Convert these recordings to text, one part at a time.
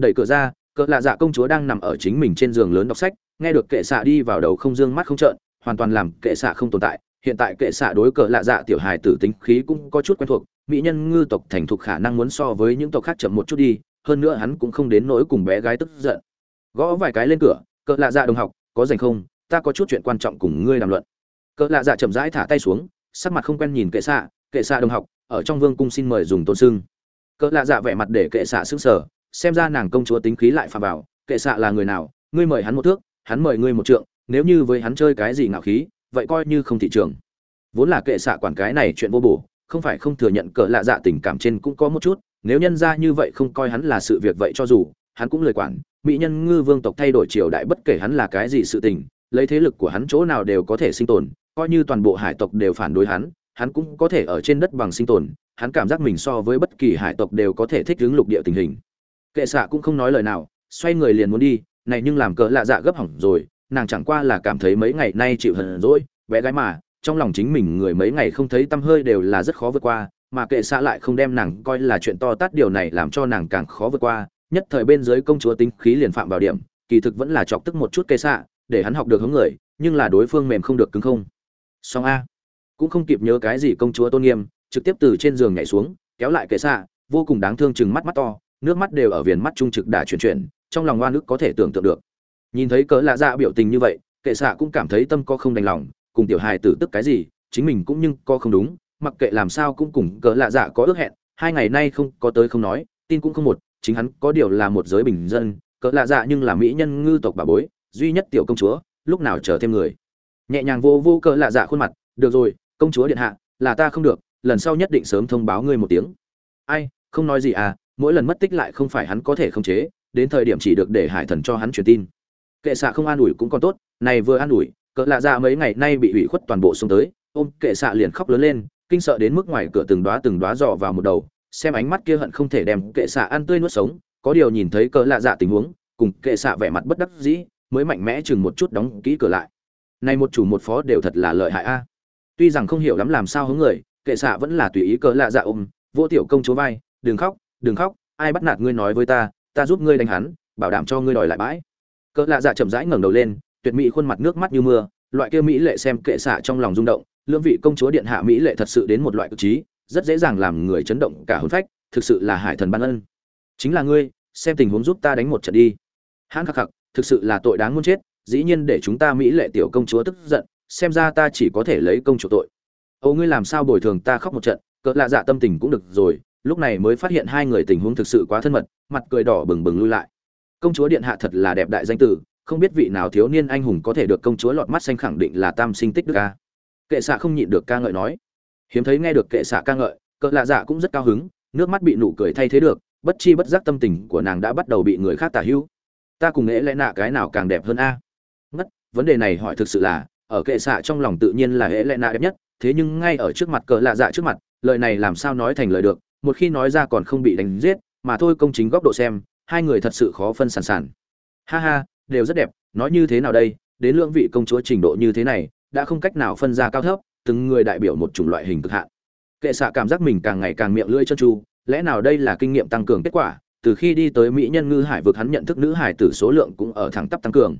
đẩy cửa ra, cỡ lạ dạ công chúa đang nằm ở chính mình trên giường lớn đọc sách, nghe được kệ xạ đi vào đầu không dương mắt không trợn, hoàn toàn làm kệ xạ không tồn tại. Hiện tại kệ xạ đối cỡ lạ dạ tiểu hài tử tính khí cũng có chút quen thuộc, mỹ nhân ngư tộc thành thục khả năng muốn so với những tộc khác chậm một chút đi, hơn nữa hắn cũng không đến nỗi cùng bé gái tức giận. Gõ vài cái lên cửa, cỡ lạ dạ đồng học, có dành không? Ta có chút chuyện quan trọng cùng ngươi đàm luận. Cỡ lạ dạ chậm rãi thả tay xuống, sắc mặt không quen nhìn kệ xạ kệ xạ đồng học, ở trong vương cung xin mời dùng tôn sưng. Cỡ lạ dạ vẻ mặt để kệ xạ sững sờ xem ra nàng công chúa tính khí lại phạm vào, kệ xạ là người nào, ngươi mời hắn một thước, hắn mời ngươi một trượng, nếu như với hắn chơi cái gì ngạo khí, vậy coi như không thị trường. Vốn là kệ xạ quản cái này chuyện vô bổ, không phải không thừa nhận cỡ lạ dạ tình cảm trên cũng có một chút, nếu nhân ra như vậy không coi hắn là sự việc vậy cho dù, hắn cũng lời quản, mỹ nhân ngư vương tộc thay đổi triều đại bất kể hắn là cái gì sự tình, lấy thế lực của hắn chỗ nào đều có thể sinh tồn, coi như toàn bộ hải tộc đều phản đối hắn hắn cũng có thể ở trên đất bằng sinh tồn, hắn cảm giác mình so với bất kỳ hải tộc đều có thể thích ứng lục địa tình hình kệ xạ cũng không nói lời nào, xoay người liền muốn đi, này nhưng làm cỡ lạ dạ gấp hỏng rồi, nàng chẳng qua là cảm thấy mấy ngày nay chịu hờn rỗi bé gái mà, trong lòng chính mình người mấy ngày không thấy tâm hơi đều là rất khó vượt qua, mà kệ xạ lại không đem nàng coi là chuyện to tát điều này làm cho nàng càng khó vượt qua, nhất thời bên dưới công chúa tính khí liền phạm vào điểm, kỳ thực vẫn là chọc tức một chút kệ xạ để hắn học được hướng người, nhưng là đối phương mềm không được cứng không. Song a. Cũng không kịp nhớ cái gì công chúa tôn nghiêm, trực tiếp từ trên giường nhảy xuống, kéo lại kệ xạ vô cùng đáng thương chừng mắt mắt to nước mắt đều ở viền mắt trung trực đã chuyển chuyển, trong lòng oan ức có thể tưởng tượng được. Nhìn thấy cỡ lạ dạ biểu tình như vậy, kệ xạ cũng cảm thấy tâm có không đành lòng, cùng tiểu hài tử tức cái gì, chính mình cũng nhưng có không đúng, mặc kệ làm sao cũng cùng cỡ lạ dạ có ước hẹn, hai ngày nay không có tới không nói, tin cũng không một, chính hắn có điều là một giới bình dân, cỡ lạ dạ nhưng là mỹ nhân ngư tộc bà bối, duy nhất tiểu công chúa, lúc nào chờ thêm người. Nhẹ nhàng vô vô cỡ lạ dạ khuôn mặt, được rồi, công chúa điện hạ, là ta không được, lần sau nhất định sớm thông báo ngươi một tiếng. Ai, không nói gì à mỗi lần mất tích lại không phải hắn có thể khống chế, đến thời điểm chỉ được để hải thần cho hắn truyền tin. Kệ xạ không an ủi cũng còn tốt, này vừa an ủi, cỡ lạ ra mấy ngày nay bị hủy khuất toàn bộ xuống tới, ôm kệ xạ liền khóc lớn lên, kinh sợ đến mức ngoài cửa từng đóa từng đóa dò vào một đầu, xem ánh mắt kia hận không thể đem kệ xạ ăn tươi nuốt sống, có điều nhìn thấy cỡ lạ dạ tình huống, cùng kệ xạ vẻ mặt bất đắc dĩ, mới mạnh mẽ chừng một chút đóng kỹ cửa lại. Này một chủ một phó đều thật là lợi hại a. Tuy rằng không hiểu lắm làm sao hướng người, kệ xạ vẫn là tùy ý cỡ lạ dạ ôm, vô tiểu công chúa vai, đừng khóc đừng khóc, ai bắt nạt ngươi nói với ta ta giúp ngươi đánh hắn, bảo đảm cho ngươi đòi lại bãi. Cỡ lạ dạ chậm rãi ngẩng đầu lên, tuyệt mỹ khuôn mặt nước mắt như mưa, loại kia mỹ lệ xem kệ xạ trong lòng rung động, lưỡng vị công chúa điện hạ mỹ lệ thật sự đến một loại cực trí, rất dễ dàng làm người chấn động cả hồn phách, thực sự là hải thần ban ân. Chính là ngươi, xem tình huống giúp ta đánh một trận đi. Hãn khắc khắc, thực sự là tội đáng muốn chết, dĩ nhiên để chúng ta mỹ lệ tiểu công chúa tức giận, xem ra ta chỉ có thể lấy công chủ tội. Ô ngươi làm sao bồi thường ta khóc một trận, cỡ lạ dạ tâm tình cũng được rồi lúc này mới phát hiện hai người tình huống thực sự quá thân mật, mặt cười đỏ bừng bừng lui lại. Công chúa điện hạ thật là đẹp đại danh tử, không biết vị nào thiếu niên anh hùng có thể được công chúa lọt mắt xanh khẳng định là tam sinh tích đức ca. Kệ xạ không nhịn được ca ngợi nói. Hiếm thấy nghe được kệ xạ ca ngợi, cỡ lạ dạ cũng rất cao hứng, nước mắt bị nụ cười thay thế được, bất chi bất giác tâm tình của nàng đã bắt đầu bị người khác tả hữu. Ta cùng nghĩa lẽ nạ cái nào càng đẹp hơn a? Ngất, vấn đề này hỏi thực sự là, ở kệ xạ trong lòng tự nhiên là hễ lẽ nạ đẹp nhất, thế nhưng ngay ở trước mặt cỡ lạ dạ trước mặt, lời này làm sao nói thành lời được một khi nói ra còn không bị đánh giết, mà thôi công chính góc độ xem, hai người thật sự khó phân sản sản. Ha ha, đều rất đẹp, nói như thế nào đây, đến lưỡng vị công chúa trình độ như thế này, đã không cách nào phân ra cao thấp, từng người đại biểu một chủng loại hình cực hạn. Kệ xạ cảm giác mình càng ngày càng miệng lưỡi chân tru, lẽ nào đây là kinh nghiệm tăng cường kết quả? Từ khi đi tới mỹ nhân ngư hải vực hắn nhận thức nữ hải tử số lượng cũng ở thẳng tắp tăng cường.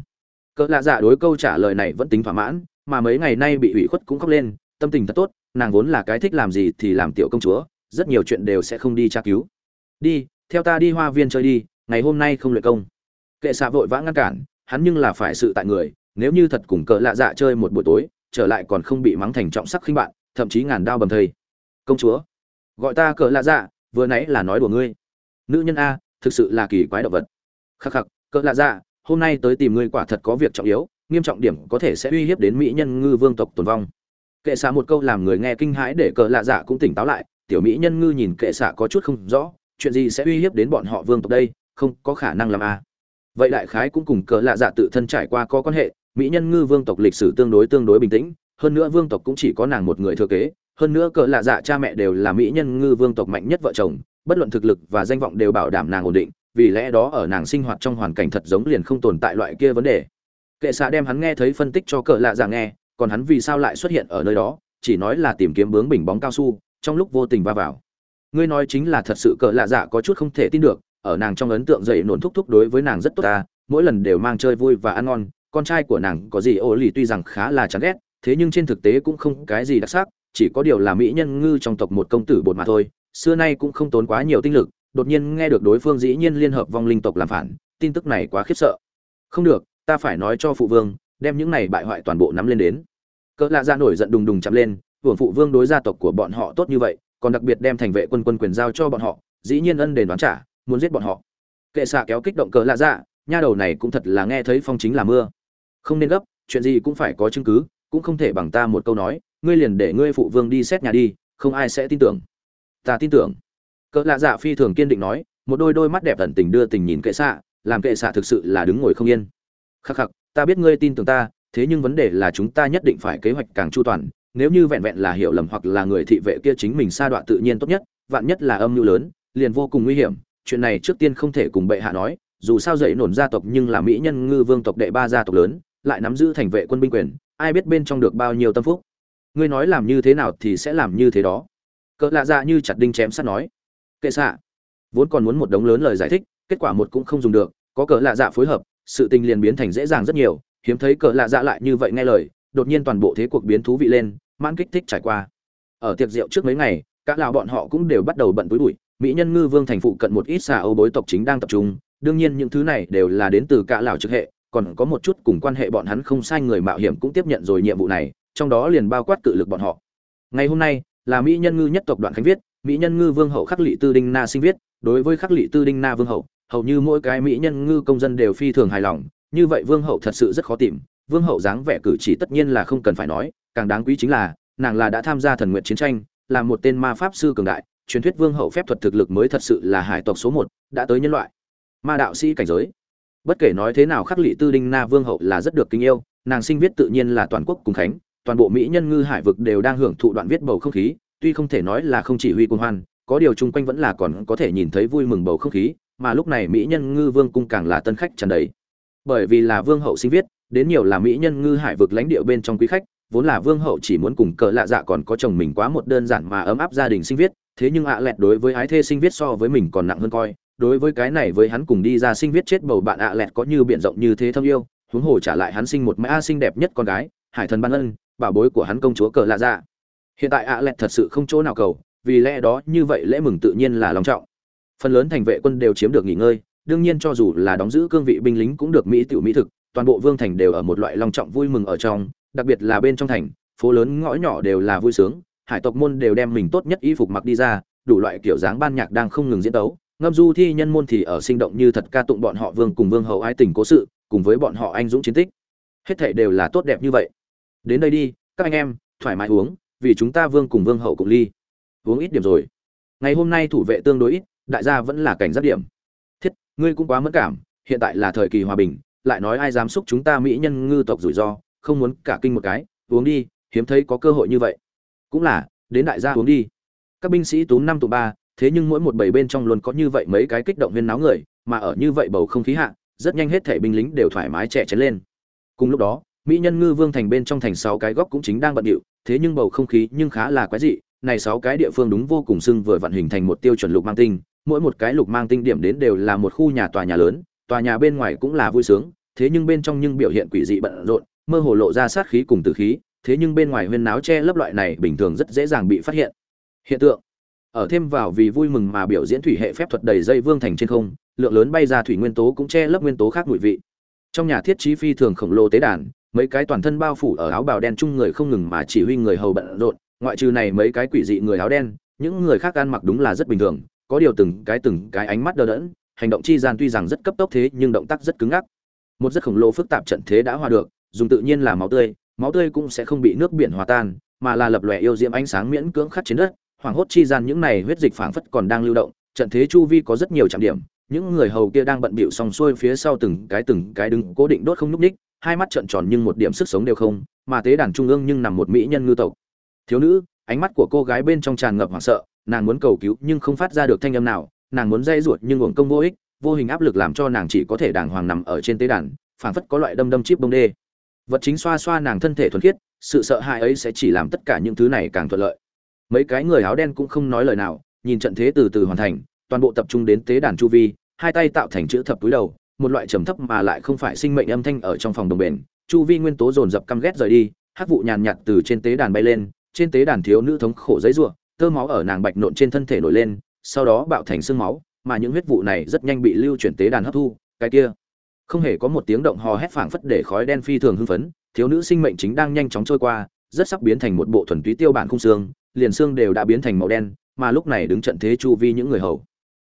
Cỡ lạ dạ đối câu trả lời này vẫn tính thỏa mãn, mà mấy ngày nay bị ủy khuất cũng khóc lên, tâm tình thật tốt, nàng vốn là cái thích làm gì thì làm tiểu công chúa rất nhiều chuyện đều sẽ không đi tra cứu. Đi, theo ta đi hoa viên chơi đi, ngày hôm nay không luyện công. Kệ xạ vội vã ngăn cản, hắn nhưng là phải sự tại người, nếu như thật cùng cỡ lạ dạ chơi một buổi tối, trở lại còn không bị mắng thành trọng sắc khinh bạn, thậm chí ngàn đao bầm thây. Công chúa, gọi ta cỡ lạ dạ vừa nãy là nói đùa ngươi. Nữ nhân a, thực sự là kỳ quái động vật. Khắc khắc cỡ lạ dạ hôm nay tới tìm ngươi quả thật có việc trọng yếu, nghiêm trọng điểm có thể sẽ uy hiếp đến mỹ nhân ngư vương tộc tồn vong. Kệ xạ một câu làm người nghe kinh hãi để cỡ lạ dạ cũng tỉnh táo lại tiểu mỹ nhân ngư nhìn kệ xạ có chút không rõ, chuyện gì sẽ uy hiếp đến bọn họ vương tộc đây, không có khả năng làm a vậy đại khái cũng cùng cỡ lạ dạ tự thân trải qua có quan hệ, mỹ nhân ngư vương tộc lịch sử tương đối tương đối bình tĩnh, hơn nữa vương tộc cũng chỉ có nàng một người thừa kế, hơn nữa cỡ lạ dạ cha mẹ đều là mỹ nhân ngư vương tộc mạnh nhất vợ chồng, bất luận thực lực và danh vọng đều bảo đảm nàng ổn định, vì lẽ đó ở nàng sinh hoạt trong hoàn cảnh thật giống liền không tồn tại loại kia vấn đề. Kệ xạ đem hắn nghe thấy phân tích cho cỡ lạ dạ nghe, còn hắn vì sao lại xuất hiện ở nơi đó, chỉ nói là tìm kiếm bướng bình bóng cao su trong lúc vô tình va vào. Ngươi nói chính là thật sự cỡ lạ dạ có chút không thể tin được, ở nàng trong ấn tượng dậy nổn thúc thúc đối với nàng rất tốt ta, mỗi lần đều mang chơi vui và ăn ngon, con trai của nàng có gì ô lì tuy rằng khá là chán ghét, thế nhưng trên thực tế cũng không cái gì đặc sắc, chỉ có điều là mỹ nhân ngư trong tộc một công tử bột mà thôi, xưa nay cũng không tốn quá nhiều tinh lực, đột nhiên nghe được đối phương dĩ nhiên liên hợp vong linh tộc làm phản, tin tức này quá khiếp sợ. Không được, ta phải nói cho phụ vương, đem những này bại hoại toàn bộ nắm lên đến. Cỡ lạ ra nổi giận đùng đùng chậm lên hưởng phụ vương đối gia tộc của bọn họ tốt như vậy, còn đặc biệt đem thành vệ quân quân quyền giao cho bọn họ, dĩ nhiên ân đền đoán trả, muốn giết bọn họ. Kệ xạ kéo kích động cỡ lạ dạ nha đầu này cũng thật là nghe thấy phong chính là mưa. Không nên gấp, chuyện gì cũng phải có chứng cứ, cũng không thể bằng ta một câu nói, ngươi liền để ngươi phụ vương đi xét nhà đi, không ai sẽ tin tưởng. Ta tin tưởng. Cỡ lạ dạ phi thường kiên định nói, một đôi đôi mắt đẹp tận tình đưa tình nhìn kệ xạ, làm kệ xạ thực sự là đứng ngồi không yên. Khắc khắc, ta biết ngươi tin tưởng ta, thế nhưng vấn đề là chúng ta nhất định phải kế hoạch càng chu toàn nếu như vẹn vẹn là hiểu lầm hoặc là người thị vệ kia chính mình sa đoạn tự nhiên tốt nhất, vạn nhất là âm mưu lớn, liền vô cùng nguy hiểm. Chuyện này trước tiên không thể cùng bệ hạ nói, dù sao dậy nổn gia tộc nhưng là mỹ nhân ngư vương tộc đệ ba gia tộc lớn, lại nắm giữ thành vệ quân binh quyền, ai biết bên trong được bao nhiêu tâm phúc. Ngươi nói làm như thế nào thì sẽ làm như thế đó. Cỡ lạ dạ như chặt đinh chém sắt nói. Kệ xạ. Vốn còn muốn một đống lớn lời giải thích, kết quả một cũng không dùng được, có cỡ lạ dạ phối hợp, sự tình liền biến thành dễ dàng rất nhiều. Hiếm thấy cỡ lạ dạ lại như vậy nghe lời, đột nhiên toàn bộ thế cuộc biến thú vị lên mãn kích thích trải qua. Ở tiệc rượu trước mấy ngày, cả lão bọn họ cũng đều bắt đầu bận túi bụi. Mỹ nhân ngư vương thành phụ cận một ít xà âu bối tộc chính đang tập trung. Đương nhiên những thứ này đều là đến từ cả lão trực hệ, còn có một chút cùng quan hệ bọn hắn không sai người mạo hiểm cũng tiếp nhận rồi nhiệm vụ này, trong đó liền bao quát cự lực bọn họ. Ngày hôm nay, là mỹ nhân ngư nhất tộc đoạn khánh viết, mỹ nhân ngư vương hậu khắc lị tư đinh na sinh viết. Đối với khắc lị tư đinh na vương hậu, hầu như mỗi cái mỹ nhân ngư công dân đều phi thường hài lòng, như vậy vương hậu thật sự rất khó tìm vương hậu dáng vẻ cử chỉ tất nhiên là không cần phải nói, càng đáng quý chính là, nàng là đã tham gia thần nguyện chiến tranh, là một tên ma pháp sư cường đại, truyền thuyết vương hậu phép thuật thực lực mới thật sự là hải tộc số một, đã tới nhân loại. Ma đạo sĩ cảnh giới. Bất kể nói thế nào khắc lị tư đinh na vương hậu là rất được kính yêu, nàng sinh viết tự nhiên là toàn quốc cùng khánh, toàn bộ mỹ nhân ngư hải vực đều đang hưởng thụ đoạn viết bầu không khí, tuy không thể nói là không chỉ huy cung hoan, có điều chung quanh vẫn là còn có thể nhìn thấy vui mừng bầu không khí, mà lúc này mỹ nhân ngư vương cung càng là tân khách tràn đầy. Bởi vì là vương hậu sinh viết đến nhiều là mỹ nhân ngư hải vực lãnh địa bên trong quý khách, vốn là vương hậu chỉ muốn cùng cờ lạ dạ còn có chồng mình quá một đơn giản mà ấm áp gia đình sinh viết, thế nhưng ạ lẹt đối với ái thê sinh viết so với mình còn nặng hơn coi, đối với cái này với hắn cùng đi ra sinh viết chết bầu bạn ạ lẹt có như biển rộng như thế thâm yêu, huống hồ trả lại hắn sinh một mã xinh đẹp nhất con gái, hải thần ban ân, bảo bối của hắn công chúa cờ lạ dạ. Hiện tại ạ lẹt thật sự không chỗ nào cầu, vì lẽ đó như vậy lễ mừng tự nhiên là long trọng. Phần lớn thành vệ quân đều chiếm được nghỉ ngơi, đương nhiên cho dù là đóng giữ cương vị binh lính cũng được mỹ tiểu mỹ thực toàn bộ vương thành đều ở một loại long trọng vui mừng ở trong, đặc biệt là bên trong thành, phố lớn ngõ nhỏ đều là vui sướng, hải tộc môn đều đem mình tốt nhất y phục mặc đi ra, đủ loại kiểu dáng ban nhạc đang không ngừng diễn tấu. Ngâm du thi nhân môn thì ở sinh động như thật ca tụng bọn họ vương cùng vương hậu ái tình cố sự, cùng với bọn họ anh dũng chiến tích. Hết thảy đều là tốt đẹp như vậy. Đến đây đi, các anh em, thoải mái uống, vì chúng ta vương cùng vương hậu cùng ly. Uống ít điểm rồi. Ngày hôm nay thủ vệ tương đối ít, đại gia vẫn là cảnh giác điểm. Thiết, ngươi cũng quá mất cảm, hiện tại là thời kỳ hòa bình lại nói ai dám xúc chúng ta mỹ nhân ngư tộc rủi ro, không muốn cả kinh một cái, uống đi, hiếm thấy có cơ hội như vậy. Cũng là, đến đại gia uống đi. Các binh sĩ túm năm tụ ba, thế nhưng mỗi một bảy bên trong luôn có như vậy mấy cái kích động viên náo người, mà ở như vậy bầu không khí hạ, rất nhanh hết thể binh lính đều thoải mái trẻ chén lên. Cùng lúc đó, mỹ nhân ngư vương thành bên trong thành sáu cái góc cũng chính đang bận điệu, thế nhưng bầu không khí nhưng khá là quái dị, này sáu cái địa phương đúng vô cùng sưng vừa vận hình thành một tiêu chuẩn lục mang tinh, mỗi một cái lục mang tinh điểm đến đều là một khu nhà tòa nhà lớn, tòa nhà bên ngoài cũng là vui sướng thế nhưng bên trong nhưng biểu hiện quỷ dị bận rộn, mơ hồ lộ ra sát khí cùng tử khí, thế nhưng bên ngoài huyên náo che lấp loại này bình thường rất dễ dàng bị phát hiện. Hiện tượng, ở thêm vào vì vui mừng mà biểu diễn thủy hệ phép thuật đầy dây vương thành trên không, lượng lớn bay ra thủy nguyên tố cũng che lấp nguyên tố khác mùi vị. Trong nhà thiết trí phi thường khổng lồ tế đàn, mấy cái toàn thân bao phủ ở áo bào đen chung người không ngừng mà chỉ huy người hầu bận rộn, ngoại trừ này mấy cái quỷ dị người áo đen, những người khác ăn mặc đúng là rất bình thường, có điều từng cái từng cái ánh mắt đờ đẫn, hành động chi gian tuy rằng rất cấp tốc thế nhưng động tác rất cứng ngắc một rất khổng lồ phức tạp trận thế đã hòa được, dùng tự nhiên là máu tươi máu tươi cũng sẽ không bị nước biển hòa tan, mà là lập lòe yêu diễm ánh sáng miễn cưỡng khắc trên đất. Hoàng hốt chi gian những này huyết dịch phảng phất còn đang lưu động, trận thế chu vi có rất nhiều trạm điểm, những người hầu kia đang bận bịu xong xuôi phía sau từng cái từng cái đứng cố định đốt không nhúc ních hai mắt trợn tròn nhưng một điểm sức sống đều không, mà tế đàn trung ương nhưng nằm một mỹ nhân ngư tộc. Thiếu nữ, ánh mắt của cô gái bên trong tràn ngập hoảng sợ, nàng muốn cầu cứu nhưng không phát ra được thanh âm nào, nàng muốn dây ruột nhưng uổng công vô ích vô hình áp lực làm cho nàng chỉ có thể đàng hoàng nằm ở trên tế đàn, phảng phất có loại đâm đâm chip bông đê. Vật chính xoa xoa nàng thân thể thuần khiết, sự sợ hãi ấy sẽ chỉ làm tất cả những thứ này càng thuận lợi. Mấy cái người áo đen cũng không nói lời nào, nhìn trận thế từ từ hoàn thành, toàn bộ tập trung đến tế đàn chu vi, hai tay tạo thành chữ thập túi đầu, một loại trầm thấp mà lại không phải sinh mệnh âm thanh ở trong phòng đồng bền. Chu vi nguyên tố dồn dập căm ghét rời đi hát vụ nhàn nhạt từ trên tế đàn bay lên, trên tế đàn thiếu nữ thống khổ giấy rủa, tơ máu ở nàng bạch nộn trên thân thể nổi lên, sau đó bạo thành xương máu mà những huyết vụ này rất nhanh bị lưu chuyển tế đàn hấp thu, cái kia. Không hề có một tiếng động hò hét phảng phất để khói đen phi thường hưng phấn, thiếu nữ sinh mệnh chính đang nhanh chóng trôi qua, rất sắp biến thành một bộ thuần túy tiêu bản khung xương, liền xương đều đã biến thành màu đen, mà lúc này đứng trận thế chu vi những người hầu.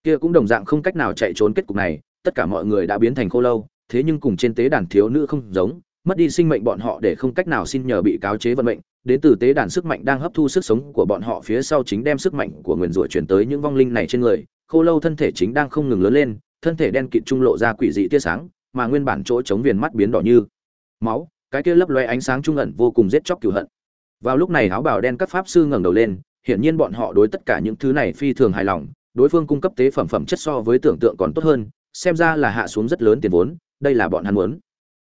Kia cũng đồng dạng không cách nào chạy trốn kết cục này, tất cả mọi người đã biến thành khô lâu, thế nhưng cùng trên tế đàn thiếu nữ không giống, mất đi sinh mệnh bọn họ để không cách nào xin nhờ bị cáo chế vận mệnh, đến từ tế đàn sức mạnh đang hấp thu sức sống của bọn họ phía sau chính đem sức mạnh của nguyền rủa chuyển tới những vong linh này trên người khô lâu thân thể chính đang không ngừng lớn lên, thân thể đen kịt trung lộ ra quỷ dị tia sáng, mà nguyên bản chỗ chống viền mắt biến đỏ như máu, cái kia lấp loe ánh sáng trung ẩn vô cùng giết chóc cửu hận. Vào lúc này áo bào đen các pháp sư ngẩng đầu lên, hiển nhiên bọn họ đối tất cả những thứ này phi thường hài lòng, đối phương cung cấp tế phẩm phẩm chất so với tưởng tượng còn tốt hơn, xem ra là hạ xuống rất lớn tiền vốn, đây là bọn hắn muốn.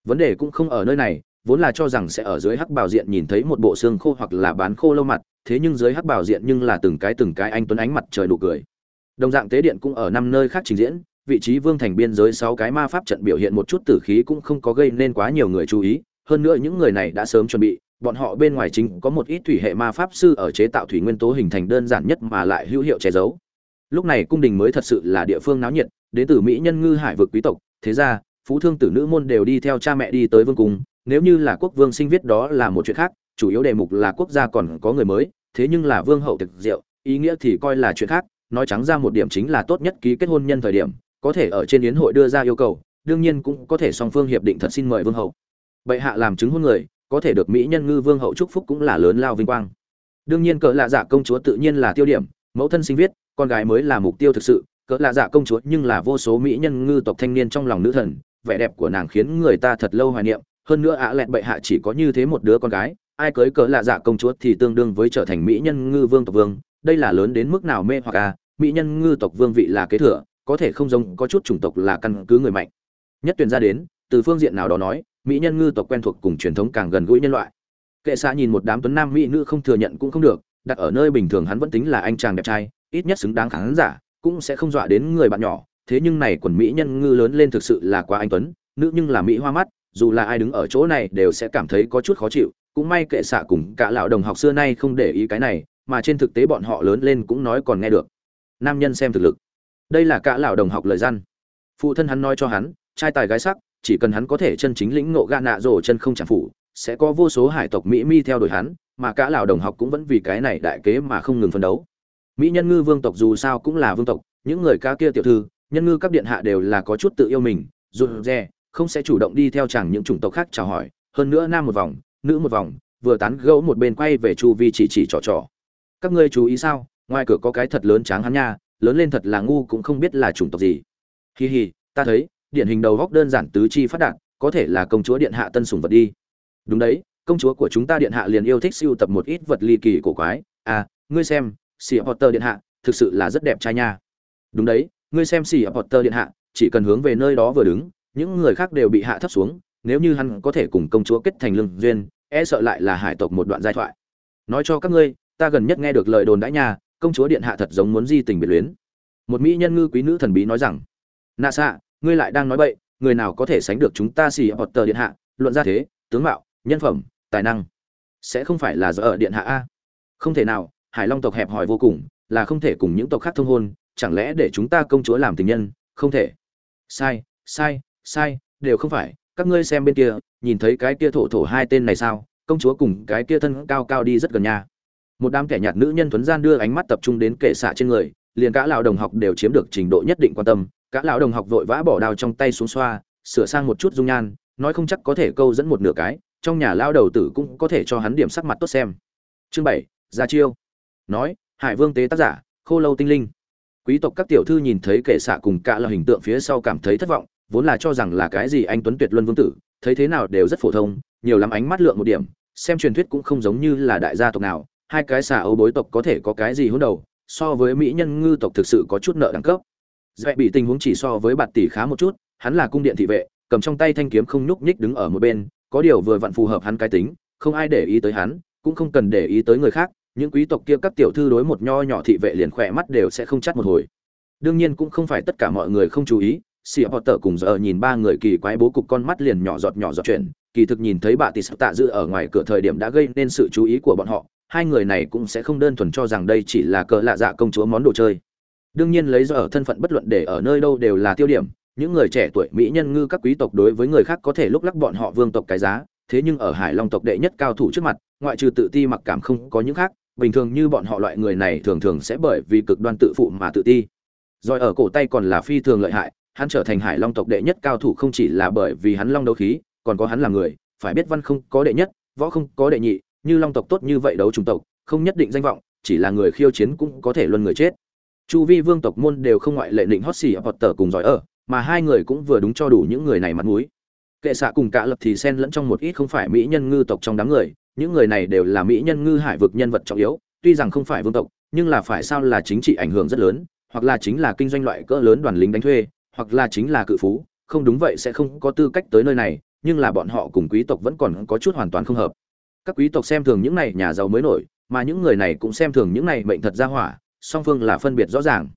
Vấn đề cũng không ở nơi này, vốn là cho rằng sẽ ở dưới hắc bảo diện nhìn thấy một bộ xương khô hoặc là bán khô lâu mặt, thế nhưng dưới hắc bảo diện nhưng là từng cái từng cái anh tuấn ánh mặt trời đủ cười đồng dạng tế điện cũng ở năm nơi khác trình diễn, vị trí vương thành biên giới 6 cái ma pháp trận biểu hiện một chút tử khí cũng không có gây nên quá nhiều người chú ý, hơn nữa những người này đã sớm chuẩn bị, bọn họ bên ngoài chính có một ít thủy hệ ma pháp sư ở chế tạo thủy nguyên tố hình thành đơn giản nhất mà lại hữu hiệu che giấu. Lúc này cung đình mới thật sự là địa phương náo nhiệt, đến từ mỹ nhân ngư hải vực quý tộc, thế ra phú thương tử nữ môn đều đi theo cha mẹ đi tới vương cung, nếu như là quốc vương sinh viết đó là một chuyện khác, chủ yếu đề mục là quốc gia còn có người mới, thế nhưng là vương hậu thực diệu, ý nghĩa thì coi là chuyện khác nói trắng ra một điểm chính là tốt nhất ký kết hôn nhân thời điểm, có thể ở trên yến hội đưa ra yêu cầu, đương nhiên cũng có thể song phương hiệp định thật xin mời vương hậu. Bệ hạ làm chứng hôn người, có thể được mỹ nhân ngư vương hậu chúc phúc cũng là lớn lao vinh quang. Đương nhiên cỡ lạ dạ công chúa tự nhiên là tiêu điểm, mẫu thân sinh viết, con gái mới là mục tiêu thực sự, cỡ lạ dạ công chúa nhưng là vô số mỹ nhân ngư tộc thanh niên trong lòng nữ thần, vẻ đẹp của nàng khiến người ta thật lâu hoài niệm, hơn nữa ạ lẹn bệ hạ chỉ có như thế một đứa con gái, ai cưới cỡ lạ dạ công chúa thì tương đương với trở thành mỹ nhân ngư vương tộc vương, đây là lớn đến mức nào mê hoặc à mỹ nhân ngư tộc vương vị là kế thừa, có thể không giống, có chút chủng tộc là căn cứ người mạnh. Nhất tuyển ra đến, từ phương diện nào đó nói, mỹ nhân ngư tộc quen thuộc cùng truyền thống càng gần gũi nhân loại. Kệ xã nhìn một đám tuấn nam mỹ nữ không thừa nhận cũng không được, đặt ở nơi bình thường hắn vẫn tính là anh chàng đẹp trai, ít nhất xứng đáng khán giả, cũng sẽ không dọa đến người bạn nhỏ. Thế nhưng này quần mỹ nhân ngư lớn lên thực sự là quá anh tuấn, nữ nhưng là mỹ hoa mắt, dù là ai đứng ở chỗ này đều sẽ cảm thấy có chút khó chịu. Cũng may kệ xạ cùng cả lão đồng học xưa nay không để ý cái này, mà trên thực tế bọn họ lớn lên cũng nói còn nghe được nam nhân xem thực lực. Đây là cả lão đồng học lời gian. Phụ thân hắn nói cho hắn, trai tài gái sắc, chỉ cần hắn có thể chân chính lĩnh ngộ gạ nạ rổ chân không chẳng phủ, sẽ có vô số hải tộc mỹ mi theo đuổi hắn, mà cả lão đồng học cũng vẫn vì cái này đại kế mà không ngừng phấn đấu. Mỹ nhân ngư vương tộc dù sao cũng là vương tộc, những người ca kia tiểu thư, nhân ngư các điện hạ đều là có chút tự yêu mình dù dè không sẽ chủ động đi theo chẳng những chủng tộc khác chào hỏi, hơn nữa nam một vòng, nữ một vòng, vừa tán gẫu một bên quay về chu vi chỉ chỉ trò trò. Các ngươi chú ý sao? Ngoài cửa có cái thật lớn tráng hắn nha, lớn lên thật là ngu cũng không biết là chủng tộc gì. Hi hi, ta thấy, điển hình đầu góc đơn giản tứ chi phát đạt, có thể là công chúa điện hạ tân sủng vật đi. Đúng đấy, công chúa của chúng ta điện hạ liền yêu thích siêu tập một ít vật ly kỳ cổ quái. À ngươi xem sĩ potter điện hạ, thực sự là rất đẹp trai nha. Đúng đấy, ngươi xem sĩ potter điện hạ, chỉ cần hướng về nơi đó vừa đứng, những người khác đều bị hạ thấp xuống, nếu như hắn có thể cùng công chúa kết thành lương duyên e sợ lại là hải tộc một đoạn giai thoại. Nói cho các ngươi, ta gần nhất nghe được lời đồn đãi nhà công chúa điện hạ thật giống muốn di tình biệt luyến. Một mỹ nhân ngư quý nữ thần bí nói rằng, nạ xạ ngươi lại đang nói bậy, người nào có thể sánh được chúng ta xì hoặc tờ điện hạ? Luận ra thế, tướng mạo, nhân phẩm, tài năng, sẽ không phải là do ở điện hạ a? Không thể nào, hải long tộc hẹp hòi vô cùng, là không thể cùng những tộc khác thông hôn, chẳng lẽ để chúng ta công chúa làm tình nhân? Không thể. Sai sai sai, đều không phải, các ngươi xem bên kia, nhìn thấy cái kia thổ thổ hai tên này sao? Công chúa cùng cái kia thân cao cao đi rất gần nhà một đám kẻ nhạt nữ nhân thuấn gian đưa ánh mắt tập trung đến kệ xạ trên người, liền cả lão đồng học đều chiếm được trình độ nhất định quan tâm. Cả lão đồng học vội vã bỏ đao trong tay xuống xoa, sửa sang một chút dung nhan, nói không chắc có thể câu dẫn một nửa cái, trong nhà lao đầu tử cũng có thể cho hắn điểm sắc mặt tốt xem. Chương bảy ra chiêu. Nói, hải vương tế tác giả, khô lâu tinh linh. Quý tộc các tiểu thư nhìn thấy kệ xạ cùng cả là hình tượng phía sau cảm thấy thất vọng, vốn là cho rằng là cái gì anh tuấn tuyệt luân vương tử, thấy thế nào đều rất phổ thông, nhiều lắm ánh mắt lượng một điểm, xem truyền thuyết cũng không giống như là đại gia tộc nào hai cái xà âu bối tộc có thể có cái gì hỗn đầu, so với mỹ nhân ngư tộc thực sự có chút nợ đẳng cấp. Dễ bị tình huống chỉ so với bạt tỷ khá một chút, hắn là cung điện thị vệ, cầm trong tay thanh kiếm không nhúc nhích đứng ở một bên, có điều vừa vặn phù hợp hắn cái tính, không ai để ý tới hắn, cũng không cần để ý tới người khác, những quý tộc kia các tiểu thư đối một nho nhỏ thị vệ liền khỏe mắt đều sẽ không chắt một hồi. Đương nhiên cũng không phải tất cả mọi người không chú ý, sĩ họ tở cùng giờ nhìn ba người kỳ quái bố cục con mắt liền nhỏ giọt nhỏ giọt chuyển, kỳ thực nhìn thấy bà tì sắp tạ dự ở ngoài cửa thời điểm đã gây nên sự chú ý của bọn họ hai người này cũng sẽ không đơn thuần cho rằng đây chỉ là cờ lạ dạ công chúa món đồ chơi. Đương nhiên lấy do ở thân phận bất luận để ở nơi đâu đều là tiêu điểm, những người trẻ tuổi mỹ nhân ngư các quý tộc đối với người khác có thể lúc lắc bọn họ vương tộc cái giá, thế nhưng ở hải long tộc đệ nhất cao thủ trước mặt, ngoại trừ tự ti mặc cảm không có những khác, bình thường như bọn họ loại người này thường thường sẽ bởi vì cực đoan tự phụ mà tự ti. Rồi ở cổ tay còn là phi thường lợi hại, hắn trở thành hải long tộc đệ nhất cao thủ không chỉ là bởi vì hắn long đấu khí, còn có hắn là người, phải biết văn không có đệ nhất, võ không có đệ nhị như long tộc tốt như vậy đấu chủng tộc, không nhất định danh vọng, chỉ là người khiêu chiến cũng có thể luân người chết. Chu vi vương tộc môn đều không ngoại lệ định hót xì hoặc tờ cùng giỏi ở, mà hai người cũng vừa đúng cho đủ những người này mặt mũi. Kệ xạ cùng cả lập thì xen lẫn trong một ít không phải mỹ nhân ngư tộc trong đám người, những người này đều là mỹ nhân ngư hải vực nhân vật trọng yếu, tuy rằng không phải vương tộc, nhưng là phải sao là chính trị ảnh hưởng rất lớn, hoặc là chính là kinh doanh loại cỡ lớn đoàn lính đánh thuê, hoặc là chính là cự phú, không đúng vậy sẽ không có tư cách tới nơi này, nhưng là bọn họ cùng quý tộc vẫn còn có chút hoàn toàn không hợp các quý tộc xem thường những này nhà giàu mới nổi, mà những người này cũng xem thường những này mệnh thật ra hỏa, song phương là phân biệt rõ ràng.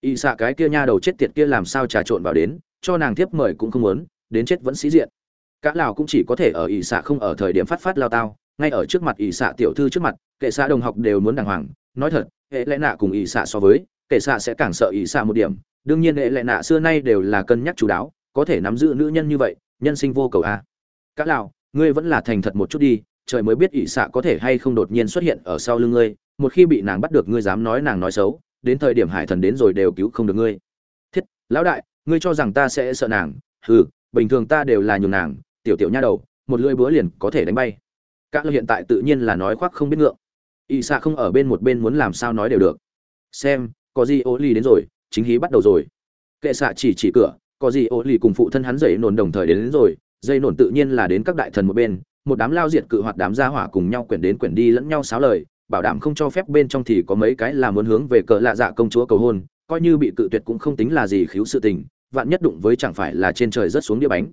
Y xạ cái kia nha đầu chết tiệt kia làm sao trà trộn vào đến, cho nàng tiếp mời cũng không muốn, đến chết vẫn sĩ diện. Cả lào cũng chỉ có thể ở y xạ không ở thời điểm phát phát lao tao, ngay ở trước mặt y xạ tiểu thư trước mặt, kệ xạ đồng học đều muốn đàng hoàng, nói thật, hệ lẽ nạ cùng y xạ so với, kệ xạ sẽ càng sợ y xạ một điểm. Đương nhiên hệ lẽ nạ xưa nay đều là cân nhắc chú đáo, có thể nắm giữ nữ nhân như vậy, nhân sinh vô cầu a. Cả lào ngươi vẫn là thành thật một chút đi trời mới biết ỷ xạ có thể hay không đột nhiên xuất hiện ở sau lưng ngươi một khi bị nàng bắt được ngươi dám nói nàng nói xấu đến thời điểm hải thần đến rồi đều cứu không được ngươi. Thiết lão đại ngươi cho rằng ta sẽ sợ nàng? Hừ bình thường ta đều là nhường nàng tiểu tiểu nha đầu một lưỡi búa liền có thể đánh bay. Các hiện tại tự nhiên là nói khoác không biết ngượng. Ỷ xạ không ở bên một bên muốn làm sao nói đều được. Xem có gì ô ly đến rồi chính hí bắt đầu rồi. Kệ xạ chỉ chỉ cửa có gì ô ly cùng phụ thân hắn dậy nồn đồng thời đến, đến rồi dây nổn tự nhiên là đến các đại thần một bên một đám lao diệt cự hoạt đám gia hỏa cùng nhau quyển đến quyển đi lẫn nhau xáo lời bảo đảm không cho phép bên trong thì có mấy cái là muốn hướng về cờ lạ dạ công chúa cầu hôn coi như bị cự tuyệt cũng không tính là gì khiếu sự tình vạn nhất đụng với chẳng phải là trên trời rất xuống đĩa bánh.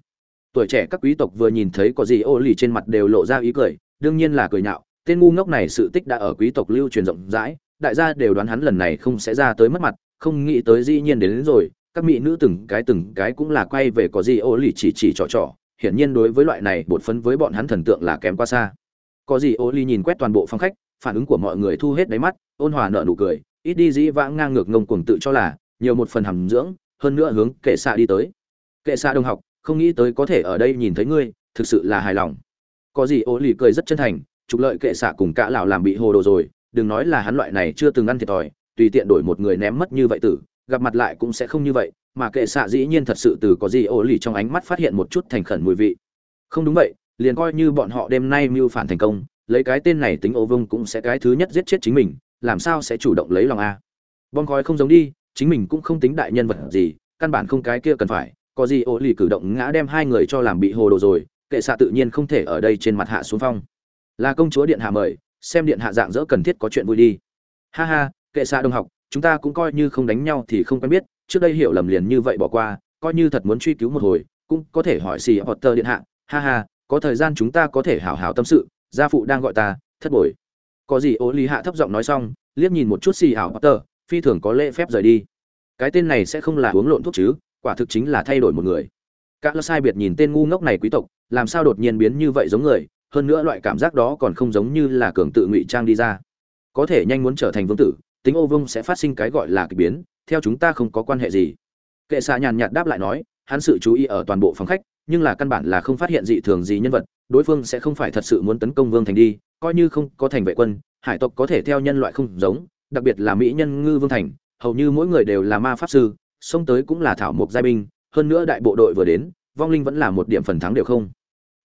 Tuổi trẻ các quý tộc vừa nhìn thấy có gì ô lì trên mặt đều lộ ra ý cười đương nhiên là cười nhạo tên ngu ngốc này sự tích đã ở quý tộc lưu truyền rộng rãi đại gia đều đoán hắn lần này không sẽ ra tới mất mặt không nghĩ tới dĩ nhiên đến, đến rồi các mỹ nữ từng cái từng cái cũng là quay về có gì ô lì chỉ chỉ trò trò hiển nhiên đối với loại này bột phấn với bọn hắn thần tượng là kém quá xa. Có gì ô ly nhìn quét toàn bộ phòng khách, phản ứng của mọi người thu hết đáy mắt, ôn hòa nợ nụ cười, ít đi dĩ vãng ngang ngược ngông cuồng tự cho là, nhiều một phần hàm dưỡng, hơn nữa hướng kệ xạ đi tới. Kệ xạ đồng học, không nghĩ tới có thể ở đây nhìn thấy ngươi, thực sự là hài lòng. Có gì ô ly cười rất chân thành, trục lợi kệ xạ cùng cả lão làm bị hồ đồ rồi, đừng nói là hắn loại này chưa từng ăn thiệt thòi, tùy tiện đổi một người ném mất như vậy tử, gặp mặt lại cũng sẽ không như vậy mà kệ xạ dĩ nhiên thật sự từ có gì ổ lì trong ánh mắt phát hiện một chút thành khẩn mùi vị. Không đúng vậy, liền coi như bọn họ đêm nay mưu phản thành công, lấy cái tên này tính ô vông cũng sẽ cái thứ nhất giết chết chính mình, làm sao sẽ chủ động lấy lòng a? Bom khói không giống đi, chính mình cũng không tính đại nhân vật gì, căn bản không cái kia cần phải, có gì ổ lì cử động ngã đem hai người cho làm bị hồ đồ rồi, kệ xạ tự nhiên không thể ở đây trên mặt hạ xuống phong. Là công chúa điện hạ mời, xem điện hạ dạng dỡ cần thiết có chuyện vui đi. Ha ha, kệ xạ đồng học, chúng ta cũng coi như không đánh nhau thì không quen biết trước đây hiểu lầm liền như vậy bỏ qua, coi như thật muốn truy cứu một hồi, cũng có thể hỏi xì Potter điện hạ, ha ha, có thời gian chúng ta có thể hảo hảo tâm sự, gia phụ đang gọi ta, thất bội có gì ố lý hạ thấp giọng nói xong, liếc nhìn một chút xì hảo Potter, phi thường có lễ phép rời đi. Cái tên này sẽ không là uống lộn thuốc chứ, quả thực chính là thay đổi một người. Các lơ sai biệt nhìn tên ngu ngốc này quý tộc, làm sao đột nhiên biến như vậy giống người, hơn nữa loại cảm giác đó còn không giống như là cường tự ngụy trang đi ra. Có thể nhanh muốn trở thành vương tử, tính ô vương sẽ phát sinh cái gọi là k ỳ biến theo chúng ta không có quan hệ gì. Kệ xạ nhàn nhạt đáp lại nói, hắn sự chú ý ở toàn bộ phòng khách, nhưng là căn bản là không phát hiện dị thường gì nhân vật, đối phương sẽ không phải thật sự muốn tấn công vương thành đi, coi như không có thành vệ quân, hải tộc có thể theo nhân loại không giống, đặc biệt là mỹ nhân ngư vương thành, hầu như mỗi người đều là ma pháp sư xông tới cũng là thảo mộc giai binh, hơn nữa đại bộ đội vừa đến, vong linh vẫn là một điểm phần thắng đều không.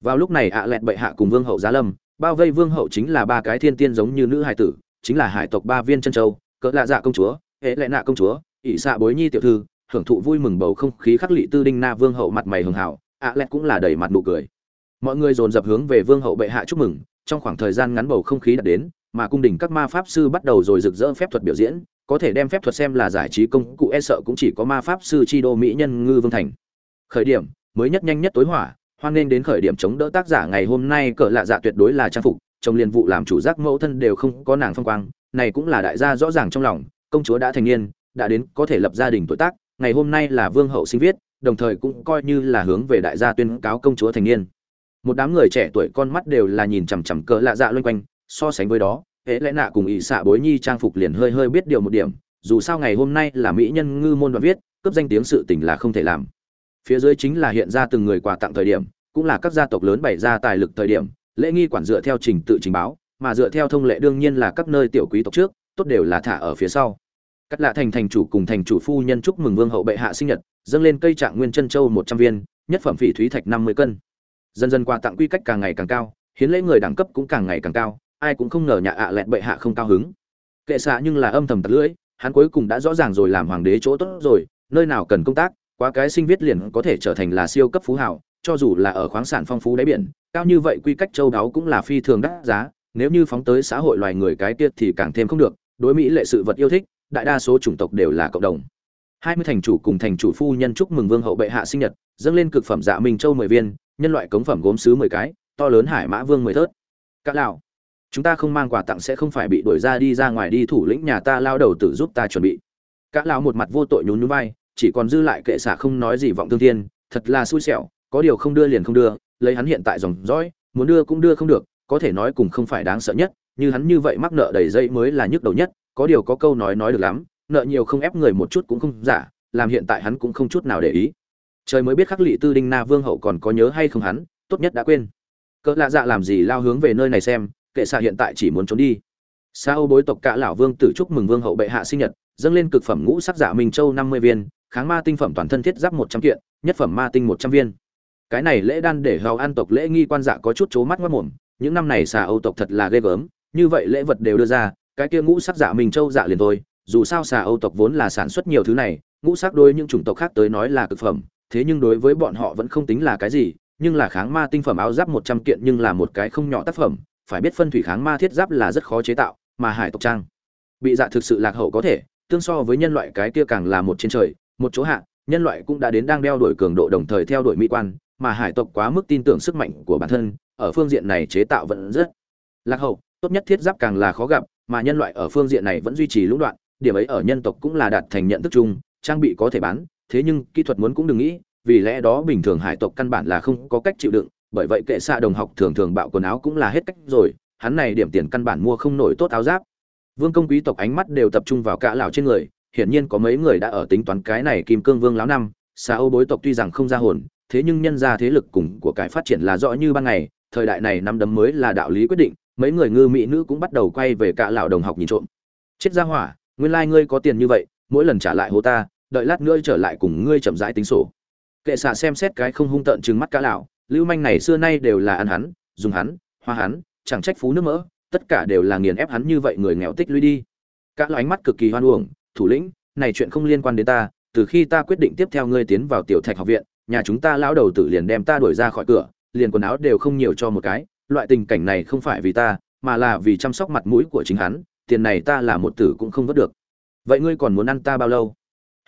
Vào lúc này ạ à lẹt bệ hạ cùng vương hậu giá lâm, bao vây vương hậu chính là ba cái thiên tiên giống như nữ hải tử, chính là hải tộc ba viên chân châu, cỡ lạ dạ công chúa, hệ lệ nạ công chúa ỷ xạ bối nhi tiểu thư, hưởng thụ vui mừng bầu không khí khắc lị tư đinh na vương hậu mặt mày hường hảo, ạ lẹt cũng là đầy mặt nụ cười. Mọi người dồn dập hướng về vương hậu bệ hạ chúc mừng, trong khoảng thời gian ngắn bầu không khí đã đến, mà cung đình các ma pháp sư bắt đầu rồi rực rỡ phép thuật biểu diễn, có thể đem phép thuật xem là giải trí công cụ e sợ cũng chỉ có ma pháp sư chi đô mỹ nhân ngư vương thành. Khởi điểm, mới nhất nhanh nhất tối hỏa, hoan nên đến khởi điểm chống đỡ tác giả ngày hôm nay cỡ lạ dạ tuyệt đối là trang phục trong liên vụ làm chủ giác mẫu thân đều không có nàng phong quang, này cũng là đại gia rõ ràng trong lòng, công chúa đã thành niên đã đến có thể lập gia đình tuổi tác, ngày hôm nay là vương hậu sinh viết, đồng thời cũng coi như là hướng về đại gia tuyên cáo công chúa thành niên. Một đám người trẻ tuổi con mắt đều là nhìn chằm chằm cỡ lạ dạ loanh quanh, so sánh với đó, hễ lẽ nạ cùng ỵ xạ bối nhi trang phục liền hơi hơi biết điều một điểm, dù sao ngày hôm nay là mỹ nhân ngư môn đoạn viết cấp danh tiếng sự tình là không thể làm. Phía dưới chính là hiện ra từng người quà tặng thời điểm, cũng là các gia tộc lớn bày ra tài lực thời điểm, lễ nghi quản dựa theo trình tự trình báo, mà dựa theo thông lệ đương nhiên là các nơi tiểu quý tộc trước, tốt đều là thả ở phía sau cắt lạ thành thành chủ cùng thành chủ phu nhân chúc mừng vương hậu bệ hạ sinh nhật, dâng lên cây trạng nguyên chân châu một trăm viên, nhất phẩm phỉ thúy thạch năm mươi cân. Dần dần quà tặng quy cách càng ngày càng cao, hiến lễ người đẳng cấp cũng càng ngày càng cao, ai cũng không ngờ nhà ạ lẹn bệ hạ không cao hứng. Kệ xạ nhưng là âm thầm tật lưỡi, hắn cuối cùng đã rõ ràng rồi làm hoàng đế chỗ tốt rồi, nơi nào cần công tác, quá cái sinh viết liền có thể trở thành là siêu cấp phú hảo cho dù là ở khoáng sản phong phú đáy biển, cao như vậy quy cách châu đáo cũng là phi thường đắt giá, nếu như phóng tới xã hội loài người cái kia thì càng thêm không được, đối mỹ lệ sự vật yêu thích đại đa số chủng tộc đều là cộng đồng. Hai mươi thành chủ cùng thành chủ phu nhân chúc mừng vương hậu bệ hạ sinh nhật, dâng lên cực phẩm dạ minh châu mười viên, nhân loại cống phẩm gốm sứ mười cái, to lớn hải mã vương mười thớt. Cả lão, chúng ta không mang quà tặng sẽ không phải bị đuổi ra đi ra ngoài đi thủ lĩnh nhà ta lao đầu tử giúp ta chuẩn bị. Cả lão một mặt vô tội nhún nhún vai, chỉ còn dư lại kệ xả không nói gì vọng thương thiên, thật là xui xẻo, có điều không đưa liền không đưa, lấy hắn hiện tại dòng dõi, muốn đưa cũng đưa không được, có thể nói cùng không phải đáng sợ nhất, như hắn như vậy mắc nợ đầy dây mới là nhức đầu nhất có điều có câu nói nói được lắm, nợ nhiều không ép người một chút cũng không giả, làm hiện tại hắn cũng không chút nào để ý. Trời mới biết khắc lị tư đinh na vương hậu còn có nhớ hay không hắn, tốt nhất đã quên. Cỡ lạ dạ làm gì lao hướng về nơi này xem, kệ xạ hiện tại chỉ muốn trốn đi. Sa âu bối tộc cả lão vương tử chúc mừng vương hậu bệ hạ sinh nhật, dâng lên cực phẩm ngũ sắc giả minh châu năm mươi viên, kháng ma tinh phẩm toàn thân thiết giáp một trăm kiện, nhất phẩm ma tinh một trăm viên. Cái này lễ đan để hào an tộc lễ nghi quan dạ có chút chố mắt mất mồm, những năm này xà âu tộc thật là ghê gớm, như vậy lễ vật đều đưa ra cái kia ngũ sắc giả minh châu dạ liền thôi, dù sao xà âu tộc vốn là sản xuất nhiều thứ này, ngũ sắc đối những chủng tộc khác tới nói là cực phẩm, thế nhưng đối với bọn họ vẫn không tính là cái gì, nhưng là kháng ma tinh phẩm áo giáp một trăm kiện nhưng là một cái không nhỏ tác phẩm, phải biết phân thủy kháng ma thiết giáp là rất khó chế tạo, mà hải tộc trang bị dạ thực sự lạc hậu có thể, tương so với nhân loại cái kia càng là một trên trời, một chỗ hạ, nhân loại cũng đã đến đang đeo đuổi cường độ đồng thời theo đuổi mỹ quan, mà hải tộc quá mức tin tưởng sức mạnh của bản thân, ở phương diện này chế tạo vẫn rất lạc hậu, tốt nhất thiết giáp càng là khó gặp mà nhân loại ở phương diện này vẫn duy trì lũng đoạn, điểm ấy ở nhân tộc cũng là đạt thành nhận thức chung, trang bị có thể bán, thế nhưng kỹ thuật muốn cũng đừng nghĩ, vì lẽ đó bình thường hải tộc căn bản là không có cách chịu đựng, bởi vậy kệ xạ đồng học thường thường bạo quần áo cũng là hết cách rồi, hắn này điểm tiền căn bản mua không nổi tốt áo giáp. Vương công quý tộc ánh mắt đều tập trung vào cả lão trên người, hiển nhiên có mấy người đã ở tính toán cái này kim cương vương lão năm xa âu bối tộc tuy rằng không ra hồn, thế nhưng nhân ra thế lực cùng của cái phát triển là rõ như ban ngày, thời đại này năm đấm mới là đạo lý quyết định mấy người ngư mỹ nữ cũng bắt đầu quay về cả lão đồng học nhìn trộm. Chết ra hỏa, nguyên lai like ngươi có tiền như vậy, mỗi lần trả lại hố ta, đợi lát nữa trở lại cùng ngươi chậm rãi tính sổ. Kệ xạ xem xét cái không hung tợn trừng mắt cả lão, lưu manh này xưa nay đều là ăn hắn, dùng hắn, hoa hắn, chẳng trách phú nước mỡ, tất cả đều là nghiền ép hắn như vậy người nghèo tích lũy đi. Các ánh mắt cực kỳ hoan uổng, thủ lĩnh, này chuyện không liên quan đến ta, từ khi ta quyết định tiếp theo ngươi tiến vào tiểu thạch học viện, nhà chúng ta lão đầu tử liền đem ta đuổi ra khỏi cửa, liền quần áo đều không nhiều cho một cái loại tình cảnh này không phải vì ta, mà là vì chăm sóc mặt mũi của chính hắn, tiền này ta là một tử cũng không vớt được. Vậy ngươi còn muốn ăn ta bao lâu?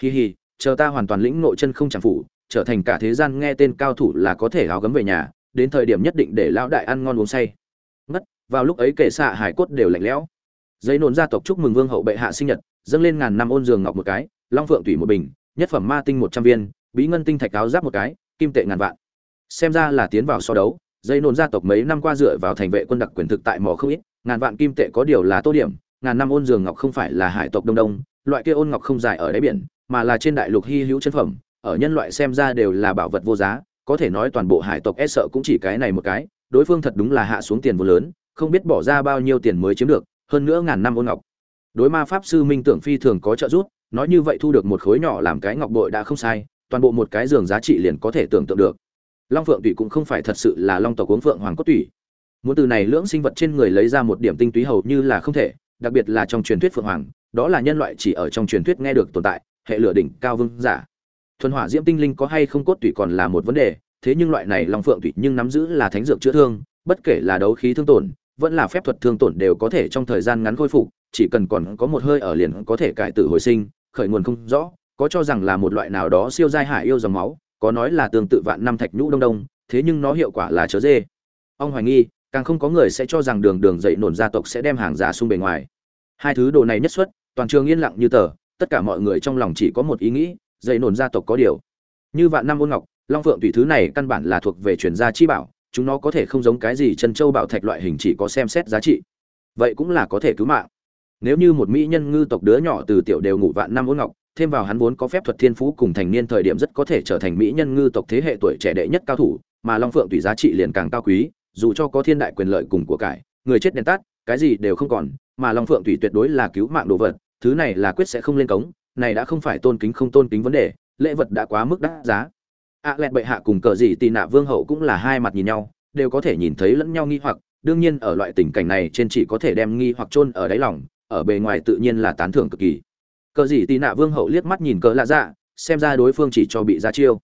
Hì hì chờ ta hoàn toàn lĩnh nội chân không chẳng phủ, trở thành cả thế gian nghe tên cao thủ là có thể áo gấm về nhà, đến thời điểm nhất định để lão đại ăn ngon uống say. Ngất, vào lúc ấy kệ xạ hải cốt đều lạnh lẽo. Giấy nôn gia tộc chúc mừng vương hậu bệ hạ sinh nhật, dâng lên ngàn năm ôn giường ngọc một cái, long phượng thủy một bình, nhất phẩm ma tinh một trăm viên, bí ngân tinh thạch áo giáp một cái, kim tệ ngàn vạn. Xem ra là tiến vào so đấu dây nôn gia tộc mấy năm qua dựa vào thành vệ quân đặc quyền thực tại mỏ không ít, ngàn vạn kim tệ có điều là tô điểm, ngàn năm ôn giường ngọc không phải là hải tộc đông đông, loại kia ôn ngọc không dài ở đáy biển, mà là trên đại lục hy hữu chân phẩm, ở nhân loại xem ra đều là bảo vật vô giá, có thể nói toàn bộ hải tộc e sợ cũng chỉ cái này một cái, đối phương thật đúng là hạ xuống tiền vô lớn, không biết bỏ ra bao nhiêu tiền mới chiếm được, hơn nữa ngàn năm ôn ngọc. Đối ma pháp sư minh tưởng phi thường có trợ giúp, nói như vậy thu được một khối nhỏ làm cái ngọc bội đã không sai, toàn bộ một cái giường giá trị liền có thể tưởng tượng được long phượng tủy cũng không phải thật sự là long tộc uống phượng hoàng cốt tủy. Muốn từ này lưỡng sinh vật trên người lấy ra một điểm tinh túy hầu như là không thể, đặc biệt là trong truyền thuyết phượng hoàng, đó là nhân loại chỉ ở trong truyền thuyết nghe được tồn tại, hệ lửa đỉnh cao vương giả. Thuần hỏa diễm tinh linh có hay không cốt tủy còn là một vấn đề, thế nhưng loại này long phượng tủy nhưng nắm giữ là thánh dược chữa thương, bất kể là đấu khí thương tổn, vẫn là phép thuật thương tổn đều có thể trong thời gian ngắn khôi phục, chỉ cần còn có một hơi ở liền có thể cải tử hồi sinh, khởi nguồn không rõ, có cho rằng là một loại nào đó siêu giai hải yêu dòng máu có nói là tương tự vạn năm thạch nhũ đông đông, thế nhưng nó hiệu quả là chớ dê. Ông hoài nghi, càng không có người sẽ cho rằng đường đường dậy nổn gia tộc sẽ đem hàng giả xung bề ngoài. Hai thứ đồ này nhất xuất, toàn trường yên lặng như tờ, tất cả mọi người trong lòng chỉ có một ý nghĩ, dậy nổn gia tộc có điều. Như vạn năm ôn ngọc, long phượng thủy thứ này căn bản là thuộc về truyền gia chi bảo, chúng nó có thể không giống cái gì chân châu bảo thạch loại hình chỉ có xem xét giá trị. Vậy cũng là có thể cứu mạng. Nếu như một mỹ nhân ngư tộc đứa nhỏ từ tiểu đều ngủ vạn năm ôn ngọc thêm vào hắn vốn có phép thuật thiên phú cùng thành niên thời điểm rất có thể trở thành mỹ nhân ngư tộc thế hệ tuổi trẻ đệ nhất cao thủ mà long phượng tùy giá trị liền càng cao quý dù cho có thiên đại quyền lợi cùng của cải người chết đèn tắt cái gì đều không còn mà long phượng tùy tuyệt đối là cứu mạng đồ vật thứ này là quyết sẽ không lên cống này đã không phải tôn kính không tôn kính vấn đề lễ vật đã quá mức đắt giá. Ạ à, lẹt bệ hạ cùng cờ gì tì nạ vương hậu cũng là hai mặt nhìn nhau đều có thể nhìn thấy lẫn nhau nghi hoặc đương nhiên ở loại tình cảnh này trên chỉ có thể đem nghi hoặc chôn ở đáy lòng ở bề ngoài tự nhiên là tán thưởng cực kỳ cờ gì tì nạ vương hậu liếc mắt nhìn cờ lạ dạ xem ra đối phương chỉ cho bị ra chiêu.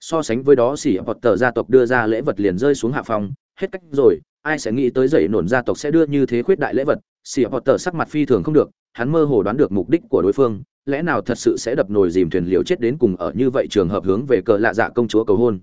So sánh với đó, xỉ hoặc tờ gia tộc đưa ra lễ vật liền rơi xuống hạ phòng. Hết cách rồi, ai sẽ nghĩ tới dậy nổn gia tộc sẽ đưa như thế khuyết đại lễ vật? Xỉ hoặc tờ sắc mặt phi thường không được, hắn mơ hồ đoán được mục đích của đối phương. Lẽ nào thật sự sẽ đập nồi dìm thuyền liều chết đến cùng ở như vậy trường hợp hướng về cờ lạ dạ công chúa cầu hôn?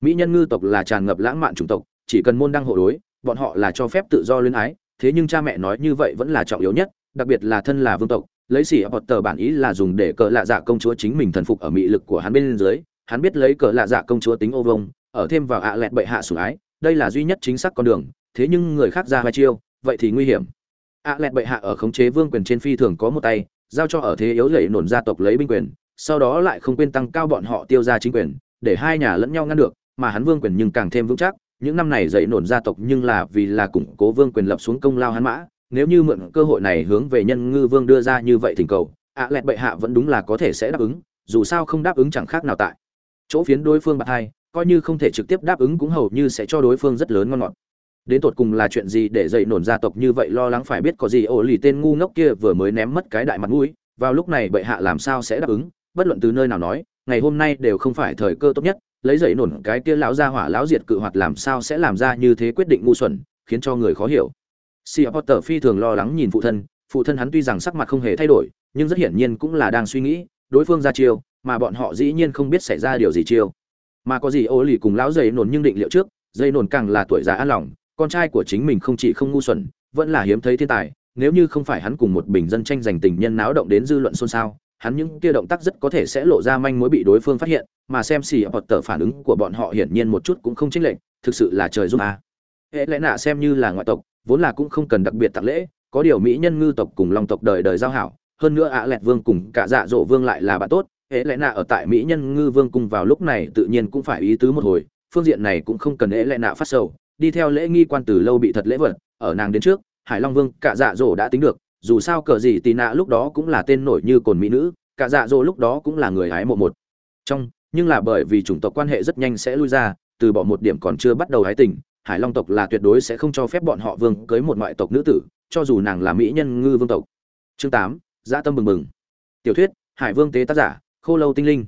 Mỹ nhân ngư tộc là tràn ngập lãng mạn chủng tộc, chỉ cần môn đăng hộ đối, bọn họ là cho phép tự do luyến ái. Thế nhưng cha mẹ nói như vậy vẫn là trọng yếu nhất, đặc biệt là thân là vương tộc lấy xỉ hoặc tờ bản ý là dùng để cờ lạ dạ công chúa chính mình thần phục ở mỹ lực của hắn bên dưới. Hắn biết lấy cờ lạ dạ công chúa tính ô vông ở thêm vào ạ lẹt bệ hạ sủng ái. Đây là duy nhất chính xác con đường, thế nhưng người khác ra vai chiêu, vậy thì nguy hiểm. Ạ lẹt bệ hạ ở khống chế vương quyền trên phi thường có một tay, giao cho ở thế yếu dậy nổn gia tộc lấy binh quyền, sau đó lại không quên tăng cao bọn họ tiêu ra chính quyền, để hai nhà lẫn nhau ngăn được, mà hắn vương quyền nhưng càng thêm vững chắc. Những năm này dậy nổn gia tộc nhưng là vì là củng cố vương quyền lập xuống công lao hắn mã nếu như mượn cơ hội này hướng về nhân ngư vương đưa ra như vậy thỉnh cầu, ạ lẹt bệ hạ vẫn đúng là có thể sẽ đáp ứng, dù sao không đáp ứng chẳng khác nào tại. Chỗ phiến đối phương bạc hai, coi như không thể trực tiếp đáp ứng cũng hầu như sẽ cho đối phương rất lớn ngon ngọt. Đến tột cùng là chuyện gì để dậy nổn gia tộc như vậy lo lắng phải biết có gì ổ lì tên ngu ngốc kia vừa mới ném mất cái đại mặt mũi, vào lúc này bệ hạ làm sao sẽ đáp ứng, bất luận từ nơi nào nói, ngày hôm nay đều không phải thời cơ tốt nhất, lấy dậy nổn cái kia lão gia hỏa lão diệt cự hoạt làm sao sẽ làm ra như thế quyết định ngu xuẩn, khiến cho người khó hiểu. Sir Potter phi thường lo lắng nhìn phụ thân, phụ thân hắn tuy rằng sắc mặt không hề thay đổi, nhưng rất hiển nhiên cũng là đang suy nghĩ, đối phương ra chiêu, mà bọn họ dĩ nhiên không biết xảy ra điều gì chiêu. Mà có gì ô lì cùng lão dày nổn nhưng định liệu trước, dây nổn càng là tuổi già an lòng, con trai của chính mình không chỉ không ngu xuẩn, vẫn là hiếm thấy thiên tài, nếu như không phải hắn cùng một bình dân tranh giành tình nhân náo động đến dư luận xôn xao, hắn những kia động tác rất có thể sẽ lộ ra manh mối bị đối phương phát hiện, mà xem xỉ hoặc tờ phản ứng của bọn họ hiển nhiên một chút cũng không chênh lệch, thực sự là trời giúp a. À. Hệ lẽ nạ xem như là ngoại tộc, vốn là cũng không cần đặc biệt tặng lễ, có điều mỹ nhân ngư tộc cùng long tộc đời đời giao hảo, hơn nữa ạ lẹt vương cùng cả dạ dỗ vương lại là bạn tốt, hệ lẽ nạ ở tại mỹ nhân ngư vương cung vào lúc này tự nhiên cũng phải ý tứ một hồi, phương diện này cũng không cần hệ lẽ nạ phát sầu, đi theo lễ nghi quan từ lâu bị thật lễ vật, ở nàng đến trước, Hải Long Vương cả dạ dỗ đã tính được, dù sao cờ gì tì nạ lúc đó cũng là tên nổi như cồn mỹ nữ, cả dạ dỗ lúc đó cũng là người hái mộ một. Trong, nhưng là bởi vì chủng tộc quan hệ rất nhanh sẽ lui ra, từ bỏ một điểm còn chưa bắt đầu hái tình, hải long tộc là tuyệt đối sẽ không cho phép bọn họ vương cưới một ngoại tộc nữ tử, cho dù nàng là mỹ nhân ngư vương tộc. Chương tám, dã tâm mừng mừng tiểu thuyết, hải vương tế tác giả, khô lâu tinh linh.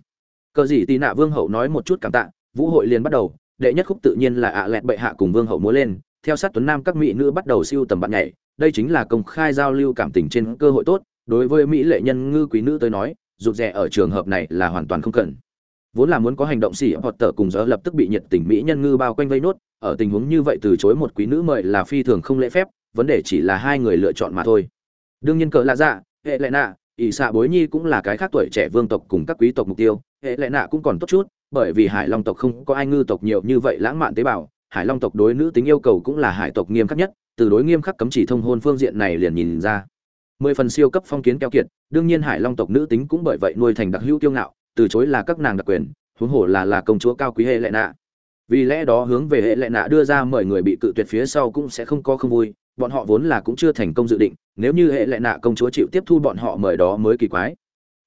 Cờ dị tì nạ vương hậu nói một chút cảm tạ, vũ hội liền bắt đầu, đệ nhất khúc tự nhiên là ạ lẹt bệ hạ cùng vương hậu múa lên, theo sát tuấn nam các mỹ nữ bắt đầu siêu tầm bạn nhảy, đây chính là công khai giao lưu cảm tình trên cơ hội tốt, đối với mỹ lệ nhân ngư quý nữ tới nói, rụt rè ở trường hợp này là hoàn toàn không cần. Vốn là muốn có hành động xỉ hoặc tờ cùng giờ lập tức bị nhiệt tình mỹ nhân ngư bao quanh vây nốt ở tình huống như vậy từ chối một quý nữ mời là phi thường không lễ phép, vấn đề chỉ là hai người lựa chọn mà thôi. Đương nhiên cỡ lạ dạ hệ lệ nạ, ỷ xạ bối nhi cũng là cái khác tuổi trẻ vương tộc cùng các quý tộc mục tiêu, hệ lệ nạ cũng còn tốt chút, bởi vì hải long tộc không có ai ngư tộc nhiều như vậy lãng mạn tế bào, hải long tộc đối nữ tính yêu cầu cũng là hải tộc nghiêm khắc nhất, từ đối nghiêm khắc cấm chỉ thông hôn phương diện này liền nhìn ra. Mười phần siêu cấp phong kiến keo kiệt, đương nhiên hải long tộc nữ tính cũng bởi vậy nuôi thành đặc hữu kiêu ngạo, từ chối là các nàng đặc quyền, huống hồ là là công chúa cao quý hệ lệ nạ vì lẽ đó hướng về hệ lệ nạ đưa ra mời người bị cự tuyệt phía sau cũng sẽ không có không vui, bọn họ vốn là cũng chưa thành công dự định, nếu như hệ lệ nạ công chúa chịu tiếp thu bọn họ mời đó mới kỳ quái.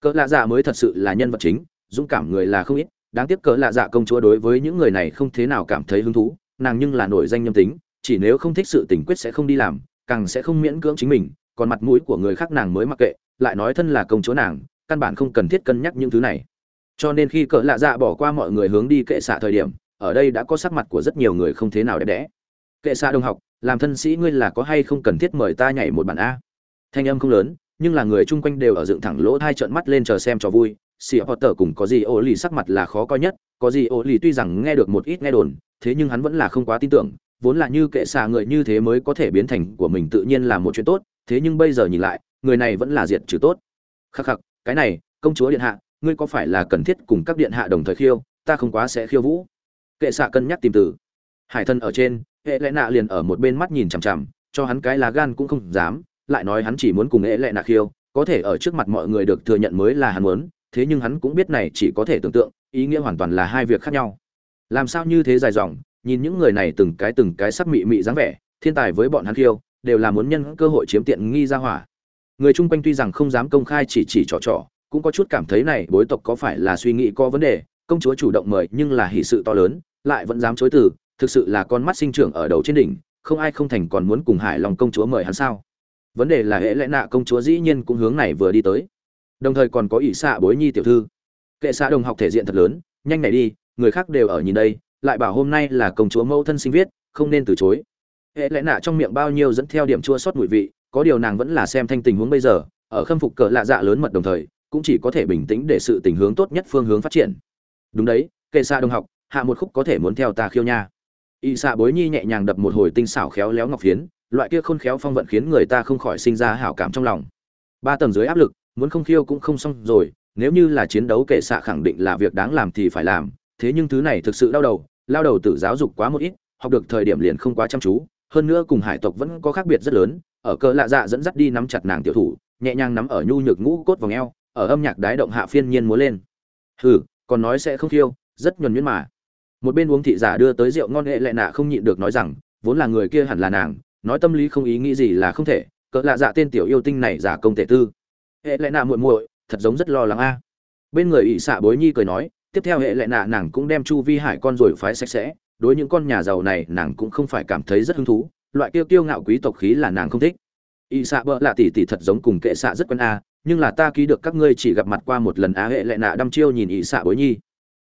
Cỡ lạ dạ mới thật sự là nhân vật chính, dũng cảm người là không ít, đáng tiếc cỡ lạ dạ công chúa đối với những người này không thế nào cảm thấy hứng thú, nàng nhưng là nổi danh nhâm tính, chỉ nếu không thích sự tình quyết sẽ không đi làm, càng sẽ không miễn cưỡng chính mình, còn mặt mũi của người khác nàng mới mặc kệ, lại nói thân là công chúa nàng, căn bản không cần thiết cân nhắc những thứ này. Cho nên khi cỡ lạ dạ bỏ qua mọi người hướng đi kệ xạ thời điểm ở đây đã có sắc mặt của rất nhiều người không thế nào đẹp đẽ. Kệ xạ đồng học, làm thân sĩ ngươi là có hay không cần thiết mời ta nhảy một bản a? Thanh âm không lớn, nhưng là người chung quanh đều ở dựng thẳng lỗ hai trợn mắt lên chờ xem cho vui. Sĩ potter cùng có gì ô lì sắc mặt là khó coi nhất. Có gì ô lì tuy rằng nghe được một ít nghe đồn, thế nhưng hắn vẫn là không quá tin tưởng. Vốn là như kệ xạ người như thế mới có thể biến thành của mình tự nhiên là một chuyện tốt, thế nhưng bây giờ nhìn lại, người này vẫn là diệt trừ tốt. Khắc khắc, cái này, công chúa điện hạ, ngươi có phải là cần thiết cùng các điện hạ đồng thời khiêu? Ta không quá sẽ khiêu vũ kệ xạ cân nhắc tìm từ. Hải thân ở trên, hệ lẽ nạ liền ở một bên mắt nhìn chằm chằm, cho hắn cái lá gan cũng không dám, lại nói hắn chỉ muốn cùng hệ lẽ nạ khiêu, có thể ở trước mặt mọi người được thừa nhận mới là hắn muốn, thế nhưng hắn cũng biết này chỉ có thể tưởng tượng, ý nghĩa hoàn toàn là hai việc khác nhau. Làm sao như thế dài dòng, nhìn những người này từng cái từng cái sắc mị mị dáng vẻ, thiên tài với bọn hắn khiêu, đều là muốn nhân cơ hội chiếm tiện nghi ra hỏa. Người chung quanh tuy rằng không dám công khai chỉ chỉ trò trò, cũng có chút cảm thấy này bối tộc có phải là suy nghĩ có vấn đề, công chúa chủ động mời nhưng là hỷ sự to lớn lại vẫn dám chối từ, thực sự là con mắt sinh trưởng ở đầu trên đỉnh, không ai không thành còn muốn cùng hải lòng công chúa mời hắn sao? Vấn đề là hễ lẽ nạ công chúa dĩ nhiên cũng hướng này vừa đi tới. Đồng thời còn có ỷ xạ bối nhi tiểu thư. Kệ xạ đồng học thể diện thật lớn, nhanh này đi, người khác đều ở nhìn đây, lại bảo hôm nay là công chúa mẫu thân sinh viết, không nên từ chối. Hệ lẽ nạ trong miệng bao nhiêu dẫn theo điểm chua sót mùi vị, có điều nàng vẫn là xem thanh tình huống bây giờ, ở khâm phục cờ lạ dạ lớn mật đồng thời, cũng chỉ có thể bình tĩnh để sự tình hướng tốt nhất phương hướng phát triển. Đúng đấy, kệ xạ đồng học hạ một khúc có thể muốn theo ta khiêu nha. Y xạ bối nhi nhẹ nhàng đập một hồi tinh xảo khéo léo ngọc phiến, loại kia khôn khéo phong vận khiến người ta không khỏi sinh ra hảo cảm trong lòng. Ba tầng dưới áp lực, muốn không khiêu cũng không xong rồi, nếu như là chiến đấu kệ xạ khẳng định là việc đáng làm thì phải làm, thế nhưng thứ này thực sự đau đầu, lao đầu tự giáo dục quá một ít, học được thời điểm liền không quá chăm chú, hơn nữa cùng hải tộc vẫn có khác biệt rất lớn, ở cơ lạ dạ dẫn dắt đi nắm chặt nàng tiểu thủ, nhẹ nhàng nắm ở nhu nhược ngũ cốt vòng eo, ở âm nhạc đái động hạ phiên nhiên múa lên. Hừ, còn nói sẽ không khiêu, rất nhuần nhuyễn mà một bên uống thị giả đưa tới rượu ngon nghệ lệ nạ không nhịn được nói rằng, vốn là người kia hẳn là nàng, nói tâm lý không ý nghĩ gì là không thể, cỡ lạ dạ tên tiểu yêu tinh này giả công tể tư. Hệ lệ nạ muội muội, thật giống rất lo lắng a. Bên người ỷ xạ bối nhi cười nói, tiếp theo hệ lệ nạ nàng cũng đem chu vi hải con rồi phái sạch sẽ, đối những con nhà giàu này nàng cũng không phải cảm thấy rất hứng thú, loại kiêu kiêu ngạo quý tộc khí là nàng không thích. Ỷ xạ bỡ lạ tỷ tỷ thật giống cùng kệ xạ rất quen a, nhưng là ta ký được các ngươi chỉ gặp mặt qua một lần á, hệ lệ nạ đăm chiêu nhìn ỷ xạ bối nhi.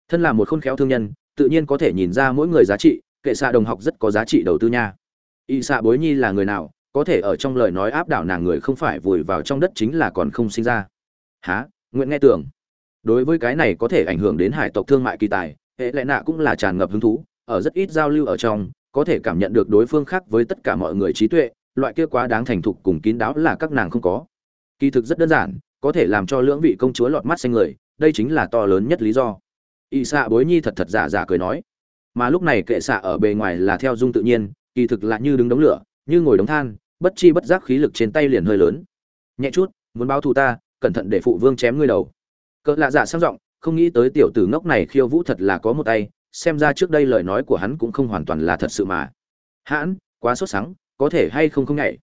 Thân là một khôn khéo thương nhân tự nhiên có thể nhìn ra mỗi người giá trị, kệ xạ đồng học rất có giá trị đầu tư nha. Y xạ bối nhi là người nào, có thể ở trong lời nói áp đảo nàng người không phải vùi vào trong đất chính là còn không sinh ra. Há nguyện nghe tưởng. Đối với cái này có thể ảnh hưởng đến hải tộc thương mại kỳ tài, hệ lệ nạ cũng là tràn ngập hứng thú, ở rất ít giao lưu ở trong, có thể cảm nhận được đối phương khác với tất cả mọi người trí tuệ, loại kia quá đáng thành thục cùng kín đáo là các nàng không có. Kỳ thực rất đơn giản, có thể làm cho lưỡng vị công chúa lọt mắt xanh người, đây chính là to lớn nhất lý do y xạ bối nhi thật thật giả giả cười nói. Mà lúc này kệ xạ ở bề ngoài là theo dung tự nhiên, kỳ thực là như đứng đống lửa, như ngồi đống than, bất chi bất giác khí lực trên tay liền hơi lớn. Nhẹ chút, muốn báo thù ta, cẩn thận để phụ vương chém ngươi đầu. Cỡ lạ dạ sang giọng, không nghĩ tới tiểu tử ngốc này khiêu vũ thật là có một tay, xem ra trước đây lời nói của hắn cũng không hoàn toàn là thật sự mà. Hãn, quá sốt sắng, có thể hay không không nhảy?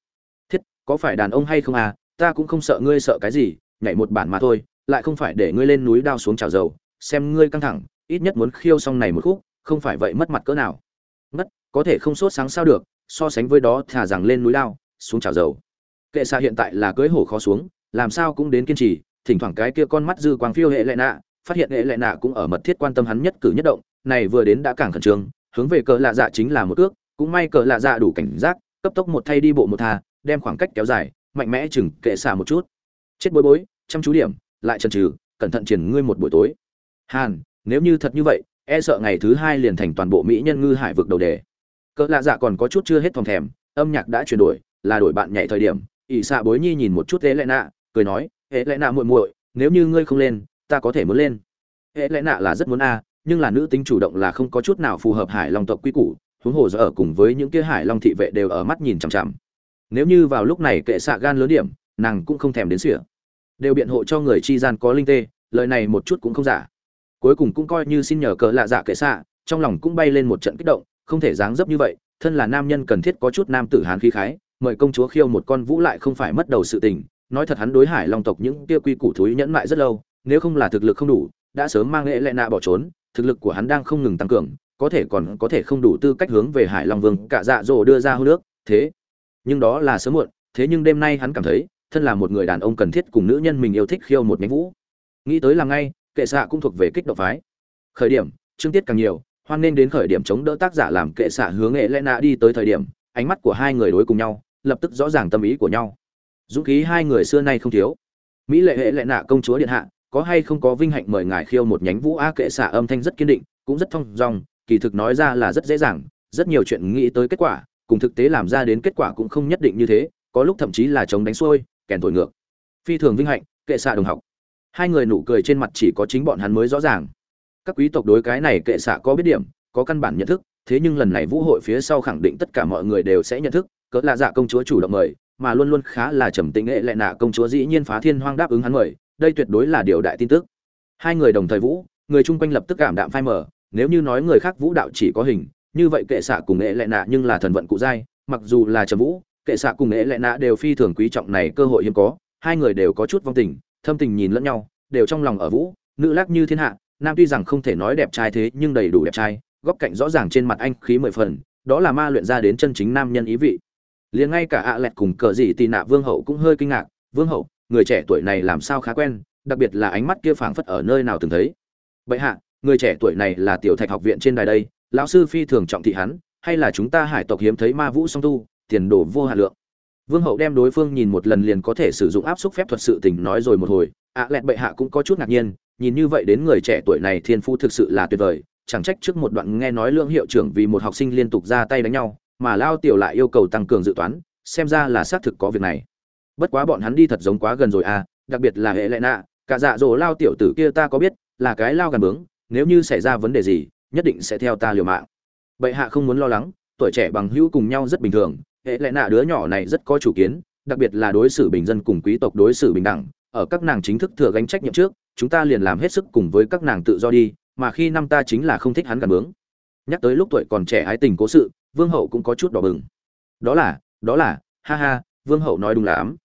Thiết, có phải đàn ông hay không à ta cũng không sợ ngươi sợ cái gì, nhảy một bản mà thôi, lại không phải để ngươi lên núi đao xuống trào dầu xem ngươi căng thẳng ít nhất muốn khiêu xong này một khúc không phải vậy mất mặt cỡ nào. Mất có thể không sốt sáng sao được so sánh với đó thả rằng lên núi lao, xuống trào dầu. Kệ xa hiện tại là cưới hổ khó xuống làm sao cũng đến kiên trì thỉnh thoảng cái kia con mắt dư quang phiêu hệ lệ nạ phát hiện hệ lệ nạ cũng ở mật thiết quan tâm hắn nhất cử nhất động này vừa đến đã càng khẩn trương hướng về cờ lạ dạ chính là một ước cũng may cờ lạ dạ đủ cảnh giác cấp tốc một thay đi bộ một thà, đem khoảng cách kéo dài mạnh mẽ chừng kệ xạ một chút. Chết bối bối chăm chú điểm lại chần trừ cẩn thận triển ngươi một buổi tối hàn, nếu như thật như vậy e sợ ngày thứ hai liền thành toàn bộ mỹ nhân ngư hải vực đầu đề. Cỡ lạ dạ còn có chút chưa hết phòng thèm, âm nhạc đã chuyển đổi, là đổi bạn nhảy thời điểm, ỷ xạ bối nhi nhìn một chút hễ lẽ nạ, cười nói hễ lẽ nạ muội muội, nếu như ngươi không lên, ta có thể muốn lên. Hễ lẽ nạ là rất muốn a, nhưng là nữ tính chủ động là không có chút nào phù hợp hải long tộc quy củ, huống hồ giờ ở cùng với những kia hải long thị vệ đều ở mắt nhìn chằm chằm. Nếu như vào lúc này kệ xạ gan lớn điểm, nàng cũng không thèm đến sỉa. Đều biện hộ cho người chi gian có linh tê, lời này một chút cũng không giả cuối cùng cũng coi như xin nhờ cờ lạ dạ kệ xạ, trong lòng cũng bay lên một trận kích động, không thể dáng dấp như vậy, thân là nam nhân cần thiết có chút nam tử hán khí khái, mời công chúa khiêu một con vũ lại không phải mất đầu sự tình, nói thật hắn đối hải long tộc những kia quy củ thúi nhẫn mại rất lâu, nếu không là thực lực không đủ, đã sớm mang lễ lệ nạ bỏ trốn, thực lực của hắn đang không ngừng tăng cường, có thể còn có thể không đủ tư cách hướng về hải long vương cả dạ dỗ đưa ra hô nước thế. Nhưng đó là sớm muộn, thế nhưng đêm nay hắn cảm thấy, thân là một người đàn ông cần thiết cùng nữ nhân mình yêu thích khiêu một nhánh vũ. Nghĩ tới là ngay kệ xạ cũng thuộc về kích động phái. Khởi điểm, chương tiết càng nhiều, hoan nên đến khởi điểm chống đỡ tác giả làm kệ xạ hướng nghệ lẽ nạ đi tới thời điểm, ánh mắt của hai người đối cùng nhau, lập tức rõ ràng tâm ý của nhau. Dũng khí hai người xưa nay không thiếu. Mỹ lệ hệ lệ nạ công chúa điện hạ, có hay không có vinh hạnh mời ngài khiêu một nhánh vũ a kệ xạ âm thanh rất kiên định, cũng rất thông dong, kỳ thực nói ra là rất dễ dàng, rất nhiều chuyện nghĩ tới kết quả, cùng thực tế làm ra đến kết quả cũng không nhất định như thế, có lúc thậm chí là chống đánh xuôi, kèn thổi ngược. Phi thường vinh hạnh, kệ xạ đồng học hai người nụ cười trên mặt chỉ có chính bọn hắn mới rõ ràng. Các quý tộc đối cái này kệ xạ có biết điểm, có căn bản nhận thức, thế nhưng lần này vũ hội phía sau khẳng định tất cả mọi người đều sẽ nhận thức, cỡ lạ dạ công chúa chủ động mời, mà luôn luôn khá là trầm tĩnh nghệ lệ nạ công chúa dĩ nhiên phá thiên hoang đáp ứng hắn mời, đây tuyệt đối là điều đại tin tức. Hai người đồng thời vũ, người chung quanh lập tức cảm đạm phai mở nếu như nói người khác vũ đạo chỉ có hình, như vậy kệ xạ cùng nghệ lệ nạ nhưng là thần vận cụ giai, mặc dù là trầm vũ, kệ xạ cùng nghệ lệ nạ đều phi thường quý trọng này cơ hội hiếm có, hai người đều có chút vong tình thâm tình nhìn lẫn nhau, đều trong lòng ở vũ, nữ lắc như thiên hạ, nam tuy rằng không thể nói đẹp trai thế nhưng đầy đủ đẹp trai, góc cạnh rõ ràng trên mặt anh khí mười phần, đó là ma luyện ra đến chân chính nam nhân ý vị. Liền ngay cả ạ lẹt cùng cờ dị tì nạ vương hậu cũng hơi kinh ngạc, vương hậu, người trẻ tuổi này làm sao khá quen, đặc biệt là ánh mắt kia phảng phất ở nơi nào từng thấy. Bệ hạ, người trẻ tuổi này là tiểu thạch học viện trên đài đây, lão sư phi thường trọng thị hắn, hay là chúng ta hải tộc hiếm thấy ma vũ song tu, tiền đồ vô hạ lượng? Vương hậu đem đối phương nhìn một lần liền có thể sử dụng áp suất phép thuật sự tình nói rồi một hồi. Ạ lẹt bệ hạ cũng có chút ngạc nhiên, nhìn như vậy đến người trẻ tuổi này thiên phu thực sự là tuyệt vời, chẳng trách trước một đoạn nghe nói lương hiệu trưởng vì một học sinh liên tục ra tay đánh nhau, mà lao tiểu lại yêu cầu tăng cường dự toán, xem ra là xác thực có việc này. Bất quá bọn hắn đi thật giống quá gần rồi à đặc biệt là hệ lệ nạ, cả dạ dỗ lao tiểu tử kia ta có biết, là cái lao gần bướng, nếu như xảy ra vấn đề gì, nhất định sẽ theo ta liều mạng. Bệ hạ không muốn lo lắng, tuổi trẻ bằng hữu cùng nhau rất bình thường hệ lẽ nạ đứa nhỏ này rất có chủ kiến, đặc biệt là đối xử bình dân cùng quý tộc đối xử bình đẳng, ở các nàng chính thức thừa gánh trách nhiệm trước, chúng ta liền làm hết sức cùng với các nàng tự do đi, mà khi năm ta chính là không thích hắn gần bướng. Nhắc tới lúc tuổi còn trẻ ái tình cố sự, vương hậu cũng có chút đỏ bừng. Đó là đó là, ha ha, vương hậu nói đúng lắm.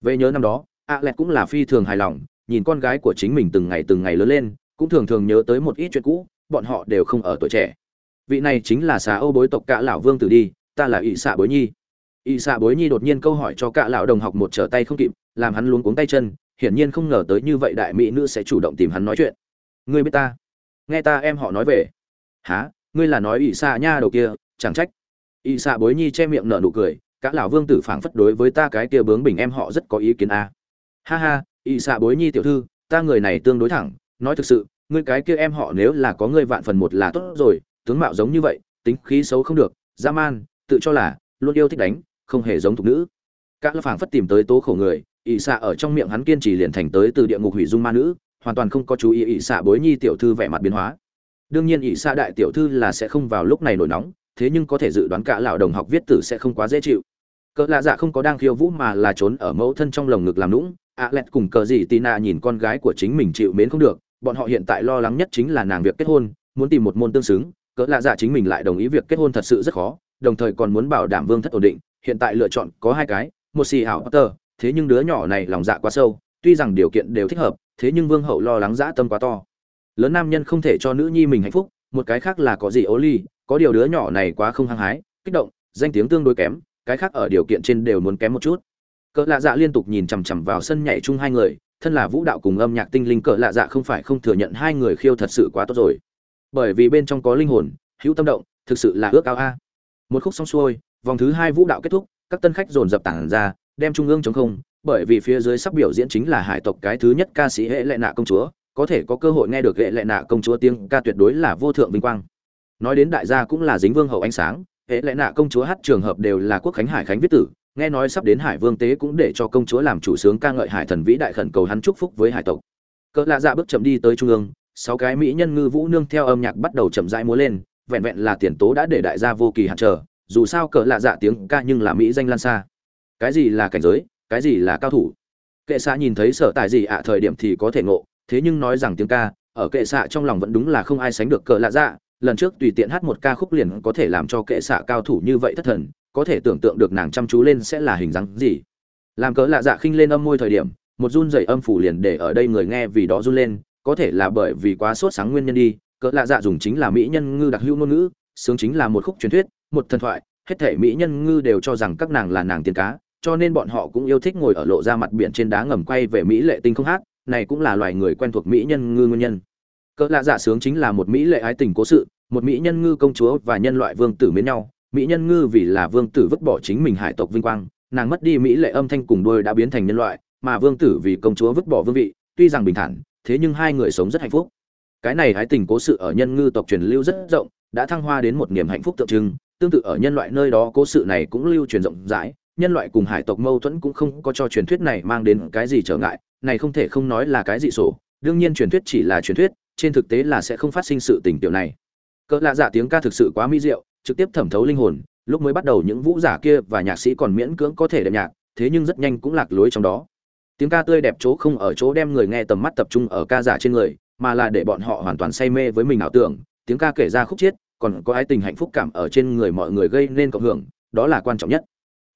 Về nhớ năm đó, a lẹt cũng là phi thường hài lòng, nhìn con gái của chính mình từng ngày từng ngày lớn lên, cũng thường thường nhớ tới một ít chuyện cũ, bọn họ đều không ở tuổi trẻ. Vị này chính là xà âu bối tộc cả lão vương tử đi, ta là ỵ xạ bối nhi. Y xạ bối nhi đột nhiên câu hỏi cho cả lão đồng học một trở tay không kịp, làm hắn luống cuống tay chân, hiển nhiên không ngờ tới như vậy đại mỹ nữ sẽ chủ động tìm hắn nói chuyện. Ngươi biết ta? Nghe ta em họ nói về. Há ngươi là nói Y xạ nha đầu kia, chẳng trách. Y xạ bối nhi che miệng nở nụ cười, cả lão vương tử phảng phất đối với ta cái kia bướng bình em họ rất có ý kiến a. À. ha ha, Y xạ bối nhi tiểu thư, ta người này tương đối thẳng, nói thực sự, ngươi cái kia em họ nếu là có ngươi vạn phần một là tốt rồi, tướng mạo giống như vậy, tính khí xấu không được, dã man, tự cho là luôn yêu thích đánh không hề giống thục nữ. Cả lão phảng phất tìm tới tố khổ người ỵ xạ ở trong miệng hắn kiên trì liền thành tới từ địa ngục hủy dung ma nữ, hoàn toàn không có chú ý ỵ xạ bối nhi tiểu thư vẻ mặt biến hóa. Đương nhiên ỵ xạ đại tiểu thư là sẽ không vào lúc này nổi nóng, thế nhưng có thể dự đoán cả lão đồng học viết tử sẽ không quá dễ chịu. Cỡ lạ dạ không có đang khiêu vũ mà là trốn ở mẫu thân trong lồng ngực làm lũng ạ lẹt cùng cờ gì tina nhìn con gái của chính mình chịu mến không được, bọn họ hiện tại lo lắng nhất chính là nàng việc kết hôn, muốn tìm một môn tương xứng, cỡ lạ dạ chính mình lại đồng ý việc kết hôn thật sự rất khó, đồng thời còn muốn bảo đảm vương thất ổn định hiện tại lựa chọn có hai cái, một xì hảo potter, thế nhưng đứa nhỏ này lòng dạ quá sâu, tuy rằng điều kiện đều thích hợp, thế nhưng vương hậu lo lắng dã tâm quá to. Lớn nam nhân không thể cho nữ nhi mình hạnh phúc, một cái khác là có gì ố ly có điều đứa nhỏ này quá không hăng hái, kích động, danh tiếng tương đối kém, cái khác ở điều kiện trên đều muốn kém một chút. Cỡ lạ dạ liên tục nhìn chằm chằm vào sân nhảy chung hai người, thân là vũ đạo cùng âm nhạc tinh linh cỡ lạ dạ không phải không thừa nhận hai người khiêu thật sự quá tốt rồi. Bởi vì bên trong có linh hồn, hữu tâm động, thực sự là ước ao a. Một khúc xong xuôi vòng thứ hai vũ đạo kết thúc, các tân khách dồn dập tản ra, đem trung ương chống không, bởi vì phía dưới sắp biểu diễn chính là hải tộc cái thứ nhất ca sĩ hệ lệ nạ công chúa, có thể có cơ hội nghe được hệ lệ nạ công chúa tiếng ca tuyệt đối là vô thượng vinh quang. Nói đến đại gia cũng là dính vương hậu ánh sáng, hệ lệ nạ công chúa hát trường hợp đều là quốc khánh hải khánh viết tử, nghe nói sắp đến hải vương tế cũng để cho công chúa làm chủ sướng ca ngợi hải thần vĩ đại khẩn cầu hắn chúc phúc với hải tộc. Cỡ lạ dạ bước chậm đi tới trung ương, sáu cái mỹ nhân ngư vũ nương theo âm nhạc bắt đầu chậm rãi múa lên, vẹn vẹn là tiền tố đã để đại gia vô kỳ hạn trở dù sao cỡ lạ dạ tiếng ca nhưng là mỹ danh lan xa. Cái gì là cảnh giới, cái gì là cao thủ? Kệ xạ nhìn thấy sở tài gì ạ thời điểm thì có thể ngộ, thế nhưng nói rằng tiếng ca, ở kệ xạ trong lòng vẫn đúng là không ai sánh được cỡ lạ dạ. Lần trước tùy tiện hát một ca khúc liền có thể làm cho kệ xạ cao thủ như vậy thất thần, có thể tưởng tượng được nàng chăm chú lên sẽ là hình dáng gì. Làm cỡ lạ dạ khinh lên âm môi thời điểm, một run dày âm phủ liền để ở đây người nghe vì đó run lên, có thể là bởi vì quá sốt sáng nguyên nhân đi cỡ lạ dạ dùng chính là mỹ nhân ngư đặc hữu ngôn ngữ, sướng chính là một khúc truyền thuyết một thần thoại, hết thể mỹ nhân ngư đều cho rằng các nàng là nàng tiên cá, cho nên bọn họ cũng yêu thích ngồi ở lộ ra mặt biển trên đá ngầm quay về mỹ lệ tinh không hát, này cũng là loài người quen thuộc mỹ nhân ngư nguyên nhân. Cỡ lạ giả sướng chính là một mỹ lệ ái tình cố sự, một mỹ nhân ngư công chúa và nhân loại vương tử mến nhau, mỹ nhân ngư vì là vương tử vứt bỏ chính mình hải tộc vinh quang, nàng mất đi mỹ lệ âm thanh cùng đôi đã biến thành nhân loại, mà vương tử vì công chúa vứt bỏ vương vị, tuy rằng bình thản, thế nhưng hai người sống rất hạnh phúc. Cái này hái tình cố sự ở nhân ngư tộc truyền lưu rất rộng, đã thăng hoa đến một niềm hạnh phúc tượng trưng tương tự ở nhân loại nơi đó cố sự này cũng lưu truyền rộng rãi, nhân loại cùng hải tộc mâu thuẫn cũng không có cho truyền thuyết này mang đến cái gì trở ngại, này không thể không nói là cái gì sổ, đương nhiên truyền thuyết chỉ là truyền thuyết, trên thực tế là sẽ không phát sinh sự tình tiểu này. Cỡ lạ dạ tiếng ca thực sự quá mỹ diệu, trực tiếp thẩm thấu linh hồn, lúc mới bắt đầu những vũ giả kia và nhạc sĩ còn miễn cưỡng có thể đẹp nhạc, thế nhưng rất nhanh cũng lạc lối trong đó. Tiếng ca tươi đẹp chỗ không ở chỗ đem người nghe tầm mắt tập trung ở ca giả trên người, mà là để bọn họ hoàn toàn say mê với mình ảo tưởng, tiếng ca kể ra khúc chiết còn có ai tình hạnh phúc cảm ở trên người mọi người gây nên cộng hưởng, đó là quan trọng nhất.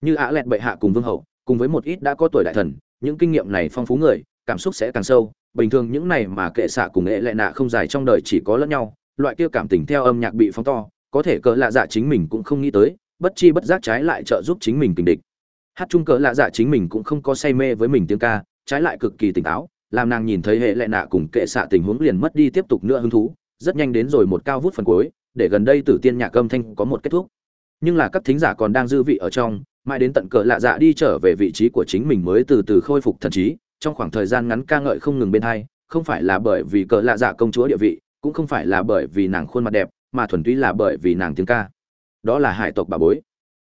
Như ạ lẹt bệ hạ cùng vương hậu, cùng với một ít đã có tuổi đại thần, những kinh nghiệm này phong phú người, cảm xúc sẽ càng sâu. Bình thường những này mà kệ xạ cùng nghệ lệ nạ không dài trong đời chỉ có lẫn nhau, loại kia cảm tình theo âm nhạc bị phóng to, có thể cỡ lạ dạ chính mình cũng không nghĩ tới, bất chi bất giác trái lại trợ giúp chính mình tình địch. Hát chung cỡ lạ dạ chính mình cũng không có say mê với mình tiếng ca, trái lại cực kỳ tỉnh táo, làm nàng nhìn thấy hệ lệ nạ cùng kệ xạ tình huống liền mất đi tiếp tục nữa hứng thú, rất nhanh đến rồi một cao vút phần cuối để gần đây tử tiên nhạc âm thanh có một kết thúc. Nhưng là các thính giả còn đang dư vị ở trong, mãi đến tận cỡ lạ dạ đi trở về vị trí của chính mình mới từ từ khôi phục thần trí, trong khoảng thời gian ngắn ca ngợi không ngừng bên hai, không phải là bởi vì cỡ lạ dạ công chúa địa vị, cũng không phải là bởi vì nàng khuôn mặt đẹp, mà thuần túy là bởi vì nàng tiếng ca. Đó là hải tộc bà bối.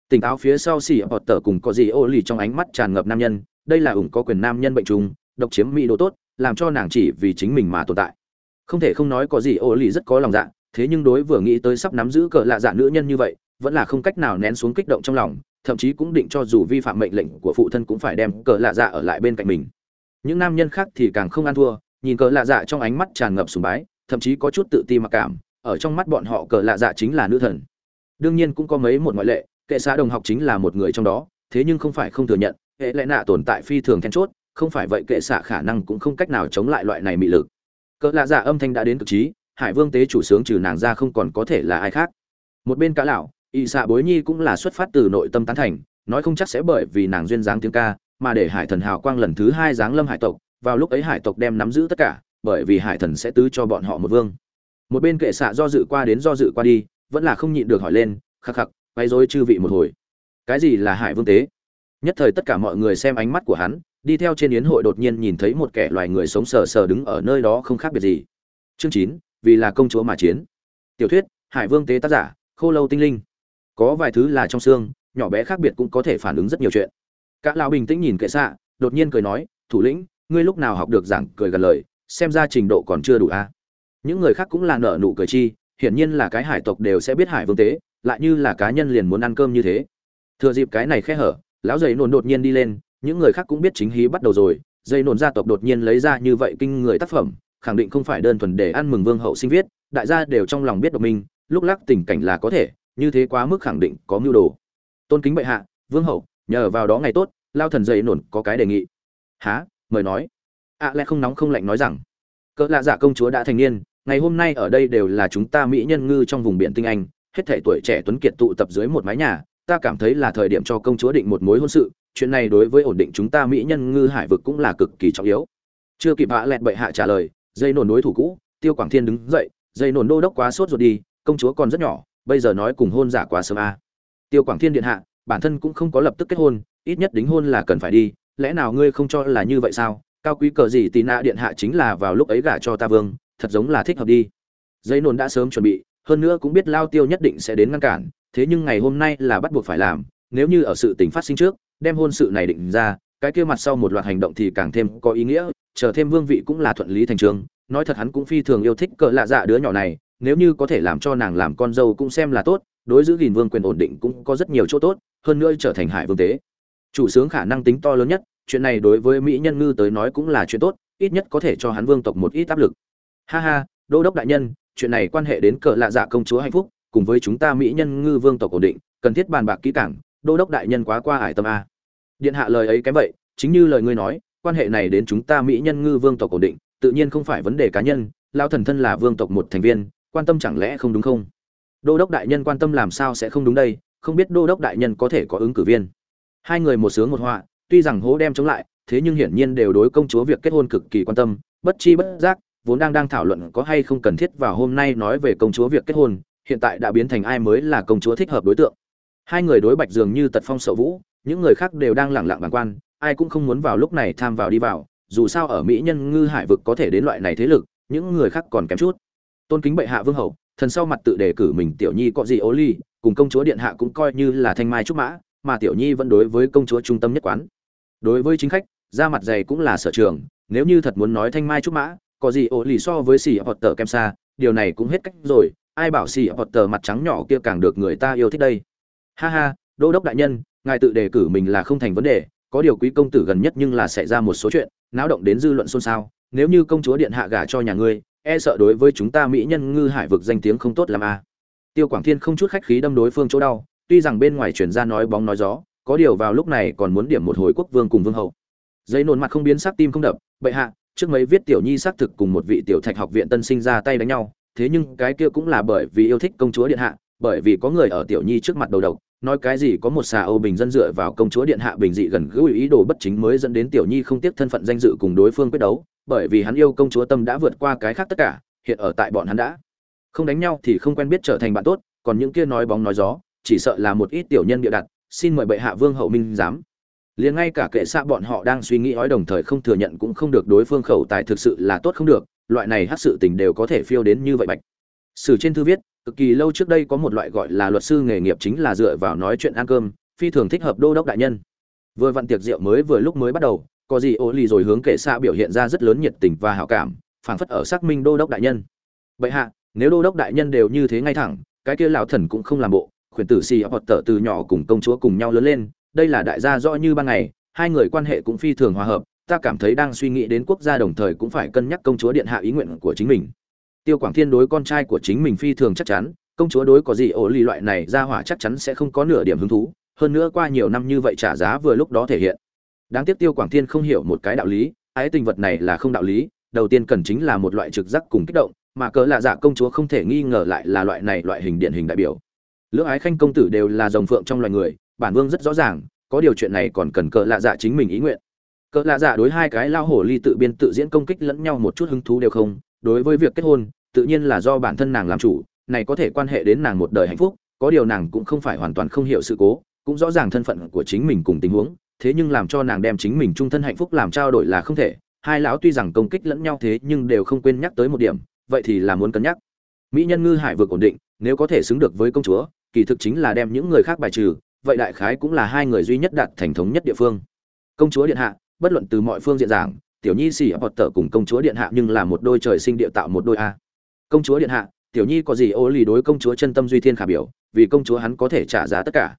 Tỉnh táo phía sau xì hoặc tờ cùng có gì ô lì trong ánh mắt tràn ngập nam nhân, đây là ủng có quyền nam nhân bệnh trùng, độc chiếm mỹ độ tốt, làm cho nàng chỉ vì chính mình mà tồn tại. Không thể không nói có gì ô lì rất có lòng dạ thế nhưng đối vừa nghĩ tới sắp nắm giữ cờ lạ dạ nữ nhân như vậy, vẫn là không cách nào nén xuống kích động trong lòng, thậm chí cũng định cho dù vi phạm mệnh lệnh của phụ thân cũng phải đem cờ lạ dạ ở lại bên cạnh mình. Những nam nhân khác thì càng không ăn thua, nhìn cờ lạ dạ trong ánh mắt tràn ngập sùng bái, thậm chí có chút tự ti mặc cảm, ở trong mắt bọn họ cờ lạ dạ chính là nữ thần. Đương nhiên cũng có mấy một ngoại lệ, kệ xã đồng học chính là một người trong đó, thế nhưng không phải không thừa nhận, hệ lẽ nạ tồn tại phi thường then chốt, không phải vậy kệ xạ khả năng cũng không cách nào chống lại loại này mị lực. Cỡ lạ dạ âm thanh đã đến cực trí hải vương tế chủ sướng trừ nàng ra không còn có thể là ai khác. Một bên cả lão, y xạ bối nhi cũng là xuất phát từ nội tâm tán thành, nói không chắc sẽ bởi vì nàng duyên dáng tiếng ca, mà để hải thần hào quang lần thứ hai giáng lâm hải tộc, vào lúc ấy hải tộc đem nắm giữ tất cả, bởi vì hải thần sẽ tứ cho bọn họ một vương. Một bên kệ xạ do dự qua đến do dự qua đi, vẫn là không nhịn được hỏi lên, khắc khắc quay dối chư vị một hồi. Cái gì là hải vương tế? Nhất thời tất cả mọi người xem ánh mắt của hắn, đi theo trên yến hội đột nhiên nhìn thấy một kẻ loài người sống sờ sờ đứng ở nơi đó không khác biệt gì. Chương chín vì là công chúa mà chiến. Tiểu thuyết, hải vương tế tác giả, khô lâu tinh linh. Có vài thứ là trong xương, nhỏ bé khác biệt cũng có thể phản ứng rất nhiều chuyện. Cả lão bình tĩnh nhìn kệ xạ, đột nhiên cười nói, thủ lĩnh, ngươi lúc nào học được giảng cười gần lời, xem ra trình độ còn chưa đủ a. Những người khác cũng là nợ nụ cười chi, hiển nhiên là cái hải tộc đều sẽ biết hải vương tế, lại như là cá nhân liền muốn ăn cơm như thế. Thừa dịp cái này khe hở, lão dày nồn đột nhiên đi lên, những người khác cũng biết chính hí bắt đầu rồi dây nồn gia tộc đột nhiên lấy ra như vậy kinh người tác phẩm khẳng định không phải đơn thuần để ăn mừng vương hậu sinh viết, đại gia đều trong lòng biết độc minh, lúc lắc tình cảnh là có thể, như thế quá mức khẳng định có mưu đồ. Tôn kính bệ hạ, vương hậu, nhờ vào đó ngày tốt, lao thần dậy nổn có cái đề nghị. Há mời nói. Ạ à lẽ không nóng không lạnh nói rằng. Cỡ lạ giả công chúa đã thành niên, ngày hôm nay ở đây đều là chúng ta mỹ nhân ngư trong vùng biển tinh anh, hết thể tuổi trẻ tuấn kiệt tụ tập dưới một mái nhà, ta cảm thấy là thời điểm cho công chúa định một mối hôn sự, chuyện này đối với ổn định chúng ta mỹ nhân ngư hải vực cũng là cực kỳ trọng yếu. Chưa kịp hạ lẹt bệ hạ trả lời dây nổn đối thủ cũ, tiêu quảng thiên đứng dậy, dây nổn đô đốc quá sốt ruột đi, công chúa còn rất nhỏ, bây giờ nói cùng hôn giả quá sớm a à. tiêu quảng thiên điện hạ, bản thân cũng không có lập tức kết hôn, ít nhất đính hôn là cần phải đi, lẽ nào ngươi không cho là như vậy sao cao quý cờ gì tì nạ điện hạ chính là vào lúc ấy gả cho ta vương, thật giống là thích hợp đi dây nổ đã sớm chuẩn bị, hơn nữa cũng biết lao tiêu nhất định sẽ đến ngăn cản, thế nhưng ngày hôm nay là bắt buộc phải làm, nếu như ở sự tình phát sinh trước, đem hôn sự này định ra, cái kia mặt sau một loạt hành động thì càng thêm có ý nghĩa chờ thêm vương vị cũng là thuận lý thành trường, nói thật hắn cũng phi thường yêu thích cỡ lạ dạ đứa nhỏ này, nếu như có thể làm cho nàng làm con dâu cũng xem là tốt, đối giữ gìn vương quyền ổn định cũng có rất nhiều chỗ tốt, hơn nữa trở thành hải vương tế. Chủ sướng khả năng tính to lớn nhất, chuyện này đối với mỹ nhân ngư tới nói cũng là chuyện tốt, ít nhất có thể cho hắn vương tộc một ít áp lực. Ha ha, đô đốc đại nhân, chuyện này quan hệ đến cờ lạ dạ công chúa hạnh phúc, cùng với chúng ta mỹ nhân ngư vương tộc ổn định, cần thiết bàn bạc kỹ càng, đô đốc đại nhân quá qua ải tâm a. Điện hạ lời ấy kém vậy, chính như lời ngươi nói quan hệ này đến chúng ta mỹ nhân ngư vương tộc ổn định, tự nhiên không phải vấn đề cá nhân lao thần thân là vương tộc một thành viên, quan tâm chẳng lẽ không đúng không? Đô đốc đại nhân quan tâm làm sao sẽ không đúng đây, không biết đô đốc đại nhân có thể có ứng cử viên. Hai người một sướng một họa, tuy rằng hố đem chống lại, thế nhưng hiển nhiên đều đối công chúa việc kết hôn cực kỳ quan tâm, bất chi bất giác, vốn đang đang thảo luận có hay không cần thiết vào hôm nay nói về công chúa việc kết hôn, hiện tại đã biến thành ai mới là công chúa thích hợp đối tượng. Hai người đối bạch dường như tật phong sợ vũ, những người khác đều đang lẳng lặng bàng quan ai cũng không muốn vào lúc này tham vào đi vào, dù sao ở mỹ nhân ngư hải vực có thể đến loại này thế lực, những người khác còn kém chút. Tôn kính bệ hạ vương hậu, thần sau mặt tự đề cử mình tiểu nhi có gì ố ly, cùng công chúa điện hạ cũng coi như là thanh mai trúc mã, mà tiểu nhi vẫn đối với công chúa trung tâm nhất quán. Đối với chính khách, da mặt dày cũng là sở trường, nếu như thật muốn nói thanh mai trúc mã, có gì ố ly so với xì hoặc tờ kem xa, điều này cũng hết cách rồi, ai bảo xì hoặc tờ mặt trắng nhỏ kia càng được người ta yêu thích đây. Ha ha, đô đốc đại nhân, ngài tự đề cử mình là không thành vấn đề có điều quý công tử gần nhất nhưng là xảy ra một số chuyện, náo động đến dư luận xôn xao, nếu như công chúa điện hạ gả cho nhà ngươi e sợ đối với chúng ta mỹ nhân ngư hải vực danh tiếng không tốt làm a à. tiêu quảng thiên không chút khách khí đâm đối phương chỗ đau, tuy rằng bên ngoài truyền ra nói bóng nói gió, có điều vào lúc này còn muốn điểm một hồi quốc vương cùng vương hậu giấy nồn mặt không biến sắc tim không đập, bệ hạ, trước mấy viết tiểu nhi xác thực cùng một vị tiểu thạch học viện tân sinh ra tay đánh nhau, thế nhưng cái kia cũng là bởi vì yêu thích công chúa điện hạ, bởi vì có người ở tiểu nhi trước mặt đầu độc nói cái gì có một xà Âu bình dân dựa vào công chúa điện hạ bình dị gần gũi ý đồ bất chính mới dẫn đến tiểu nhi không tiếp thân phận danh dự cùng đối phương quyết đấu, bởi vì hắn yêu công chúa tâm đã vượt qua cái khác tất cả, hiện ở tại bọn hắn đã không đánh nhau thì không quen biết trở thành bạn tốt, còn những kia nói bóng nói gió, chỉ sợ là một ít tiểu nhân bịa đặt, xin mời bệ hạ vương hậu minh giám. Liền ngay cả kệ xạ bọn họ đang suy nghĩ ói đồng thời không thừa nhận cũng không được đối phương khẩu tài thực sự là tốt không được, loại này hát sự tình đều có thể phiêu đến như vậy bạch. Sử trên thư viết, cực kỳ lâu trước đây có một loại gọi là luật sư nghề nghiệp chính là dựa vào nói chuyện ăn cơm, phi thường thích hợp đô đốc đại nhân. Vừa vặn tiệc rượu mới vừa lúc mới bắt đầu, có gì ô lì rồi hướng kệ xạ biểu hiện ra rất lớn nhiệt tình và hảo cảm, phảng phất ở xác minh đô đốc đại nhân. Bệ hạ, nếu đô đốc đại nhân đều như thế ngay thẳng, cái kia lão thần cũng không làm bộ, khuyển tử xì hoặc tở từ nhỏ cùng công chúa cùng nhau lớn lên, đây là đại gia rõ như ban ngày, hai người quan hệ cũng phi thường hòa hợp, ta cảm thấy đang suy nghĩ đến quốc gia đồng thời cũng phải cân nhắc công chúa điện hạ ý nguyện của chính mình tiêu quảng thiên đối con trai của chính mình phi thường chắc chắn, công chúa đối có gì ổ lì loại này ra hỏa chắc chắn sẽ không có nửa điểm hứng thú, hơn nữa qua nhiều năm như vậy trả giá vừa lúc đó thể hiện. Đáng tiếc tiêu quảng thiên không hiểu một cái đạo lý, ái tình vật này là không đạo lý, đầu tiên cần chính là một loại trực giác cùng kích động, mà cỡ lạ dạ công chúa không thể nghi ngờ lại là loại này loại hình điển hình đại biểu. Lưỡng ái khanh công tử đều là dòng phượng trong loài người, bản vương rất rõ ràng, có điều chuyện này còn cần cỡ lạ dạ chính mình ý nguyện. Cỡ lạ dạ đối hai cái lao hổ ly tự biên tự diễn công kích lẫn nhau một chút hứng thú đều không đối với việc kết hôn, tự nhiên là do bản thân nàng làm chủ, này có thể quan hệ đến nàng một đời hạnh phúc, có điều nàng cũng không phải hoàn toàn không hiểu sự cố, cũng rõ ràng thân phận của chính mình cùng tình huống, thế nhưng làm cho nàng đem chính mình trung thân hạnh phúc làm trao đổi là không thể. Hai lão tuy rằng công kích lẫn nhau thế nhưng đều không quên nhắc tới một điểm, vậy thì là muốn cân nhắc. Mỹ nhân ngư hải vượt ổn định, nếu có thể xứng được với công chúa, kỳ thực chính là đem những người khác bài trừ, vậy đại khái cũng là hai người duy nhất đạt thành thống nhất địa phương. Công chúa điện hạ, bất luận từ mọi phương diện giảng tiểu nhi xì hoặc tờ cùng công chúa điện hạ nhưng là một đôi trời sinh địa tạo một đôi a. Công chúa điện hạ, tiểu nhi có gì ô lì đối công chúa chân tâm duy thiên khả biểu, vì công chúa hắn có thể trả giá tất cả.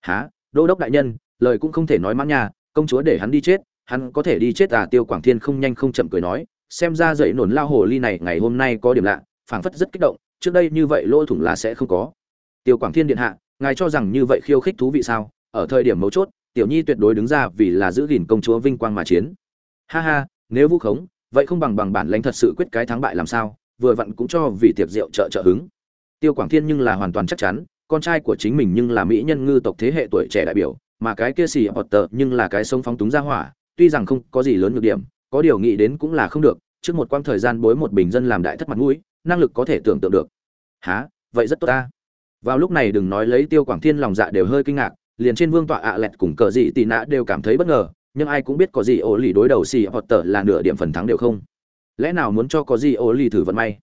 Há đô đốc đại nhân, lời cũng không thể nói mãn nha, công chúa để hắn đi chết, hắn có thể đi chết à? Tiêu quảng thiên không nhanh không chậm cười nói, xem ra dậy nổn lao hồ ly này ngày hôm nay có điểm lạ, phảng phất rất kích động, trước đây như vậy lỗ thủng là sẽ không có. Tiêu quảng thiên điện hạ, ngài cho rằng như vậy khiêu khích thú vị sao? Ở thời điểm mấu chốt, tiểu nhi tuyệt đối đứng ra vì là giữ gìn công chúa vinh quang mà chiến ha ha, nếu vũ khống, vậy không bằng bằng bản lãnh thật sự quyết cái thắng bại làm sao, vừa vặn cũng cho vì tiệc rượu trợ trợ hứng. Tiêu quảng thiên nhưng là hoàn toàn chắc chắn, con trai của chính mình nhưng là mỹ nhân ngư tộc thế hệ tuổi trẻ đại biểu, mà cái kia xì ọt tờ nhưng là cái sống phóng túng ra hỏa, tuy rằng không có gì lớn nhược điểm, có điều nghĩ đến cũng là không được, trước một quãng thời gian bối một bình dân làm đại thất mặt mũi, năng lực có thể tưởng tượng được. Há vậy rất tốt ta. Vào lúc này đừng nói lấy tiêu quảng thiên lòng dạ đều hơi kinh ngạc, liền trên vương tọa ạ lẹt cùng cờ dị tị nã đều cảm thấy bất ngờ nhưng ai cũng biết có gì ổ lì đối đầu xì hoặc tờ là nửa điểm phần thắng đều không. Lẽ nào muốn cho có gì ổ lì thử vận may?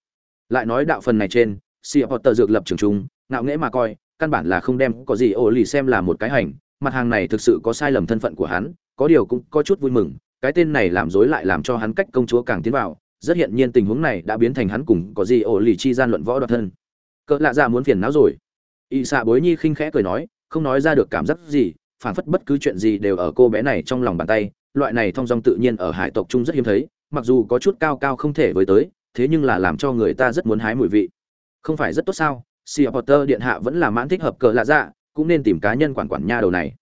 Lại nói đạo phần này trên xì hoặc tờ dược lập trường trung ngạo nghễ mà coi, căn bản là không đem có gì ổ lì xem là một cái hành, mặt hàng này thực sự có sai lầm thân phận của hắn, có điều cũng có chút vui mừng, cái tên này làm dối lại làm cho hắn cách công chúa càng tiến vào, rất hiện nhiên tình huống này đã biến thành hắn cùng có gì ổ lì chi gian luận võ đoạt thân. Cỡ lạ ra muốn phiền não rồi. Y xạ bối nhi khinh khẽ cười nói, không nói ra được cảm giác gì phản phất bất cứ chuyện gì đều ở cô bé này trong lòng bàn tay, loại này thong dong tự nhiên ở hải tộc chung rất hiếm thấy, mặc dù có chút cao cao không thể với tới, thế nhưng là làm cho người ta rất muốn hái mùi vị. Không phải rất tốt sao? Sea potter điện hạ vẫn là mãn thích hợp cờ lạ dạ cũng nên tìm cá nhân quản quản nha đầu này.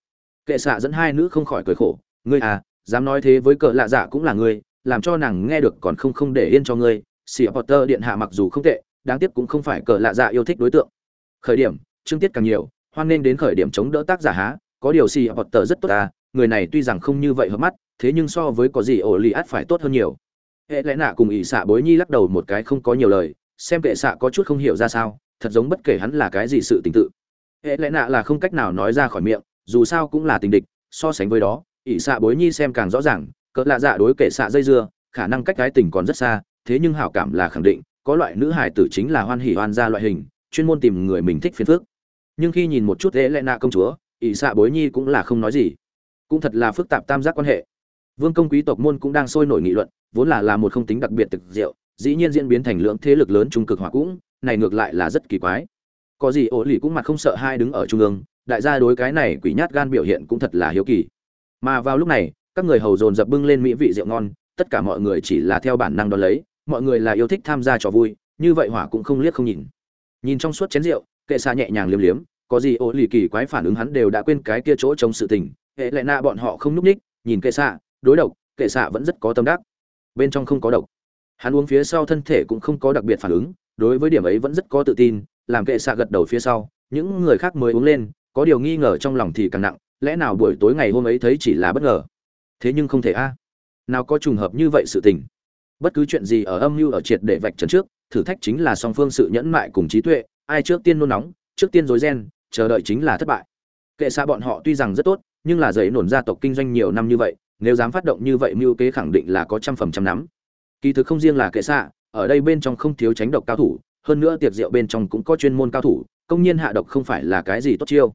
Kệ xạ dẫn hai nữ không khỏi cười khổ. Ngươi à dám nói thế với cờ lạ dạ cũng là ngươi, làm cho nàng nghe được còn không không để yên cho ngươi. Sea potter điện hạ mặc dù không tệ, đáng tiếc cũng không phải cờ lạ dạ yêu thích đối tượng. Khởi điểm, chương tiết càng nhiều, hoan nên đến khởi điểm chống đỡ tác giả há có điều si tờ rất tốt ta người này tuy rằng không như vậy hợp mắt, thế nhưng so với có gì ổ lì át phải tốt hơn nhiều. Hệ lẽ nạ cùng ỷ xạ bối nhi lắc đầu một cái không có nhiều lời, xem kệ xạ có chút không hiểu ra sao, thật giống bất kể hắn là cái gì sự tình tự. Hệ lẽ nạ là không cách nào nói ra khỏi miệng, dù sao cũng là tình địch, so sánh với đó, ỷ xạ bối nhi xem càng rõ ràng, cỡ lạ dạ đối kệ xạ dây dưa, khả năng cách cái tình còn rất xa, thế nhưng hảo cảm là khẳng định, có loại nữ hải tử chính là hoan hỉ hoan gia loại hình, chuyên môn tìm người mình thích phiền phước nhưng khi nhìn một chút hệ lẽ nạ công chúa ỷ xạ bối nhi cũng là không nói gì. Cũng thật là phức tạp tam giác quan hệ. Vương công quý tộc môn cũng đang sôi nổi nghị luận, vốn là là một không tính đặc biệt thực diệu, dĩ nhiên diễn biến thành lưỡng thế lực lớn trung cực hỏa cũng, này ngược lại là rất kỳ quái. Có gì ổ lì cũng mặt không sợ hai đứng ở trung ương, đại gia đối cái này quỷ nhát gan biểu hiện cũng thật là hiếu kỳ. Mà vào lúc này, các người hầu dồn dập bưng lên mỹ vị rượu ngon, tất cả mọi người chỉ là theo bản năng đón lấy, mọi người là yêu thích tham gia trò vui, như vậy hỏa cũng không liếc không nhìn. Nhìn trong suốt chén rượu, kệ xa nhẹ nhàng liếm liếm có gì ô lì kỳ quái phản ứng hắn đều đã quên cái kia chỗ chống sự tình, hệ lệ na bọn họ không núp ních, nhìn kệ xạ, đối độc, kệ xạ vẫn rất có tâm đắc. Bên trong không có độc. Hắn uống phía sau thân thể cũng không có đặc biệt phản ứng, đối với điểm ấy vẫn rất có tự tin, làm kệ xạ gật đầu phía sau, những người khác mới uống lên, có điều nghi ngờ trong lòng thì càng nặng, lẽ nào buổi tối ngày hôm ấy thấy chỉ là bất ngờ? Thế nhưng không thể a. Nào có trùng hợp như vậy sự tình. Bất cứ chuyện gì ở âm mưu ở triệt để vạch trần trước, thử thách chính là song phương sự nhẫn mại cùng trí tuệ, ai trước tiên nôn nóng, trước tiên rối ren chờ đợi chính là thất bại. Kệ xa bọn họ tuy rằng rất tốt, nhưng là giấy nổn gia tộc kinh doanh nhiều năm như vậy, nếu dám phát động như vậy mưu kế khẳng định là có trăm phần trăm nắm. Kỳ thực không riêng là kệ xạ ở đây bên trong không thiếu tránh độc cao thủ, hơn nữa tiệc rượu bên trong cũng có chuyên môn cao thủ, công nhiên hạ độc không phải là cái gì tốt chiêu.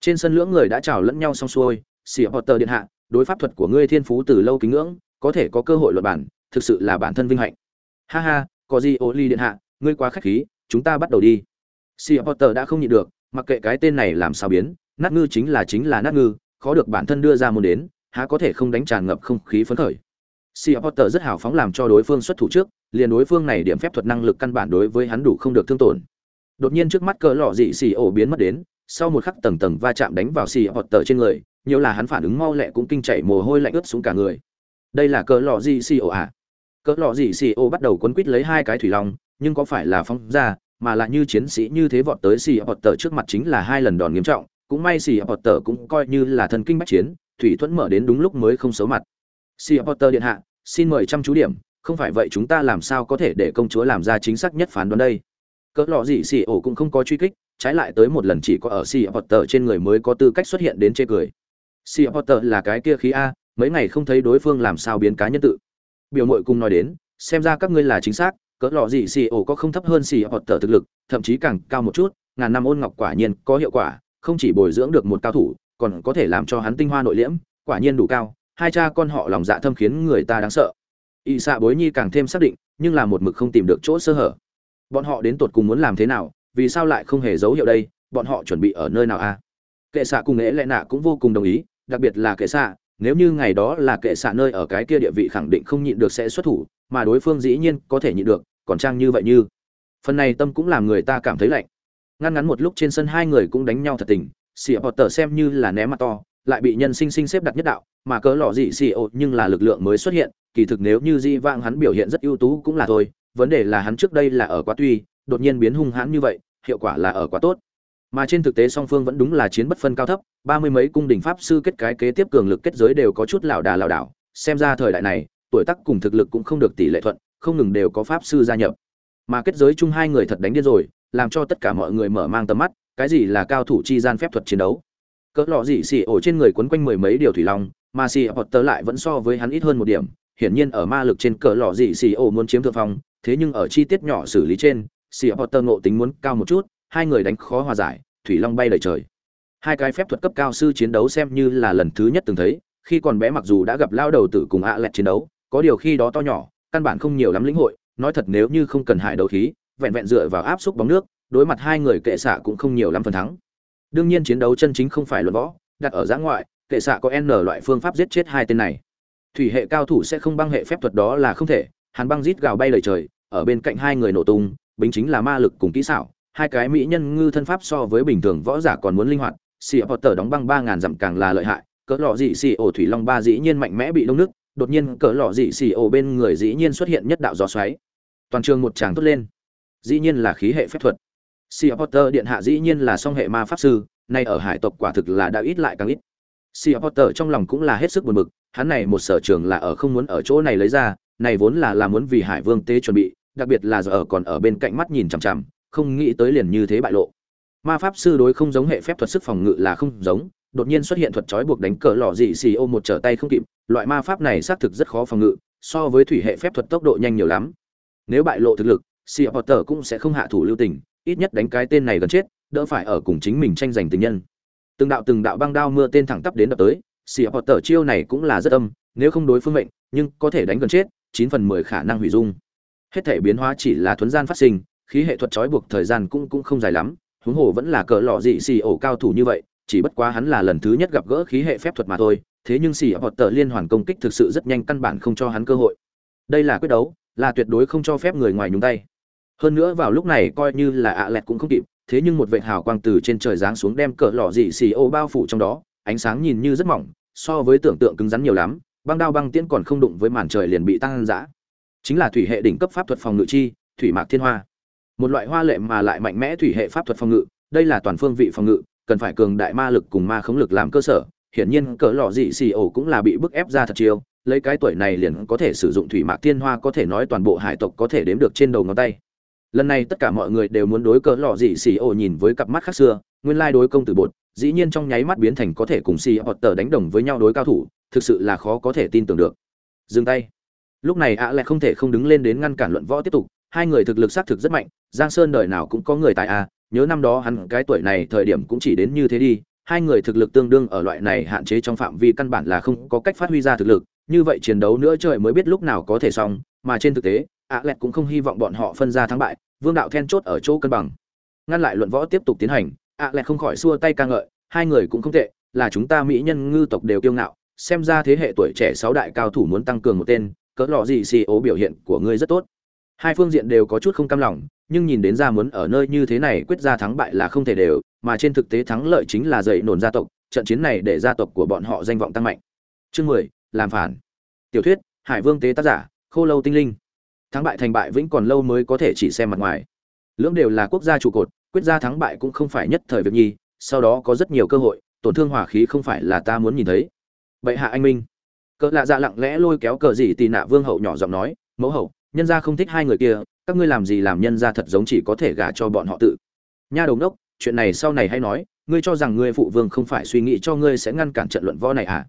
Trên sân lưỡng người đã chào lẫn nhau xong xuôi xì potter điện hạ, đối pháp thuật của ngươi thiên phú từ lâu kính ngưỡng, có thể có cơ hội luận bản thực sự là bản thân vinh hạnh. Ha ha có gì ô ly điện hạ, ngươi quá khách khí, chúng ta bắt đầu đi. Xì potter đã không nhịn được mặc kệ cái tên này làm sao biến nát ngư chính là chính là nát ngư khó được bản thân đưa ra môn đến há có thể không đánh tràn ngập không khí phấn khởi Sea Potter rất hào phóng làm cho đối phương xuất thủ trước, liền đối phương này điểm phép thuật năng lực căn bản đối với hắn đủ không được thương tổn. Đột nhiên trước mắt cỡ lọ dị xì ổ biến mất đến, sau một khắc tầng tầng va chạm đánh vào Sea Potter trên người, nhiều là hắn phản ứng mau lẹ cũng kinh chảy mồ hôi lạnh ướt xuống cả người. Đây là cỡ lọ dị xì ổ à? Cỡ lọ dị xì ổ bắt đầu quấn quít lấy hai cái thủy long, nhưng có phải là phóng ra, mà là như chiến sĩ như thế vọt tới Sea tờ trước mặt chính là hai lần đòn nghiêm trọng, cũng may Sea tờ cũng coi như là thần kinh bách chiến, thủy thuẫn mở đến đúng lúc mới không xấu mặt Sea tờ điện hạ, xin mời chăm chú điểm, không phải vậy chúng ta làm sao có thể để công chúa làm ra chính xác nhất phán đoán đây. Cỡ lọ gì xì ổ cũng không có truy kích, trái lại tới một lần chỉ có ở Sea tờ trên người mới có tư cách xuất hiện đến chê cười. Sea tờ là cái kia khí a, mấy ngày không thấy đối phương làm sao biến cá nhân tự. Biểu muội cùng nói đến, xem ra các ngươi là chính xác, cỡ lọ gì xì ổ có không thấp hơn xì Sea tờ thực lực, thậm chí càng cao một chút, ngàn năm ôn ngọc quả nhiên có hiệu quả, không chỉ bồi dưỡng được một cao thủ, còn có thể làm cho hắn tinh hoa nội liễm, quả nhiên đủ cao, hai cha con họ lòng dạ thâm khiến người ta đáng sợ. Y xạ bối nhi càng thêm xác định nhưng là một mực không tìm được chỗ sơ hở. Bọn họ đến tột cùng muốn làm thế nào vì sao lại không hề dấu hiệu đây bọn họ chuẩn bị ở nơi nào a kệ xạ cùng nghệ lệ nạ cũng vô cùng đồng ý đặc biệt là kệ xạ nếu như ngày đó là kệ xạ nơi ở cái kia địa vị khẳng định không nhịn được sẽ xuất thủ mà đối phương dĩ nhiên có thể nhịn được còn trang như vậy như. Phần này tâm cũng làm người ta cảm thấy lạnh. Ngăn ngắn một lúc trên sân hai người cũng đánh nhau thật tình, xì tờ xem như là ném mặt to, lại bị nhân sinh sinh xếp đặt nhất đạo, mà cớ lọ dị xì ổ nhưng là lực lượng mới xuất hiện, kỳ thực nếu như di vang hắn biểu hiện rất ưu tú cũng là thôi, vấn đề là hắn trước đây là ở quá tuy, đột nhiên biến hung hãn như vậy, hiệu quả là ở quá tốt. Mà trên thực tế song phương vẫn đúng là chiến bất phân cao thấp, ba mươi mấy cung đình pháp sư kết cái kế tiếp cường lực kết giới đều có chút lảo đà lảo đảo, xem ra thời đại này, tuổi tác cùng thực lực cũng không được tỷ lệ thuận không ngừng đều có pháp sư gia nhập. Mà kết giới chung hai người thật đánh điên rồi, làm cho tất cả mọi người mở mang tầm mắt, cái gì là cao thủ chi gian phép thuật chiến đấu. Cỡ lọ dị xì ổ trên người quấn quanh mười mấy điều thủy long, mà xì potter lại vẫn so với hắn ít hơn một điểm, hiển nhiên ở ma lực trên cỡ lọ dị xì ổ muốn chiếm thượng phong, thế nhưng ở chi tiết nhỏ xử lý trên, xì potter ngộ tính muốn cao một chút, hai người đánh khó hòa giải, thủy long bay đầy trời. Hai cái phép thuật cấp cao sư chiến đấu xem như là lần thứ nhất từng thấy, khi còn bé mặc dù đã gặp lao đầu tử cùng ạ lẹt chiến đấu, có điều khi đó to nhỏ căn bản không nhiều lắm lĩnh hội, nói thật nếu như không cần hải đấu khí, vẹn vẹn dựa vào áp xúc bóng nước, đối mặt hai người kệ xạ cũng không nhiều lắm phần thắng. Đương nhiên chiến đấu chân chính không phải luận võ, đặt ở giã ngoại, kệ xạ có n loại phương pháp giết chết hai tên này. Thủy hệ cao thủ sẽ không băng hệ phép thuật đó là không thể, hàn băng rít gào bay lời trời, ở bên cạnh hai người nổ tung, bính chính là ma lực cùng kỹ xảo, hai cái mỹ nhân ngư thân pháp so với bình thường võ giả còn muốn linh hoạt xì potter đóng băng ba ngàn dặm càng là lợi hại, cỡ lọ dị xì ổ thủy long ba dĩ nhiên mạnh mẽ bị đông nước đột nhiên cỡ lọ dị xì ổ bên người dĩ nhiên xuất hiện nhất đạo gió xoáy toàn trường một tràng tốt lên dĩ nhiên là khí hệ phép thuật Sea Potter điện hạ dĩ nhiên là song hệ ma pháp sư, nay ở hải tộc quả thực là đã ít lại càng ít. Sea Potter trong lòng cũng là hết sức buồn bực, hắn này một sở trường là ở không muốn ở chỗ này lấy ra, này vốn là là muốn vì Hải Vương tế chuẩn bị, đặc biệt là giờ ở còn ở bên cạnh mắt nhìn chằm chằm, không nghĩ tới liền như thế bại lộ. Ma pháp sư đối không giống hệ phép thuật sức phòng ngự là không giống, đột nhiên xuất hiện thuật trói buộc đánh cờ lọ dị xì ô một trở tay không kịp, loại ma pháp này xác thực rất khó phòng ngự, so với thủy hệ phép thuật tốc độ nhanh nhiều lắm. Nếu bại lộ thực lực, Sea Potter cũng sẽ không hạ thủ lưu tình, ít nhất đánh cái tên này gần chết đỡ phải ở cùng chính mình tranh giành tình nhân từng đạo từng đạo băng đao mưa tên thẳng tắp đến đập tới xì họ chiêu này cũng là rất âm nếu không đối phương mệnh nhưng có thể đánh gần chết chín phần mười khả năng hủy dung hết thể biến hóa chỉ là thuấn gian phát sinh khí hệ thuật trói buộc thời gian cũng cũng không dài lắm huống hồ vẫn là cờ lọ dị xì ổ cao thủ như vậy chỉ bất quá hắn là lần thứ nhất gặp gỡ khí hệ phép thuật mà thôi, thế nhưng xì họ tờ liên hoàn công kích thực sự rất nhanh căn bản không cho hắn cơ hội. Đây là quyết đấu, là tuyệt đối không cho phép người ngoài nhúng tay. Hơn nữa vào lúc này coi như là ạ lẹt cũng không kịp, thế nhưng một vệ hào quang từ trên trời giáng xuống đem cỡ lọ dị xì ô bao phủ trong đó, ánh sáng nhìn như rất mỏng, so với tưởng tượng cứng rắn nhiều lắm, băng đao băng tiễn còn không đụng với màn trời liền bị tăng dã. Chính là thủy hệ đỉnh cấp pháp thuật phòng ngự chi, thủy mạc thiên hoa. Một loại hoa lệ mà lại mạnh mẽ thủy hệ pháp thuật phòng ngự, đây là toàn phương vị phòng ngự cần phải cường đại ma lực cùng ma khống lực làm cơ sở, hiển nhiên cỡ lọ dị xì ổ cũng là bị bức ép ra thật chiêu, lấy cái tuổi này liền có thể sử dụng thủy mạc thiên hoa có thể nói toàn bộ hải tộc có thể đếm được trên đầu ngón tay. Lần này tất cả mọi người đều muốn đối cỡ lọ dị xì ổ nhìn với cặp mắt khác xưa, nguyên lai đối công tử bột, dĩ nhiên trong nháy mắt biến thành có thể cùng xì hoặc tờ đánh đồng với nhau đối cao thủ, thực sự là khó có thể tin tưởng được. Dừng tay. Lúc này ạ à lại không thể không đứng lên đến ngăn cản luận võ tiếp tục, hai người thực lực xác thực rất mạnh, giang sơn đời nào cũng có người tại a nhớ năm đó hắn cái tuổi này thời điểm cũng chỉ đến như thế đi, hai người thực lực tương đương ở loại này hạn chế trong phạm vi căn bản là không có cách phát huy ra thực lực, như vậy chiến đấu nữa trời mới biết lúc nào có thể xong, mà trên thực tế ạ lẹt cũng không hy vọng bọn họ phân ra thắng bại, vương đạo then chốt ở chỗ cân bằng. Ngăn lại luận võ tiếp tục tiến hành ạ lẹt không khỏi xua tay ca ngợi, hai người cũng không tệ, là chúng ta mỹ nhân ngư tộc đều kiêu ngạo, xem ra thế hệ tuổi trẻ sáu đại cao thủ muốn tăng cường một tên, cỡ lọ gì xì ố biểu hiện của ngươi rất tốt hai phương diện đều có chút không cam lòng, nhưng nhìn đến ra muốn ở nơi như thế này quyết ra thắng bại là không thể đều, mà trên thực tế thắng lợi chính là dậy nổn gia tộc, trận chiến này để gia tộc của bọn họ danh vọng tăng mạnh. Chương mười, làm phản. Tiểu thuyết, hải vương tế tác giả, khô lâu tinh linh. Thắng bại thành bại vĩnh còn lâu mới có thể chỉ xem mặt ngoài. Lưỡng đều là quốc gia trụ cột, quyết ra thắng bại cũng không phải nhất thời việc nhi, sau đó có rất nhiều cơ hội, tổn thương hỏa khí không phải là ta muốn nhìn thấy. Bệ hạ anh minh. Cỡ lạ dạ lặng lẽ lôi kéo cờ gì tì nạ vương hậu nhỏ giọng nói, mẫu hậu nhân gia không thích hai người kia, các ngươi làm gì làm nhân gia thật giống chỉ có thể gả cho bọn họ tự. Nha đồng đốc, chuyện này sau này hay nói, ngươi cho rằng ngươi phụ vương không phải suy nghĩ cho ngươi sẽ ngăn cản trận luận võ này à?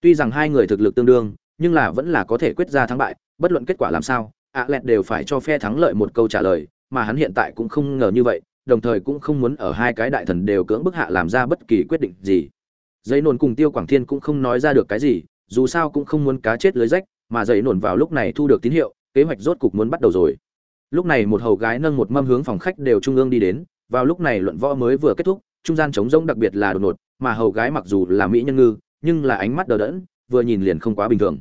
Tuy rằng hai người thực lực tương đương, nhưng là vẫn là có thể quyết ra thắng bại, bất luận kết quả làm sao, ạ lẹt đều phải cho phe thắng lợi một câu trả lời, mà hắn hiện tại cũng không ngờ như vậy, đồng thời cũng không muốn ở hai cái đại thần đều cưỡng bức hạ làm ra bất kỳ quyết định gì. Dây nồn cùng tiêu quảng thiên cũng không nói ra được cái gì, dù sao cũng không muốn cá chết lưới rách, mà dây nồn vào lúc này thu được tín hiệu kế hoạch rốt cục muốn bắt đầu rồi. Lúc này một hầu gái nâng một mâm hướng phòng khách đều trung ương đi đến vào lúc này luận võ mới vừa kết thúc trung gian trống rỗng đặc biệt là đột ngột mà hầu gái mặc dù là mỹ nhân ngư nhưng là ánh mắt đờ đẫn vừa nhìn liền không quá bình thường.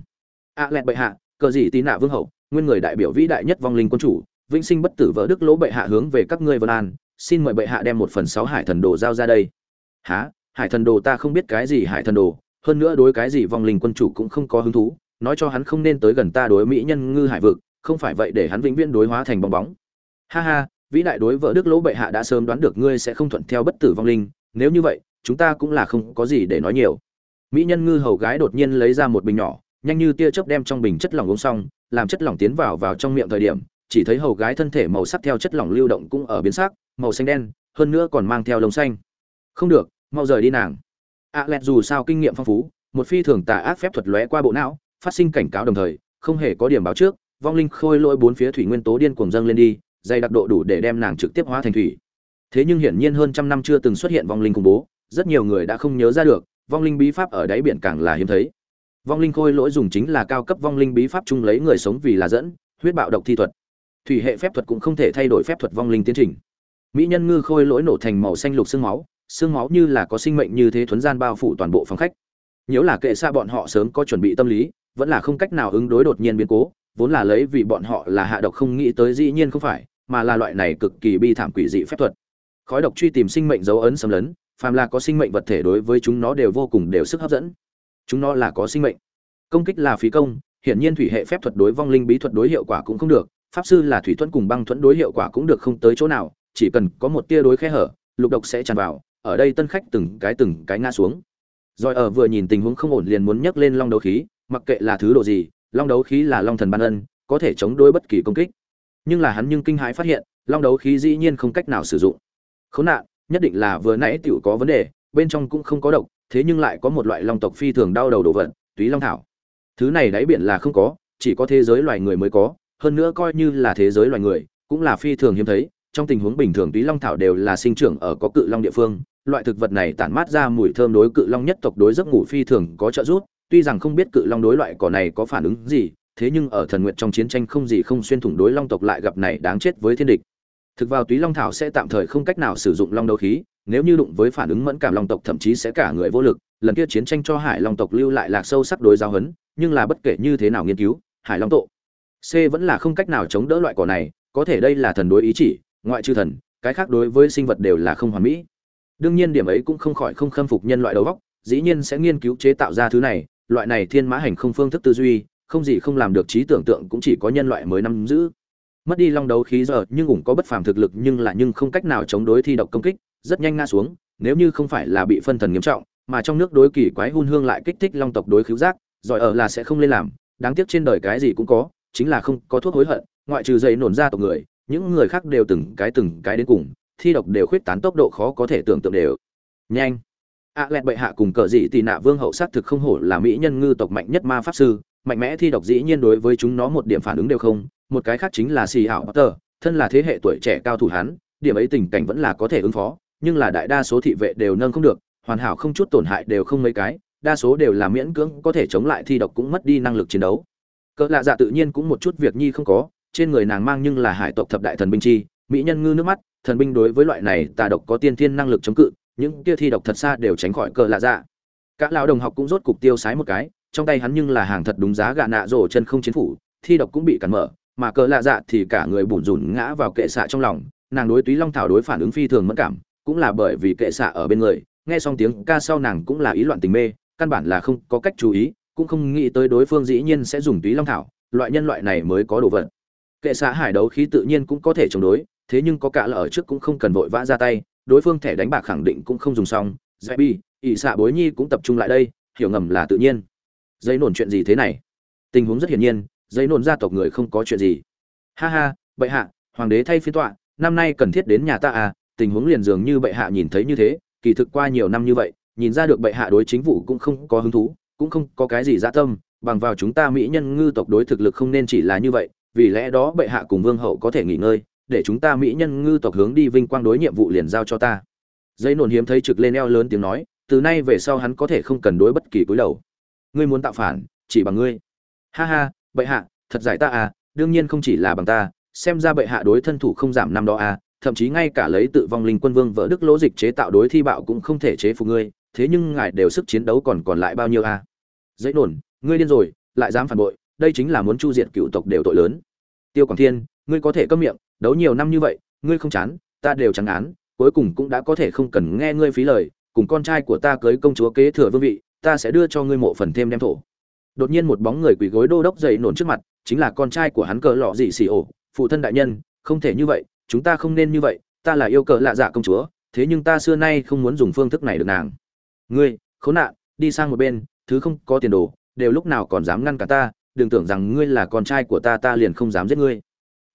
A à, lẹt bệ hạ cờ gì tí nạ vương hậu nguyên người đại biểu vĩ đại nhất vong linh quân chủ vĩnh sinh bất tử vỡ đức lỗ bệ hạ hướng về các ngươi vân an xin mời bệ hạ đem một phần sáu hải thần đồ giao ra đây. Há hải thần đồ ta không biết cái gì hải thần đồ hơn nữa đối cái gì vong linh quân chủ cũng không có hứng thú nói cho hắn không nên tới gần ta đối mỹ nhân ngư hải vực, không phải vậy để hắn vĩnh viễn đối hóa thành bong bóng. Ha ha, vĩ đại đối vợ đức lỗ bệ hạ đã sớm đoán được ngươi sẽ không thuận theo bất tử vong linh, nếu như vậy, chúng ta cũng là không có gì để nói nhiều. Mỹ nhân ngư hầu gái đột nhiên lấy ra một bình nhỏ, nhanh như tia chớp đem trong bình chất lỏng uống xong, làm chất lỏng tiến vào vào trong miệng thời điểm, chỉ thấy hầu gái thân thể màu sắc theo chất lỏng lưu động cũng ở biến sắc, màu xanh đen, hơn nữa còn mang theo lông xanh. Không được, mau rời đi nàng. A lẹt dù sao kinh nghiệm phong phú, một phi thường tà ác phép thuật lóe qua bộ não phát sinh cảnh cáo đồng thời, không hề có điểm báo trước, vong linh khôi lỗi bốn phía thủy nguyên tố điên cuồng dâng lên đi, dày đặc độ đủ để đem nàng trực tiếp hóa thành thủy. Thế nhưng hiển nhiên hơn trăm năm chưa từng xuất hiện vong linh khủng bố, rất nhiều người đã không nhớ ra được, vong linh bí pháp ở đáy biển càng là hiếm thấy. Vong linh khôi lỗi dùng chính là cao cấp vong linh bí pháp chung lấy người sống vì là dẫn, huyết bạo độc thi thuật. Thủy hệ phép thuật cũng không thể thay đổi phép thuật vong linh tiến trình. Mỹ nhân ngư khôi lỗi nổ thành màu xanh lục xương máu xương máu như là có sinh mệnh như thế thuấn gian bao phủ toàn bộ phòng khách. Nếu là kệ xa bọn họ sớm có chuẩn bị tâm lý vẫn là không cách nào ứng đối đột nhiên biến cố, vốn là lấy vì bọn họ là hạ độc không nghĩ tới dĩ nhiên không phải, mà là loại này cực kỳ bi thảm quỷ dị phép thuật. Khói độc truy tìm sinh mệnh dấu ấn xâm lấn, phàm là có sinh mệnh vật thể đối với chúng nó đều vô cùng đều sức hấp dẫn. Chúng nó là có sinh mệnh. Công kích là phí công, hiển nhiên thủy hệ phép thuật đối vong linh bí thuật đối hiệu quả cũng không được, pháp sư là thủy thuẫn cùng băng thuẫn đối hiệu quả cũng được không tới chỗ nào, chỉ cần có một tia đối khe hở, lục độc sẽ tràn vào, ở đây tân khách từng cái từng cái ngã xuống. Rồi ở vừa nhìn tình huống không ổn liền muốn nhấc lên long đấu khí mặc kệ là thứ độ gì, long đấu khí là long thần ban ân, có thể chống đối bất kỳ công kích. Nhưng là hắn nhưng kinh hãi phát hiện, long đấu khí dĩ nhiên không cách nào sử dụng. Khốn nạn, nhất định là vừa nãy tiểu có vấn đề, bên trong cũng không có độc, thế nhưng lại có một loại long tộc phi thường đau đầu đồ vật, túy long thảo. Thứ này đáy biển là không có, chỉ có thế giới loài người mới có, hơn nữa coi như là thế giới loài người, cũng là phi thường hiếm thấy. Trong tình huống bình thường túy long thảo đều là sinh trưởng ở có cự long địa phương, loại thực vật này tản mát ra mùi thơm đối cự long nhất tộc đối giấc ngủ phi thường có trợ giúp tuy rằng không biết cự long đối loại cỏ này có phản ứng gì, thế nhưng ở thần nguyện trong chiến tranh không gì không xuyên thủng đối long tộc lại gặp này đáng chết với thiên địch. Thực vào túy long thảo sẽ tạm thời không cách nào sử dụng long đấu khí, nếu như đụng với phản ứng mẫn cảm long tộc thậm chí sẽ cả người vô lực, lần kia chiến tranh cho hải long tộc lưu lại lạc sâu sắc đối giao hấn nhưng là bất kể như thế nào nghiên cứu, hải long tộ c vẫn là không cách nào chống đỡ loại cỏ này, có thể đây là thần đối ý chỉ, ngoại trừ thần, cái khác đối với sinh vật đều là không hoàn mỹ. Đương nhiên điểm ấy cũng không khỏi không khâm phục nhân loại đầu óc, dĩ nhiên sẽ nghiên cứu chế tạo ra thứ này loại này thiên mã hành không phương thức tư duy, không gì không làm được trí tưởng tượng cũng chỉ có nhân loại mới nắm giữ. Mất đi long đấu khí giờ, nhưng cũng có bất phàm thực lực, nhưng là nhưng không cách nào chống đối thi độc công kích, rất nhanh ngã xuống, nếu như không phải là bị phân thần nghiêm trọng, mà trong nước đối kỳ quái hun hương lại kích thích long tộc đối khiếu giác, giỏi ở là sẽ không lên làm, đáng tiếc trên đời cái gì cũng có, chính là không có thuốc hối hận, ngoại trừ dây nổn ra tộc người, những người khác đều từng cái từng cái đến cùng, thi độc đều khuyết tán tốc độ khó có thể tưởng tượng đều. Nhanh! Ạ à lẹt bệ hạ cùng cờ dị tì nạ vương hậu sát thực không hổ là mỹ nhân ngư tộc mạnh nhất ma pháp sư mạnh mẽ thi độc dĩ nhiên đối với chúng nó một điểm phản ứng đều không một cái khác chính là xì hảo potter thân là thế hệ tuổi trẻ cao thủ hán, điểm ấy tình cảnh vẫn là có thể ứng phó nhưng là đại đa số thị vệ đều nâng không được hoàn hảo không chút tổn hại đều không mấy cái đa số đều là miễn cưỡng có thể chống lại thi độc cũng mất đi năng lực chiến đấu. Cỡ lạ dạ tự nhiên cũng một chút việc nhi không có trên người nàng mang nhưng là hải tộc thập đại thần binh chi mỹ nhân ngư nước mắt thần binh đối với loại này tà độc có tiên thiên năng lực chống cự những kia thi độc thật xa đều tránh khỏi cờ lạ dạ. Các lão đồng học cũng rốt cục tiêu sái một cái, trong tay hắn nhưng là hàng thật đúng giá gạ nạ rổ chân không chiến phủ, thi độc cũng bị cản mở, mà cờ lạ dạ thì cả người bủn rủn ngã vào kệ xạ trong lòng, nàng đối túy long thảo đối phản ứng phi thường mất cảm, cũng là bởi vì kệ xạ ở bên người, nghe xong tiếng ca sau nàng cũng là ý loạn tình mê, căn bản là không có cách chú ý, cũng không nghĩ tới đối phương dĩ nhiên sẽ dùng túy long thảo, loại nhân loại này mới có đồ vật. Kệ xạ hải đấu khí tự nhiên cũng có thể chống đối, thế nhưng có cả là ở trước cũng không cần vội vã ra tay đối phương thẻ đánh bạc khẳng định cũng không dùng xong dạy bi ỵ xạ bối nhi cũng tập trung lại đây, hiểu ngầm là tự nhiên. Dây nổn chuyện gì thế này? Tình huống rất hiển nhiên dây nổn gia tộc người không có chuyện gì. Ha ha, bệ hạ, hoàng đế thay phiên tọa, năm nay cần thiết đến nhà ta à tình huống liền dường như bệ hạ nhìn thấy như thế, kỳ thực qua nhiều năm như vậy, nhìn ra được bệ hạ đối chính vụ cũng không có hứng thú, cũng không có cái gì dã tâm, bằng vào chúng ta mỹ nhân ngư tộc đối thực lực không nên chỉ là như vậy, vì lẽ đó bệ hạ cùng vương hậu có thể nghỉ ngơi để chúng ta mỹ nhân ngư tộc hướng đi vinh quang đối nhiệm vụ liền giao cho ta. Dây nổn hiếm thấy trực lên eo lớn tiếng nói, từ nay về sau hắn có thể không cần đối bất kỳ cúi đầu. Ngươi muốn tạo phản, chỉ bằng ngươi. Ha ha, bệ hạ, thật giải ta à đương nhiên không chỉ là bằng ta, xem ra bệ hạ đối thân thủ không giảm năm đó à thậm chí ngay cả lấy tự vong linh quân vương vợ đức lỗ dịch chế tạo đối thi bạo cũng không thể chế phục ngươi, thế nhưng ngài đều sức chiến đấu còn còn lại bao nhiêu à? Dãy nổn ngươi điên rồi, lại dám phản bội, đây chính là muốn chu diệt cựu tộc đều tội lớn. Tiêu quảng thiên, ngươi có thể câm miệng đấu nhiều năm như vậy, ngươi không chán, ta đều chẳng án cuối cùng cũng đã có thể không cần nghe ngươi phí lời, cùng con trai của ta cưới công chúa kế thừa vương vị, ta sẽ đưa cho ngươi mộ phần thêm đem thổ. Đột nhiên một bóng người quỳ gối đô đốc dậy nổn trước mặt, chính là con trai của hắn cờ lọ dị xì ổ, phụ thân đại nhân, không thể như vậy, chúng ta không nên như vậy, ta là yêu cờ lạ dạ công chúa, thế nhưng ta xưa nay không muốn dùng phương thức này được nàng. Ngươi, khốn nạn, đi sang một bên, thứ không có tiền đồ, đều lúc nào còn dám ngăn cả ta, đừng tưởng rằng ngươi là con trai của ta ta liền không dám giết ngươi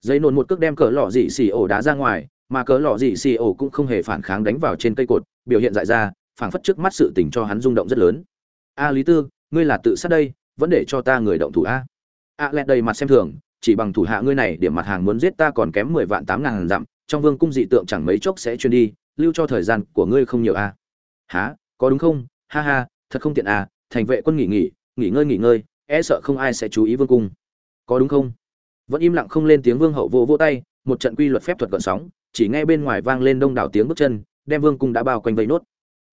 giấy nôn một cước đem cờ lọ dị xì ổ đá ra ngoài, mà cờ lọ dị xì ổ cũng không hề phản kháng đánh vào trên cây cột, biểu hiện dại ra, phảng phất trước mắt sự tình cho hắn rung động rất lớn. A lý tư, ngươi là tự sát đây, vẫn để cho ta người động thủ a? A lẹt đầy mặt xem thường, chỉ bằng thủ hạ ngươi này, điểm mặt hàng muốn giết ta còn kém mười vạn tám ngàn dặm, trong vương cung dị tượng chẳng mấy chốc sẽ chuyên đi, lưu cho thời gian của ngươi không nhiều a. Há có đúng không? Ha ha, thật không tiện à thành vệ quân nghỉ nghỉ nghỉ ngơi nghỉ ngơi e sợ không ai sẽ chú ý vương cung. Có đúng không? Vẫn im lặng không lên tiếng vương hậu vô vô tay, một trận quy luật phép thuật gọn sóng, chỉ nghe bên ngoài vang lên đông đảo tiếng bước chân, đem vương cung đã bao quanh vây nốt.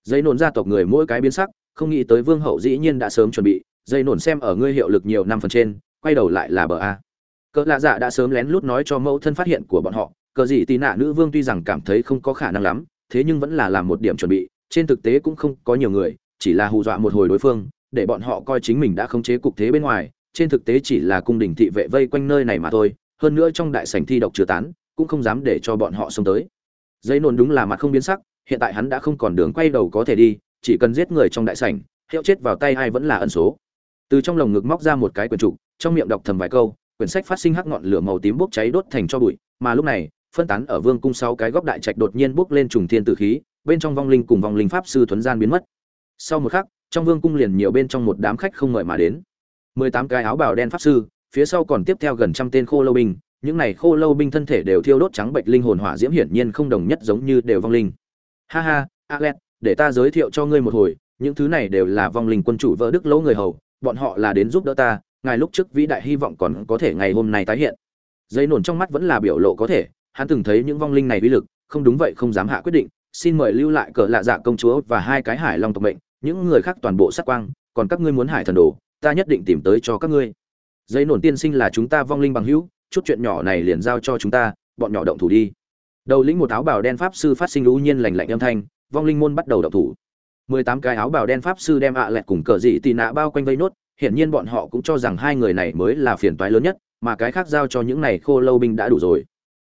Dây nổn gia tộc người mỗi cái biến sắc, không nghĩ tới vương hậu dĩ nhiên đã sớm chuẩn bị, dây nổn xem ở ngươi hiệu lực nhiều năm phần trên, quay đầu lại là bờ a. Cỡ lạ dạ đã sớm lén lút nói cho mẫu thân phát hiện của bọn họ, cờ gì tì nạ nữ vương tuy rằng cảm thấy không có khả năng lắm, thế nhưng vẫn là làm một điểm chuẩn bị, trên thực tế cũng không có nhiều người, chỉ là hù dọa một hồi đối phương, để bọn họ coi chính mình đã khống chế cục thế bên ngoài trên thực tế chỉ là cung đình thị vệ vây quanh nơi này mà thôi, hơn nữa trong đại sảnh thi độc chưa tán, cũng không dám để cho bọn họ xông tới. Dây nôn đúng là mặt không biến sắc, hiện tại hắn đã không còn đường quay đầu có thể đi, chỉ cần giết người trong đại sảnh, hiệu chết vào tay ai vẫn là ẩn số. Từ trong lồng ngực móc ra một cái quyển trục trong miệng đọc thầm vài câu, quyển sách phát sinh hắc ngọn lửa màu tím bốc cháy đốt thành cho bụi, mà lúc này, phân tán ở vương cung sáu cái góc đại trạch đột nhiên bốc lên trùng thiên tử khí, bên trong vong linh cùng vong linh pháp sư thuấn gian biến mất. Sau một khắc, trong vương cung liền nhiều bên trong một đám khách không ngợi mà đến mười tám cái áo bào đen pháp sư phía sau còn tiếp theo gần trăm tên khô lâu binh những này khô lâu binh thân thể đều thiêu đốt trắng bệnh linh hồn hỏa diễm hiển nhiên không đồng nhất giống như đều vong linh. Ha ha Alet, để ta giới thiệu cho ngươi một hồi những thứ này đều là vong linh quân chủ vợ đức lỗ người hầu bọn họ là đến giúp đỡ ta ngài lúc trước vĩ đại hy vọng còn có thể ngày hôm nay tái hiện. Dây nổn trong mắt vẫn là biểu lộ có thể hắn từng thấy những vong linh này uy lực không đúng vậy không dám hạ quyết định xin mời lưu lại cờ lạ dạ công chúa và hai cái hải long tộc mệnh những người khác toàn bộ sát quang còn các ngươi muốn hải thần đồ ta nhất định tìm tới cho các ngươi. Dây nổn tiên sinh là chúng ta vong linh bằng hữu, chút chuyện nhỏ này liền giao cho chúng ta, bọn nhỏ động thủ đi. Đầu lĩnh một áo bào đen pháp sư phát sinh lũ nhiên lành lạnh âm thanh, vong linh môn bắt đầu động thủ. Mười tám cái áo bào đen pháp sư đem ạ à lẹt cùng cờ dị tì nạ bao quanh vây nốt, hiển nhiên bọn họ cũng cho rằng hai người này mới là phiền toái lớn nhất, mà cái khác giao cho những này khô lâu binh đã đủ rồi.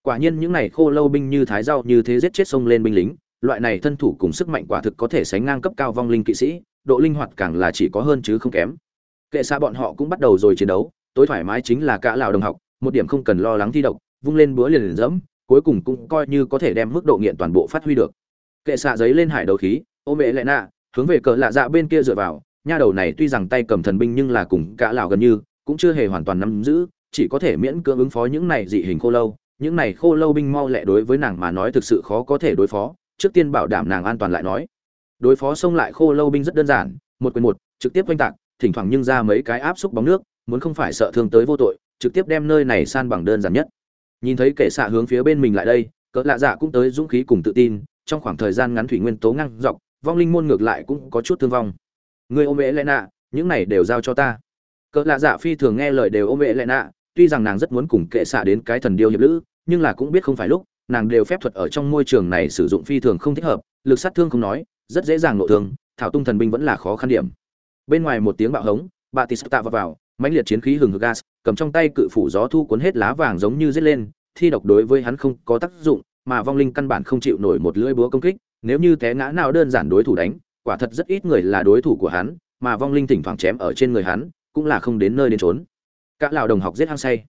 Quả nhiên những này khô lâu binh như thái rau như thế giết chết sông lên binh lính, loại này thân thủ cùng sức mạnh quả thực có thể sánh ngang cấp cao vong linh kỵ sĩ, độ linh hoạt càng là chỉ có hơn chứ không kém kệ xa bọn họ cũng bắt đầu rồi chiến đấu, tối thoải mái chính là cả lào đồng học, một điểm không cần lo lắng thi độc, vung lên búa liền liền dẫm cuối cùng cũng coi như có thể đem mức độ nghiện toàn bộ phát huy được. Kệ xạ giấy lên hải đầu khí, ô mẹ lẽ nạ, hướng về cờ lạ dạ bên kia dựa vào, nha đầu này tuy rằng tay cầm thần binh nhưng là cùng cả lào gần như, cũng chưa hề hoàn toàn nắm giữ, chỉ có thể miễn cưỡng ứng phó những này dị hình khô lâu, những này khô lâu binh mau lẹ đối với nàng mà nói thực sự khó có thể đối phó, trước tiên bảo đảm nàng an toàn lại nói. Đối phó xông lại khô lâu binh rất đơn giản, một quyền một, trực tiếp oanh tạc thỉnh thoảng nhưng ra mấy cái áp xúc bóng nước, muốn không phải sợ thương tới vô tội, trực tiếp đem nơi này san bằng đơn giản nhất. Nhìn thấy kẻ xạ hướng phía bên mình lại đây, cỡ lạ dạ cũng tới dũng khí cùng tự tin, trong khoảng thời gian ngắn thủy nguyên tố ngăn dọc, vong linh môn ngược lại cũng có chút thương vong. Người ôm ế lẽ nạ, những này đều giao cho ta. Cỡ lạ dạ phi thường nghe lời đều ôm ế lẽ nạ, tuy rằng nàng rất muốn cùng kệ xạ đến cái thần điêu hiệp lữ, nhưng là cũng biết không phải lúc, nàng đều phép thuật ở trong môi trường này sử dụng phi thường không thích hợp, lực sát thương không nói, rất dễ dàng nội thương, thảo tung thần binh vẫn là khó khăn điểm bên ngoài một tiếng bạo hống bà tis tạ vào, vào mãnh liệt chiến khí hừng hực gas cầm trong tay cự phủ gió thu cuốn hết lá vàng giống như rết lên thi độc đối với hắn không có tác dụng mà vong linh căn bản không chịu nổi một lưỡi búa công kích nếu như té ngã nào đơn giản đối thủ đánh quả thật rất ít người là đối thủ của hắn mà vong linh thỉnh thoảng chém ở trên người hắn cũng là không đến nơi đến trốn cả lão đồng học giết hăng say.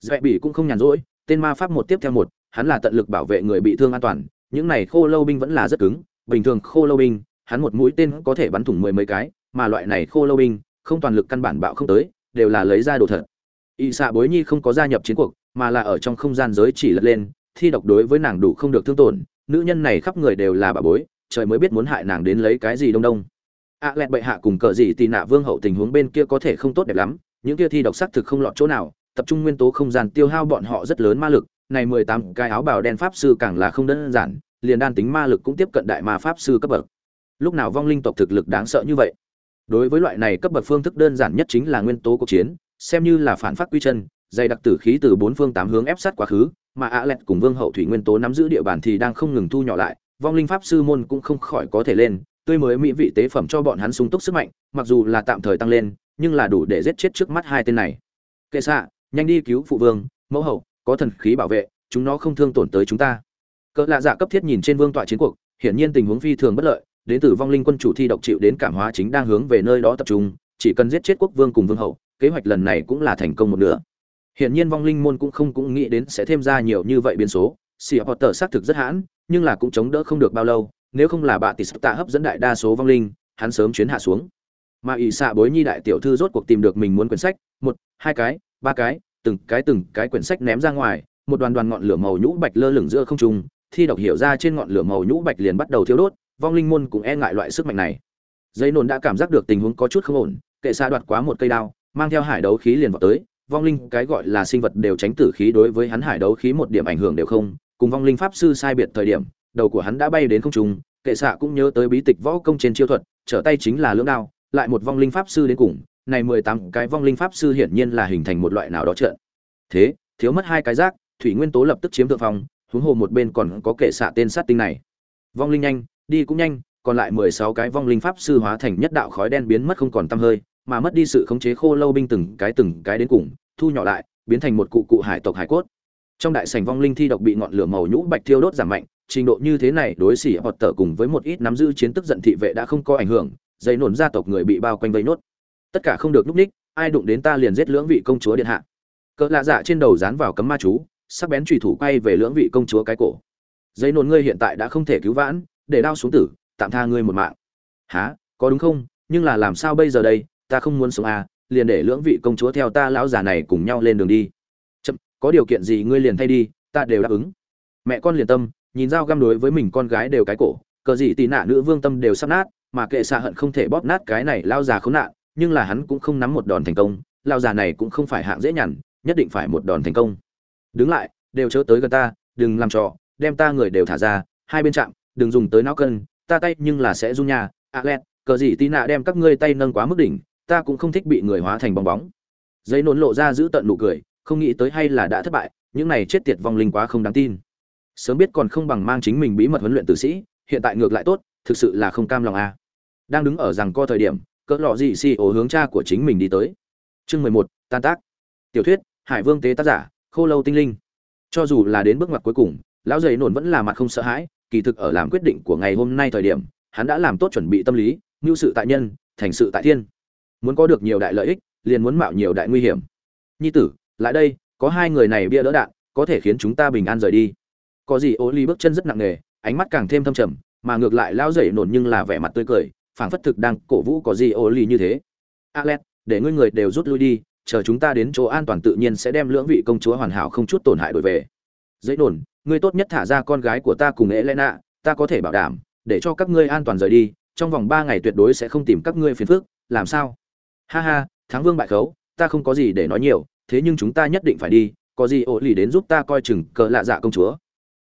Dạy bị cũng không nhàn rỗi tên ma pháp một tiếp theo một hắn là tận lực bảo vệ người bị thương an toàn những này khô lâu binh vẫn là rất cứng bình thường khô lâu binh hắn một mũi tên có thể bắn thủng mười mấy cái mà loại này khô lâu binh không toàn lực căn bản bạo không tới đều là lấy ra đồ thật. Y xạ bối nhi không có gia nhập chiến cuộc mà là ở trong không gian giới chỉ lật lên thi độc đối với nàng đủ không được thương tổn nữ nhân này khắp người đều là bà bối trời mới biết muốn hại nàng đến lấy cái gì đông đông. A à, lẹt bệ hạ cùng cờ gì tì nạ vương hậu tình huống bên kia có thể không tốt đẹp lắm những kia thi độc sắc thực không lọt chỗ nào tập trung nguyên tố không gian tiêu hao bọn họ rất lớn ma lực này mười tám cái áo bào đen pháp sư càng là không đơn giản liền đan tính ma lực cũng tiếp cận đại ma pháp sư cấp bậc. Lúc nào vong linh tộc thực lực đáng sợ như vậy? Đối với loại này cấp bậc phương thức đơn giản nhất chính là nguyên tố cuộc chiến, xem như là phản phát quy chân, dày đặc tử khí từ bốn phương tám hướng ép sát quá khứ, mà ạ lẹt cùng vương hậu thủy nguyên tố nắm giữ địa bàn thì đang không ngừng thu nhỏ lại, vong linh pháp sư môn cũng không khỏi có thể lên, tươi mới mỹ vị tế phẩm cho bọn hắn sung túc sức mạnh, mặc dù là tạm thời tăng lên, nhưng là đủ để giết chết trước mắt hai tên này. Kệ xạ, nhanh đi cứu phụ vương, mẫu hậu, có thần khí bảo vệ, chúng nó không thương tổn tới chúng ta. Cỡ lạ dạ cấp thiết nhìn trên vương tọa chiến cuộc, hiển nhiên tình huống phi thường bất lợi đến từ vong linh quân chủ thi độc chịu đến cảm hóa chính đang hướng về nơi đó tập trung, chỉ cần giết chết quốc vương cùng vương hậu, kế hoạch lần này cũng là thành công một nửa. Hiển nhiên vong linh môn cũng không cũng nghĩ đến sẽ thêm ra nhiều như vậy biến số xì potter xác thực rất hãn, nhưng là cũng chống đỡ không được bao lâu, nếu không là bà tỷ tạ hấp dẫn đại đa số vong linh, hắn sớm chuyến hạ xuống. Mà ỷ xạ bối nhi đại tiểu thư rốt cuộc tìm được mình muốn quyển sách, một, hai cái, ba cái, từng cái từng cái quyển sách ném ra ngoài, một đoàn đoàn ngọn lửa màu nhũ bạch lơ lửng giữa không trung, thi độc hiểu ra trên ngọn lửa màu nhũ bạch liền bắt đầu thiêu đốt vong linh môn cũng e ngại loại sức mạnh này. Dây nôn đã cảm giác được tình huống có chút không ổn, kệ xa đoạt quá một cây đao, mang theo hải đấu khí liền vào tới. Vong linh, cái gọi là sinh vật đều tránh tử khí đối với hắn hải đấu khí một điểm ảnh hưởng đều không. Cùng vong linh pháp sư sai biệt thời điểm, đầu của hắn đã bay đến không trung, kệ xạ cũng nhớ tới bí tịch võ công trên chiêu thuật, trở tay chính là lưỡng đao, lại một vong linh pháp sư đến cùng. Này mười tám cái vong linh pháp sư hiển nhiên là hình thành một loại nào đó trận. Thế, thiếu mất hai cái rác thủy nguyên tố lập tức chiếm thượng phong, huống hồ một bên còn có kệ xạ tên sát tinh này. Vong linh nhanh đi cũng nhanh, còn lại mười sáu cái vong linh pháp sư hóa thành nhất đạo khói đen biến mất không còn tăm hơi, mà mất đi sự khống chế khô lâu binh từng cái từng cái đến cùng, thu nhỏ lại, biến thành một cụ cụ hải tộc hải cốt. Trong đại sảnh vong linh thi độc bị ngọn lửa màu nhũ bạch thiêu đốt giảm mạnh, trình độ như thế này đối xỉ hoặc tở cùng với một ít nắm giữ chiến tức giận thị vệ đã không có ảnh hưởng, dây nổn gia tộc người bị bao quanh vây nốt. Tất cả không được núp ních, ai đụng đến ta liền giết lưỡng vị công chúa điện hạ. Cỡ lạ dạ trên đầu dán vào cấm ma chú, sắc bén trùy thủ quay về lưỡng vị công chúa cái cổ. Dây nổn ngươi hiện tại đã không thể cứu vãn để đao xuống tử, tạm tha ngươi một mạng. Há có đúng không? Nhưng là làm sao bây giờ đây? Ta không muốn sống à liền để lưỡng vị công chúa theo ta lão già này cùng nhau lên đường đi. Chậm, có điều kiện gì ngươi liền thay đi, ta đều đáp ứng. Mẹ con liền tâm, nhìn dao găm đối với mình con gái đều cái cổ, cờ gì tì nạ nữ vương tâm đều sắp nát, mà kệ xạ hận không thể bóp nát cái này lao già khốn nạn, nhưng là hắn cũng không nắm một đòn thành công lao già này cũng không phải hạng dễ nhằn, nhất định phải một đòn thành công. Đứng lại, đều chớ tới gần ta, đừng làm trò, đem ta người đều thả ra, hai bên chạm đừng dùng tới não cân, ta tay nhưng là sẽ run nhà a lét cờ gì tí nạ đem các ngươi tay nâng quá mức đỉnh, ta cũng không thích bị người hóa thành bong bóng. Giấy nôn lộ ra giữ tận nụ cười, không nghĩ tới hay là đã thất bại, những này chết tiệt vong linh quá không đáng tin. Sớm biết còn không bằng mang chính mình bí mật huấn luyện tử sĩ, hiện tại ngược lại tốt, thực sự là không cam lòng a đang đứng ở rằng co thời điểm, cỡ lọ gì xì ổ hướng cha của chính mình đi tới. Chương mười một, tan tác. Tiểu thuyết, hải vương tế tác giả, khô lâu tinh linh. Cho dù là đến bước ngoặt cuối cùng, lão dày nổn vẫn là mặt không sợ hãi kỳ thực ở làm quyết định của ngày hôm nay thời điểm, hắn đã làm tốt chuẩn bị tâm lý, ngưu sự tại nhân, thành sự tại thiên. Muốn có được nhiều đại lợi ích, liền muốn mạo nhiều đại nguy hiểm. Nhi tử, lại đây, có hai người này bia đỡ đạn, có thể khiến chúng ta bình an rời đi. Có gì ô ly bước chân rất nặng nề, ánh mắt càng thêm thâm trầm, mà ngược lại lao dậy nổn nhưng là vẻ mặt tươi cười, phảng phất thực đang cổ vũ có gì ô ly như thế. Alex, để ngươi người đều rút lui đi, chờ chúng ta đến chỗ an toàn tự nhiên sẽ đem lưỡng vị công chúa hoàn hảo không chút tổn hại đổi về dãy nổn ngươi tốt nhất thả ra con gái của ta cùng Elena, ta có thể bảo đảm, để cho các ngươi an toàn rời đi, trong vòng ba ngày tuyệt đối sẽ không tìm các ngươi phiền phức, làm sao? Ha ha, thắng vương bại khấu, ta không có gì để nói nhiều, thế nhưng chúng ta nhất định phải đi, có gì ổ lì đến giúp ta coi chừng cờ lạ dạ công chúa.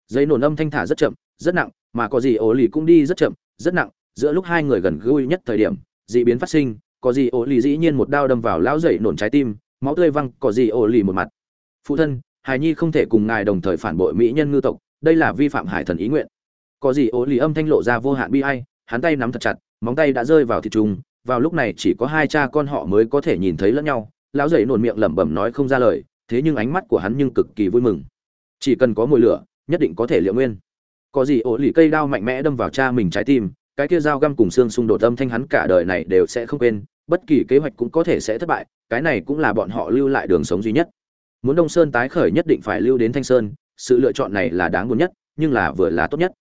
Giấy nổn âm thanh thả rất chậm, rất nặng, mà có gì ổ lì cũng đi rất chậm, rất nặng, giữa lúc hai người gần gũi nhất thời điểm, dị biến phát sinh, có gì ổ lì dĩ nhiên một đao đâm vào lão dậy nổn trái tim, máu tươi văng, có gì ổ lì một mặt. Phụ thân, hài nhi không thể cùng ngài đồng thời phản bội mỹ nhân ngư tộc, đây là vi phạm hải thần ý nguyện. Có gì ố lì âm thanh lộ ra vô hạn bi ai, hắn tay nắm thật chặt, móng tay đã rơi vào thịt trùng, vào lúc này chỉ có hai cha con họ mới có thể nhìn thấy lẫn nhau. Lão dậy nổn miệng lẩm bẩm nói không ra lời, thế nhưng ánh mắt của hắn nhưng cực kỳ vui mừng. Chỉ cần có mùi lửa, nhất định có thể liệu nguyên. Có gì ố lì cây đao mạnh mẽ đâm vào cha mình trái tim, cái kia dao găm cùng xương xung đột âm thanh hắn cả đời này đều sẽ không quên, bất kỳ kế hoạch cũng có thể sẽ thất bại, cái này cũng là bọn họ lưu lại đường sống duy nhất muốn đông sơn tái khởi nhất định phải lưu đến thanh sơn, sự lựa chọn này là đáng buồn nhất, nhưng là vừa là tốt nhất.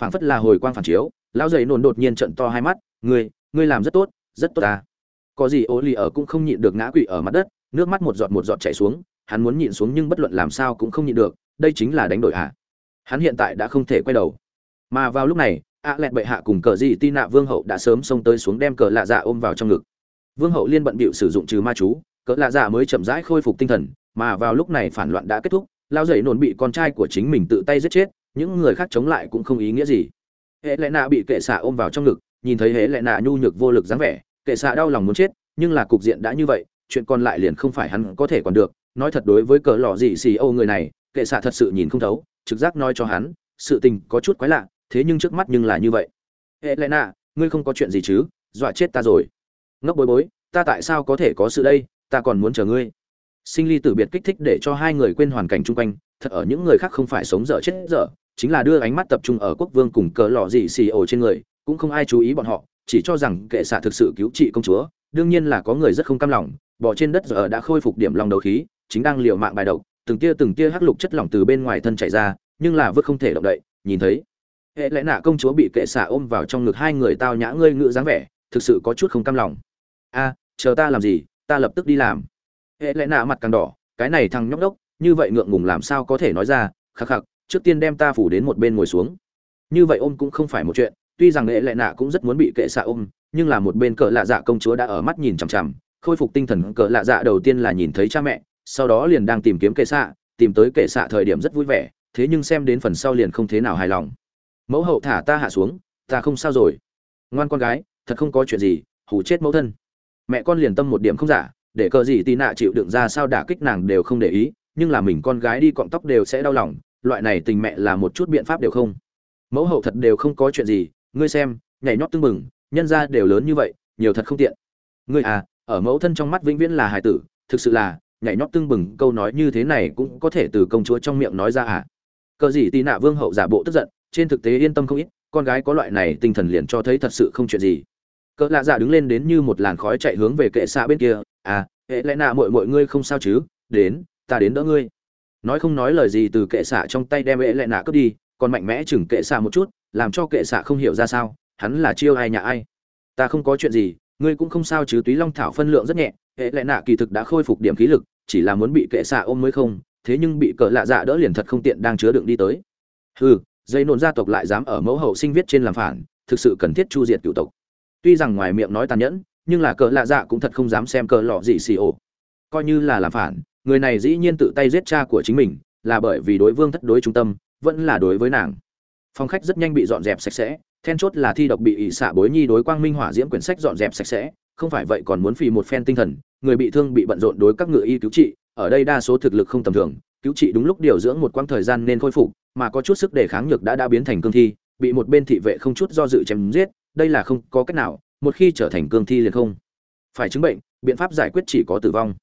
Phảng phất là hồi quang phản chiếu, lão dày nôn đột nhiên trận to hai mắt, ngươi ngươi làm rất tốt rất tốt ta. Có gì ô lì ở cũng không nhịn được ngã quỵ ở mặt đất, nước mắt một giọt một giọt chảy xuống, hắn muốn nhịn xuống nhưng bất luận làm sao cũng không nhịn được, đây chính là đánh đổi hạ hắn hiện tại đã không thể quay đầu. Mà vào lúc này, ạ lẹt bệ hạ cùng cờ gì tin nạ vương hậu đã sớm xông tới xuống đem cờ lạ dạ ôm vào trong ngực. Vương hậu liên bận bịu sử dụng trừ ma chú, cờ lạ dạ mới chậm rãi khôi phục tinh thần mà vào lúc này phản loạn đã kết thúc lao dậy nổn bị con trai của chính mình tự tay giết chết, những người khác chống lại cũng không ý nghĩa gì. Hệ lệ nạ bị kệ xạ ôm vào trong ngực, nhìn thấy hệ lệ nạ nhu nhược vô lực dáng vẻ, kệ xạ đau lòng muốn chết, nhưng là cục diện đã như vậy, chuyện còn lại liền không phải hắn có thể còn được. Nói thật đối với cờ lò gì xì âu người này, kệ xạ thật sự nhìn không thấu, trực giác nói cho hắn, sự tình có chút quái lạ, thế nhưng trước mắt nhưng là như vậy. Hệ lệ nạ, ngươi không có chuyện gì chứ? Dọa chết ta rồi. Ngốc bối bối, ta tại sao có thể có sự đây? Ta còn muốn chờ ngươi sinh ly tử biệt kích thích để cho hai người quên hoàn cảnh chung quanh, thật ở những người khác không phải sống dở chết dở, chính là đưa ánh mắt tập trung ở quốc vương cùng cờ lò dị xì ổ trên người, cũng không ai chú ý bọn họ, chỉ cho rằng kệ xạ thực sự cứu trị công chúa, đương nhiên là có người rất không cam lòng bỏ trên đất giờ đã khôi phục điểm lòng đầu khí, chính đang liều mạng bài độc, từng tia từng tia hắc lục chất lỏng từ bên ngoài thân chảy ra, nhưng là vứt không thể động đậy, nhìn thấy, hệ lẽ nạ công chúa bị kệ xạ ôm vào trong ngực hai người tao nhã ngươi ngự dáng vẻ, thực sự có chút không cam lòng. A, chờ ta làm gì? Ta lập tức đi làm hệ lẽ nạ mặt càng đỏ, cái này thằng nhóc đốc, như vậy ngượng ngùng làm sao có thể nói ra, khắc khắc, trước tiên đem ta phủ đến một bên ngồi xuống. Như vậy ôm cũng không phải một chuyện, tuy rằng hệ lẽ nạ cũng rất muốn bị kệ xạ ôm, nhưng là một bên cỡ lạ dạ công chúa đã ở mắt nhìn chằm chằm, khôi phục tinh thần cỡ lạ dạ đầu tiên là nhìn thấy cha mẹ, sau đó liền đang tìm kiếm kệ xạ, tìm tới kệ xạ thời điểm rất vui vẻ, thế nhưng xem đến phần sau liền không thế nào hài lòng. Mẫu hậu thả ta hạ xuống, ta không sao rồi. Ngoan con gái, thật không có chuyện gì hủ chết mẫu thân. Mẹ con liền tâm một điểm không giả để cờ gì tì nạ chịu đựng ra sao đả kích nàng đều không để ý, nhưng là mình con gái đi cọng tóc đều sẽ đau lòng, loại này tình mẹ là một chút biện pháp đều không. Mẫu hậu thật đều không có chuyện gì, ngươi xem, nhảy nhót tưng bừng, nhân ra đều lớn như vậy, nhiều thật không tiện. Ngươi à ở mẫu thân trong mắt vĩnh viễn là hài tử, thực sự là, nhảy nhót tưng bừng, câu nói như thế này cũng có thể từ công chúa trong miệng nói ra à. Cờ gì tì nạ vương hậu giả bộ tức giận, trên thực tế yên tâm không ít, con gái có loại này tinh thần liền cho thấy thật sự không chuyện gì. Cỡ lạ dạ đứng lên đến như một làn khói chạy hướng về kệ xạ bên kia à hệ lẽ nạ mọi mọi ngươi không sao chứ? Đến, ta đến đỡ ngươi. Nói không nói lời gì từ kệ xạ trong tay đem hệ lẽ nạ cướp đi, còn mạnh mẽ chừng kệ xạ một chút, làm cho kệ xạ không hiểu ra sao, hắn là chiêu ai nhà ai. Ta không có chuyện gì, ngươi cũng không sao chứ, túy long thảo phân lượng rất nhẹ, hệ lẽ nạ kỳ thực đã khôi phục điểm khí lực, chỉ là muốn bị kệ xạ ôm mới không, thế nhưng bị cỡ lạ dạ đỡ liền thật không tiện đang chứa đựng đi tới. Hừ, dây nôn gia tộc lại dám ở mẫu hậu sinh viết trên làm phản, thực sự cần thiết chu diệt cựu tộc. Tuy rằng ngoài miệng nói tàn nhẫn nhưng là cờ lạ dạ cũng thật không dám xem cờ lọ gì xì ổ. Coi như là làm phản, người này dĩ nhiên tự tay giết cha của chính mình, là bởi vì đối vương thất đối trung tâm, vẫn là đối với nàng. Phòng khách rất nhanh bị dọn dẹp sạch sẽ, then chốt là thi độc bị ỷ xạ bối nhi đối quang minh hỏa diễm quyển sách dọn dẹp sạch sẽ, không phải vậy còn muốn phì một phen tinh thần, người bị thương bị bận rộn đối các ngựa y cứu trị, ở đây đa số thực lực không tầm thường, cứu trị đúng lúc điều dưỡng một quãng thời gian nên khôi phục, mà có chút sức đề kháng nhược đã đã biến thành cương thi, bị một bên thị vệ không chút do dự chém giết, đây là không có cách nào một khi trở thành cương thi liền không phải chứng bệnh, biện pháp giải quyết chỉ có tử vong.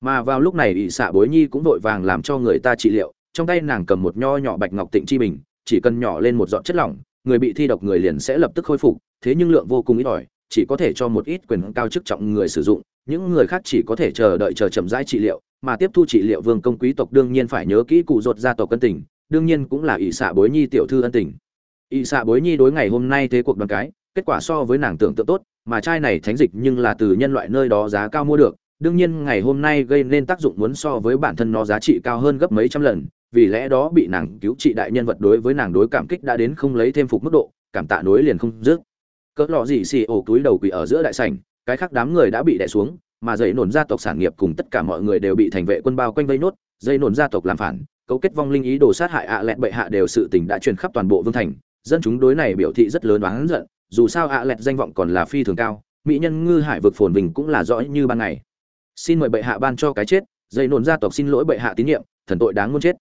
Mà vào lúc này ỵ xạ bối nhi cũng vội vàng làm cho người ta trị liệu, trong tay nàng cầm một nho nhỏ bạch ngọc tịnh chi bình, chỉ cần nhỏ lên một giọt chất lỏng, người bị thi độc người liền sẽ lập tức khôi phục, thế nhưng lượng vô cùng ít ỏi, chỉ có thể cho một ít quyền cao chức trọng người sử dụng, những người khác chỉ có thể chờ đợi chờ chậm rãi trị liệu, mà tiếp thu trị liệu vương công quý tộc đương nhiên phải nhớ kỹ cụ ruột gia tộc cân tình, đương nhiên cũng là ỵ xạ bối nhi tiểu thư ân tình. Ỵ xạ bối nhi đối ngày hôm nay thế cuộc đoàn cái kết quả so với nàng tưởng tượng tốt, mà chai này thánh dịch nhưng là từ nhân loại nơi đó giá cao mua được, đương nhiên ngày hôm nay gây nên tác dụng muốn so với bản thân nó giá trị cao hơn gấp mấy trăm lần, vì lẽ đó bị nàng cứu trị đại nhân vật đối với nàng đối cảm kích đã đến không lấy thêm phục mức độ, cảm tạ nối liền không dứt. Cỡ lọ gì xì ổ túi đầu quỷ ở giữa đại sảnh, cái khác đám người đã bị đè xuống, mà dây nổn gia tộc sản nghiệp cùng tất cả mọi người đều bị thành vệ quân bao quanh vây nốt dây nổn gia tộc làm phản, cấu kết vong linh ý đồ sát hại ạ lẹt bệ hạ đều sự tình đã truyền khắp toàn bộ vương thành, dân chúng đối này biểu thị rất lớn oán giận dù sao ạ lẹt danh vọng còn là phi thường cao, mỹ nhân ngư hải vực phồn bình cũng là rõ như ban ngày. Xin mời bệ hạ ban cho cái chết dây nổn gia tộc xin lỗi bệ hạ tín nhiệm, thần tội đáng muốn chết.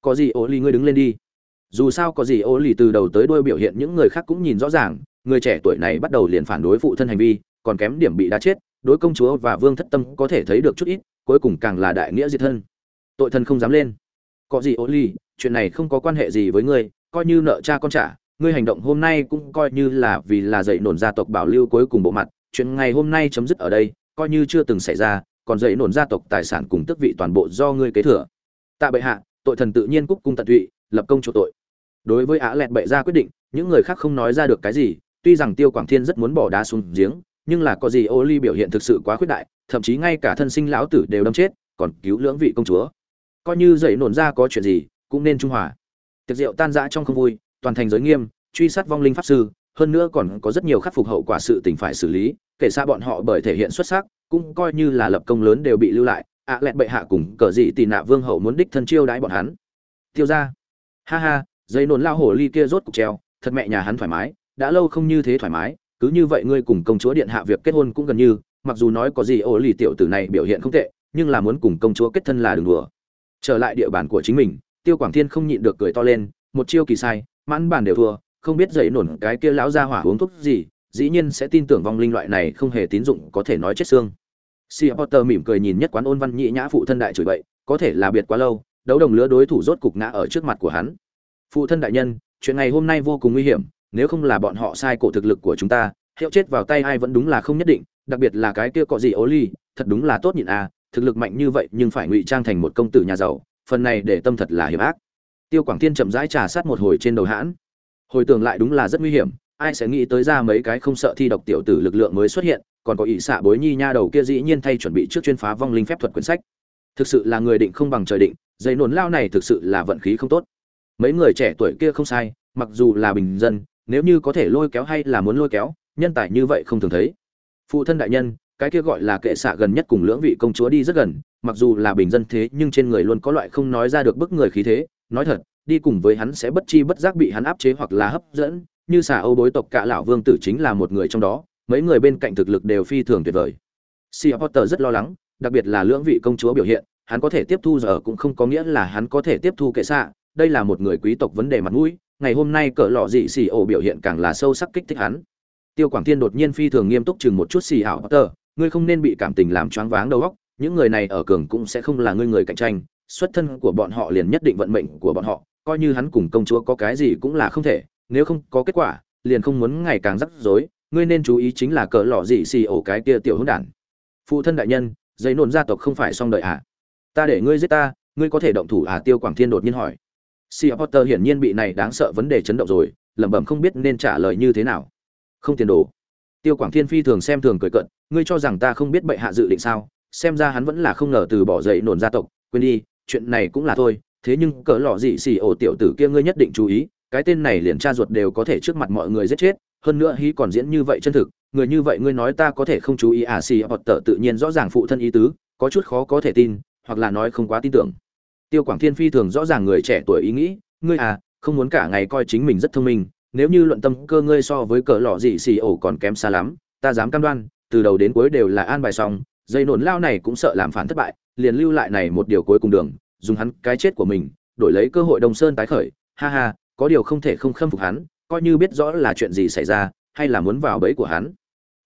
Có gì ô ly ngươi đứng lên đi. Dù sao có gì ô ly từ đầu tới đuôi biểu hiện những người khác cũng nhìn rõ ràng, người trẻ tuổi này bắt đầu liền phản đối phụ thân hành vi, còn kém điểm bị đá chết, đối công chúa và vương thất tâm có thể thấy được chút ít, cuối cùng càng là đại nghĩa diệt thân. Tội thân không dám lên. Có gì ô ly chuyện này không có quan hệ gì với ngươi, coi như nợ cha con trả ngươi hành động hôm nay cũng coi như là vì là dậy nổn gia tộc bảo lưu cuối cùng bộ mặt, chuyện ngày hôm nay chấm dứt ở đây, coi như chưa từng xảy ra, còn dậy nổn gia tộc tài sản cùng tước vị toàn bộ do ngươi kế thừa. Tạ bệ hạ, tội thần tự nhiên cúc cung tận tụy, lập công chỗ tội. Đối với á lẹt bệ ra quyết định, những người khác không nói ra được cái gì, tuy rằng tiêu quảng thiên rất muốn bỏ đá xuống giếng, nhưng là có gì ô ly biểu hiện thực sự quá khuyết đại, thậm chí ngay cả thân sinh lão tử đều đâm chết, còn cứu lưỡng vị công chúa. Coi như dậy nổn ra có chuyện gì, cũng nên trung hòa. Tiệc rượu tan rã trong không vui toàn thành giới nghiêm, truy sát vong linh pháp sư, hơn nữa còn có rất nhiều khắc phục hậu quả sự tình phải xử lý, kể xa bọn họ bởi thể hiện xuất sắc, cũng coi như là lập công lớn đều bị lưu lại, ạ à lẹn bệ hạ cùng cờ dị tì nạ vương hậu muốn đích thân chiêu đãi bọn hắn. Tiêu ra ha ha dây nồn lao hổ ly kia rốt cục treo, thật mẹ nhà hắn thoải mái, đã lâu không như thế thoải mái, cứ như vậy ngươi cùng công chúa điện hạ việc kết hôn cũng gần như, mặc dù nói có gì ổ lì tiểu tử này biểu hiện không tệ, nhưng là muốn cùng công chúa kết thân là đường đùa. Trở lại địa bàn của chính mình, tiêu quảng thiên không nhịn được cười to lên, một chiêu kỳ sai mãn bàn đều thua, không biết dậy nổn cái kia lão ra hỏa uống thuốc gì, dĩ nhiên sẽ tin tưởng vong linh loại này không hề tín dụng có thể nói chết xương. Si potter mỉm cười nhìn nhất quán ôn văn nhị nhã phụ thân đại chửi bậy, có thể là biệt quá lâu, đấu đồng lứa đối thủ rốt cục ngã ở trước mặt của hắn. Phụ thân đại nhân, chuyện này hôm nay vô cùng nguy hiểm, nếu không là bọn họ sai cổ thực lực của chúng ta, hiệu chết vào tay ai vẫn đúng là không nhất định, đặc biệt là cái kia có gì ố ly, thật đúng là tốt nhịn à thực lực mạnh như vậy nhưng phải ngụy trang thành một công tử nhà giàu, phần này để tâm thật là hiểm ác tiêu quảng thiên chậm rãi trà sát một hồi trên đầu hãn. Hồi tưởng lại đúng là rất nguy hiểm, ai sẽ nghĩ tới ra mấy cái không sợ thi độc tiểu tử lực lượng mới xuất hiện, còn có ỷ xạ bối nhi nha đầu kia dĩ nhiên thay chuẩn bị trước chuyên phá vong linh phép thuật quyển sách. Thực sự là người định không bằng trời định, dây nổn lao này thực sự là vận khí không tốt. Mấy người trẻ tuổi kia không sai, mặc dù là bình dân, nếu như có thể lôi kéo hay là muốn lôi kéo, nhân tài như vậy không thường thấy. Phụ thân đại nhân, cái kia gọi là kệ xạ gần nhất cùng lưỡng vị công chúa đi rất gần, mặc dù là bình dân thế nhưng trên người luôn có loại không nói ra được bức người khí thế nói thật đi cùng với hắn sẽ bất chi bất giác bị hắn áp chế hoặc là hấp dẫn như xà âu bối tộc cả lão vương tử chính là một người trong đó mấy người bên cạnh thực lực đều phi thường tuyệt vời Sea Potter rất lo lắng, đặc biệt là lưỡng vị công chúa biểu hiện, hắn có thể tiếp thu giờ cũng không có nghĩa là hắn có thể tiếp thu kệ xạ, đây là một người quý tộc vấn đề mặt mũi, ngày hôm nay cỡ lọ dị xì ổ biểu hiện càng là sâu sắc kích thích hắn. Tiêu Quảng Thiên đột nhiên phi thường nghiêm túc chừng một chút xì ảo Potter, ngươi không nên bị cảm tình làm choáng váng đầu óc, những người này ở cường cũng sẽ không là ngươi người cạnh tranh, xuất thân của bọn họ liền nhất định vận mệnh của bọn họ, coi như hắn cùng công chúa có cái gì cũng là không thể, nếu không có kết quả, liền không muốn ngày càng rắc rối, ngươi nên chú ý chính là cỡ lọ gì xì ổ cái kia tiểu hỗn đản. Phụ thân đại nhân, giấy nôn gia tộc không phải xong đợi à? Ta để ngươi giết ta, ngươi có thể động thủ à? Tiêu Quảng Thiên đột nhiên hỏi. Sea Potter hiển nhiên bị này đáng sợ vấn đề chấn động rồi, lẩm bẩm không biết nên trả lời như thế nào. Không tiền đồ. Tiêu Quảng Thiên phi thường xem thường cười cận, ngươi cho rằng ta không biết bệ hạ dự định sao? Xem ra hắn vẫn là không ngờ từ bỏ dậy nổn gia tộc, quên đi, chuyện này cũng là thôi, thế nhưng cỡ lọ gì xì ổ tiểu tử kia ngươi nhất định chú ý, cái tên này liền cha ruột đều có thể trước mặt mọi người giết chết hơn nữa hí còn diễn như vậy chân thực người như vậy ngươi nói ta có thể không chú ý à xì hoặc tờ tự nhiên rõ ràng phụ thân ý tứ có chút khó có thể tin hoặc là nói không quá tin tưởng. Tiêu quảng thiên phi thường rõ ràng người trẻ tuổi ý nghĩ ngươi à không muốn cả ngày coi chính mình rất thông minh nếu như luận tâm cơ ngươi so với cỡ lọ gì xì ổ còn kém xa lắm ta dám cam đoan từ đầu đến cuối đều là an bài xong dây nổn lao này cũng sợ làm phản thất bại, liền lưu lại này một điều cuối cùng đường, dùng hắn cái chết của mình, đổi lấy cơ hội đông sơn tái khởi. Ha ha, có điều không thể không khâm phục hắn, coi như biết rõ là chuyện gì xảy ra, hay là muốn vào bẫy của hắn.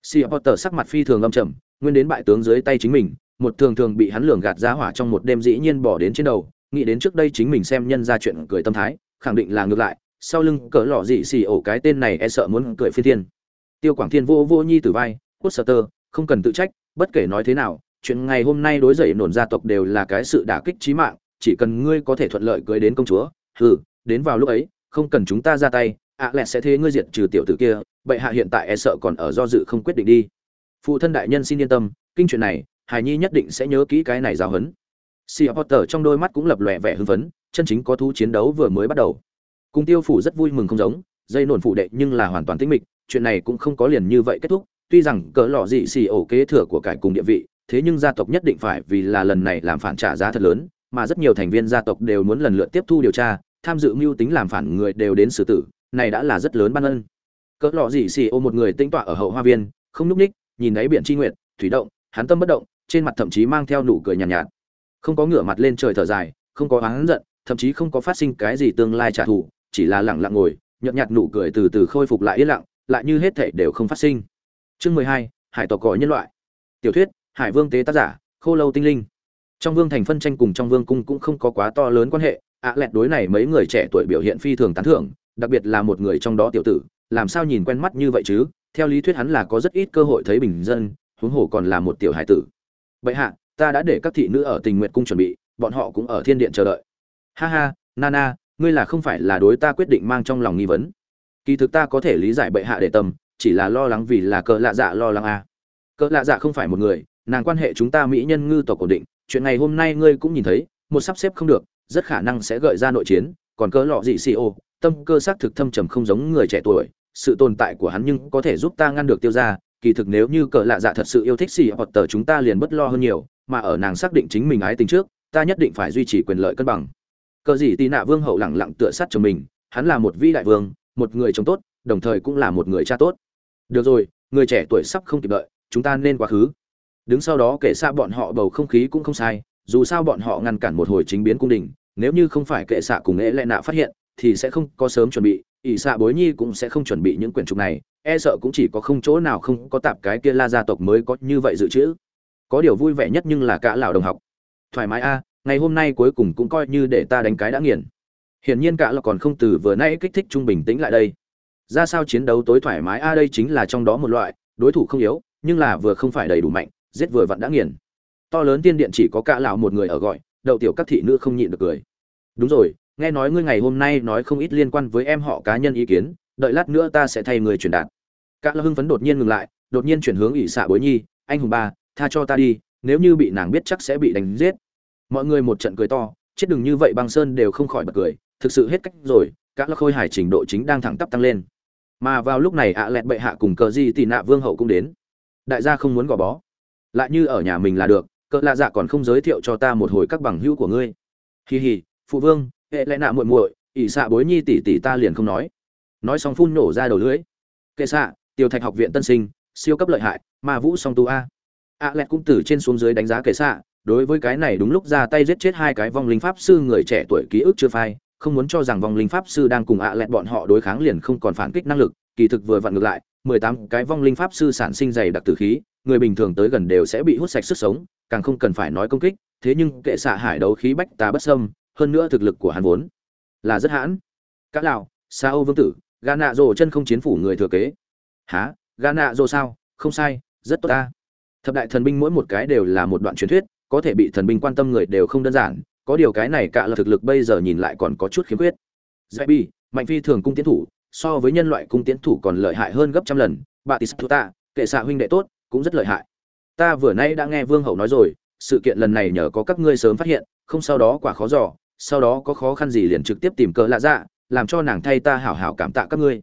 Si potter sắc mặt phi thường âm trầm, nguyên đến bại tướng dưới tay chính mình, một thường thường bị hắn lường gạt ra hỏa trong một đêm dĩ nhiên bỏ đến trên đầu, nghĩ đến trước đây chính mình xem nhân ra chuyện cười tâm thái, khẳng định là ngược lại, sau lưng cỡ lọ dị xì ổ cái tên này e sợ muốn cười phi thiên. Tiêu quảng thiên vô vô nhi từ vai cốt sơ tơ không cần tự trách bất kể nói thế nào, chuyện ngày hôm nay đối dậy nổn gia tộc đều là cái sự đả kích trí mạng, chỉ cần ngươi có thể thuận lợi cưới đến công chúa, hừ, đến vào lúc ấy, không cần chúng ta ra tay, ạ à sẽ thế ngươi diệt trừ tiểu tử kia, bệ hạ hiện tại e sợ còn ở do dự không quyết định đi. Phụ thân đại nhân xin yên tâm, kinh chuyện này hải nhi nhất định sẽ nhớ kỹ cái này giáo huấn. Si potter trong đôi mắt cũng lập lòe vẻ hưng phấn, chân chính có thú chiến đấu vừa mới bắt đầu. Cùng tiêu phủ rất vui mừng không giống, dây nổn phụ đệ nhưng là hoàn toàn tĩnh mịch, chuyện này cũng không có liền như vậy kết thúc tuy rằng cỡ lọ dị xì ổ kế thừa của cải cùng địa vị thế nhưng gia tộc nhất định phải vì là lần này làm phản trả giá thật lớn mà rất nhiều thành viên gia tộc đều muốn lần lượt tiếp thu điều tra tham dự mưu tính làm phản người đều đến xử tử này đã là rất lớn ban ân. Cỡ lọ dị xì ô một người tinh tọa ở hậu hoa viên không nhúc ních nhìn đáy biển tri nguyện thủy động hắn tâm bất động trên mặt thậm chí mang theo nụ cười nhàn nhạt, nhạt. Không có ngửa mặt lên trời thở dài không có oán giận thậm chí không có phát sinh cái gì tương lai trả thù chỉ là lẳng lặng ngồi nhợt nhạt nụ cười từ từ khôi phục lại yên lặng lại như hết thảy đều không phát sinh chương mười hai, hải tộc gọi nhân loại. Tiểu thuyết, hải vương tế tác giả, khô lâu tinh linh. Trong vương thành phân tranh cùng trong vương cung cũng không có quá to lớn quan hệ, ạ à lẹt đối này mấy người trẻ tuổi biểu hiện phi thường tán thưởng, đặc biệt là một người trong đó tiểu tử, làm sao nhìn quen mắt như vậy chứ? Theo lý thuyết hắn là có rất ít cơ hội thấy bình dân, huống hồ còn là một tiểu hải tử. Bệ hạ, ta đã để các thị nữ ở tình nguyện cung chuẩn bị, bọn họ cũng ở thiên điện chờ đợi. Ha ha, nana, ngươi là không phải là đối ta quyết định mang trong lòng nghi vấn. Kỳ thực ta có thể lý giải bệ hạ để tâm chỉ là lo lắng vì là cỡ lạ dạ lo lắng à. cỡ lạ dạ không phải một người, nàng quan hệ chúng ta mỹ nhân ngư tộc ổn định, chuyện ngày hôm nay ngươi cũng nhìn thấy, một sắp xếp không được, rất khả năng sẽ gợi ra nội chiến, còn cỡ lọ dị xì ô, tâm cơ xác thực thâm trầm không giống người trẻ tuổi, sự tồn tại của hắn nhưng có thể giúp ta ngăn được tiêu ra kỳ thực nếu như cỡ lạ dạ thật sự yêu thích xì hoặc tờ chúng ta liền bất lo hơn nhiều, mà ở nàng xác định chính mình ái tình trước, ta nhất định phải duy trì quyền lợi cân bằng cờ gì tì nạ vương hậu lẳng lặng tựa sát chồng mình, hắn là một vĩ đại vương, một người chồng tốt, đồng thời cũng là một người cha tốt được rồi, người trẻ tuổi sắp không kịp đợi, chúng ta nên quá khứ. Đứng sau đó kể xa bọn họ bầu không khí cũng không sai, dù sao bọn họ ngăn cản một hồi chính biến cung đình, nếu như không phải kệ xạ cùng ế lệ nạ phát hiện, thì sẽ không có sớm chuẩn bị, ỷ xạ bối nhi cũng sẽ không chuẩn bị những quyển trục này e sợ cũng chỉ có không chỗ nào không có tạp cái kia la gia tộc mới có như vậy dự trữ. Có điều vui vẻ nhất nhưng là cả lão đồng học. Thoải mái a, ngày hôm nay cuối cùng cũng coi như để ta đánh cái đã nghiền. Hiển nhiên cả là còn không từ vừa nãy kích thích trung bình tĩnh lại đây ra sao chiến đấu tối thoải mái? A, đây chính là trong đó một loại, đối thủ không yếu, nhưng là vừa không phải đầy đủ mạnh, giết vừa vặn đã nghiền. To lớn tiên điện chỉ có cả lão một người ở gọi, đậu tiểu các thị nữ không nhịn được cười. Đúng rồi, nghe nói ngươi ngày hôm nay nói không ít liên quan với em họ cá nhân ý kiến, đợi lát nữa ta sẽ thay người truyền đạt. Cả lão hưng phấn đột nhiên ngừng lại, đột nhiên chuyển hướng ỷ xạ bối nhi, anh hùng ba, tha cho ta đi, nếu như bị nàng biết chắc sẽ bị đánh giết. Mọi người một trận cười to, chết đừng như vậy, băng sơn đều không khỏi bật cười, thực sự hết cách rồi các lão khôi hải trình độ chính đang thẳng tắp tăng lên mà vào lúc này ạ lẹt bệ hạ cùng cờ di tị nạ vương hậu cũng đến. Đại gia không muốn gò bó. Lại như ở nhà mình là được cỡ lạ dạ còn không giới thiệu cho ta một hồi các bằng hữu của ngươi. Hì hì phụ vương, hệ lẽ nạ muội muội, ỷ xạ bối nhi tỷ tỷ ta liền không nói. Nói xong phun nổ ra đầu lưỡi. Kệ xạ tiêu thạch học viện tân sinh, siêu cấp lợi hại, ma vũ song tu a. A lẹt cũng từ trên xuống dưới đánh giá kệ xạ, đối với cái này đúng lúc ra tay giết chết hai cái vong linh pháp sư người trẻ tuổi ký ức chưa phai không muốn cho rằng vong linh pháp sư đang cùng ạ lẹt bọn họ đối kháng liền không còn phản kích năng lực, kỳ thực vừa vặn ngược lại, mười tám cái vong linh pháp sư sản sinh dày đặc tử khí, người bình thường tới gần đều sẽ bị hút sạch sức sống, càng không cần phải nói công kích, thế nhưng kệ xạ hải đấu khí bách tá bất sâm hơn nữa thực lực của hắn vốn là rất hãn. Cá lào sa âu vương tử gà nạ rồ chân không chiến phủ người thừa kế. Há gà nạ rồ sao? Không sai, rất tốt ta. Thập đại thần binh mỗi một cái đều là một đoạn truyền thuyết, có thể bị thần binh quan tâm người đều không đơn giản có điều cái này cả là thực lực bây giờ nhìn lại còn có chút khiếm khuyết. Dạy bi, mạnh phi thường cung tiến thủ, so với nhân loại cung tiến thủ còn lợi hại hơn gấp trăm lần. Bà tis ta kệ xạ huynh đệ tốt, cũng rất lợi hại. Ta vừa nay đã nghe vương hậu nói rồi, sự kiện lần này nhờ có các ngươi sớm phát hiện, không sau đó quả khó dò, sau đó có khó khăn gì liền trực tiếp tìm cờ lạ dạ làm cho nàng thay ta hảo hảo cảm tạ các ngươi.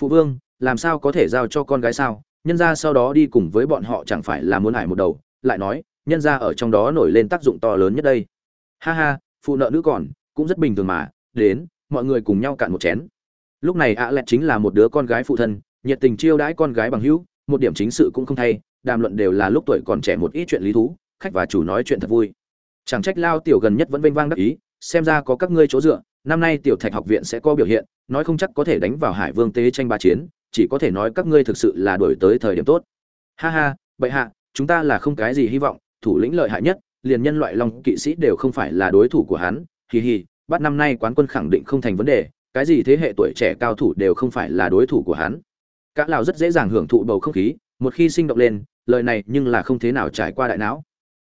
Phụ vương, làm sao có thể giao cho con gái sao? Nhân ra sau đó đi cùng với bọn họ chẳng phải là muốn hải một đầu. Lại nói, nhân ra ở trong đó nổi lên tác dụng to lớn nhất đây ha ha, phụ nợ nữ còn, cũng rất bình thường mà, đến, mọi người cùng nhau cạn một chén. Lúc này ạ lẹt chính là một đứa con gái phụ thân, nhiệt tình chiêu đãi con gái bằng hữu, một điểm chính sự cũng không thay, đàm luận đều là lúc tuổi còn trẻ một ít chuyện lý thú, khách và chủ nói chuyện thật vui. Chẳng trách lao tiểu gần nhất vẫn vênh vang đắc ý, xem ra có các ngươi chỗ dựa, năm nay tiểu thạch học viện sẽ có biểu hiện, nói không chắc có thể đánh vào hải vương tế tranh ba chiến, chỉ có thể nói các ngươi thực sự là đổi tới thời điểm tốt. Ha ha, bệ hạ, chúng ta là không cái gì hy vọng, thủ lĩnh lợi hại nhất liền nhân loại long kỵ sĩ đều không phải là đối thủ của hắn, hì hì, bắt năm nay quán quân khẳng định không thành vấn đề, cái gì thế hệ tuổi trẻ cao thủ đều không phải là đối thủ của hắn. Cả lào rất dễ dàng hưởng thụ bầu không khí, một khi sinh động lên, lời này nhưng là không thế nào trải qua đại não.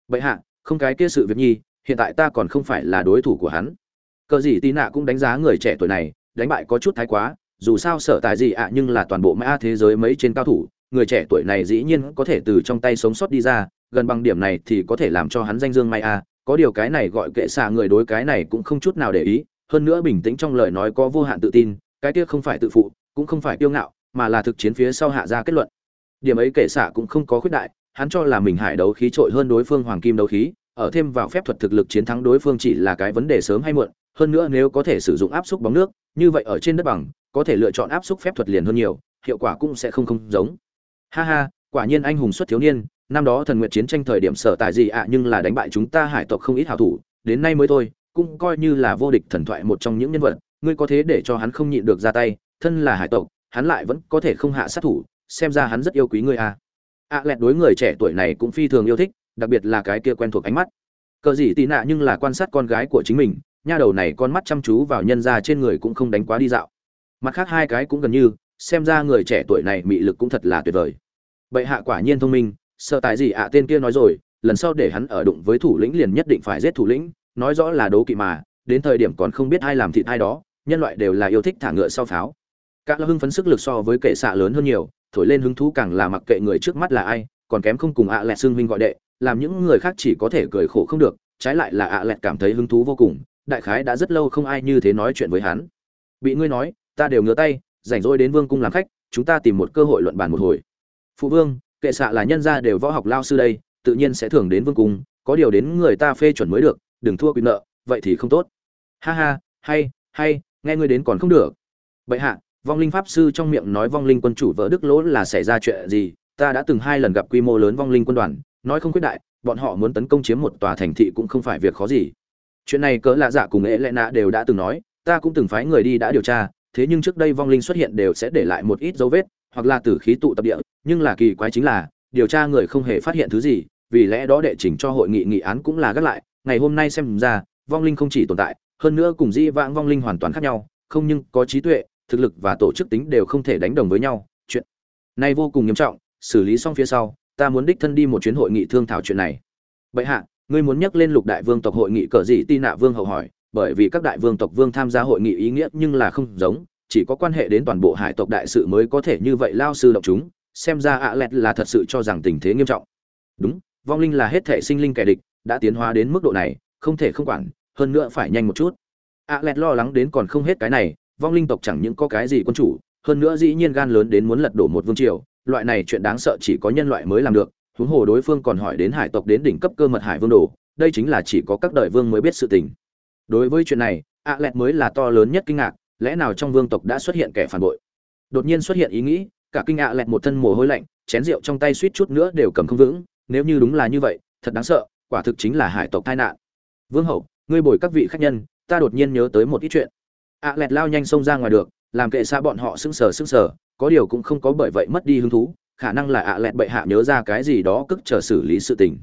Bệ hạ, không cái kia sự việc nhi, hiện tại ta còn không phải là đối thủ của hắn. Cờ gì tí nạ cũng đánh giá người trẻ tuổi này, đánh bại có chút thái quá, dù sao sở tài gì ạ, nhưng là toàn bộ mã thế giới mấy trên cao thủ, người trẻ tuổi này dĩ nhiên có thể từ trong tay sống sót đi ra gần bằng điểm này thì có thể làm cho hắn danh dương may a, có điều cái này gọi kệ xạ người đối cái này cũng không chút nào để ý, hơn nữa bình tĩnh trong lời nói có vô hạn tự tin, cái kia không phải tự phụ, cũng không phải kiêu ngạo, mà là thực chiến phía sau hạ ra kết luận. Điểm ấy kệ xạ cũng không có khuyết đại, hắn cho là mình hải đấu khí trội hơn đối phương hoàng kim đấu khí, ở thêm vào phép thuật thực lực chiến thắng đối phương chỉ là cái vấn đề sớm hay muộn, hơn nữa nếu có thể sử dụng áp xúc bóng nước, như vậy ở trên đất bằng, có thể lựa chọn áp xúc phép thuật liền hơn nhiều, hiệu quả cũng sẽ không không giống. Ha ha, quả nhiên anh hùng xuất thiếu niên năm đó thần nguyện chiến tranh thời điểm sở tại gì ạ, nhưng là đánh bại chúng ta hải tộc không ít hảo thủ, đến nay mới thôi, cũng coi như là vô địch thần thoại một trong những nhân vật, ngươi có thế để cho hắn không nhịn được ra tay, thân là hải tộc, hắn lại vẫn có thể không hạ sát thủ, xem ra hắn rất yêu quý ngươi à. ạ lẹt đối người trẻ tuổi này cũng phi thường yêu thích, đặc biệt là cái kia quen thuộc ánh mắt. Cờ gì tì nạ nhưng là quan sát con gái của chính mình, nha đầu này con mắt chăm chú vào nhân ra trên người cũng không đánh quá đi dạo. Mặt khác hai cái cũng gần như, xem ra người trẻ tuổi này mị lực cũng thật là tuyệt vời. Bệ hạ quả nhiên thông minh sợ tại gì ạ tên kia nói rồi, lần sau để hắn ở đụng với thủ lĩnh liền nhất định phải giết thủ lĩnh, nói rõ là đố kỵ mà, đến thời điểm còn không biết ai làm thịt ai đó, nhân loại đều là yêu thích thả ngựa sau pháo. Các hưng phấn sức lực so với kệ xạ lớn hơn nhiều, thổi lên hứng thú càng là mặc kệ người trước mắt là ai, còn kém không cùng ạ lẹt xương huynh gọi đệ, làm những người khác chỉ có thể cười khổ không được, trái lại là ạ lẹt cảm thấy hứng thú vô cùng, đại khái đã rất lâu không ai như thế nói chuyện với hắn. Bị ngươi nói, ta đều ngứa tay, rảnh rỗi đến vương cung làm khách, chúng ta tìm một cơ hội luận bàn một hồi. Phụ vương kệ xạ là nhân gia đều võ học lao sư đây, tự nhiên sẽ thường đến vương cung, có điều đến người ta phê chuẩn mới được, đừng thua quyền nợ, vậy thì không tốt. Ha ha, hay hay, nghe ngươi đến còn không được. Bệ hạ, vong linh pháp sư trong miệng nói vong linh quân chủ vỡ đức lỗ là xảy ra chuyện gì? Ta đã từng hai lần gặp quy mô lớn vong linh quân đoàn, nói không quyết đại, bọn họ muốn tấn công chiếm một tòa thành thị cũng không phải việc khó gì. Chuyện này cỡ lạ dạ cùng ế lệ nạ đều đã từng nói, ta cũng từng phái người đi đã điều tra, thế nhưng trước đây vong linh xuất hiện đều sẽ để lại một ít dấu vết, hoặc là tử khí tụ tập địa nhưng là kỳ quái chính là, điều tra người không hề phát hiện thứ gì, vì lẽ đó đệ trình cho hội nghị nghị án cũng là gác lại. Ngày hôm nay xem ra, vong linh không chỉ tồn tại, hơn nữa cùng di vãng vong linh hoàn toàn khác nhau, không nhưng có trí tuệ, thực lực và tổ chức tính đều không thể đánh đồng với nhau. Chuyện này vô cùng nghiêm trọng, xử lý xong phía sau, ta muốn đích thân đi một chuyến hội nghị thương thảo chuyện này. Bệ hạ, ngươi muốn nhắc lên lục đại vương tộc hội nghị cờ gì tin nạ vương hậu hỏi, bởi vì các đại vương tộc vương tham gia hội nghị ý nghĩa nhưng là không giống, chỉ có quan hệ đến toàn bộ hải tộc đại sự mới có thể như vậy lao sư động chúng xem ra ạ lẹt là thật sự cho rằng tình thế nghiêm trọng. Đúng, vong linh là hết thể sinh linh kẻ địch, đã tiến hóa đến mức độ này, không thể không quản, hơn nữa phải nhanh một chút. Ạ lẹt lo lắng đến còn không hết cái này, vong linh tộc chẳng những có cái gì quân chủ, hơn nữa dĩ nhiên gan lớn đến muốn lật đổ một vương triều, loại này chuyện đáng sợ chỉ có nhân loại mới làm được. Huống hồ đối phương còn hỏi đến hải tộc đến đỉnh cấp cơ mật hải vương đồ, đây chính là chỉ có các đời vương mới biết sự tình. Đối với chuyện này, ạ lẹt mới là to lớn nhất kinh ngạc, lẽ nào trong vương tộc đã xuất hiện kẻ phản bội? Đột nhiên xuất hiện ý nghĩ cả kinh ạ lẹt một thân mồ hôi lạnh, chén rượu trong tay suýt chút nữa đều cầm không vững. Nếu như đúng là như vậy, thật đáng sợ, quả thực chính là hải tộc tai nạn. Vương hậu, ngươi bồi các vị khách nhân, ta đột nhiên nhớ tới một ít chuyện. ạ lẹt lao nhanh xông ra ngoài được, làm kệ xa bọn họ sững sờ sững sờ, có điều cũng không có bởi vậy mất đi hứng thú, khả năng là ạ lẹt bệ hạ nhớ ra cái gì đó cức chờ xử lý sự tình.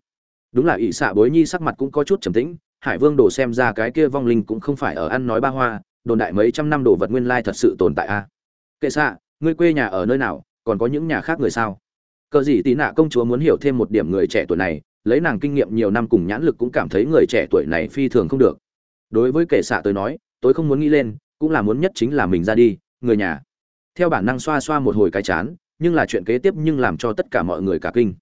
Đúng là ỷ xạ bối nhi sắc mặt cũng có chút trầm tĩnh, hải vương đồ xem ra cái kia vong linh cũng không phải ở ăn nói ba hoa, đồn đại mấy trăm năm đồ vật nguyên lai thật sự tồn tại a. Kệ xạ ngươi quê nhà ở nơi nào, còn có những nhà khác người sao? Cờ gì tí nạ công chúa muốn hiểu thêm một điểm người trẻ tuổi này, lấy nàng kinh nghiệm nhiều năm cùng nhãn lực cũng cảm thấy người trẻ tuổi này phi thường không được. Đối với kẻ xạ tôi nói, tôi không muốn nghĩ lên, cũng là muốn nhất chính là mình ra đi, người nhà. Theo bản năng xoa xoa một hồi cái chán, nhưng là chuyện kế tiếp nhưng làm cho tất cả mọi người cả kinh.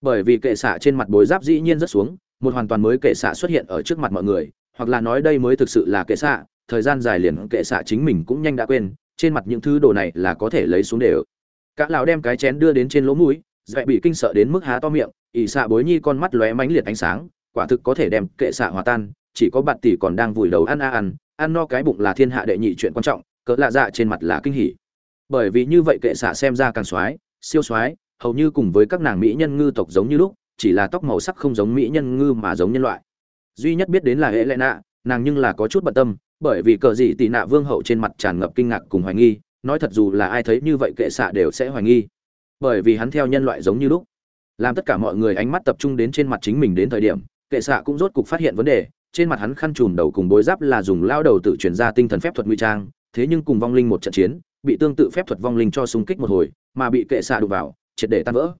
Bởi vì kệ xạ trên mặt bối giáp dĩ nhiên rất xuống, một hoàn toàn mới kệ xạ xuất hiện ở trước mặt mọi người, hoặc là nói đây mới thực sự là kệ xạ, thời gian dài liền kệ xạ chính mình cũng nhanh đã quên trên mặt những thứ đồ này là có thể lấy xuống để ở cả lão đem cái chén đưa đến trên lỗ mũi dạy bị kinh sợ đến mức há to miệng, ỷ xạ bối nhi con mắt lóe mánh liệt ánh sáng, quả thực có thể đem kệ xạ hòa tan, chỉ có bạn tỷ còn đang vùi đầu ăn a ăn ăn no cái bụng là thiên hạ đệ nhị chuyện quan trọng, cỡ lạ dạ trên mặt là kinh hỉ. Bởi vì như vậy kệ xạ xem ra càng xoái siêu xoái hầu như cùng với các nàng mỹ nhân ngư tộc giống như lúc, chỉ là tóc màu sắc không giống mỹ nhân ngư mà giống nhân loại. Duy nhất biết đến là hệ lệ nạ nàng nhưng là có chút bận tâm bởi vì cờ gì tị nạ vương hậu trên mặt tràn ngập kinh ngạc cùng hoài nghi, nói thật dù là ai thấy như vậy kệ xạ đều sẽ hoài nghi. Bởi vì hắn theo nhân loại giống như lúc, làm tất cả mọi người ánh mắt tập trung đến trên mặt chính mình đến thời điểm, kệ xạ cũng rốt cục phát hiện vấn đề, trên mặt hắn khăn trùm đầu cùng bối giáp là dùng lao đầu tự chuyển ra tinh thần phép thuật nguy trang, thế nhưng cùng vong linh một trận chiến, bị tương tự phép thuật vong linh cho xung kích một hồi, mà bị kệ xạ đụng vào, triệt để tan vỡ.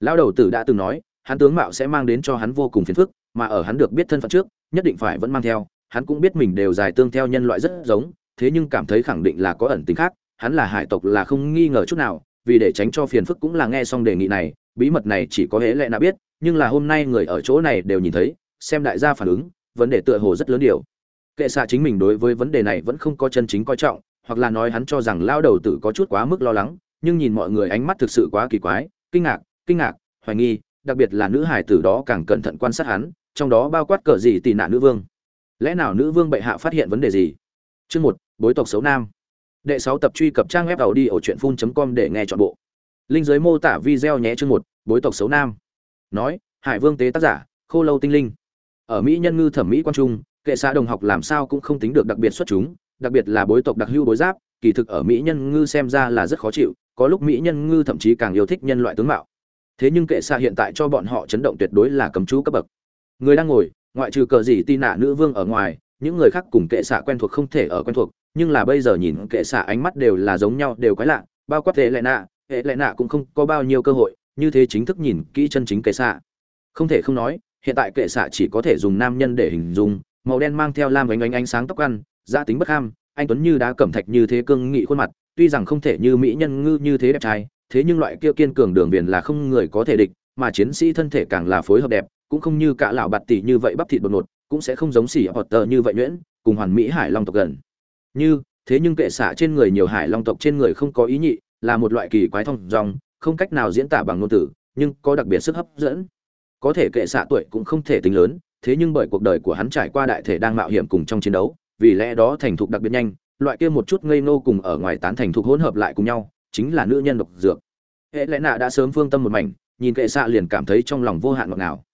Lao đầu tử đã từng nói, hắn tướng mạo sẽ mang đến cho hắn vô cùng phiền phức, mà ở hắn được biết thân phận trước, nhất định phải vẫn mang theo hắn cũng biết mình đều dài tương theo nhân loại rất giống, thế nhưng cảm thấy khẳng định là có ẩn tính khác, hắn là hải tộc là không nghi ngờ chút nào, vì để tránh cho phiền phức cũng là nghe xong đề nghị này, bí mật này chỉ có hễ lẽ nạ biết, nhưng là hôm nay người ở chỗ này đều nhìn thấy, xem đại gia phản ứng, vấn đề tựa hồ rất lớn điều. Kệ xạ chính mình đối với vấn đề này vẫn không có chân chính coi trọng, hoặc là nói hắn cho rằng lao đầu tử có chút quá mức lo lắng, nhưng nhìn mọi người ánh mắt thực sự quá kỳ quái, kinh ngạc kinh ngạc, hoài nghi, đặc biệt là nữ hải tử đó càng cẩn thận quan sát hắn, trong đó bao quát cờ gì tị nạn nữ vương lẽ nào nữ vương bệ hạ phát hiện vấn đề gì? Chương một, bối tộc xấu nam. Đệ sáu tập truy cập trang web tàu đi ở truyện phun com để nghe chọn bộ. Linh giới mô tả video nhé chương một, bối tộc xấu nam. Nói, hải vương tế tác giả, khô lâu tinh linh. Ở mỹ nhân ngư thẩm mỹ quan trung, kệ xã đồng học làm sao cũng không tính được đặc biệt xuất chúng, đặc biệt là bối tộc đặc hưu bối giáp, kỳ thực ở mỹ nhân ngư xem ra là rất khó chịu, có lúc mỹ nhân ngư thậm chí càng yêu thích nhân loại tướng mạo. Thế nhưng kệ xạ hiện tại cho bọn họ chấn động tuyệt đối là cấm chú cấp bậc. Người đang ngồi ngoại trừ cờ gì tin nạ nữ vương ở ngoài, những người khác cùng kệ xạ quen thuộc không thể ở quen thuộc, nhưng là bây giờ nhìn kệ xạ ánh mắt đều là giống nhau, đều quái lạ, bao quát hệ lệ nạ, hệ lệ nạ cũng không có bao nhiêu cơ hội, như thế chính thức nhìn kỹ chân chính kệ xạ. Không thể không nói, hiện tại kệ xạ chỉ có thể dùng nam nhân để hình dung, màu đen mang theo lam ánh ánh ánh sáng tóc ăn gia tính bất ham, anh tuấn như đá cẩm thạch như thế cương nghị khuôn mặt, tuy rằng không thể như mỹ nhân ngư như thế đẹp trai, thế nhưng loại kia kiên cường đường viền là không người có thể địch, mà chiến sĩ thân thể càng là phối hợp đẹp cũng không như cả lão bạt tỷ như vậy bắp thịt đột ngột, cũng sẽ không giống xỉ hoặc tờ như vậy nhuyễn, cùng hoàn mỹ hải long tộc gần. Như, thế nhưng kệ xạ trên người nhiều hải long tộc trên người không có ý nhị, là một loại kỳ quái thông dòng, không cách nào diễn tả bằng ngôn từ, nhưng có đặc biệt sức hấp dẫn. Có thể kệ xạ tuổi cũng không thể tính lớn, thế nhưng bởi cuộc đời của hắn trải qua đại thể đang mạo hiểm cùng trong chiến đấu, vì lẽ đó thành thục đặc biệt nhanh, loại kia một chút ngây ngô cùng ở ngoài tán thành thục hỗn hợp lại cùng nhau, chính là nữ nhân độc dược. Hệ lẽ nạ đã sớm phương tâm một mảnh, nhìn kệ xạ liền cảm thấy trong lòng vô hạn ngọt ngào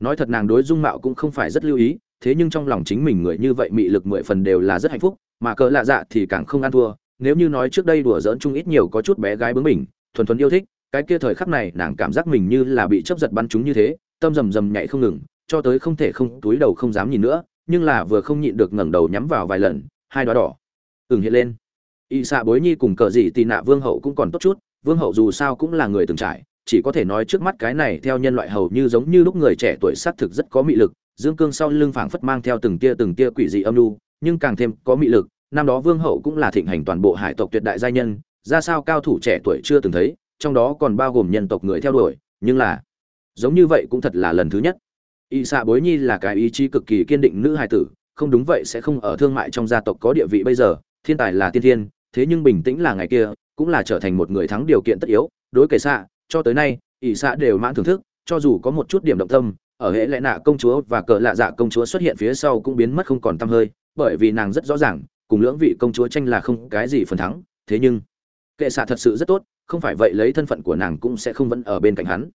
nói thật nàng đối dung mạo cũng không phải rất lưu ý, thế nhưng trong lòng chính mình người như vậy mị lực mười phần đều là rất hạnh phúc, mà cỡ lạ dạ thì càng không ăn thua. Nếu như nói trước đây đùa giỡn chung ít nhiều có chút bé gái bướng mình thuần thuần yêu thích, cái kia thời khắc này nàng cảm giác mình như là bị chấp giật bắn chúng như thế, tâm rầm rầm nhảy không ngừng, cho tới không thể không túi đầu không dám nhìn nữa, nhưng là vừa không nhịn được ngẩng đầu nhắm vào vài lần, hai đoá đỏ ừng hiện lên. Y xạ bối nhi cùng cờ dị tị nạ vương hậu cũng còn tốt chút, vương hậu dù sao cũng là người từng trải chỉ có thể nói trước mắt cái này theo nhân loại hầu như giống như lúc người trẻ tuổi xác thực rất có mị lực, dương cương sau lưng phảng phất mang theo từng tia từng tia quỷ dị âm nu nhưng càng thêm có mị lực, năm đó vương hậu cũng là thịnh hành toàn bộ hải tộc tuyệt đại giai nhân, ra sao cao thủ trẻ tuổi chưa từng thấy, trong đó còn bao gồm nhân tộc người theo đuổi, nhưng là giống như vậy cũng thật là lần thứ nhất. Y xạ bối nhi là cái ý chí cực kỳ kiên định nữ hài tử, không đúng vậy sẽ không ở thương mại trong gia tộc có địa vị bây giờ, thiên tài là tiên thiên, thế nhưng bình tĩnh là ngày kia, cũng là trở thành một người thắng điều kiện tất yếu, đối kể xạ cho tới nay, ỷ xạ đều mãn thưởng thức, cho dù có một chút điểm động tâm, ở hệ lẽ nạ công chúa và cờ lạ dạ công chúa xuất hiện phía sau cũng biến mất không còn t hơi, bởi vì nàng rất rõ ràng, cùng lưỡng vị công chúa tranh là không cái gì phần thắng, thế nhưng, kệ xạ thật sự rất tốt, không phải vậy lấy thân phận của nàng cũng sẽ không vẫn ở bên cạnh hắn.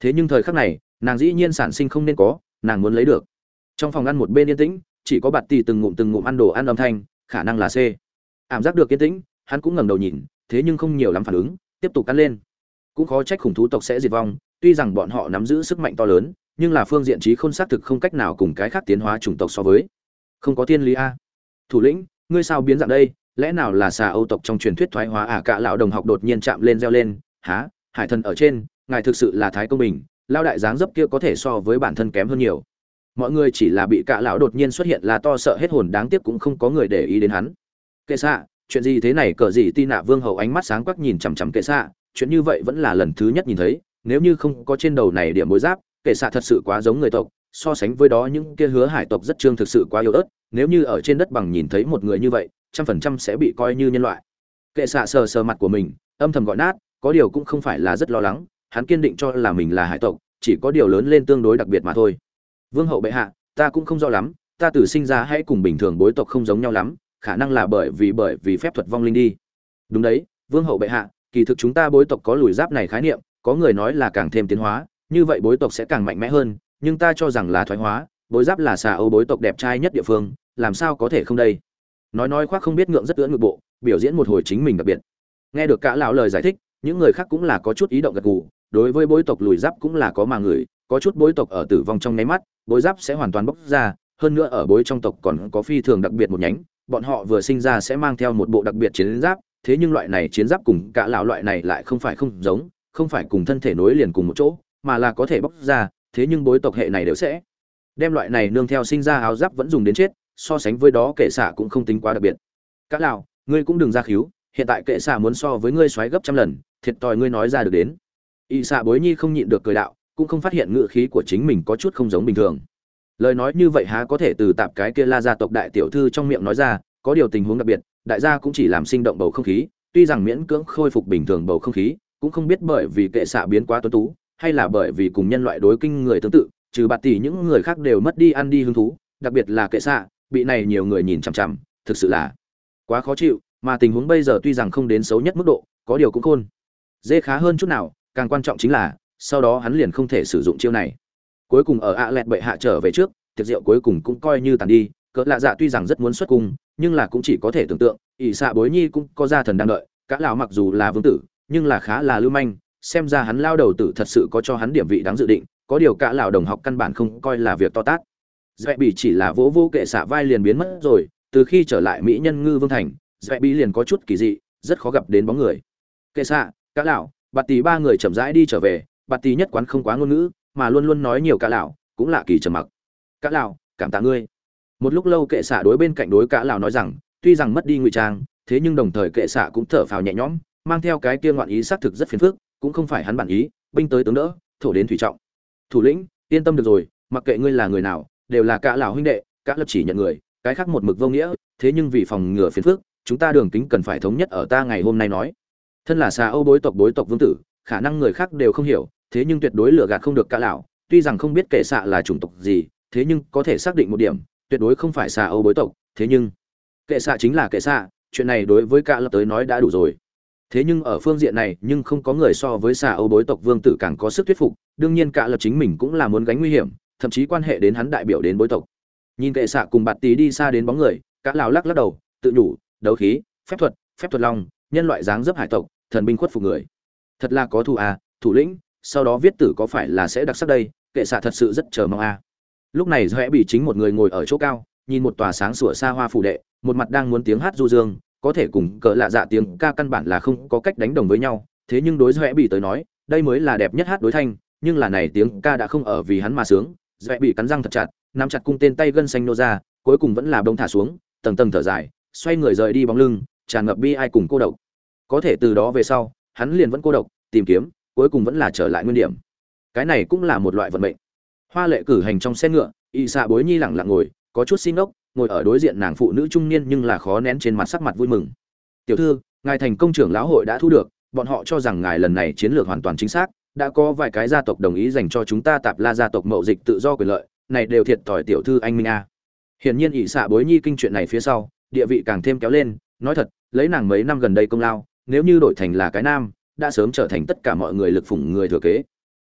Thế nhưng thời khắc này, nàng dĩ nhiên sản sinh không nên có, nàng muốn lấy được. Trong phòng ăn một bên yên tĩnh, chỉ có bạt tì từng ngụm từng ngụm ăn đồ ăn âm thanh, khả năng là c. Ảm giác được yên tĩnh, hắn cũng ngẩng đầu nhìn, thế nhưng không nhiều lắm phản ứng, tiếp tục ăn lên cũng khó trách khủng thú tộc sẽ diệt vong, tuy rằng bọn họ nắm giữ sức mạnh to lớn, nhưng là phương diện trí khôn xác thực không cách nào cùng cái khác tiến hóa chủng tộc so với. Không có thiên lý a. Thủ lĩnh, ngươi sao biến dạng đây? Lẽ nào là xà âu tộc trong truyền thuyết thoái hóa à cả lão đồng học đột nhiên chạm lên reo lên há hải thần ở trên, ngài thực sự là thái công bình lao đại dáng dấp kia có thể so với bản thân kém hơn nhiều. Mọi người chỉ là bị cả lão đột nhiên xuất hiện là to sợ hết hồn, đáng tiếc cũng không có người để ý đến hắn. Kệ xạ, chuyện gì thế này? Cờ gì tin nạ vương hậu ánh mắt sáng quắc nhìn chằm chằm kệ xạ chuyện như vậy vẫn là lần thứ nhất nhìn thấy, nếu như không có trên đầu này điểm bối giáp kệ xạ thật sự quá giống người tộc, so sánh với đó những kia hứa hải tộc rất trương thực sự quá yếu ớt, nếu như ở trên đất bằng nhìn thấy một người như vậy, trăm phần trăm sẽ bị coi như nhân loại. Kệ xạ sờ sờ mặt của mình, âm thầm gọi nát, có điều cũng không phải là rất lo lắng, hắn kiên định cho là mình là hải tộc, chỉ có điều lớn lên tương đối đặc biệt mà thôi. Vương hậu bệ hạ, ta cũng không rõ lắm, ta từ sinh ra hãy cùng bình thường bối tộc không giống nhau lắm, khả năng là bởi vì bởi vì phép thuật vong linh đi. Đúng đấy, vương hậu bệ hạ kỳ thực chúng ta bối tộc có lùi giáp này khái niệm, có người nói là càng thêm tiến hóa, như vậy bối tộc sẽ càng mạnh mẽ hơn, nhưng ta cho rằng là thoái hóa, bối giáp là xà âu bối tộc đẹp trai nhất địa phương, làm sao có thể không đây? Nói nói khoác không biết ngượng rất ưỡn ngực bộ, biểu diễn một hồi chính mình đặc biệt. Nghe được cả lão lời giải thích, những người khác cũng là có chút ý động gật gù, đối với bối tộc lùi giáp cũng là có mà người có chút bối tộc ở tử vong trong nháy mắt, bối giáp sẽ hoàn toàn bốc ra, hơn nữa ở bối trong tộc còn có phi thường đặc biệt một nhánh, bọn họ vừa sinh ra sẽ mang theo một bộ đặc biệt chiến giáp thế nhưng loại này chiến giáp cùng cả lão loại này lại không phải không giống, không phải cùng thân thể nối liền cùng một chỗ, mà là có thể bóc ra, thế nhưng bối tộc hệ này đều sẽ đem loại này nương theo sinh ra áo giáp vẫn dùng đến chết, so sánh với đó kệ xạ cũng không tính quá đặc biệt. Cả lão, ngươi cũng đừng ra khiếu hiện tại kệ xạ muốn so với ngươi xoáy gấp trăm lần, thiệt tòi ngươi nói ra được đến. Y xạ bối nhi không nhịn được cười đạo, cũng không phát hiện ngựa khí của chính mình có chút không giống bình thường. Lời nói như vậy há có thể từ tạp cái kia la gia tộc đại tiểu thư trong miệng nói ra, có điều tình huống đặc biệt đại gia cũng chỉ làm sinh động bầu không khí, tuy rằng miễn cưỡng khôi phục bình thường bầu không khí, cũng không biết bởi vì kệ xạ biến quá tuấn tú, hay là bởi vì cùng nhân loại đối kinh người tương tự, trừ bạt tỷ những người khác đều mất đi ăn đi hứng thú, đặc biệt là kệ xạ, bị này nhiều người nhìn chằm chằm, thực sự là quá khó chịu, mà tình huống bây giờ tuy rằng không đến xấu nhất mức độ, có điều cũng khôn. Dê khá hơn chút nào, càng quan trọng chính là, sau đó hắn liền không thể sử dụng chiêu này. Cuối cùng ở ạ lẹt bệ hạ trở về trước, tiệc rượu cuối cùng cũng coi như tàn đi cỡ lạ dạ tuy rằng rất muốn xuất cung, nhưng là cũng chỉ có thể tưởng tượng, ỷ xạ bối nhi cũng có gia thần đang đợi, cả lão mặc dù là vương tử, nhưng là khá là lưu manh, xem ra hắn lao đầu tử thật sự có cho hắn điểm vị đáng dự định, có điều cả lão đồng học căn bản không coi là việc to tát. Dễ bị chỉ là vỗ vô kệ xạ vai liền biến mất rồi, từ khi trở lại mỹ nhân ngư vương thành dễ bị liền có chút kỳ dị, rất khó gặp đến bóng người. Kệ xạ, cả lão, bạt tỷ ba người chậm rãi đi trở về, bạt tỷ nhất quán không quá ngôn ngữ, mà luôn luôn nói nhiều cả lão, cũng lạ kỳ trầm mặc. Cả lão, cảm tạ ngươi một lúc lâu kệ xạ đối bên cạnh đối cả lão nói rằng, tuy rằng mất đi ngụy trang, thế nhưng đồng thời kệ xạ cũng thở phào nhẹ nhõm, mang theo cái kia ngoạn ý xác thực rất phiền phức, cũng không phải hắn bản ý, binh tới tướng đỡ, thổ đến thủy trọng. Thủ lĩnh, yên tâm được rồi, mặc kệ ngươi là người nào, đều là cả lão huynh đệ, cả lập chỉ nhận người, cái khác một mực vô nghĩa, thế nhưng vì phòng ngừa phiền phức, chúng ta đường kính cần phải thống nhất ở ta ngày hôm nay nói. Thân là xà âu bối tộc bối tộc vương tử, khả năng người khác đều không hiểu, thế nhưng tuyệt đối lừa gạt không được cả lão, tuy rằng không biết kệ xạ là chủng tộc gì, thế nhưng có thể xác định một điểm tuyệt đối không phải xà âu bối tộc, thế nhưng, kệ xạ chính là kệ xạ, chuyện này đối với cả lập tới nói đã đủ rồi. Thế nhưng ở phương diện này, nhưng không có người so với xà âu bối tộc vương tử càng có sức thuyết phục, đương nhiên cả lập chính mình cũng là muốn gánh nguy hiểm, thậm chí quan hệ đến hắn đại biểu đến bối tộc. Nhìn kệ xạ cùng bạt tí đi xa đến bóng người cả lão lắc lắc đầu, tự nhủ, đấu khí, phép thuật phép thuật long, nhân loại dáng dấp hải tộc, thần binh khuất phục người. Thật là có thù à thủ lĩnh, sau đó viết tử có phải là sẽ đặc sắc đây, kệ xạ thật sự rất chờ mong à lúc này rẽ bị chính một người ngồi ở chỗ cao, nhìn một tòa sáng sủa xa hoa phủ đệ, một mặt đang muốn tiếng hát du dương, có thể cùng cỡ lạ dạ tiếng ca căn bản là không có cách đánh đồng với nhau. Thế nhưng đối rẽ bị tới nói, đây mới là đẹp nhất hát đối thanh, nhưng là này tiếng ca đã không ở vì hắn mà sướng. Rẽ bị cắn răng thật chặt, nắm chặt cung tên tay gân xanh nô ra, cuối cùng vẫn là bông thả xuống, tầng tầng thở dài, xoay người rời đi bóng lưng, tràn ngập bi ai cùng cô độc. Có thể từ đó về sau, hắn liền vẫn cô độc, tìm kiếm, cuối cùng vẫn là trở lại nguyên điểm. Cái này cũng là một loại vận mệnh hoa lệ cử hành trong xe ngựa, y xạ bối nhi lẳng lặng ngồi, có chút xin ốc ngồi ở đối diện nàng phụ nữ trung niên nhưng là khó nén trên mặt sắc mặt vui mừng. Tiểu thư, ngài thành công trưởng lão hội đã thu được, bọn họ cho rằng ngài lần này chiến lược hoàn toàn chính xác, đã có vài cái gia tộc đồng ý dành cho chúng ta tạp la gia tộc mậu dịch tự do quyền lợi, này đều thiệt thòi tiểu thư anh minh a. Hiển nhiên ỷ xạ bối nhi kinh chuyện này phía sau, địa vị càng thêm kéo lên, nói thật, lấy nàng mấy năm gần đây công lao, nếu như đổi thành là cái nam, đã sớm trở thành tất cả mọi người lực phủng người thừa kế.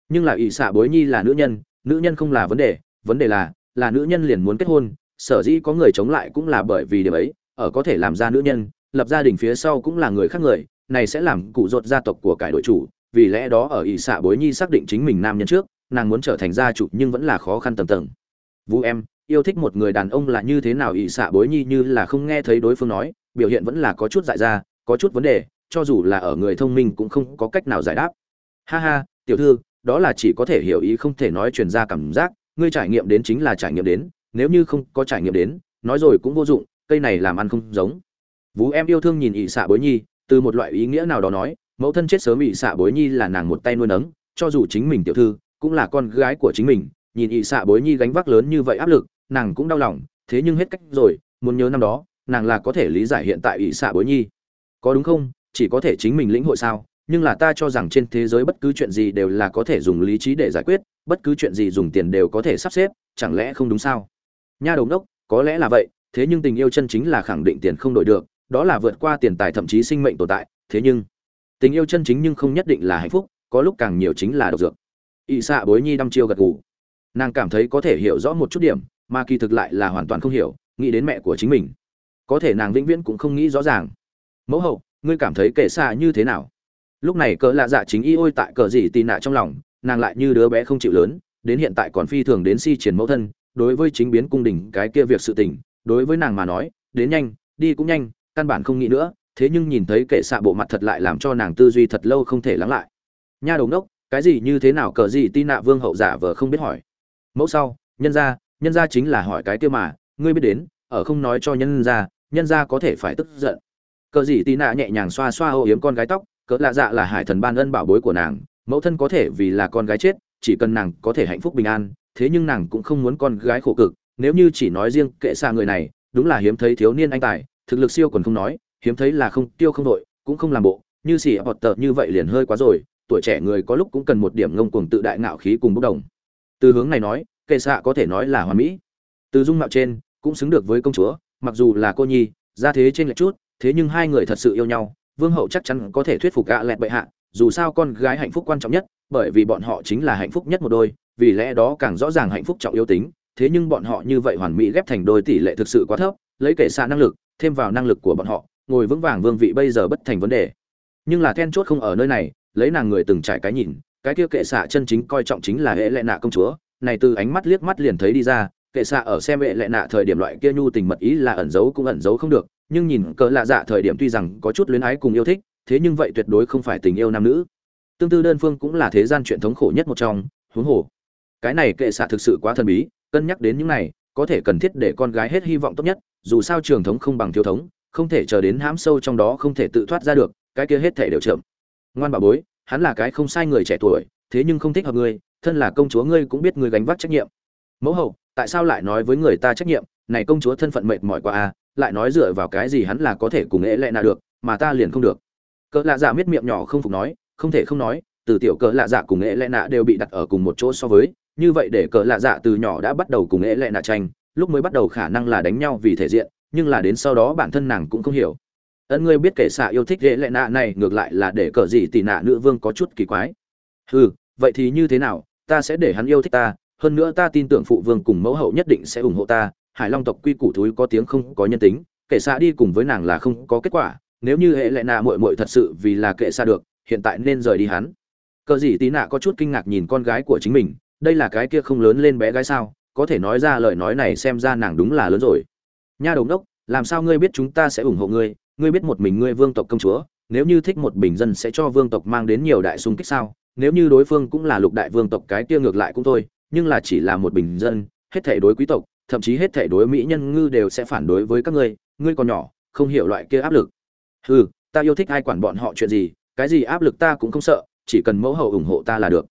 Nhưng là ỷ xạ bối nhi là nữ nhân nữ nhân không là vấn đề vấn đề là là nữ nhân liền muốn kết hôn, sở dĩ có người chống lại cũng là bởi vì điều ấy, ở có thể làm ra nữ nhân, lập gia đình phía sau cũng là người khác người, này sẽ làm cụ rột gia tộc của cải đội chủ, vì lẽ đó ở ỷ xạ bối nhi xác định chính mình nam nhân trước, nàng muốn trở thành gia chủ nhưng vẫn là khó khăn tầng tầng. Vũ em, yêu thích một người đàn ông là như thế nào ỷ xạ bối nhi như là không nghe thấy đối phương nói, biểu hiện vẫn là có chút dại ra, có chút vấn đề, cho dù là ở người thông minh cũng không có cách nào giải đáp. Ha ha, tiểu thư đó là chỉ có thể hiểu ý không thể nói truyền ra cảm giác, ngươi trải nghiệm đến chính là trải nghiệm đến, nếu như không có trải nghiệm đến, nói rồi cũng vô dụng, cây này làm ăn không giống. Vũ em yêu thương nhìn ỵ xạ bối nhi, từ một loại ý nghĩa nào đó nói, mẫu thân chết sớm ỵ xạ bối nhi là nàng một tay nuôi nấng, cho dù chính mình tiểu thư, cũng là con gái của chính mình, nhìn ỵ xạ bối nhi gánh vác lớn như vậy áp lực, nàng cũng đau lòng, thế nhưng hết cách rồi, muốn nhớ năm đó, nàng là có thể lý giải hiện tại ỵ xạ bối nhi. Có đúng không? Chỉ có thể chính mình lĩnh hội sao? Nhưng là ta cho rằng trên thế giới bất cứ chuyện gì đều là có thể dùng lý trí để giải quyết, bất cứ chuyện gì dùng tiền đều có thể sắp xếp, chẳng lẽ không đúng sao? Nha đầu đốc có lẽ là vậy, thế nhưng tình yêu chân chính là khẳng định tiền không đổi được, đó là vượt qua tiền tài thậm chí sinh mệnh tồn tại, thế nhưng tình yêu chân chính nhưng không nhất định là hạnh phúc, có lúc càng nhiều chính là độc dược. Ỵ xạ bối nhi đăm chiêu gật gù. Nàng cảm thấy có thể hiểu rõ một chút điểm, mà kỳ thực lại là hoàn toàn không hiểu, nghĩ đến mẹ của chính mình. Có thể nàng vĩnh viễn cũng không nghĩ rõ ràng. Mẫu hậu, ngươi cảm thấy kệ xạ như thế nào? Lúc này cỡ lạ dạ chính y ôi tại cờ gì tì nạ trong lòng, nàng lại như đứa bé không chịu lớn, đến hiện tại còn phi thường đến si triển mẫu thân, đối với chính biến cung đình cái kia việc sự tình, đối với nàng mà nói, đến nhanh, đi cũng nhanh, căn bản không nghĩ nữa, thế nhưng nhìn thấy kệ xạ bộ mặt thật lại làm cho nàng tư duy thật lâu không thể lắng lại. Nha đầu đốc cái gì như thế nào cờ gì tin nạ vương hậu giả vờ không biết hỏi. Mẫu sau, nhân gia nhân gia chính là hỏi cái kia mà, ngươi biết đến, ở không nói cho nhân gia nhân gia có thể phải tức giận. Cờ gì tin nạ nhẹ nhàng xoa xoa ô yếm con gái tóc cỡ lạ dạ là hải thần ban ân bảo bối của nàng, mẫu thân có thể vì là con gái chết, chỉ cần nàng có thể hạnh phúc bình an, thế nhưng nàng cũng không muốn con gái khổ cực. Nếu như chỉ nói riêng kệ xa người này, đúng là hiếm thấy thiếu niên anh tài, thực lực siêu còn không nói, hiếm thấy là không tiêu không đội, cũng không làm bộ. Như xì hoặc tợ như vậy liền hơi quá rồi, tuổi trẻ người có lúc cũng cần một điểm ngông cuồng tự đại ngạo khí cùng bốc đồng. Từ hướng này nói, kệ xạ có thể nói là hoàn mỹ. Từ dung mạo trên, cũng xứng được với công chúa, mặc dù là cô nhi ra thế trên lệch chút, thế nhưng hai người thật sự yêu nhau vương hậu chắc chắn có thể thuyết phục gạ lẹt bệ hạ, dù sao con gái hạnh phúc quan trọng nhất, bởi vì bọn họ chính là hạnh phúc nhất một đôi, vì lẽ đó càng rõ ràng hạnh phúc trọng yếu tính, thế nhưng bọn họ như vậy hoàn mỹ ghép thành đôi tỷ lệ thực sự quá thấp, lấy kể xa năng lực, thêm vào năng lực của bọn họ, ngồi vững vàng vương vị bây giờ bất thành vấn đề. Nhưng là then chốt không ở nơi này, lấy nàng người từng trải cái nhìn, cái kia kệ xạ chân chính coi trọng chính là hệ lệ nạ công chúa, này từ ánh mắt liếc mắt liền thấy đi ra, kệ xạ ở xem hệ lệ nạ thời điểm loại kia nhu tình mật ý là ẩn giấu cũng ẩn giấu không được nhưng nhìn cỡ lạ dạ thời điểm tuy rằng có chút luyến ái cùng yêu thích, thế nhưng vậy tuyệt đối không phải tình yêu nam nữ. Tương tư đơn phương cũng là thế gian chuyện thống khổ nhất một trong, huống hồ. Cái này kệ xạ thực sự quá thần bí, cân nhắc đến những này, có thể cần thiết để con gái hết hy vọng tốt nhất, dù sao trường thống không bằng thiếu thống, không thể chờ đến hãm sâu trong đó không thể tự thoát ra được, cái kia hết thể đều chậm. Ngoan bà bối, hắn là cái không sai người trẻ tuổi, thế nhưng không thích hợp ngươi, thân là công chúa ngươi cũng biết ngươi gánh vác trách nhiệm. Mẫu hậu, tại sao lại nói với người ta trách nhiệm, này công chúa thân phận mệt mỏi quá à lại nói dựa vào cái gì hắn là có thể cùng ế lệ nạ được, mà ta liền không được. Cỡ lạ dạ miết miệng nhỏ không phục nói, không thể không nói, từ tiểu cỡ lạ dạ cùng ế lệ nạ đều bị đặt ở cùng một chỗ so với, như vậy để cỡ lạ dạ từ nhỏ đã bắt đầu cùng ế lệ nạ tranh, lúc mới bắt đầu khả năng là đánh nhau vì thể diện, nhưng là đến sau đó bản thân nàng cũng không hiểu. Ân ngươi biết kể xạ yêu thích ế lệ nạ này, ngược lại là để cỡ gì tỷ nạ nữ vương có chút kỳ quái. Hừ, vậy thì như thế nào, ta sẽ để hắn yêu thích ta, hơn nữa ta tin tưởng phụ vương cùng mẫu hậu nhất định sẽ ủng hộ ta hải long tộc quy củ thúi có tiếng không có nhân tính, kệ xạ đi cùng với nàng là không có kết quả, nếu như hệ lệ nạ mội mội thật sự vì là kệ xạ được, hiện tại nên rời đi hắn. Cờ gì tí nạ có chút kinh ngạc nhìn con gái của chính mình, đây là cái kia không lớn lên bé gái sao, có thể nói ra lời nói này xem ra nàng đúng là lớn rồi. Nha đầu đốc làm sao ngươi biết chúng ta sẽ ủng hộ ngươi ngươi biết một mình ngươi vương tộc công chúa, nếu như thích một bình dân sẽ cho vương tộc mang đến nhiều đại xung kích sao, nếu như đối phương cũng là lục đại vương tộc cái kia ngược lại cũng thôi, nhưng là chỉ là một bình dân, hết thể đối quý tộc thậm chí hết thể đối mỹ nhân ngư đều sẽ phản đối với các ngươi ngươi còn nhỏ, không hiểu loại kia áp lực. Ừ ta yêu thích ai quản bọn họ chuyện gì, cái gì áp lực ta cũng không sợ, chỉ cần mẫu hậu ủng hộ ta là được.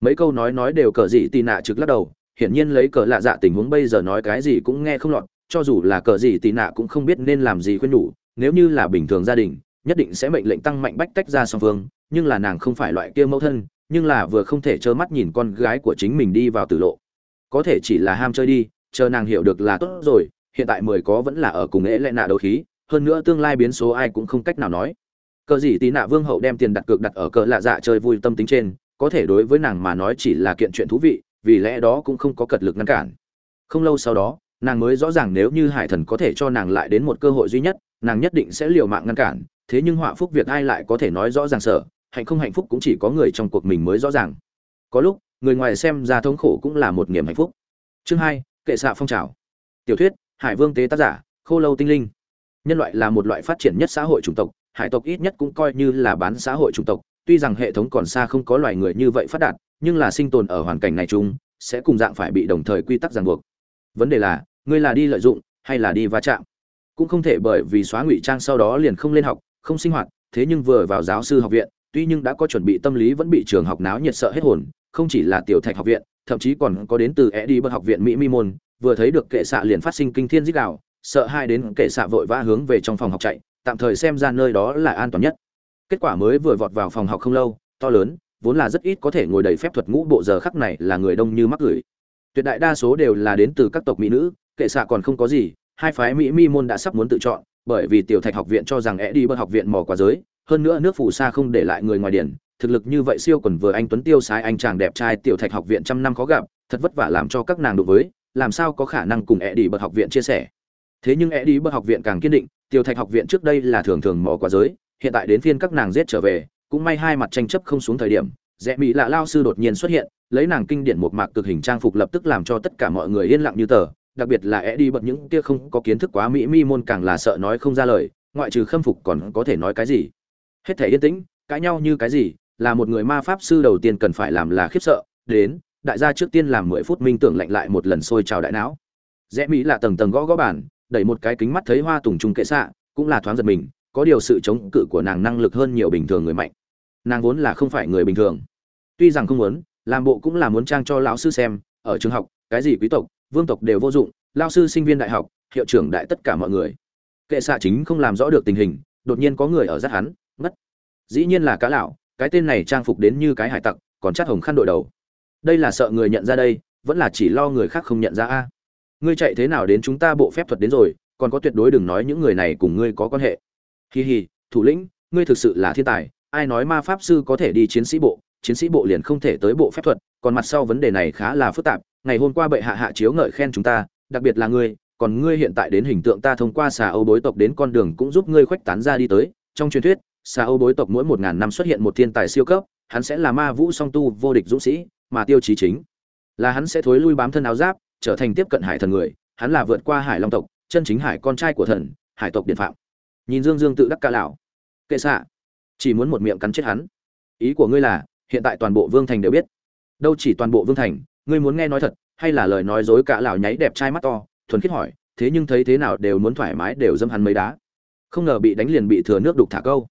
Mấy câu nói nói đều cờ gì tì nạ trực lắc đầu, hiển nhiên lấy cờ lạ dạ tình huống bây giờ nói cái gì cũng nghe không lọt, cho dù là cờ gì tì nạ cũng không biết nên làm gì khuyên nhủ, nếu như là bình thường gia đình, nhất định sẽ mệnh lệnh tăng mạnh bách tách ra song phương, nhưng là nàng không phải loại kia mẫu thân, nhưng là vừa không thể trơ mắt nhìn con gái của chính mình đi vào tử lộ. Có thể chỉ là ham chơi đi chờ nàng hiểu được là tốt rồi, hiện tại mười có vẫn là ở cùng ế lệ nạ đấu khí, hơn nữa tương lai biến số ai cũng không cách nào nói. Cờ gì tí nạ vương hậu đem tiền đặt cược đặt ở cờ lạ dạ chơi vui tâm tính trên, có thể đối với nàng mà nói chỉ là kiện chuyện thú vị, vì lẽ đó cũng không có cật lực ngăn cản. Không lâu sau đó, nàng mới rõ ràng nếu như hải thần có thể cho nàng lại đến một cơ hội duy nhất, nàng nhất định sẽ liều mạng ngăn cản, thế nhưng họa phúc việc ai lại có thể nói rõ ràng sợ, hạnh không hạnh phúc cũng chỉ có người trong cuộc mình mới rõ ràng. Có lúc, người ngoài xem ra thống khổ cũng là một niềm hạnh phúc. Chương hai kệ xạ phong trào. Tiểu thuyết, hải vương tế tác giả, khô lâu tinh linh. Nhân loại là một loại phát triển nhất xã hội chủng tộc, hải tộc ít nhất cũng coi như là bán xã hội chủng tộc. Tuy rằng hệ thống còn xa không có loài người như vậy phát đạt, nhưng là sinh tồn ở hoàn cảnh này chung, sẽ cùng dạng phải bị đồng thời quy tắc ràng buộc. Vấn đề là, ngươi là đi lợi dụng, hay là đi va chạm? Cũng không thể bởi vì xóa ngụy trang sau đó liền không lên học, không sinh hoạt, thế nhưng vừa vào giáo sư học viện, tuy nhưng đã có chuẩn bị tâm lý vẫn bị trường học náo nhiệt sợ hết hồn không chỉ là tiểu thạch học viện thậm chí còn có đến từ Eddie bậc học viện Mỹ Mi môn, vừa thấy được kệ xạ liền phát sinh kinh thiên dích đạo sợ hai đến kệ xạ vội vã hướng về trong phòng học chạy, tạm thời xem ra nơi đó là an toàn nhất. Kết quả mới vừa vọt vào phòng học không lâu, to lớn, vốn là rất ít có thể ngồi đầy phép thuật ngũ bộ giờ khắc này là người đông như mắc gửi. Tuyệt đại đa số đều là đến từ các tộc mỹ nữ, kệ xạ còn không có gì, hai phái Mỹ Mi môn đã sắp muốn tự chọn, bởi vì tiểu thạch học viện cho rằng Eddie bậc học viện mò quá giới, hơn nữa nước phù sa không để lại người ngoài điển thực lực như vậy siêu quần vừa anh tuấn tiêu sái anh chàng đẹp trai tiểu thạch học viện trăm năm khó gặp, thật vất vả làm cho các nàng đối với, làm sao có khả năng cùng e đi bậc học viện chia sẻ. Thế nhưng e đi bậc học viện càng kiên định, tiểu thạch học viện trước đây là thường thường mỏ quá giới, hiện tại đến phiên các nàng giết trở về, cũng may hai mặt tranh chấp không xuống thời điểm, rẽ mỹ lạ lao sư đột nhiên xuất hiện, lấy nàng kinh điển một mạc cực hình trang phục lập tức làm cho tất cả mọi người yên lặng như tờ, đặc biệt là e đi bật những kia không có kiến thức quá mỹ mi môn càng là sợ nói không ra lời, ngoại trừ khâm phục còn có thể nói cái gì. Hết thể yên tĩnh, cãi nhau như cái gì là một người ma pháp sư đầu tiên cần phải làm là khiếp sợ, đến, đại gia trước tiên làm mười phút minh tưởng lạnh lại một lần sôi trào đại não. Rẽ mỹ là tầng tầng gõ gõ bản đẩy một cái kính mắt thấy hoa tùng trung kệ xạ, cũng là thoáng giật mình, có điều sự chống cự của nàng năng lực hơn nhiều bình thường người mạnh. Nàng vốn là không phải người bình thường. Tuy rằng không muốn, làm bộ cũng là muốn trang cho lão sư xem, ở trường học, cái gì quý tộc, vương tộc đều vô dụng lao sư sinh viên đại học, hiệu trưởng đại tất cả mọi người. Kệ xạ chính không làm rõ được tình hình, đột nhiên có người ở rất hắn, ngất. Dĩ nhiên là cá lão cái tên này trang phục đến như cái hải tặc, còn chát hồng khăn đội đầu. Đây là sợ người nhận ra đây, vẫn là chỉ lo người khác không nhận ra a. Ngươi chạy thế nào đến chúng ta bộ phép thuật đến rồi, còn có tuyệt đối đừng nói những người này cùng ngươi có quan hệ. Hì hì thủ lĩnh, ngươi thực sự là thiên tài, ai nói ma pháp sư có thể đi chiến sĩ bộ, chiến sĩ bộ liền không thể tới bộ phép thuật, còn mặt sau vấn đề này khá là phức tạp, ngày hôm qua bệ hạ hạ chiếu ngợi khen chúng ta, đặc biệt là ngươi, còn ngươi hiện tại đến hình tượng ta thông qua xà âu bối tộc đến con đường cũng giúp ngươi khuếch tán ra đi tới, trong truyền thuyết xa âu bối tộc mỗi một ngàn năm xuất hiện một thiên tài siêu cấp, hắn sẽ là ma vũ song tu vô địch dũng sĩ, mà tiêu chí chính là hắn sẽ thối lui bám thân áo giáp, trở thành tiếp cận hải thần người, hắn là vượt qua hải long tộc, chân chính hải con trai của thần, hải tộc điện phạm. Nhìn dương dương tự đắc ca lão. Kệ xạ. Chỉ muốn một miệng cắn chết hắn. Ý của ngươi là, hiện tại toàn bộ vương thành đều biết. Đâu chỉ toàn bộ vương thành, ngươi muốn nghe nói thật, hay là lời nói dối cả lão nháy đẹp trai mắt to, thuần khiết hỏi, thế nhưng thấy thế nào đều muốn thoải mái đều dâm hắn mấy đá. Không ngờ bị đánh liền bị thừa nước đục thả câu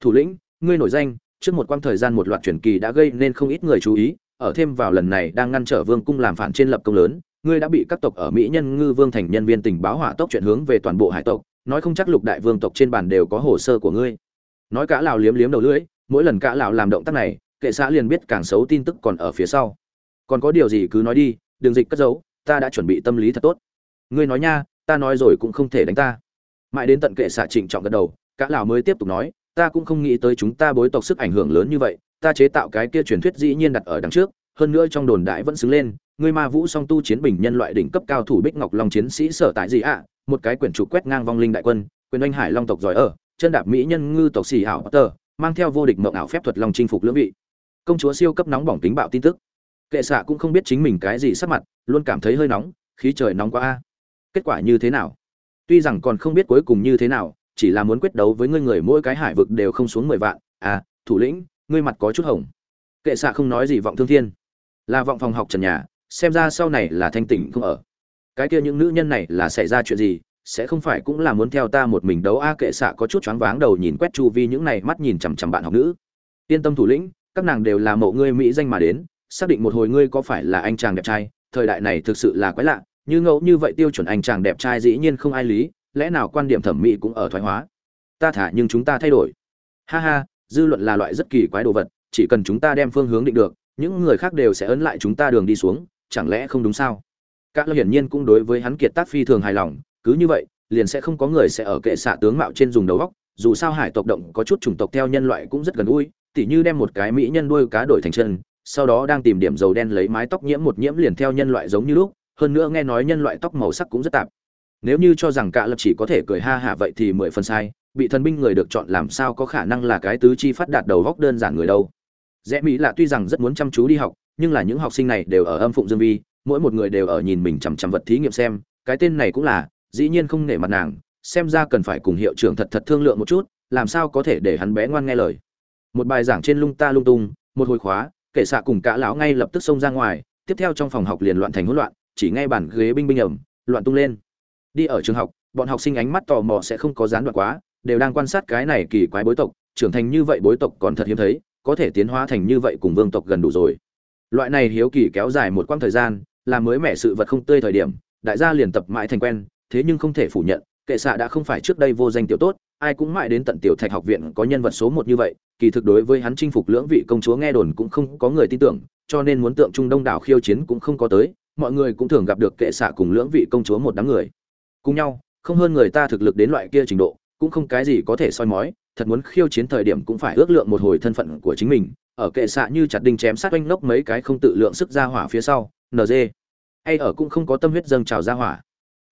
thủ lĩnh, ngươi nổi danh, trước một quãng thời gian một loạt truyền kỳ đã gây nên không ít người chú ý, ở thêm vào lần này đang ngăn trở vương cung làm phản trên lập công lớn, ngươi đã bị các tộc ở mỹ nhân ngư vương thành nhân viên tình báo hỏa tốc chuyển hướng về toàn bộ hải tộc, nói không chắc lục đại vương tộc trên bàn đều có hồ sơ của ngươi. Nói cả lào liếm liếm đầu lưỡi, mỗi lần cả lào làm động tác này, kệ xã liền biết càng xấu tin tức còn ở phía sau. Còn có điều gì cứ nói đi đừng dịch cất giấu, ta đã chuẩn bị tâm lý thật tốt. Ngươi nói nha, ta nói rồi cũng không thể đánh ta. Mãi đến tận kệ xạ trịnh trọng gật đầu, cả lào mới tiếp tục nói ta cũng không nghĩ tới chúng ta bối tộc sức ảnh hưởng lớn như vậy, ta chế tạo cái kia truyền thuyết dĩ nhiên đặt ở đằng trước, hơn nữa trong đồn đại vẫn xứng lên ngươi ma vũ song tu chiến bình nhân loại đỉnh cấp cao thủ bích ngọc long chiến sĩ sở tại gì ạ? Một cái quyển trục quét ngang vong linh đại quân, quyền anh hải long tộc giỏi ở, chân đạp mỹ nhân ngư tộc xì ảo tờ, mang theo vô địch mộng ảo phép thuật long chinh phục lưỡng vị. Công chúa siêu cấp nóng bỏng tính bạo tin tức. Kệ xạ cũng không biết chính mình cái gì sắc mặt, luôn cảm thấy hơi nóng, khí trời nóng quá a. Kết quả như thế nào? Tuy rằng còn không biết cuối cùng như thế nào chỉ là muốn quyết đấu với ngươi người mỗi cái hải vực đều không xuống mười vạn. À thủ lĩnh, ngươi mặt có chút hồng. Kệ xạ không nói gì vọng thương thiên. Là vọng phòng học trần nhà, xem ra sau này là thanh tỉnh không ở. Cái kia những nữ nhân này là xảy ra chuyện gì, sẽ không phải cũng là muốn theo ta một mình đấu? A, kệ xạ có chút choáng váng đầu nhìn quét chu vi những này, mắt nhìn chằm chằm bạn học nữ. Yên tâm thủ lĩnh, các nàng đều là mộ ngươi mỹ danh mà đến, xác định một hồi ngươi có phải là anh chàng đẹp trai. Thời đại này thực sự là quái lạ, như ngẫu như vậy tiêu chuẩn anh chàng đẹp trai dĩ nhiên không ai lý lẽ nào quan điểm thẩm mỹ cũng ở thoái hóa? Ta thả nhưng chúng ta thay đổi. Ha ha, dư luận là loại rất kỳ quái đồ vật, chỉ cần chúng ta đem phương hướng định được, những người khác đều sẽ ấn lại chúng ta đường đi xuống, chẳng lẽ không đúng sao? Các lo hiển nhiên cũng đối với hắn kiệt tác phi thường hài lòng, cứ như vậy, liền sẽ không có người sẽ ở kệ xạ tướng mạo trên dùng đầu góc dù sao hải tộc động có chút chủng tộc theo nhân loại cũng rất gần gũi, tỉ như đem một cái mỹ nhân đuôi cá đổi thành chân, sau đó đang tìm điểm dầu đen lấy mái tóc nhiễm một nhiễm liền theo nhân loại giống như lúc, hơn nữa nghe nói nhân loại tóc màu sắc cũng rất tạp nếu như cho rằng cả lập chỉ có thể cười ha hả vậy thì mười phần sai, bị thần binh người được chọn làm sao có khả năng là cái tứ chi phát đạt đầu góc đơn giản người đâu. Rẽ mỹ là tuy rằng rất muốn chăm chú đi học, nhưng là những học sinh này đều ở âm phụng dương vi, mỗi một người đều ở nhìn mình chằm chằm vật thí nghiệm xem, cái tên này cũng là, dĩ nhiên không nể mặt nàng, xem ra cần phải cùng hiệu trưởng thật thật thương lượng một chút, làm sao có thể để hắn bé ngoan nghe lời. Một bài giảng trên lung ta lung tung, một hồi khóa, kể xạ cùng cả lão ngay lập tức xông ra ngoài, tiếp theo trong phòng học liền loạn thành hỗn loạn, chỉ ngay bản ghế binh binh ẩm loạn tung lên đi ở trường học, bọn học sinh ánh mắt tò mò sẽ không có gián đoạn quá, đều đang quan sát cái này kỳ quái bối tộc, trưởng thành như vậy bối tộc còn thật hiếm thấy, có thể tiến hóa thành như vậy cùng vương tộc gần đủ rồi. Loại này hiếu kỳ kéo dài một quãng thời gian, là mới mẻ sự vật không tươi thời điểm, đại gia liền tập mãi thành quen, thế nhưng không thể phủ nhận, kệ xạ đã không phải trước đây vô danh tiểu tốt, ai cũng mãi đến tận tiểu thạch học viện có nhân vật số một như vậy, kỳ thực đối với hắn chinh phục lưỡng vị công chúa nghe đồn cũng không có người tin tưởng, cho nên muốn tượng trung đông đảo khiêu chiến cũng không có tới, mọi người cũng thường gặp được kệ xạ cùng lưỡng vị công chúa một đám người cùng nhau, không hơn người ta thực lực đến loại kia trình độ, cũng không cái gì có thể soi mói, thật muốn khiêu chiến thời điểm cũng phải ước lượng một hồi thân phận của chính mình, ở kệ xạ như chặt đinh chém sát oanh ngốc mấy cái không tự lượng sức ra hỏa phía sau nd hay ở cũng không có tâm huyết dâng trào ra hỏa.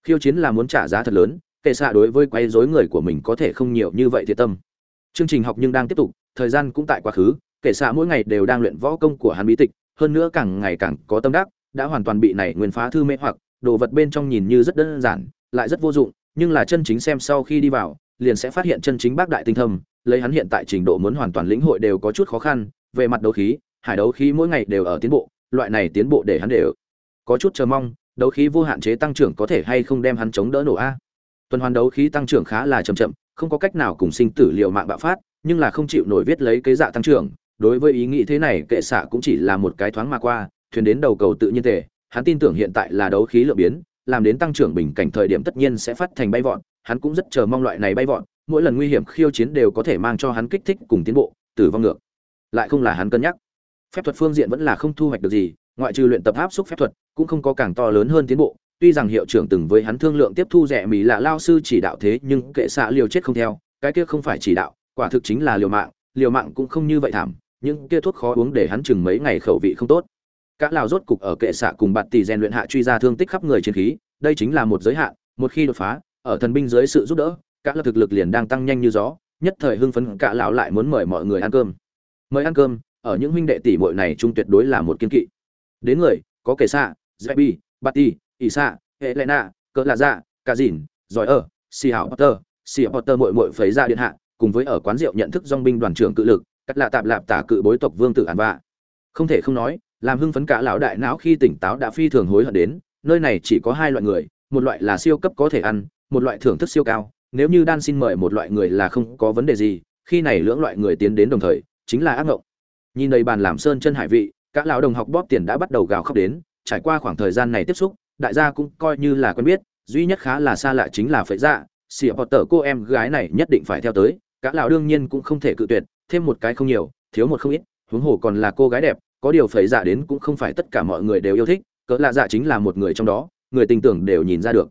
Khiêu chiến là muốn trả giá thật lớn, kệ xạ đối với quay dối người của mình có thể không nhiều như vậy thiệt tâm. Chương trình học nhưng đang tiếp tục, thời gian cũng tại quá khứ, kệ xạ mỗi ngày đều đang luyện võ công của hắn bí tịch, hơn nữa càng ngày càng có tâm đắc, đã hoàn toàn bị này nguyên phá thư mê hoặc, đồ vật bên trong nhìn như rất đơn giản lại rất vô dụng, nhưng là chân chính xem sau khi đi vào, liền sẽ phát hiện chân chính bác đại tinh thâm, lấy hắn hiện tại trình độ muốn hoàn toàn lĩnh hội đều có chút khó khăn, về mặt đấu khí, hải đấu khí mỗi ngày đều ở tiến bộ, loại này tiến bộ để hắn đều có chút chờ mong, đấu khí vô hạn chế tăng trưởng có thể hay không đem hắn chống đỡ nổ a. Tuần hoàn đấu khí tăng trưởng khá là chậm chậm, không có cách nào cùng sinh tử liệu mạng bạo phát, nhưng là không chịu nổi viết lấy cái dạ tăng trưởng, đối với ý nghĩ thế này, kệ xạ cũng chỉ là một cái thoáng mà qua, thuyền đến đầu cầu tự nhiên tề, hắn tin tưởng hiện tại là đấu khí lượng biến làm đến tăng trưởng bình cảnh thời điểm tất nhiên sẽ phát thành bay vọt, hắn cũng rất chờ mong loại này bay vọt, mỗi lần nguy hiểm khiêu chiến đều có thể mang cho hắn kích thích cùng tiến bộ, tử vong ngược. Lại không là hắn cân nhắc. Phép thuật phương diện vẫn là không thu hoạch được gì, ngoại trừ luyện tập áp xúc phép thuật, cũng không có càng to lớn hơn tiến bộ. Tuy rằng hiệu trưởng từng với hắn thương lượng tiếp thu rẻ mì là lao sư chỉ đạo thế nhưng kệ xạ liều chết không theo, cái kia không phải chỉ đạo, quả thực chính là liều mạng liều mạng cũng không như vậy thảm, những kia thuốc khó uống để hắn chừng mấy ngày khẩu vị không tốt. Cả lào rốt cục ở kệ xạ cùng bạt tỷ rèn luyện hạ truy ra thương tích khắp người chiến khí, đây chính là một giới hạn, một khi đột phá, ở thần binh dưới sự giúp đỡ, cả lập thực lực liền đang tăng nhanh như gió, nhất thời hưng phấn cả lão lại muốn mời mọi người ăn cơm. Mời ăn cơm, ở những huynh đệ tỷ muội này chung tuyệt đối là một kiên kỵ. Đến người, có kệ xạ, zebi bati isa helena cỡ lạ dạ cả dìn, giỏi ở si hảo potter si potter muội muội phấy ra điện hạ, cùng với ở quán rượu nhận thức dong binh đoàn trưởng cự lực, cắt lạ tạp lạp tả cự bối tộc vương tử an vạ. Không thể không nói làm hưng phấn cả lão đại não khi tỉnh táo đã phi thường hối hận đến, nơi này chỉ có hai loại người, một loại là siêu cấp có thể ăn, một loại thưởng thức siêu cao. Nếu như đan xin mời một loại người là không có vấn đề gì, khi này lưỡng loại người tiến đến đồng thời, chính là ác ngộng. Nhìn đầy bàn làm sơn chân hải vị, cả lão đồng học bóp tiền đã bắt đầu gào khóc đến, trải qua khoảng thời gian này tiếp xúc, đại gia cũng coi như là quen biết, duy nhất khá là xa lạ chính là phệ dạ. Xỉa bọt tờ cô em gái này nhất định phải theo tới, Cả lão đương nhiên cũng không thể cự tuyệt, thêm một cái không nhiều, thiếu một không ít, huống hồ còn là cô gái đẹp có điều phẩy dạ đến cũng không phải tất cả mọi người đều yêu thích, cỡ lạ dạ chính là một người trong đó, người tình tưởng đều nhìn ra được.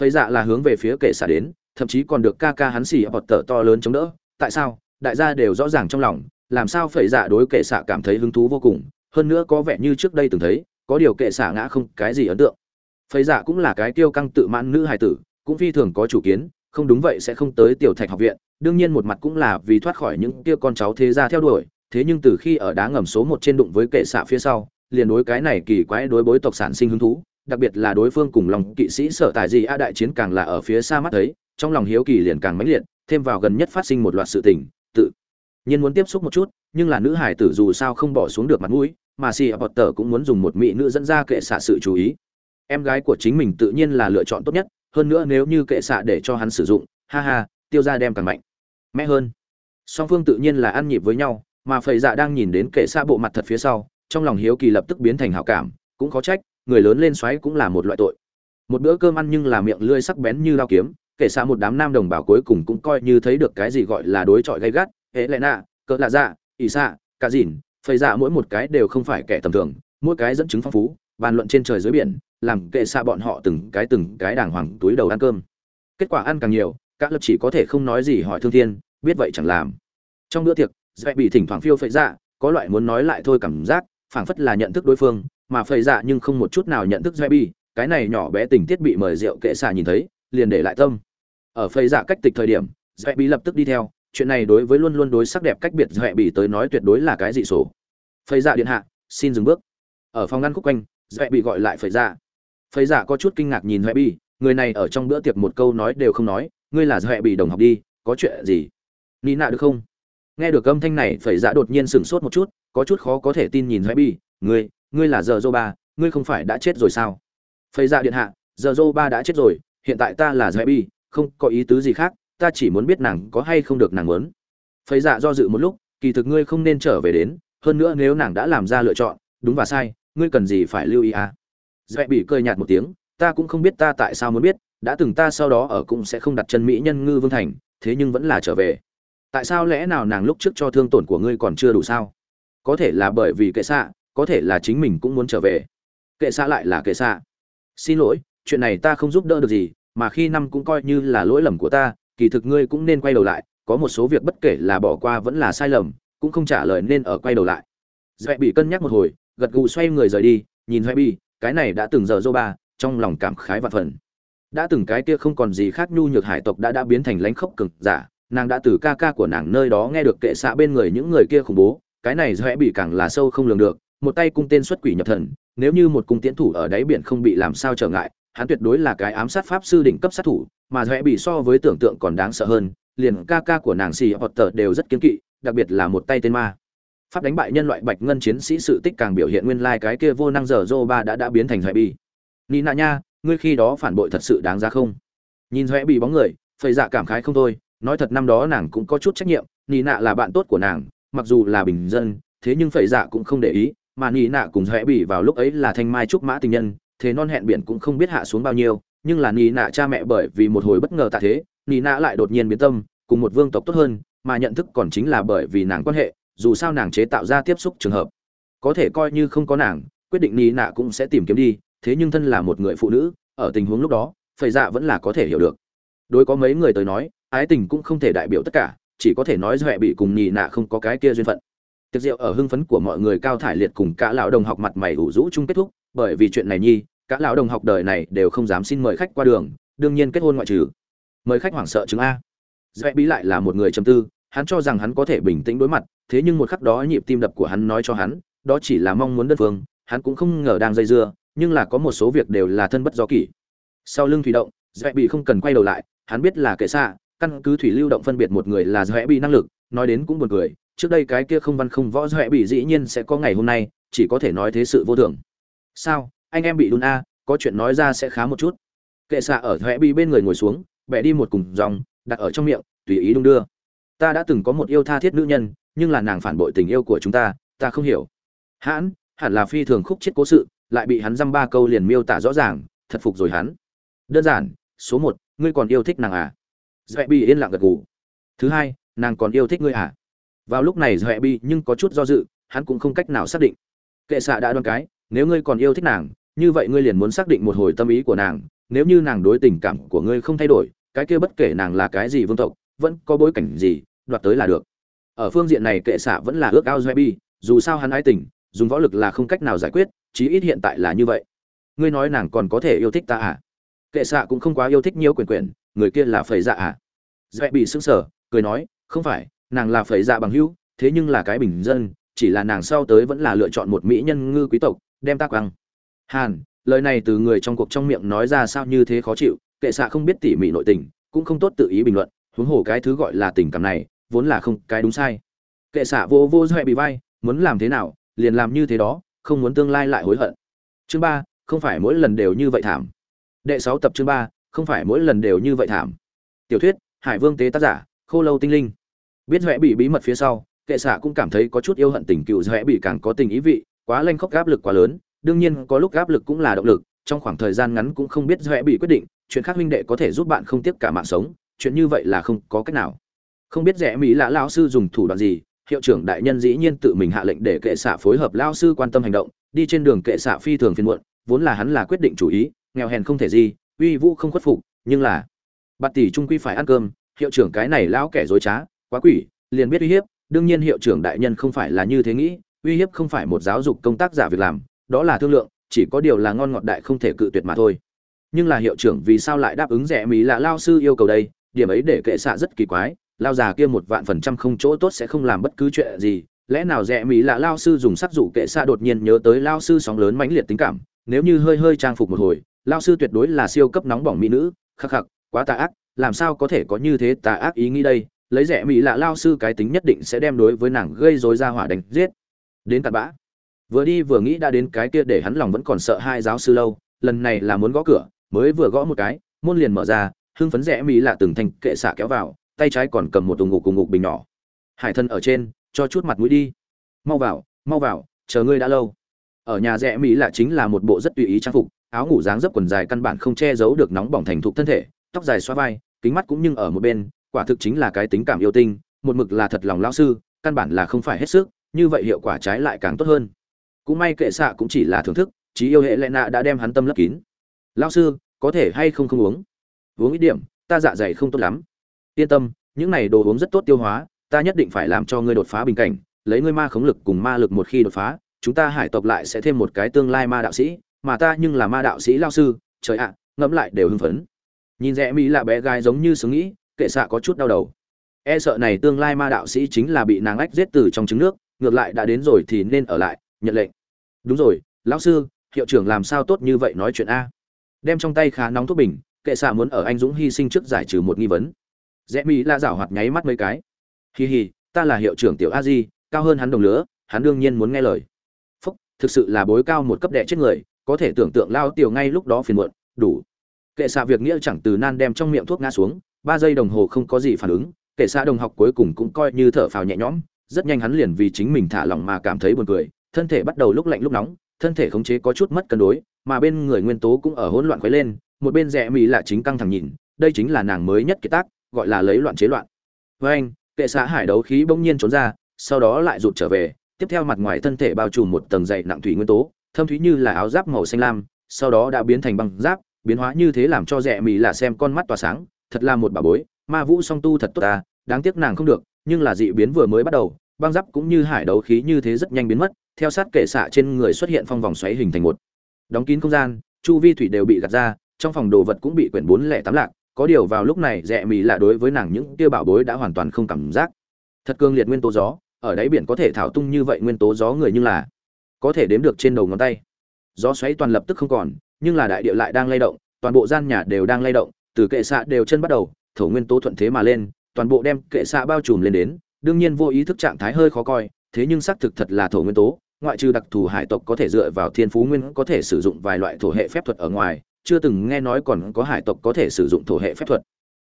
Phẩy dạ là hướng về phía kệ xả đến, thậm chí còn được ca ca hắn xì bọt tờ to lớn chống đỡ. Tại sao? Đại gia đều rõ ràng trong lòng, làm sao phẩy dạ đối kệ xạ cảm thấy hứng thú vô cùng? Hơn nữa có vẻ như trước đây từng thấy, có điều kệ xạ ngã không cái gì ấn tượng. Phẩy dạ cũng là cái kiêu căng tự mãn nữ hài tử, cũng phi thường có chủ kiến, không đúng vậy sẽ không tới tiểu thạch học viện. Đương nhiên một mặt cũng là vì thoát khỏi những kia con cháu thế gia theo đuổi thế nhưng từ khi ở đá ngầm số một trên đụng với kệ xạ phía sau, liền đối cái này kỳ quái đối bối tộc sản sinh hứng thú, đặc biệt là đối phương cùng lòng kỵ sĩ sở tài gì a đại chiến càng là ở phía xa mắt thấy, trong lòng hiếu kỳ liền càng mãnh liệt, thêm vào gần nhất phát sinh một loạt sự tình, tự nhiên muốn tiếp xúc một chút, nhưng là nữ hải tử dù sao không bỏ xuống được mặt mũi, mà si potter cũng muốn dùng một mỹ nữ dẫn ra kệ xạ sự chú ý. Em gái của chính mình tự nhiên là lựa chọn tốt nhất, hơn nữa nếu như kệ xạ để cho hắn sử dụng, ha ha, tiêu ra đem càng mạnh. Mẽ hơn. Song phương tự nhiên là ăn nhịp với nhau mà phầy dạ đang nhìn đến kệ xạ bộ mặt thật phía sau, trong lòng hiếu kỳ lập tức biến thành hảo cảm, cũng khó trách, người lớn lên xoáy cũng là một loại tội. Một bữa cơm ăn nhưng là miệng lươi sắc bén như lao kiếm kệ xạ một đám nam đồng bào cuối cùng cũng coi như thấy được cái gì gọi là đối chọi gay gắt, hễ lẽ nạ, cỡ lạ dạ ỷ xạ cả dìn, phầy dạ mỗi một cái đều không phải kẻ tầm thường, mỗi cái dẫn chứng phong phú, bàn luận trên trời dưới biển, làm kệ xạ bọn họ từng cái từng cái đàng hoàng túi đầu ăn cơm. Kết quả ăn càng nhiều các lập chỉ có thể không nói gì hỏi thương thiên, biết vậy chẳng làm. Trong bữa tiệc dạy bị thỉnh thoảng phiêu phệ dạ có loại muốn nói lại thôi cảm giác, phảng phất là nhận thức đối phương, mà phệ dạ nhưng không một chút nào nhận thức dạy bị, cái này nhỏ bé tình tiết bị mời rượu kệ xạ nhìn thấy, liền để lại tâm. Ở phệ dạ cách tịch thời điểm dạy bị lập tức đi theo, chuyện này đối với luôn luôn đối sắc đẹp cách biệt dạy bị tới nói tuyệt đối là cái dị sổ phệ dạ điện hạ, xin dừng bước. Ở phòng ngăn khúc quanh dạy bị gọi lại phệ dạ. Phệ dạ có chút kinh ngạc nhìn dạy bị, người này ở trong bữa tiệc một câu nói đều không nói, ngươi là dạy bị đồng học đi, có chuyện gì? Nina được không? Nghe được âm thanh này, phẩy dạ đột nhiên sửng sốt một chút, có chút khó có thể tin nhìn dạy bi, ngươi ngươi là giờ dô ba, ngươi không phải đã chết rồi sao? Phẩy dạ điện hạ, giờ dô ba đã chết rồi, hiện tại ta là dạy bi, không có ý tứ gì khác, ta chỉ muốn biết nàng có hay không được nàng muốn. Phẩy dạ do dự một lúc, kỳ thực ngươi không nên trở về đến, hơn nữa nếu nàng đã làm ra lựa chọn, đúng và sai, ngươi cần gì phải lưu ý à? Dễ bị cười nhạt một tiếng, ta cũng không biết ta tại sao muốn biết, đã từng ta sau đó ở cũng sẽ không đặt chân mỹ nhân ngư vương thành, thế nhưng vẫn là trở về tại sao lẽ nào nàng lúc trước cho thương tổn của ngươi còn chưa đủ sao? Có thể là bởi vì kệ xạ, có thể là chính mình cũng muốn trở về. Kệ xạ lại là kệ xạ. Xin lỗi, chuyện này ta không giúp đỡ được gì, mà khi năm cũng coi như là lỗi lầm của ta, kỳ thực ngươi cũng nên quay đầu lại, có một số việc bất kể là bỏ qua vẫn là sai lầm, cũng không trả lời nên ở quay đầu lại. Dễ bị cân nhắc một hồi, gật gù xoay người rời đi, nhìn huệ bi cái này đã từng giờ dô ba, trong lòng cảm khái và phần. Đã từng cái kia không còn gì khác nhu nhược hải tộc đã đã biến thành lãnh khốc cực giả nàng đã từ ca ca của nàng nơi đó nghe được kệ xạ bên người những người kia khủng bố, cái này dễ bị càng là sâu không lường được, một tay cung tên xuất quỷ nhập thần, nếu như một cung tiễn thủ ở đáy biển không bị làm sao trở ngại, hắn tuyệt đối là cái ám sát pháp sư đỉnh cấp sát thủ, mà dễ bị so với tưởng tượng còn đáng sợ hơn, liền ca ca của nàng xì hoặc tờ đều rất kiên kỵ, đặc biệt là một tay tên ma. Pháp đánh bại nhân loại bạch ngân chiến sĩ sự tích càng biểu hiện nguyên lai cái kia vô năng giờ dô ba đã đã biến thành dễ bị nina nha, ngươi khi đó phản bội thật sự đáng ra không? Nhìn dễ bị bóng người phầy dạ cảm khái không thôi nói thật năm đó nàng cũng có chút trách nhiệm, nị nạ là bạn tốt của nàng, mặc dù là bình dân, thế nhưng phẩy dạ cũng không để ý, mà nị nạ cùng rẽ bỉ vào lúc ấy là thanh mai trúc mã tình nhân, thế non hẹn biển cũng không biết hạ xuống bao nhiêu, nhưng là nị nạ cha mẹ bởi vì một hồi bất ngờ tạ thế, nị nạ lại đột nhiên biến tâm, cùng một vương tộc tốt hơn, mà nhận thức còn chính là bởi vì nàng quan hệ, dù sao nàng chế tạo ra tiếp xúc trường hợp. Có thể coi như không có nàng, quyết định nị nạ cũng sẽ tìm kiếm đi, thế nhưng thân là một người phụ nữ, ở tình huống lúc đó phẩy dạ vẫn là có thể hiểu được. Đối có mấy người tới nói ái tình cũng không thể đại biểu tất cả, chỉ có thể nói huệ bị cùng nhì nạ không có cái kia duyên phận. Tiệc rượu ở hưng phấn của mọi người cao thải liệt cùng cả lão đồng học mặt mày ủ rũ chung kết thúc, bởi vì chuyện này nhi, cả lão đồng học đời này đều không dám xin mời khách qua đường, đương nhiên kết hôn ngoại trừ. Mời khách hoảng sợ chứng a. Doẹ bị lại là một người trầm tư, hắn cho rằng hắn có thể bình tĩnh đối mặt, thế nhưng một khắc đó nhịp tim đập của hắn nói cho hắn, đó chỉ là mong muốn đơn phương, hắn cũng không ngờ đang dây dưa, nhưng là có một số việc đều là thân bất do kỷ. Sau lưng thủy động dễ bị không cần quay đầu lại, hắn biết là kệ xạ căn cứ thủy lưu động phân biệt một người là doẹ bị năng lực, nói đến cũng buồn cười, trước đây cái kia không văn không võ doẹ bị dĩ nhiên sẽ có ngày hôm nay, chỉ có thể nói thế sự vô thường. Sao? Anh em bị đun a, có chuyện nói ra sẽ khá một chút. Kệ xạ ở doẹ bị bên người ngồi xuống, bẻ đi một cùng dòng, đặt ở trong miệng, tùy ý đung đưa. Ta đã từng có một yêu tha thiết nữ nhân, nhưng là nàng phản bội tình yêu của chúng ta ta không hiểu. Hãn, hẳn là phi thường khúc chết cố sự, lại bị hắn dăm ba câu liền miêu tả rõ ràng, thật phục rồi hắn. Đơn giản, số một, ngươi còn yêu thích nàng à? Dọa bị yên lặng gật gù. Thứ hai, nàng còn yêu thích ngươi à? Vào lúc này dọa bị nhưng có chút do dự, hắn cũng không cách nào xác định. Kệ xạ đã đoán cái, nếu ngươi còn yêu thích nàng, như vậy ngươi liền muốn xác định một hồi tâm ý của nàng. Nếu như nàng đối tình cảm của ngươi không thay đổi, cái kia bất kể nàng là cái gì vương tộc, vẫn có bối cảnh gì, đoạt tới là được. Ở phương diện này kệ xạ vẫn là ước ao dọa bị dù sao hắn ái tình, dùng võ lực là không cách nào giải quyết, chí ít hiện tại là như vậy. Ngươi nói nàng còn có thể yêu thích ta à? Kệ xạ cũng không quá yêu thích nhiều quyền quyền người kia là phẩy dạ à? Dễ bị sững sờ, cười nói, không phải, nàng là phẩy dạ bằng hữu, thế nhưng là cái bình dân, chỉ là nàng sau tới vẫn là lựa chọn một mỹ nhân ngư quý tộc, đem tác quăng. Hàn, lời này từ người trong cuộc trong miệng nói ra sao như thế khó chịu, kệ xạ không biết tỉ mỉ nội tình, cũng không tốt tự ý bình luận, huống hồ cái thứ gọi là tình cảm này, vốn là không, cái đúng sai. Kệ xạ vô vô dễ bị vai, muốn làm thế nào, liền làm như thế đó, không muốn tương lai lại hối hận. Chương ba, không phải mỗi lần đều như vậy thảm. Đệ sáu tập chương ba không phải mỗi lần đều như vậy thảm. Tiểu thuyết, hải vương tế tác giả, khô lâu tinh linh. Biết huệ bị bí mật phía sau, kệ xạ cũng cảm thấy có chút yêu hận tình cựu huệ bị càng có tình ý vị, quá lanh khóc áp lực quá lớn, đương nhiên có lúc áp lực cũng là động lực, trong khoảng thời gian ngắn cũng không biết huệ bị quyết định, chuyện khác huynh đệ có thể giúp bạn không tiếp cả mạng sống, chuyện như vậy là không có cách nào. Không biết rẽ mỹ là lao sư dùng thủ đoạn gì, hiệu trưởng đại nhân dĩ nhiên tự mình hạ lệnh để kệ xạ phối hợp lao sư quan tâm hành động, đi trên đường kệ xạ phi thường phiền muộn, vốn là hắn là quyết định chủ ý, nghèo hèn không thể gì uy vũ không khuất phục, nhưng là, bạt tỷ trung quy phải ăn cơm, hiệu trưởng cái này lão kẻ dối trá, quá quỷ, liền biết uy hiếp, đương nhiên hiệu trưởng đại nhân không phải là như thế nghĩ, uy hiếp không phải một giáo dục công tác giả việc làm, đó là thương lượng, chỉ có điều là ngon ngọt đại không thể cự tuyệt mà thôi. Nhưng là hiệu trưởng vì sao lại đáp ứng rẻ mỹ là lao sư yêu cầu đây, điểm ấy để kệ xạ rất kỳ quái, lao già kia một vạn phần trăm không chỗ tốt sẽ không làm bất cứ chuyện gì, lẽ nào rẻ mỹ là lao sư dùng sắc dụ kệ xạ đột nhiên nhớ tới lao sư sóng lớn mãnh liệt tính cảm, nếu như hơi hơi trang phục một hồi lao sư tuyệt đối là siêu cấp nóng bỏng mỹ nữ, khắc khắc, quá tà ác, làm sao có thể có như thế tà ác ý nghĩ đây? Lấy rẻ mỹ lạ lao sư cái tính nhất định sẽ đem đối với nàng gây dối ra hỏa đánh giết. Đến tạt bã. Vừa đi vừa nghĩ đã đến cái kia để hắn lòng vẫn còn sợ hai giáo sư lâu, lần này là muốn gõ cửa, mới vừa gõ một cái, môn liền mở ra, hưng phấn rẻ mỹ lạ từng thành kệ xạ kéo vào, tay trái còn cầm một tùng ngục cùng ngục bình nhỏ. Hải thân ở trên, cho chút mặt mũi đi. Mau vào mau vào, chờ ngươi đã lâu. Ở nhà rẽ mỹ lạ chính là một bộ rất tùy ý trang phục áo ngủ dáng dấp quần dài căn bản không che giấu được nóng bỏng thành thục thân thể, tóc dài xoa vai, kính mắt cũng nhưng ở một bên, quả thực chính là cái tính cảm yêu tinh, một mực là thật lòng lao sư, căn bản là không phải hết sức, như vậy hiệu quả trái lại càng tốt hơn. Cũng may kệ xạ cũng chỉ là thưởng thức, chí yêu hệ lệ nạ đã đem hắn tâm lấp kín. Lao sư, có thể hay không không uống? Uống ít điểm, ta dạ dày không tốt lắm. Yên tâm, những này đồ uống rất tốt tiêu hóa, ta nhất định phải làm cho ngươi đột phá bình cảnh, lấy ngươi ma khống lực cùng ma lực một khi đột phá, chúng ta hải tộc lại sẽ thêm một cái tương lai ma đạo sĩ mà ta nhưng là ma đạo sĩ lao sư, trời ạ, ngẫm lại đều hưng phấn. Nhìn rẽ mỹ là bé gái giống như sướng nghĩ, kệ xạ có chút đau đầu. E sợ này tương lai ma đạo sĩ chính là bị nàng ách giết từ trong trứng nước, ngược lại đã đến rồi thì nên ở lại, nhận lệnh. Đúng rồi, lão sư, hiệu trưởng làm sao tốt như vậy nói chuyện a? Đem trong tay khá nóng thuốc bình, kệ xạ muốn ở anh dũng hy sinh trước giải trừ một nghi vấn. Rẽ mỹ la rảo hoạt nháy mắt mấy cái. Hì hì ta là hiệu trưởng tiểu a di, cao hơn hắn đồng lứa hắn đương nhiên muốn nghe lời. Phúc, thực sự là bối cao một cấp đệ chết người có thể tưởng tượng lao tiểu ngay lúc đó phiền muộn, đủ. Kệ xạ việc nghĩa chẳng từ nan đem trong miệng thuốc ngã xuống, ba giây đồng hồ không có gì phản ứng, kệ xạ đồng học cuối cùng cũng coi như thở phào nhẹ nhõm, rất nhanh hắn liền vì chính mình thả lỏng mà cảm thấy buồn cười, thân thể bắt đầu lúc lạnh lúc nóng, thân thể khống chế có chút mất cân đối, mà bên người nguyên tố cũng ở hỗn loạn khuấy lên, một bên rẽ mỹ là chính căng thẳng nhìn, đây chính là nàng mới nhất kiệt tác, gọi là lấy loạn chế loạn. Với anh, kệ xạ hải đấu khí bỗng nhiên trốn ra, sau đó lại rụt trở về, tiếp theo mặt ngoài thân thể bao trùm một tầng dày nặng thủy nguyên tố thâm thúy như là áo giáp màu xanh lam, sau đó đã biến thành băng giáp, biến hóa như thế làm cho rẻ mỹ là xem con mắt tỏa sáng, thật là một bà bối, ma vũ song tu thật tốt ta, đáng tiếc nàng không được, nhưng là dị biến vừa mới bắt đầu, băng giáp cũng như hải đấu khí như thế rất nhanh biến mất, theo sát kệ xạ trên người xuất hiện phong vòng xoáy hình thành một. Đóng kín không gian, chu vi thủy đều bị gạt ra, trong phòng đồ vật cũng bị quyển bốn lẻ tám lạc, có điều vào lúc này rẻ mỹ là đối với nàng những kia bảo bối đã hoàn toàn không cảm giác. Thật cương liệt nguyên tố gió, ở đáy biển có thể thảo tung như vậy nguyên tố gió người như là có thể đếm được trên đầu ngón tay. Gió xoáy toàn lập tức không còn, nhưng là đại địa lại đang lay động, toàn bộ gian nhà đều đang lay động, từ kệ xạ đều chân bắt đầu, thổ nguyên tố thuận thế mà lên, toàn bộ đem kệ xạ bao trùm lên đến, đương nhiên vô ý thức trạng thái hơi khó coi, thế nhưng xác thực thật là thổ nguyên tố, ngoại trừ đặc thù hải tộc có thể dựa vào thiên phú nguyên có thể sử dụng vài loại thổ hệ phép thuật ở ngoài, chưa từng nghe nói còn có hải tộc có thể sử dụng thổ hệ phép thuật.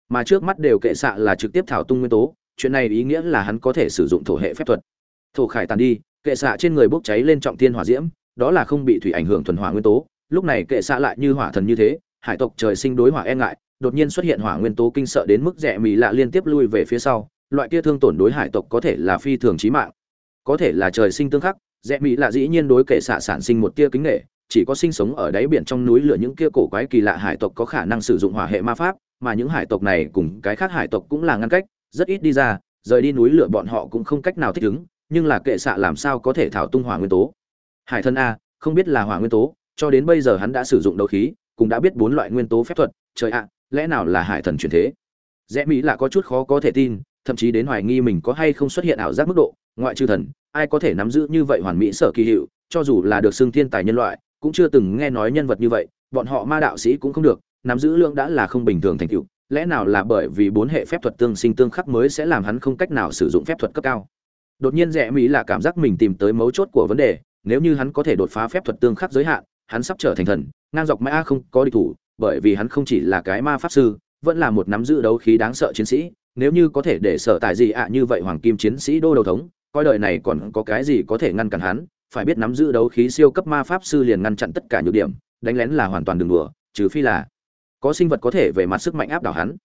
Mà trước mắt đều kệ xạ là trực tiếp thảo tung nguyên tố, chuyện này ý nghĩa là hắn có thể sử dụng thổ hệ phép thuật. Thổ khải tàn đi kệ xạ trên người bốc cháy lên trọng thiên hỏa diễm, đó là không bị thủy ảnh hưởng thuần hỏa nguyên tố. Lúc này kệ xạ lại như hỏa thần như thế, hải tộc trời sinh đối hỏa e ngại, đột nhiên xuất hiện hỏa nguyên tố kinh sợ đến mức rẻ mì lạ liên tiếp lui về phía sau, loại kia thương tổn đối hải tộc có thể là phi thường chí mạng. Có thể là trời sinh tương khắc rẽ mỹ lạ dĩ nhiên đối kệ xạ sản sinh một tia kính nghệ chỉ có sinh sống ở đáy biển trong núi lửa những kia cổ quái kỳ lạ hải tộc có khả năng sử dụng hỏa hệ ma pháp, mà những hải tộc này cùng cái khác hải tộc cũng là ngăn cách, rất ít đi ra, rời đi núi lửa bọn họ cũng không cách nào thích ứng nhưng là kệ xạ làm sao có thể thảo tung hỏa nguyên tố? Hải thân a, không biết là hỏa nguyên tố, cho đến bây giờ hắn đã sử dụng đấu khí, cũng đã biết bốn loại nguyên tố phép thuật. Trời ạ, lẽ nào là hải thần truyền thế? Rẽ mỹ là có chút khó có thể tin, thậm chí đến hoài nghi mình có hay không xuất hiện ảo giác mức độ. Ngoại trừ thần, ai có thể nắm giữ như vậy hoàn mỹ sở kỳ hiệu? Cho dù là được xưng thiên tài nhân loại, cũng chưa từng nghe nói nhân vật như vậy. Bọn họ ma đạo sĩ cũng không được, nắm giữ lượng đã là không bình thường thành tựu. Lẽ nào là bởi vì bốn hệ phép thuật tương sinh tương khắc mới sẽ làm hắn không cách nào sử dụng phép thuật cấp cao? Đột nhiên rẽ mỹ là cảm giác mình tìm tới mấu chốt của vấn đề, nếu như hắn có thể đột phá phép thuật tương khắc giới hạn, hắn sắp trở thành thần, ngang dọc mã không có địch thủ, bởi vì hắn không chỉ là cái ma pháp sư, vẫn là một nắm giữ đấu khí đáng sợ chiến sĩ, nếu như có thể để sở tài gì ạ như vậy hoàng kim chiến sĩ đô đầu thống, coi đời này còn có cái gì có thể ngăn cản hắn, phải biết nắm giữ đấu khí siêu cấp ma pháp sư liền ngăn chặn tất cả nhược điểm, đánh lén là hoàn toàn đường đùa, trừ phi là có sinh vật có thể về mặt sức mạnh áp đảo hắn.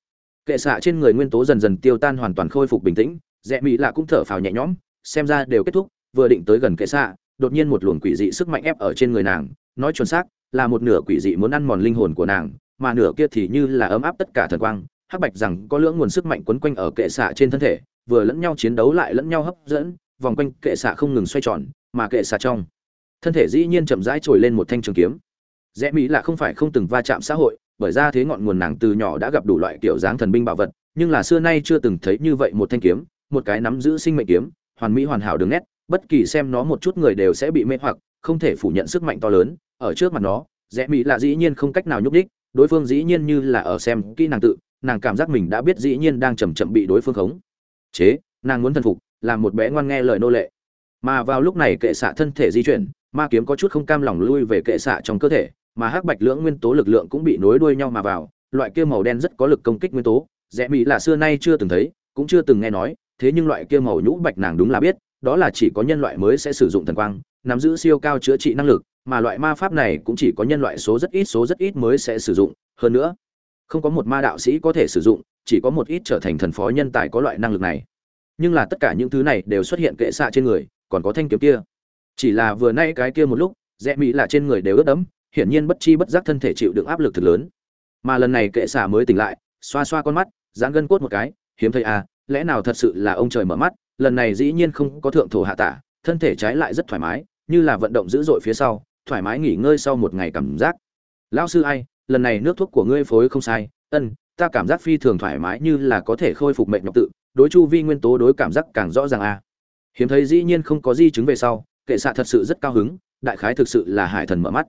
Kệ xạ trên người nguyên tố dần dần tiêu tan hoàn toàn khôi phục bình tĩnh rẽ mỹ lạ cũng thở phào nhẹ nhõm xem ra đều kết thúc, vừa định tới gần kệ xạ, đột nhiên một luồng quỷ dị sức mạnh ép ở trên người nàng, nói chuẩn xác, là một nửa quỷ dị muốn ăn mòn linh hồn của nàng, mà nửa kia thì như là ấm áp tất cả thần quang, hắc bạch rằng có lưỡng nguồn sức mạnh quấn quanh ở kệ xạ trên thân thể, vừa lẫn nhau chiến đấu lại lẫn nhau hấp dẫn, vòng quanh kệ xạ không ngừng xoay tròn, mà kệ xạ trong, thân thể dĩ nhiên chậm rãi trồi lên một thanh trường kiếm. Rẽ mỹ là không phải không từng va chạm xã hội, bởi ra thế ngọn nguồn nàng từ nhỏ đã gặp đủ loại kiểu dáng thần binh bảo vật, nhưng là xưa nay chưa từng thấy như vậy một thanh kiếm, một cái nắm giữ sinh mệnh kiếm hoàn mỹ hoàn hảo đường nét, bất kỳ xem nó một chút người đều sẽ bị mê hoặc, không thể phủ nhận sức mạnh to lớn, ở trước mặt nó, rẽ mỹ là dĩ nhiên không cách nào nhúc đích đối phương dĩ nhiên như là ở xem kỹ nàng tự, nàng cảm giác mình đã biết dĩ nhiên đang chậm chậm bị đối phương khống. Chế, nàng muốn thần phục làm một bé ngoan nghe lời nô lệ. Mà vào lúc này kệ xạ thân thể di chuyển, ma kiếm có chút không cam lòng lui về kệ xạ trong cơ thể, mà hắc bạch lưỡng nguyên tố lực lượng cũng bị nối đuôi nhau mà vào, loại kia màu đen rất có lực công kích nguyên tố, rẽ mỹ là xưa nay chưa từng thấy, cũng chưa từng nghe nói thế nhưng loại kia màu nhũ bạch nàng đúng là biết, đó là chỉ có nhân loại mới sẽ sử dụng thần quang, nắm giữ siêu cao chữa trị năng lực, mà loại ma pháp này cũng chỉ có nhân loại số rất ít số rất ít mới sẽ sử dụng. Hơn nữa, không có một ma đạo sĩ có thể sử dụng, chỉ có một ít trở thành thần phó nhân tài có loại năng lực này. Nhưng là tất cả những thứ này đều xuất hiện kệ xạ trên người, còn có thanh kiếm kia. Chỉ là vừa nay cái kia một lúc, rẽ mỹ là trên người đều ướt đẫm, hiển nhiên bất chi bất giác thân thể chịu đựng áp lực thật lớn. Mà lần này kệ xạ mới tỉnh lại, xoa xoa con mắt, giãn gân cốt một cái, hiếm thấy à lẽ nào thật sự là ông trời mở mắt, lần này dĩ nhiên không có thượng thổ hạ tả, thân thể trái lại rất thoải mái, như là vận động dữ dội phía sau, thoải mái nghỉ ngơi sau một ngày cảm giác lão sư ai, lần này nước thuốc của ngươi phối không sai, ân, ta cảm giác phi thường thoải mái như là có thể khôi phục mệnh nhọc tự, đối chu vi nguyên tố đối cảm giác càng rõ ràng a à. hiếm thấy dĩ nhiên không có di chứng về sau, kệ xạ thật sự rất cao hứng, đại khái thực sự là hải thần mở mắt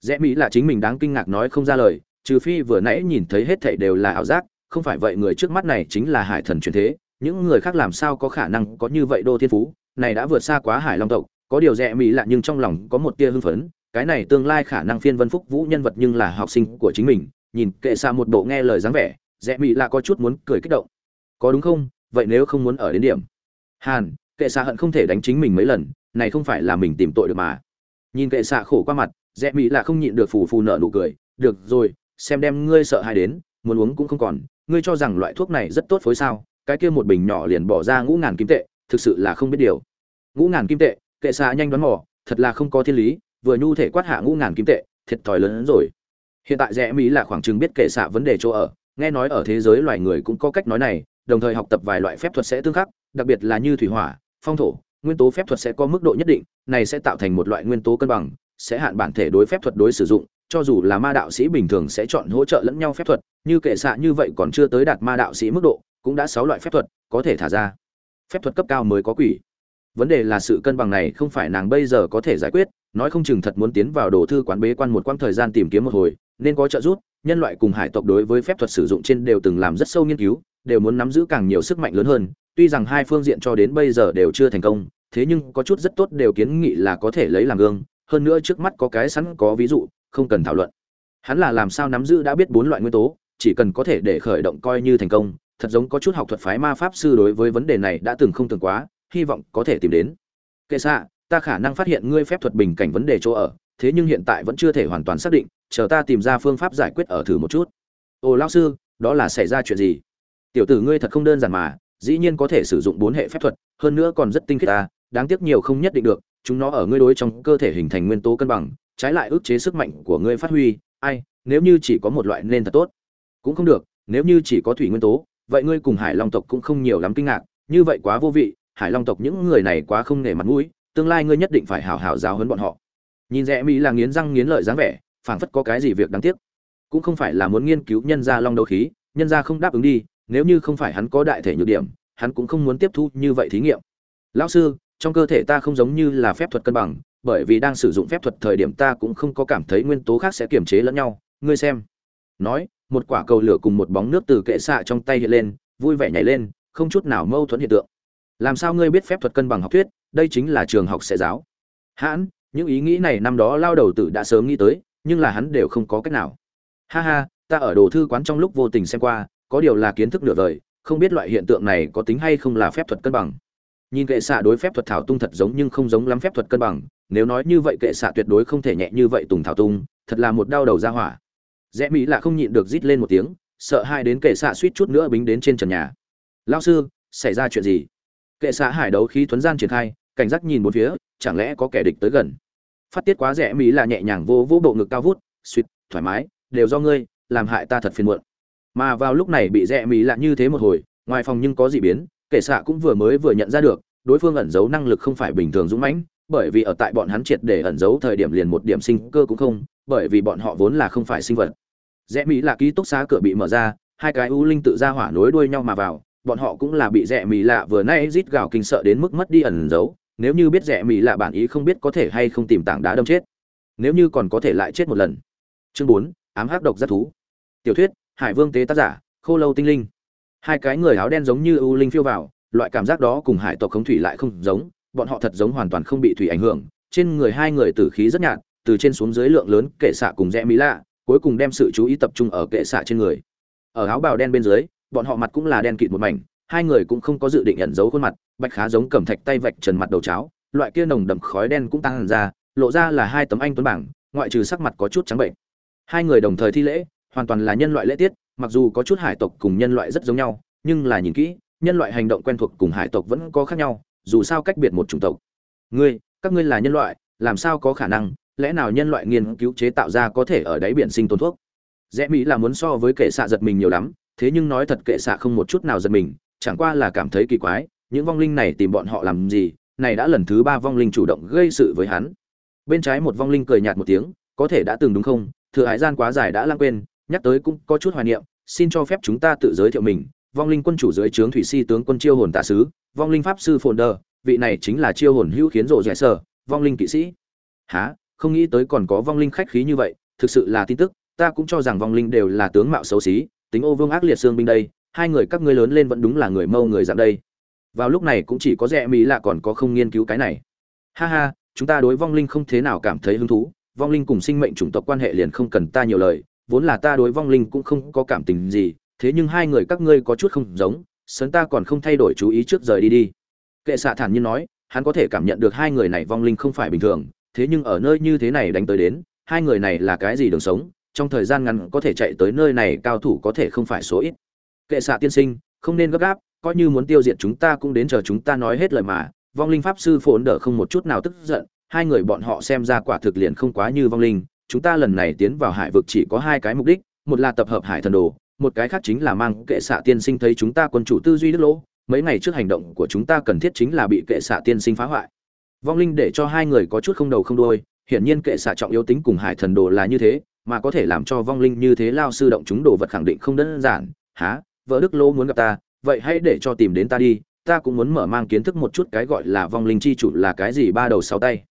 rẽ mỹ là chính mình đáng kinh ngạc nói không ra lời, trừ phi vừa nãy nhìn thấy hết thảy đều là ảo giác không phải vậy người trước mắt này chính là hải thần truyền thế, những người khác làm sao có khả năng có như vậy đô thiên phú, này đã vượt xa quá hải long tộc, có điều rẽ mỹ lạ nhưng trong lòng có một tia hưng phấn, cái này tương lai khả năng phiên vân phúc vũ nhân vật nhưng là học sinh của chính mình, nhìn kệ xa một bộ nghe lời dáng vẻ rẽ mỹ lạ có chút muốn cười kích động. Có đúng không? Vậy nếu không muốn ở đến điểm. Hàn, kệ xa hận không thể đánh chính mình mấy lần, này không phải là mình tìm tội được mà. Nhìn kệ xạ khổ qua mặt rẽ mỹ lạ không nhịn được phù phù nợ nụ cười, được rồi, xem đem ngươi sợ hãi đến, muốn uống cũng không còn ngươi cho rằng loại thuốc này rất tốt phối sao? Cái kia một bình nhỏ liền bỏ ra ngũ ngàn kim tệ, thực sự là không biết điều. Ngũ ngàn kim tệ, kệ xạ nhanh đoán mò, thật là không có thiên lý, vừa nhu thể quát hạ ngũ ngàn kim tệ, thiệt thòi lớn hơn rồi. Hiện tại rẽ mỹ là khoảng chừng biết kệ xạ vấn đề chỗ ở, nghe nói ở thế giới loài người cũng có cách nói này, đồng thời học tập vài loại phép thuật sẽ tương khắc, đặc biệt là như thủy hỏa, phong thổ, nguyên tố phép thuật sẽ có mức độ nhất định, này sẽ tạo thành một loại nguyên tố cân bằng, sẽ hạn bản thể đối phép thuật đối sử dụng cho dù là ma đạo sĩ bình thường sẽ chọn hỗ trợ lẫn nhau phép thuật, như kệ xạ như vậy còn chưa tới đạt ma đạo sĩ mức độ, cũng đã sáu loại phép thuật, có thể thả ra. Phép thuật cấp cao mới có quỷ. Vấn đề là sự cân bằng này không phải nàng bây giờ có thể giải quyết, nói không chừng thật muốn tiến vào đồ thư quán bế quan một quãng thời gian tìm kiếm một hồi, nên có trợ giúp, nhân loại cùng hải tộc đối với phép thuật sử dụng trên đều từng làm rất sâu nghiên cứu, đều muốn nắm giữ càng nhiều sức mạnh lớn hơn, tuy rằng hai phương diện cho đến bây giờ đều chưa thành công, thế nhưng có chút rất tốt đều kiến nghị là có thể lấy làm gương, hơn nữa trước mắt có cái sẵn có ví dụ không cần thảo luận. Hắn là làm sao nắm giữ đã biết bốn loại nguyên tố, chỉ cần có thể để khởi động coi như thành công, thật giống có chút học thuật phái ma pháp sư đối với vấn đề này đã từng không từng quá, hy vọng có thể tìm đến. Kệ xạ, ta khả năng phát hiện ngươi phép thuật bình cảnh vấn đề chỗ ở, thế nhưng hiện tại vẫn chưa thể hoàn toàn xác định, chờ ta tìm ra phương pháp giải quyết ở thử một chút. Ồ lao sư, đó là xảy ra chuyện gì? Tiểu tử ngươi thật không đơn giản mà, dĩ nhiên có thể sử dụng bốn hệ phép thuật, hơn nữa còn rất tinh khiết ta, đáng tiếc nhiều không nhất định được, chúng nó ở ngươi đối trong cơ thể hình thành nguyên tố cân bằng trái lại ức chế sức mạnh của ngươi phát huy, ai, nếu như chỉ có một loại nên thật tốt, cũng không được, nếu như chỉ có thủy nguyên tố, vậy ngươi cùng hải long tộc cũng không nhiều lắm kinh ngạc, như vậy quá vô vị, hải long tộc những người này quá không nể mặt mũi, tương lai ngươi nhất định phải hảo hảo giáo huấn bọn họ. Nhìn rẽ mỹ là nghiến răng nghiến lợi dáng vẻ, phảng phất có cái gì việc đáng tiếc. Cũng không phải là muốn nghiên cứu nhân gia long đấu khí, nhân gia không đáp ứng đi, nếu như không phải hắn có đại thể nhược điểm, hắn cũng không muốn tiếp thu như vậy thí nghiệm. Lão sư, trong cơ thể ta không giống như là phép thuật cân bằng bởi vì đang sử dụng phép thuật thời điểm ta cũng không có cảm thấy nguyên tố khác sẽ kiềm chế lẫn nhau. Ngươi xem. Nói, một quả cầu lửa cùng một bóng nước từ kệ xạ trong tay hiện lên, vui vẻ nhảy lên, không chút nào mâu thuẫn hiện tượng. Làm sao ngươi biết phép thuật cân bằng học thuyết? Đây chính là trường học sẽ giáo. Hãn, những ý nghĩ này năm đó lao đầu tử đã sớm nghĩ tới, nhưng là hắn đều không có cách nào. Ha ha, ta ở đồ thư quán trong lúc vô tình xem qua, có điều là kiến thức nửa vời, không biết loại hiện tượng này có tính hay không là phép thuật cân bằng nhìn kệ xạ đối phép thuật thảo tung thật giống nhưng không giống lắm phép thuật cân bằng, nếu nói như vậy kệ xạ tuyệt đối không thể nhẹ như vậy tùng thảo tung, thật là một đau đầu ra hỏa. Rẽ mỹ là không nhịn được rít lên một tiếng, sợ hai đến kệ xạ suýt chút nữa bính đến trên trần nhà. Lao sư, xảy ra chuyện gì? Kệ xạ hải đấu khí thuấn gian triển khai, cảnh giác nhìn một phía, chẳng lẽ có kẻ địch tới gần? Phát tiết quá rẽ mỹ là nhẹ nhàng vô vô bộ ngực cao vút, suýt, thoải mái, đều do ngươi, làm hại ta thật phiền muộn. Mà vào lúc này bị rẽ mỹ lạ như thế một hồi, ngoài phòng nhưng có gì biến kệ xạ cũng vừa mới vừa nhận ra được, đối phương ẩn giấu năng lực không phải bình thường dũng mãnh, bởi vì ở tại bọn hắn triệt để ẩn giấu thời điểm liền một điểm sinh cơ cũng không, bởi vì bọn họ vốn là không phải sinh vật. Rẽ mỹ là ký túc xá cửa bị mở ra, hai cái u linh tự ra hỏa nối đuôi nhau mà vào, bọn họ cũng là bị rẽ mỹ lạ vừa nay rít gào kinh sợ đến mức mất đi ẩn giấu, nếu như biết rẽ mỹ lạ bản ý không biết có thể hay không tìm tảng đá đâm chết. Nếu như còn có thể lại chết một lần. Chương bốn, ám hắc độc giác thú. Tiểu thuyết, hải vương tế tác giả, khô lâu tinh linh hai cái người áo đen giống như ưu linh phiêu vào, loại cảm giác đó cùng hải tộc khống thủy lại không giống, bọn họ thật giống hoàn toàn không bị thủy ảnh hưởng. Trên người hai người tử khí rất nhạt, từ trên xuống dưới lượng lớn kệ xạ cùng rẽ mỹ lạ, cuối cùng đem sự chú ý tập trung ở kệ xạ trên người. Ở áo bào đen bên dưới, bọn họ mặt cũng là đen kịt một mảnh, hai người cũng không có dự định ẩn giấu khuôn mặt, bạch khá giống cầm thạch tay vạch trần mặt đầu cháo, loại kia nồng đậm khói đen cũng tăng hẳn ra, lộ ra là hai tấm anh tuấn bảng, ngoại trừ sắc mặt có chút trắng bệnh. Hai người đồng thời thi lễ, hoàn toàn là nhân loại lễ tiết mặc dù có chút hải tộc cùng nhân loại rất giống nhau, nhưng là nhìn kỹ, nhân loại hành động quen thuộc cùng hải tộc vẫn có khác nhau, dù sao cách biệt một chủng tộc. Ngươi, các ngươi là nhân loại, làm sao có khả năng, lẽ nào nhân loại nghiên cứu chế tạo ra có thể ở đáy biển sinh tồn thuốc? Rẽ mỹ là muốn so với kệ xạ giật mình nhiều lắm, thế nhưng nói thật kệ xạ không một chút nào giật mình, chẳng qua là cảm thấy kỳ quái, những vong linh này tìm bọn họ làm gì, này đã lần thứ ba vong linh chủ động gây sự với hắn. Bên trái một vong linh cười nhạt một tiếng, có thể đã từng đúng không? Thừa hải gian quá dài đã lãng quên nhắc tới cũng có chút hoài niệm, xin cho phép chúng ta tự giới thiệu mình, vong linh quân chủ dưới trướng thủy si tướng quân chiêu hồn tạ sứ, vong linh pháp sư phồn đờ, vị này chính là chiêu hồn hữu khiến rộ rẽ sở, vong linh kỵ sĩ. Há không nghĩ tới còn có vong linh khách khí như vậy, thực sự là tin tức, ta cũng cho rằng vong linh đều là tướng mạo xấu xí, tính ô vương ác liệt xương binh đây, hai người các ngươi lớn lên vẫn đúng là người mâu người dạng đây. Vào lúc này cũng chỉ có rẻ mỹ lạ còn có không nghiên cứu cái này. Ha ha, chúng ta đối vong linh không thế nào cảm thấy hứng thú, vong linh cùng sinh mệnh chủng tộc quan hệ liền không cần ta nhiều lời vốn là ta đối vong linh cũng không có cảm tình gì, thế nhưng hai người các ngươi có chút không giống sấn ta còn không thay đổi chú ý trước rời đi đi. Kệ xạ thản nhiên nói, hắn có thể cảm nhận được hai người này vong linh không phải bình thường, thế nhưng ở nơi như thế này đánh tới đến, hai người này là cái gì đường sống, trong thời gian ngắn có thể chạy tới nơi này cao thủ có thể không phải số ít. Kệ xạ tiên sinh, không nên gấp gáp, coi như muốn tiêu diệt chúng ta cũng đến chờ chúng ta nói hết lời mà, vong linh pháp sư phồn đỡ không một chút nào tức giận, hai người bọn họ xem ra quả thực liền không quá như vong linh chúng ta lần này tiến vào hải vực chỉ có hai cái mục đích một là tập hợp hải thần đồ một cái khác chính là mang kệ xạ tiên sinh thấy chúng ta quân chủ tư duy đức lỗ. Mấy ngày trước hành động của chúng ta cần thiết chính là bị kệ xạ tiên sinh phá hoại. Vong linh để cho hai người có chút không đầu không đuôi, hiển nhiên kệ xạ trọng yếu tính cùng hải thần đồ là như thế mà có thể làm cho vong linh như thế lao sư động chúng đồ vật khẳng định không đơn giản. Há vợ đức lỗ muốn gặp ta vậy hãy để cho tìm đến ta đi ta cũng muốn mở mang kiến thức một chút cái gọi là vong linh chi chủ là cái gì ba đầu sáu tay.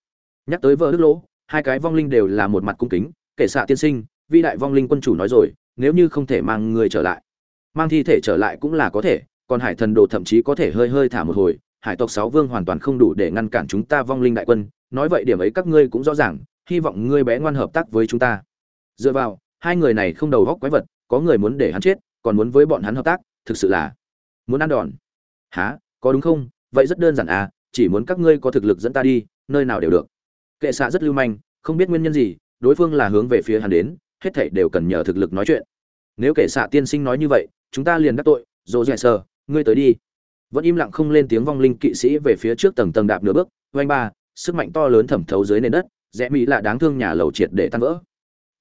Nhắc tới vợ đức lỗ hai cái vong linh đều là một mặt cung kính, kể xạ tiên sinh vi đại vong linh quân chủ nói rồi, nếu như không thể mang người trở lại, mang thi thể trở lại cũng là có thể, còn hải thần đồ thậm chí có thể hơi hơi thả một hồi, hải tộc sáu vương hoàn toàn không đủ để ngăn cản chúng ta vong linh đại quân, nói vậy điểm ấy các ngươi cũng rõ ràng, hy vọng ngươi bé ngoan hợp tác với chúng ta. Dựa vào, hai người này không đầu góc quái vật, có người muốn để hắn chết, còn muốn với bọn hắn hợp tác, thực sự là muốn ăn đòn. Há có đúng không? Vậy rất đơn giản à chỉ muốn các ngươi có thực lực dẫn ta đi, nơi nào đều được kệ xạ rất lưu manh, không biết nguyên nhân gì, đối phương là hướng về phía hắn đến, hết thảy đều cần nhờ thực lực nói chuyện. Nếu kệ xạ tiên sinh nói như vậy, chúng ta liền đắc tội dỗ dẻ sờ, ngươi tới đi. Vẫn im lặng không lên tiếng vong linh kỵ sĩ về phía trước tầng tầng đạp nửa bước, oanh ba, sức mạnh to lớn thẩm thấu dưới nền đất, rẽ mỹ lạ đáng thương nhà lầu triệt để tan vỡ.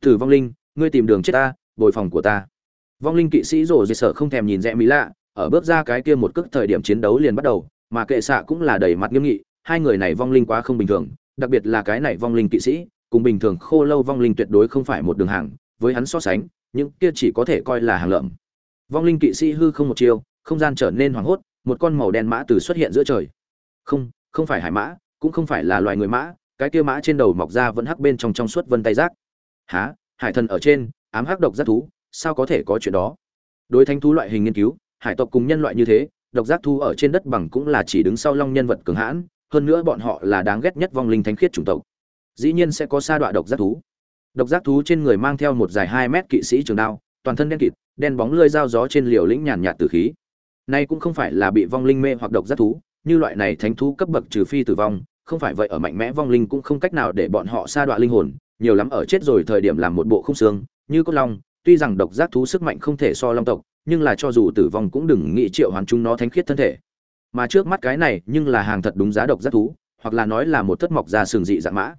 Từ vong linh, ngươi tìm đường chết ta, bồi phòng của ta. Vong linh kỵ sĩ rồ dây sở không thèm nhìn rẽ mỹ lạ, ở bước ra cái kia một cước thời điểm chiến đấu liền bắt đầu, mà kệ xạ cũng là đầy mặt nghiêm nghị, hai người này vong linh quá không bình thường đặc biệt là cái này vong linh kỵ sĩ, cùng bình thường khô lâu vong linh tuyệt đối không phải một đường hàng, với hắn so sánh, những kia chỉ có thể coi là hàng lợm. Vong linh kỵ sĩ hư không một chiêu, không gian trở nên hoảng hốt, một con màu đen mã từ xuất hiện giữa trời. Không không phải hải mã, cũng không phải là loài người mã, cái kia mã trên đầu mọc ra vẫn hắc bên trong trong suốt vân tay rác. Há, hải thần ở trên, ám hắc độc giác thú, sao có thể có chuyện đó? Đối thanh thú loại hình nghiên cứu, hải tộc cùng nhân loại như thế, độc giác thú ở trên đất bằng cũng là chỉ đứng sau long nhân vật cường hãn hơn nữa bọn họ là đáng ghét nhất vong linh thánh khiết chủng tộc. Dĩ nhiên sẽ có sa đọa độc giác thú. Độc giác thú trên người mang theo một dài hai mét kỵ sĩ trường đao, toàn thân đen kịt, đen bóng lơi dao gió trên liều lĩnh nhàn nhạt từ khí. Nay cũng không phải là bị vong linh mê hoặc độc giác thú, như loại này thánh thú cấp bậc trừ phi tử vong, không phải vậy ở mạnh mẽ vong linh cũng không cách nào để bọn họ sa đọa linh hồn, nhiều lắm ở chết rồi thời điểm làm một bộ không xương, như cốt long, tuy rằng độc giác thú sức mạnh không thể so long tộc, nhưng là cho dù tử vong cũng đừng nghĩ triệu hoàn chúng nó thánh khiết thân thể mà trước mắt cái này nhưng là hàng thật đúng giá độc giác thú, hoặc là nói là một thất mọc ra sừng dị dạng mã.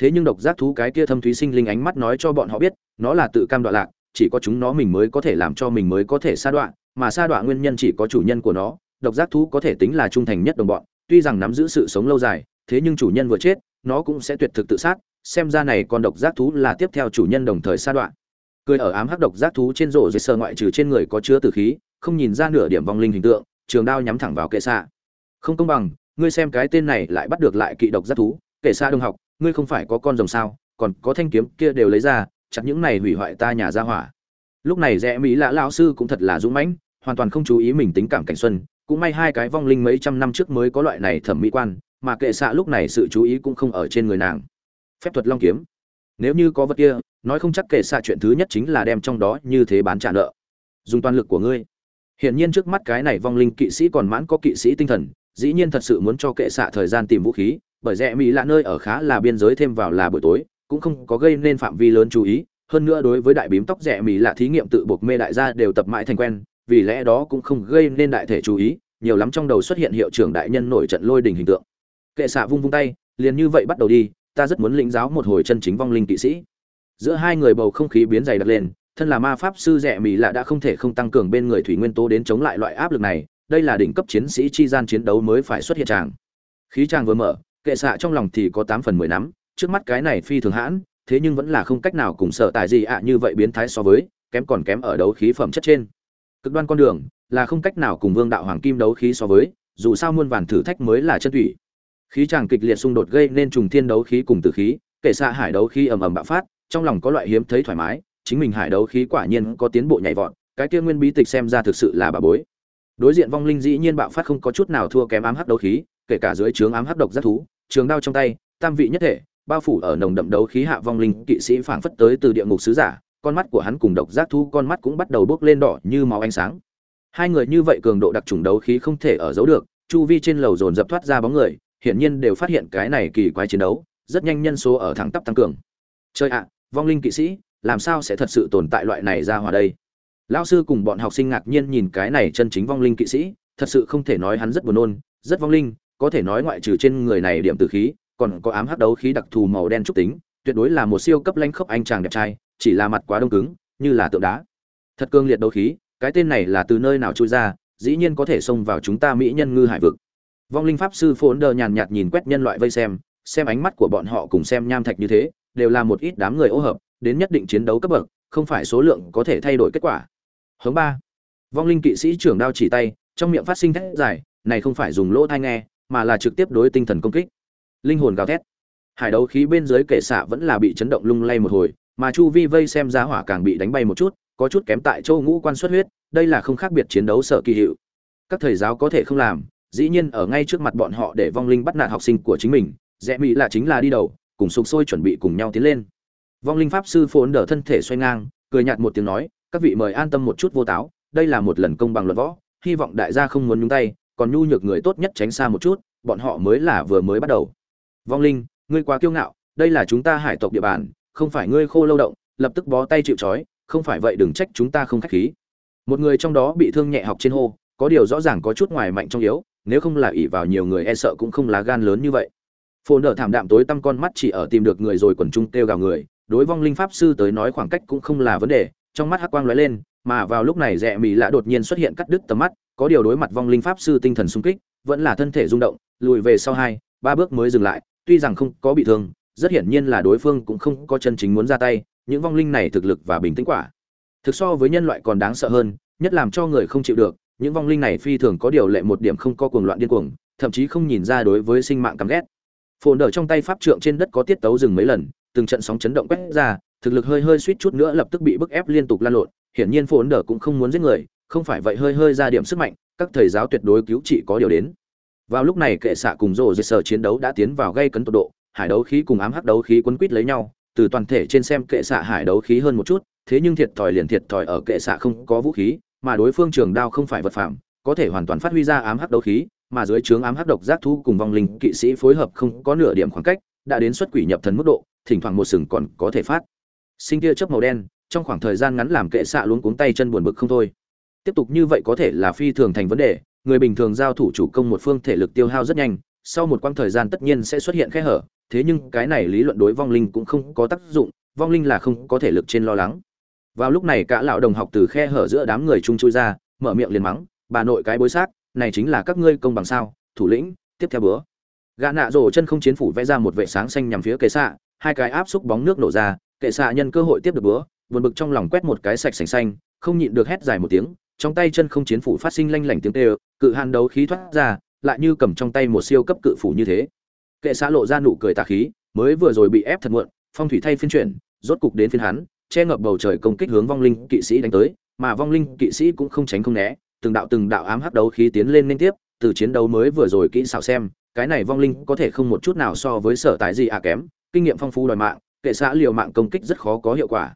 Thế nhưng độc giác thú cái kia thâm thúy sinh linh ánh mắt nói cho bọn họ biết, nó là tự cam đoạn lạc, chỉ có chúng nó mình mới có thể làm cho mình mới có thể sa đoạn mà sa đoạn nguyên nhân chỉ có chủ nhân của nó, độc giác thú có thể tính là trung thành nhất đồng bọn, tuy rằng nắm giữ sự sống lâu dài, thế nhưng chủ nhân vừa chết, nó cũng sẽ tuyệt thực tự sát, xem ra này con độc giác thú là tiếp theo chủ nhân đồng thời sa đoạn cười ở ám hắc độc giác thú trên rổ dây sơ ngoại trừ trên người có chứa tử khí, không nhìn ra nửa điểm vong linh hình tượng trường đao nhắm thẳng vào kệ xạ. Không công bằng, ngươi xem cái tên này lại bắt được lại kỵ độc giác thú, kệ xạ đông học, ngươi không phải có con rồng sao, còn có thanh kiếm kia đều lấy ra chặt những này hủy hoại ta nhà ra hỏa. Lúc này rẽ mỹ lạ lão sư cũng thật là dũng mãnh, hoàn toàn không chú ý mình tính cảm cảnh xuân, cũng may hai cái vong linh mấy trăm năm trước mới có loại này thẩm mỹ quan, mà kệ xạ lúc này sự chú ý cũng không ở trên người nàng. Phép thuật long kiếm. Nếu như có vật kia, nói không chắc kệ xạ chuyện thứ nhất chính là đem trong đó như thế bán trả nợ. Dùng toàn lực của ngươi. Hiển nhiên trước mắt cái này vong linh kỵ sĩ còn mãn có kỵ sĩ tinh thần, dĩ nhiên thật sự muốn cho kệ xạ thời gian tìm vũ khí, bởi rẽ mỹ là nơi ở khá là biên giới thêm vào là buổi tối, cũng không có gây nên phạm vi lớn chú ý, hơn nữa đối với đại bím tóc rẽ mỹ là thí nghiệm tự buộc mê đại gia đều tập mãi thành quen, vì lẽ đó cũng không gây nên đại thể chú ý, nhiều lắm trong đầu xuất hiện hiệu trưởng đại nhân nổi trận lôi đình hình tượng. Kệ xạ vung vung tay, liền như vậy bắt đầu đi, ta rất muốn lĩnh giáo một hồi chân chính vong linh kỵ sĩ. Giữa hai người bầu không khí biến dày đặc lên, thân là ma pháp sư rẻ mỹ lạ đã không thể không tăng cường bên người thủy nguyên tố đến chống lại loại áp lực này, đây là đỉnh cấp chiến sĩ chi gian chiến đấu mới phải xuất hiện tràng. Khí tràng vừa mở, kệ xạ trong lòng thì có tám phần mười nắm, trước mắt cái này phi thường hãn, thế nhưng vẫn là không cách nào cùng sợ tài gì ạ như vậy biến thái so với, kém còn kém ở đấu khí phẩm chất trên. Cực đoan con đường, là không cách nào cùng vương đạo hoàng kim đấu khí so với, dù sao muôn vàn thử thách mới là chân thủy khí tràng kịch liệt xung đột gây nên trùng thiên đấu khí cùng tử khí, kệ xạ hải đấu khí ầm ầm bạo phát, trong lòng có loại hiếm thấy thoải mái chính mình hải đấu khí quả nhiên có tiến bộ nhảy vọt, cái kia nguyên bí tịch xem ra thực sự là bà bối. Đối diện vong linh dĩ nhiên bạo phát không có chút nào thua kém ám hắc đấu khí, kể cả dưới trướng ám hắc độc rất thú, trường đao trong tay, tam vị nhất thể, bao phủ ở nồng đậm đấu khí hạ vong linh kỵ sĩ phảng phất tới từ địa ngục sứ giả, con mắt của hắn cùng độc giác thú con mắt cũng bắt đầu bốc lên đỏ như máu ánh sáng. Hai người như vậy cường độ đặc trùng đấu khí không thể ở giấu được, chu vi trên lầu dồn dập thoát ra bóng người, hiển nhiên đều phát hiện cái này kỳ quái chiến đấu, rất nhanh nhân số ở thẳng tắp tăng cường. Chơi ạ, vong linh kỵ sĩ, làm sao sẽ thật sự tồn tại loại này ra hòa đây? Lão sư cùng bọn học sinh ngạc nhiên nhìn cái này chân chính vong linh kỵ sĩ, thật sự không thể nói hắn rất buồn nôn, rất vong linh, có thể nói ngoại trừ trên người này điểm tử khí, còn có ám hắc đấu khí đặc thù màu đen trúc tính, tuyệt đối là một siêu cấp lanh khốc anh chàng đẹp trai, chỉ là mặt quá đông cứng, như là tượng đá. Thật cương liệt đấu khí, cái tên này là từ nơi nào trôi ra, dĩ nhiên có thể xông vào chúng ta mỹ nhân ngư hải vực. Vong linh pháp sư phốn đờ nhàn nhạt nhìn quét nhân loại vây xem xem ánh mắt của bọn họ cùng xem nham thạch như thế, đều là một ít đám người ô hợp đến nhất định chiến đấu cấp bậc, không phải số lượng có thể thay đổi kết quả. Hướng ba, Vong linh kỵ sĩ trưởng đao chỉ tay, trong miệng phát sinh thét dài, này không phải dùng lỗ tai nghe, mà là trực tiếp đối tinh thần công kích. Linh hồn gào thét. Hải đấu khí bên dưới kệ xạ vẫn là bị chấn động lung lay một hồi, mà chu vi vây xem giá hỏa càng bị đánh bay một chút, có chút kém tại châu ngũ quan xuất huyết, đây là không khác biệt chiến đấu sợ kỳ hiệu. Các thầy giáo có thể không làm, dĩ nhiên ở ngay trước mặt bọn họ để vong linh bắt nạt học sinh của chính mình, rẽ mỹ là chính là đi đầu, cùng sục sôi chuẩn bị cùng nhau tiến lên vong linh pháp sư phồn đỡ thân thể xoay ngang, cười nhạt một tiếng nói, các vị mời an tâm một chút vô táo, đây là một lần công bằng luận võ, hy vọng đại gia không muốn nhúng tay, còn nhu nhược người tốt nhất tránh xa một chút, bọn họ mới là vừa mới bắt đầu. Vong linh, ngươi quá kiêu ngạo, đây là chúng ta hải tộc địa bàn, không phải ngươi khô lâu động, lập tức bó tay chịu trói, không phải vậy đừng trách chúng ta không khách khí. Một người trong đó bị thương nhẹ học trên hô, có điều rõ ràng có chút ngoài mạnh trong yếu, nếu không là ỷ vào nhiều người e sợ cũng không lá gan lớn như vậy. Phồn nở thảm đạm tối tăm con mắt chỉ ở tìm được người rồi quần trung kêu gào người đối vong linh pháp sư tới nói khoảng cách cũng không là vấn đề, trong mắt hắc quang lóe lên, mà vào lúc này rẽ mỹ lạ đột nhiên xuất hiện cắt đứt tầm mắt, có điều đối mặt vong linh pháp sư tinh thần sung kích, vẫn là thân thể rung động, lùi về sau hai, ba bước mới dừng lại, tuy rằng không có bị thương, rất hiển nhiên là đối phương cũng không có chân chính muốn ra tay, những vong linh này thực lực và bình tĩnh quả. Thực so với nhân loại còn đáng sợ hơn, nhất làm cho người không chịu được, những vong linh này phi thường có điều lệ một điểm không có cuồng loạn điên cuồng, thậm chí không nhìn ra đối với sinh mạng căm ghét. Phồn đờ trong tay pháp trượng trên đất có tiết tấu dừng mấy lần từng trận sóng chấn động quét ra, thực lực hơi hơi suýt chút nữa lập tức bị bức ép liên tục lan lộn, hiển nhiên Phồn Đở cũng không muốn giết người, không phải vậy hơi hơi ra điểm sức mạnh, các thầy giáo tuyệt đối cứu trị có điều đến. Vào lúc này kệ xạ cùng rồ dệt sở chiến đấu đã tiến vào gây cấn tột độ, hải đấu khí cùng ám hắc đấu khí quấn quýt lấy nhau, từ toàn thể trên xem kệ xạ hải đấu khí hơn một chút, thế nhưng thiệt thòi liền thiệt thòi ở kệ xạ không có vũ khí, mà đối phương trường đao không phải vật phẩm, có thể hoàn toàn phát huy ra ám hắc đấu khí, mà dưới trướng ám hắc độc giác thú cùng vong linh kỵ sĩ phối hợp không có nửa điểm khoảng cách, đã đến xuất quỷ nhập thần mức độ, thỉnh thoảng một sừng còn có thể phát. Sinh tia chớp màu đen, trong khoảng thời gian ngắn làm kệ xạ luống cuống tay chân buồn bực không thôi. Tiếp tục như vậy có thể là phi thường thành vấn đề, người bình thường giao thủ chủ công một phương thể lực tiêu hao rất nhanh, sau một quãng thời gian tất nhiên sẽ xuất hiện khe hở, thế nhưng cái này lý luận đối vong linh cũng không có tác dụng, vong linh là không có thể lực trên lo lắng. Vào lúc này cả lão đồng học từ khe hở giữa đám người chung chui ra, mở miệng liền mắng, bà nội cái bối xác, này chính là các ngươi công bằng sao, thủ lĩnh, tiếp theo bữa. Gã nạ rổ chân không chiến phủ vẽ ra một vệ sáng xanh nhằm phía kệ xạ hai cái áp xúc bóng nước nổ ra, kệ xạ nhân cơ hội tiếp được búa vượt bực trong lòng quét một cái sạch sành xanh, không nhịn được hét dài một tiếng, trong tay chân không chiến phủ phát sinh lanh lảnh tiếng tê cự hàn đấu khí thoát ra, lại như cầm trong tay một siêu cấp cự phủ như thế. Kệ xạ lộ ra nụ cười tà khí, mới vừa rồi bị ép thật muộn, phong thủy thay phiên chuyển, rốt cục đến phiên hắn, che ngập bầu trời công kích hướng vong linh kỵ sĩ đánh tới, mà vong linh kỵ sĩ cũng không tránh không né, từng đạo từng đạo ám hắc đấu khí tiến lên liên tiếp, từ chiến đấu mới vừa rồi kỹ xảo xem, cái này vong linh có thể không một chút nào so với sở tại gì à kém kinh nghiệm phong phú đòi mạng, kệ xã liều mạng công kích rất khó có hiệu quả.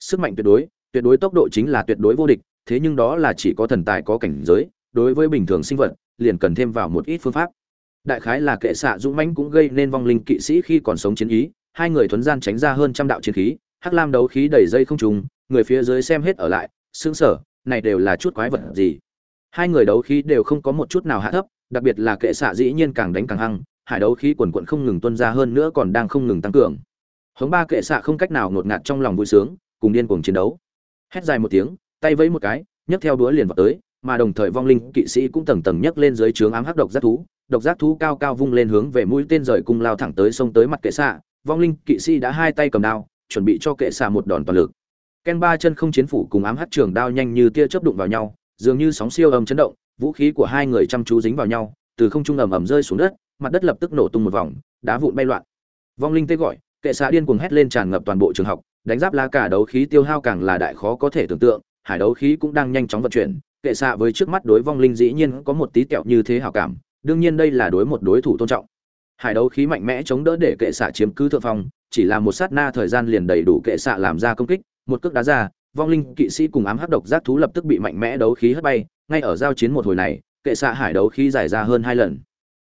Sức mạnh tuyệt đối tuyệt đối tốc độ chính là tuyệt đối vô địch, thế nhưng đó là chỉ có thần tài có cảnh giới, đối với bình thường sinh vật, liền cần thêm vào một ít phương pháp. Đại khái là kệ xạ dũng mãnh cũng gây nên vong linh kỵ sĩ khi còn sống chiến ý, hai người thuấn gian tránh ra hơn trăm đạo chiến khí, hắc lam đấu khí đầy dây không trùng, người phía dưới xem hết ở lại xương sở này đều là chút quái vật gì? Hai người đấu khí đều không có một chút nào hạ thấp, đặc biệt là kệ xạ dĩ nhiên càng đánh càng hăng hải đấu khí quần quận không ngừng tuân ra hơn nữa còn đang không ngừng tăng cường. Hống ba kệ xạ không cách nào ngột ngạt trong lòng vui sướng, cùng điên cuồng chiến đấu. Hét dài một tiếng, tay vẫy một cái, nhấc theo đũa liền vào tới, mà đồng thời vong linh kỵ sĩ cũng tầng tầng nhấc lên dưới trướng ám hắc độc giác thú, độc giác thú cao cao vung lên hướng về mũi tên rời cung lao thẳng tới sông tới mặt kệ xạ. Vong linh kỵ sĩ đã hai tay cầm đao, chuẩn bị cho kệ xạ một đòn toàn lực. Ken ba chân không chiến phủ cùng ám hắc trường đao nhanh như tia chớp đụng vào nhau, dường như sóng siêu âm chấn động, vũ khí của hai người chăm chú dính vào nhau, từ không trung ầm ầm rơi xuống đất mặt đất lập tức nổ tung một vòng, đá vụn bay loạn. Vong linh tê gọi, kệ xạ điên cuồng hét lên tràn ngập toàn bộ trường học, đánh giáp la cả đấu khí tiêu hao càng là đại khó có thể tưởng tượng, hải đấu khí cũng đang nhanh chóng vận chuyển, kệ xạ với trước mắt đối vong linh dĩ nhiên có một tí kẹo như thế hảo cảm, đương nhiên đây là đối một đối thủ tôn trọng. Hải đấu khí mạnh mẽ chống đỡ để kệ xạ chiếm cứ thượng phong, chỉ là một sát na thời gian liền đầy đủ kệ xạ làm ra công kích, một cước đá ra, vong linh kỵ sĩ cùng ám hắc độc giác thú lập tức bị mạnh mẽ đấu khí hất bay, ngay ở giao chiến một hồi này, kệ xạ hải đấu khí giải ra hơn hai lần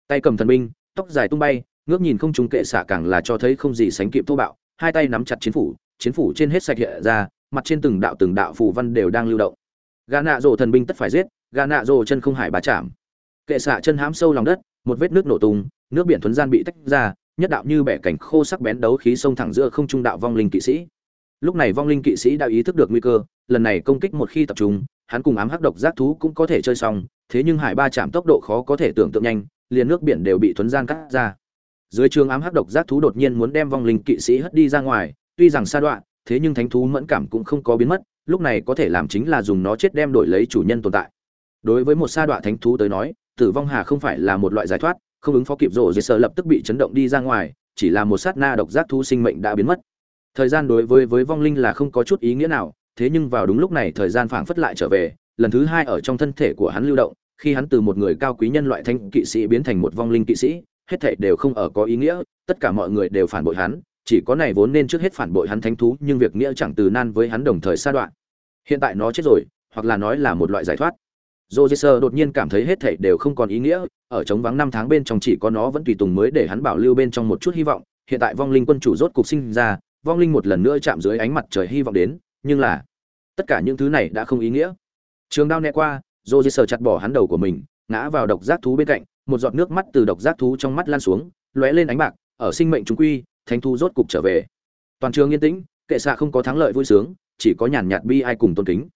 tay cầm thần binh, tóc dài tung bay, ngước nhìn không trúng kệ xả càng là cho thấy không gì sánh kịp thô bạo, hai tay nắm chặt chiến phủ chiến phủ trên hết sạch hiện ra, mặt trên từng đạo từng đạo phù văn đều đang lưu động. Gà nạ rổ thần binh tất phải giết gà nạ rổ chân không hải bà chạm. Kệ xạ chân hãm sâu lòng đất, một vết nước nổ tung, nước biển thuấn gian bị tách ra, nhất đạo như bẻ cảnh khô sắc bén đấu khí sông thẳng giữa không trung đạo vong linh kỵ sĩ. Lúc này vong linh kỵ sĩ đã ý thức được nguy cơ, lần này công kích một khi tập trung, hắn cùng ám hắc độc giác thú cũng có thể chơi xong, thế nhưng hải ba chạm tốc độ khó có thể tưởng tượng nhanh liền nước biển đều bị thuấn gian cắt ra. Dưới trường ám hắc độc giác thú đột nhiên muốn đem vong linh kỵ sĩ hất đi ra ngoài, tuy rằng xa đoạn, thế nhưng thánh thú mẫn cảm cũng không có biến mất, lúc này có thể làm chính là dùng nó chết đem đổi lấy chủ nhân tồn tại. Đối với một sa đoạn thánh thú tới nói, tử vong hà không phải là một loại giải thoát, không ứng phó kịp rộ dây sợ lập tức bị chấn động đi ra ngoài, chỉ là một sát na độc giác thú sinh mệnh đã biến mất. Thời gian đối với với vong linh là không có chút ý nghĩa nào, thế nhưng vào đúng lúc này thời gian phảng phất lại trở về, lần thứ hai ở trong thân thể của hắn lưu động khi hắn từ một người cao quý nhân loại thanh kỵ sĩ biến thành một vong linh kỵ sĩ hết thảy đều không ở có ý nghĩa tất cả mọi người đều phản bội hắn chỉ có này vốn nên trước hết phản bội hắn thánh thú nhưng việc nghĩa chẳng từ nan với hắn đồng thời xa đoạn hiện tại nó chết rồi hoặc là nói là một loại giải thoát Roger đột nhiên cảm thấy hết thảy đều không còn ý nghĩa, ở trống vắng năm tháng bên trong chỉ có nó vẫn tùy tùng mới để hắn bảo lưu bên trong một chút hy vọng, hiện tại vong linh quân chủ rốt cục sinh ra, vong linh một lần nữa chạm dưới ánh mặt trời hy vọng đến, nhưng là tất cả những thứ này đã không ý nghĩa. Trường đao nẹ qua, Roger chặt bỏ hắn đầu của mình, ngã vào độc giác thú bên cạnh, một giọt nước mắt từ độc giác thú trong mắt lan xuống, lóe lên ánh bạc, ở sinh mệnh chúng quy, thánh thú rốt cục trở về. Toàn trường yên tĩnh, kệ xạ không có thắng lợi vui sướng, chỉ có nhàn nhạt bi ai cùng tôn kính.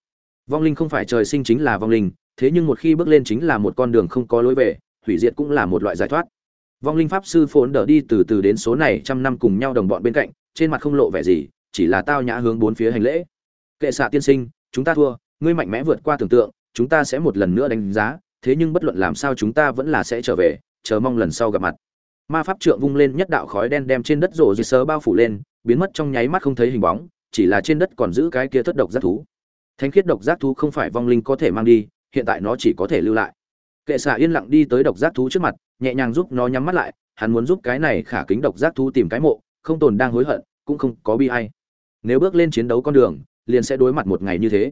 Vong linh không phải trời sinh chính là vong linh, thế nhưng một khi bước lên chính là một con đường không có lối về hủy diệt cũng là một loại giải thoát vong linh pháp sư phồn đỡ đi từ từ đến số này trăm năm cùng nhau đồng bọn bên cạnh trên mặt không lộ vẻ gì chỉ là tao nhã hướng bốn phía hành lễ kệ xạ tiên sinh chúng ta thua ngươi mạnh mẽ vượt qua tưởng tượng chúng ta sẽ một lần nữa đánh giá, thế nhưng bất luận làm sao chúng ta vẫn là sẽ trở về, chờ mong lần sau gặp mặt. Ma pháp trượng vung lên nhất đạo khói đen đem trên đất rổ dì sớ bao phủ lên, biến mất trong nháy mắt không thấy hình bóng, chỉ là trên đất còn giữ cái kia thất độc giác thú. Thánh khiết độc giác thú không phải vong linh có thể mang đi, hiện tại nó chỉ có thể lưu lại. Kệ xạ yên lặng đi tới độc giác thú trước mặt, nhẹ nhàng giúp nó nhắm mắt lại, hắn muốn giúp cái này khả kính độc giác thú tìm cái mộ, không tồn đang hối hận, cũng không có bi ai. Nếu bước lên chiến đấu con đường, liền sẽ đối mặt một ngày như thế.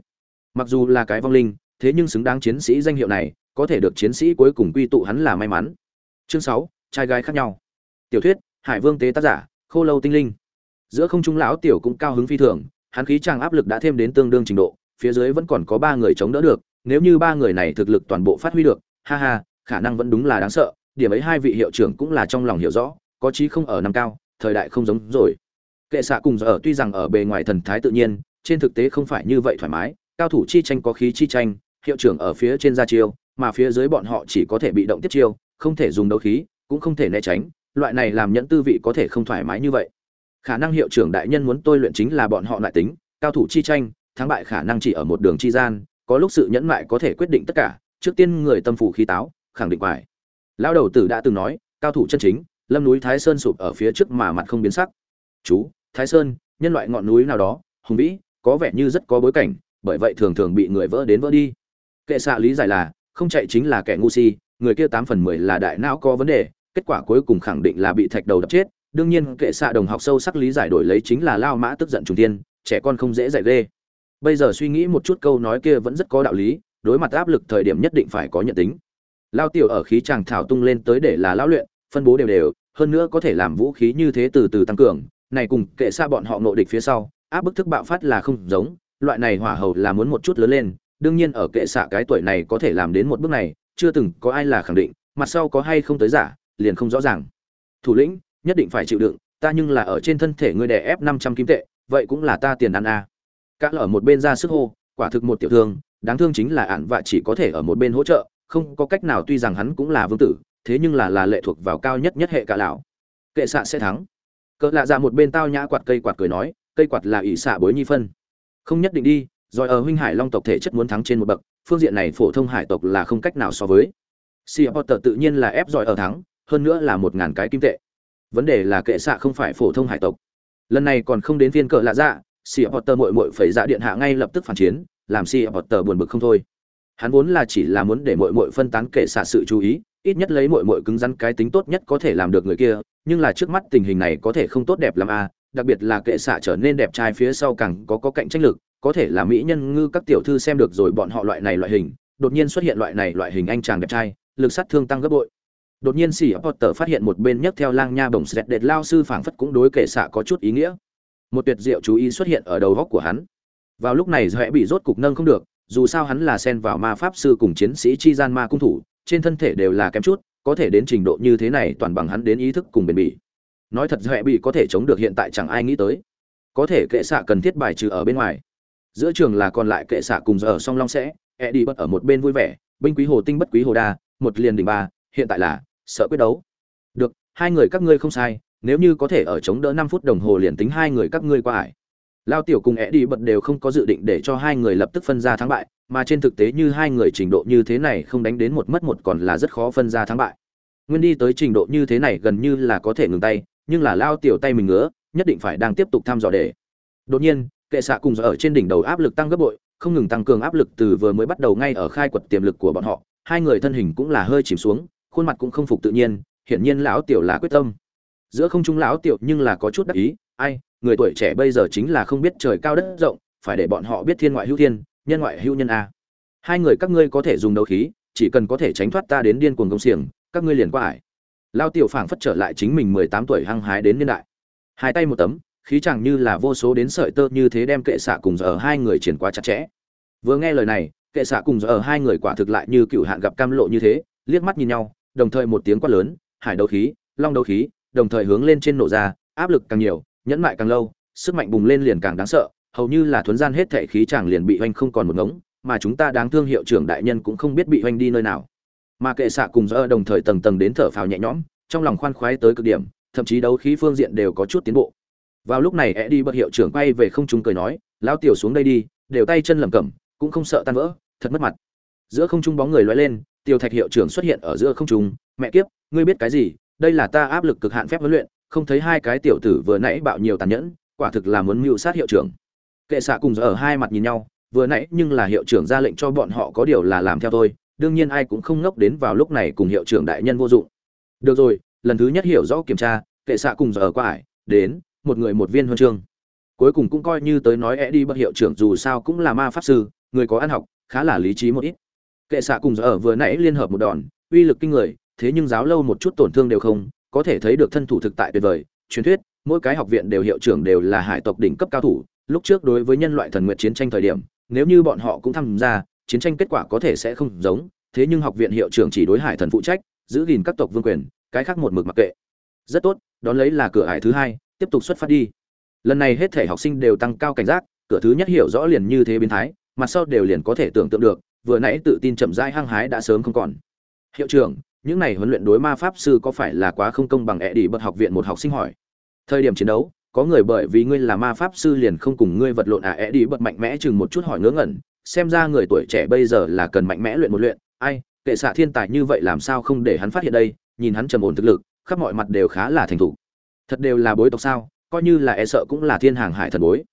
Mặc dù là cái vong linh thế nhưng xứng đáng chiến sĩ danh hiệu này, có thể được chiến sĩ cuối cùng quy tụ hắn là may mắn. Chương sáu, trai gái khác nhau. Tiểu thuyết, hải vương tế tác giả, khô lâu tinh linh. Giữa không trung lão tiểu cũng cao hứng phi thường, hắn khí trang áp lực đã thêm đến tương đương trình độ, phía dưới vẫn còn có ba người chống đỡ được, nếu như ba người này thực lực toàn bộ phát huy được, ha ha, khả năng vẫn đúng là đáng sợ, điểm ấy hai vị hiệu trưởng cũng là trong lòng hiểu rõ, có chí không ở năm cao, thời đại không giống rồi. Kệ xạ cùng giờ tuy rằng ở bề ngoài thần thái tự nhiên, trên thực tế không phải như vậy thoải mái, cao thủ chi tranh có khí chi tranh hiệu trưởng ở phía trên ra chiêu, mà phía dưới bọn họ chỉ có thể bị động tiếp chiêu, không thể dùng đấu khí, cũng không thể né tránh, loại này làm nhẫn tư vị có thể không thoải mái như vậy. Khả năng hiệu trưởng đại nhân muốn tôi luyện chính là bọn họ lại tính, cao thủ chi tranh, thắng bại khả năng chỉ ở một đường chi gian, có lúc sự nhẫn nại có thể quyết định tất cả, trước tiên người tâm phủ khí táo, khẳng định phải. lão đầu tử đã từng nói, cao thủ chân chính, lâm núi thái sơn sụp ở phía trước mà mặt không biến sắc. Chú, thái sơn, nhân loại ngọn núi nào đó, hùng vĩ, có vẻ như rất có bối cảnh, bởi vậy thường thường bị người vỡ đến vỡ đi kệ xạ lý giải là, không chạy chính là kẻ ngu si, người kia tám phần mười là đại não có vấn đề, kết quả cuối cùng khẳng định là bị thạch đầu đập chết. Đương nhiên, kệ xạ đồng học sâu sắc lý giải đổi lấy chính là lao mã tức giận trùng tiên trẻ con không dễ dạy ghê. Bây giờ suy nghĩ một chút câu nói kia vẫn rất có đạo lý, đối mặt áp lực thời điểm nhất định phải có nhận tính. Lao tiểu ở khí tràng thảo tung lên tới để là lao luyện, phân bố đều đều, hơn nữa có thể làm vũ khí như thế từ từ tăng cường, này cùng kệ xa bọn họ nộ địch phía sau, áp bức thức bạo phát là không giống, loại này hỏa hầu là muốn một chút lớn lên đương nhiên ở kệ xạ cái tuổi này có thể làm đến một bước này, chưa từng có ai là khẳng định, mặt sau có hay không tới giả, liền không rõ ràng. Thủ lĩnh, nhất định phải chịu đựng, ta nhưng là ở trên thân thể ngươi đè ép năm trăm kim tệ, vậy cũng là ta tiền ăn a à. cả ở một bên ra sức hô, quả thực một tiểu thương, đáng thương chính là ạn vạ chỉ có thể ở một bên hỗ trợ, không có cách nào tuy rằng hắn cũng là vương tử, thế nhưng là là lệ thuộc vào cao nhất nhất hệ cả lão. Kệ xạ sẽ thắng. Cỡ lạ ra một bên tao nhã quạt cây quạt cười nói, cây quạt là ỷ xạ bối nhi phân. Không nhất định đi rồi ở huynh hải long tộc thể chất muốn thắng trên một bậc, phương diện này phổ thông hải tộc là không cách nào so với. Si potter tự nhiên là ép giỏi ở thắng, hơn nữa là một ngàn cái kim tệ. Vấn đề là kệ xạ không phải phổ thông hải tộc. Lần này còn không đến phiên cờ lạ dạ si potter mội mội phẩy dạ điện hạ ngay lập tức phản chiến, làm si potter buồn bực không thôi. Hắn vốn là chỉ là muốn để mội mội phân tán kệ xạ sự chú ý, ít nhất lấy mội mội cứng rắn cái tính tốt nhất có thể làm được người kia, nhưng là trước mắt tình hình này có thể không tốt đẹp lắm à? đặc biệt là kệ xạ trở nên đẹp trai phía sau càng có có cạnh tranh lực có thể là mỹ nhân ngư các tiểu thư xem được rồi bọn họ loại này loại hình, đột nhiên xuất hiện loại này loại hình anh chàng đẹp trai, lực sát thương tăng gấp bội. Đột nhiên xỉ potter phát hiện một bên nhấc theo lang nha bổng sẹt đệt lao sư phảng phất cũng đối kệ xạ có chút ý nghĩa. Một tuyệt diệu chú ý xuất hiện ở đầu góc của hắn. Vào lúc này dõe bị rốt cục nâng không được, dù sao hắn là xen vào ma pháp sư cùng chiến sĩ chi gian ma cung thủ, trên thân thể đều là kém chút, có thể đến trình độ như thế này toàn bằng hắn đến ý thức cùng bền bỉ. Nói thật dõe bị có thể chống được hiện tại chẳng ai nghĩ tới. Có thể kệ xạ cần thiết bài trừ ở bên ngoài giữa trường là còn lại kệ xạ cùng giờ song long sẽ e đi bất ở một bên vui vẻ, binh quý hồ tinh bất quý hồ đa, một liền đỉnh ba, hiện tại là sợ quyết đấu. Được, hai người các ngươi không sai, nếu như có thể ở chống đỡ năm phút đồng hồ liền tính hai người các ngươi qua ải. Lao tiểu cùng e đi bật đều không có dự định để cho hai người lập tức phân ra thắng bại, mà trên thực tế như hai người trình độ như thế này không đánh đến một mất một còn là rất khó phân ra thắng bại. Nguyên đi tới trình độ như thế này gần như là có thể ngừng tay, nhưng là lao tiểu tay mình ngứa, nhất định phải đang tiếp tục thăm dò để. Đột nhiên kệ xạ cùng ở trên đỉnh đầu áp lực tăng gấp bội, không ngừng tăng cường áp lực từ vừa mới bắt đầu ngay ở khai quật tiềm lực của bọn họ. Hai người thân hình cũng là hơi chìm xuống, khuôn mặt cũng không phục tự nhiên, hiển nhiên lão tiểu là quyết tâm. Giữa không trung lão tiểu nhưng là có chút đắc ý, ai, người tuổi trẻ bây giờ chính là không biết trời cao đất rộng, phải để bọn họ biết thiên ngoại hữu thiên, nhân ngoại hữu nhân a. Hai người các ngươi có thể dùng đấu khí, chỉ cần có thể tránh thoát ta đến điên cuồng công xiềng, các ngươi liền qua ải. Lao tiểu phảng phất trở lại chính mình mười tám tuổi hăng hái đến niên đại. Hai tay một tấm khí chẳng như là vô số đến sợi tơ như thế đem kệ xạ cùng giờ hai người triển qua chặt chẽ. Vừa nghe lời này, kệ xạ cùng giờ hai người quả thực lại như cựu hạn gặp cam lộ như thế, liếc mắt nhìn nhau, đồng thời một tiếng quát lớn, hải đấu khí, long đấu khí, đồng thời hướng lên trên nổ ra, áp lực càng nhiều, nhẫn mại càng lâu, sức mạnh bùng lên liền càng đáng sợ, hầu như là thuấn gian hết thể khí chẳng liền bị oanh không còn một ngống, mà chúng ta đáng thương hiệu trưởng đại nhân cũng không biết bị oanh đi nơi nào. Mà kệ xạ cùng giờ đồng thời tầng tầng đến thở phào nhẹ nhõm, trong lòng khoan khoái tới cực điểm, thậm chí đấu khí phương diện đều có chút tiến bộ vào lúc này e đi bật hiệu trưởng quay về không trung cười nói, lão tiểu xuống đây đi, đều tay chân lầm cẩm, cũng không sợ tan vỡ, thật mất mặt. Giữa không trung bóng người loay lên, tiêu thạch hiệu trưởng xuất hiện ở giữa không trung, mẹ kiếp, ngươi biết cái gì? Đây là ta áp lực cực hạn phép huấn luyện, không thấy hai cái tiểu tử vừa nãy bạo nhiều tàn nhẫn, quả thực là muốn mưu sát hiệu trưởng. Kệ xạ cùng giờ ở hai mặt nhìn nhau, vừa nãy nhưng là hiệu trưởng ra lệnh cho bọn họ có điều là làm theo tôi đương nhiên ai cũng không ngốc đến vào lúc này cùng hiệu trưởng đại nhân vô dụng. Được rồi, lần thứ nhất hiểu rõ kiểm tra, kệ xạ cùng giờ ở qua ải đến một người một viên huân chương. Cuối cùng cũng coi như tới nói e đi bất hiệu trưởng dù sao cũng là ma pháp sư, người có ăn học, khá là lý trí một ít. Kệ xạ cùng giờ ở vừa nãy liên hợp một đòn, uy lực kinh người, thế nhưng giáo lâu một chút tổn thương đều không, có thể thấy được thân thủ thực tại tuyệt vời. Truyền thuyết, mỗi cái học viện đều hiệu trưởng đều là hải tộc đỉnh cấp cao thủ, lúc trước đối với nhân loại thần nguyện chiến tranh thời điểm, nếu như bọn họ cũng tham gia, chiến tranh kết quả có thể sẽ không giống, thế nhưng học viện hiệu trưởng chỉ đối hải thần phụ trách, giữ gìn các tộc vương quyền, cái khác một mực mặc kệ. Rất tốt, đón lấy là cửa hải thứ hai tiếp tục xuất phát đi. Lần này hết thể học sinh đều tăng cao cảnh giác, cửa thứ nhất hiểu rõ liền như thế biến thái mặt sau đều liền có thể tưởng tượng được, vừa nãy tự tin chậm rãi hăng hái đã sớm không còn. Hiệu trưởng, những này huấn luyện đối ma pháp sư có phải là quá không công bằng ẹ đi bật học viện một học sinh hỏi. Thời điểm chiến đấu, có người bởi vì ngươi là ma pháp sư liền không cùng ngươi vật lộn à ẹ đi bật mạnh mẽ chừng một chút hỏi ngớ ngẩn, xem ra người tuổi trẻ bây giờ là cần mạnh mẽ luyện một luyện. Ai, kệ xạ thiên tài như vậy làm sao không để hắn phát hiện đây, nhìn hắn trầm ổn thực lực, khắp mọi mặt đều khá là thành thục thật đều là bối tộc sao, coi như là e sợ cũng là thiên hàng hải thần bối.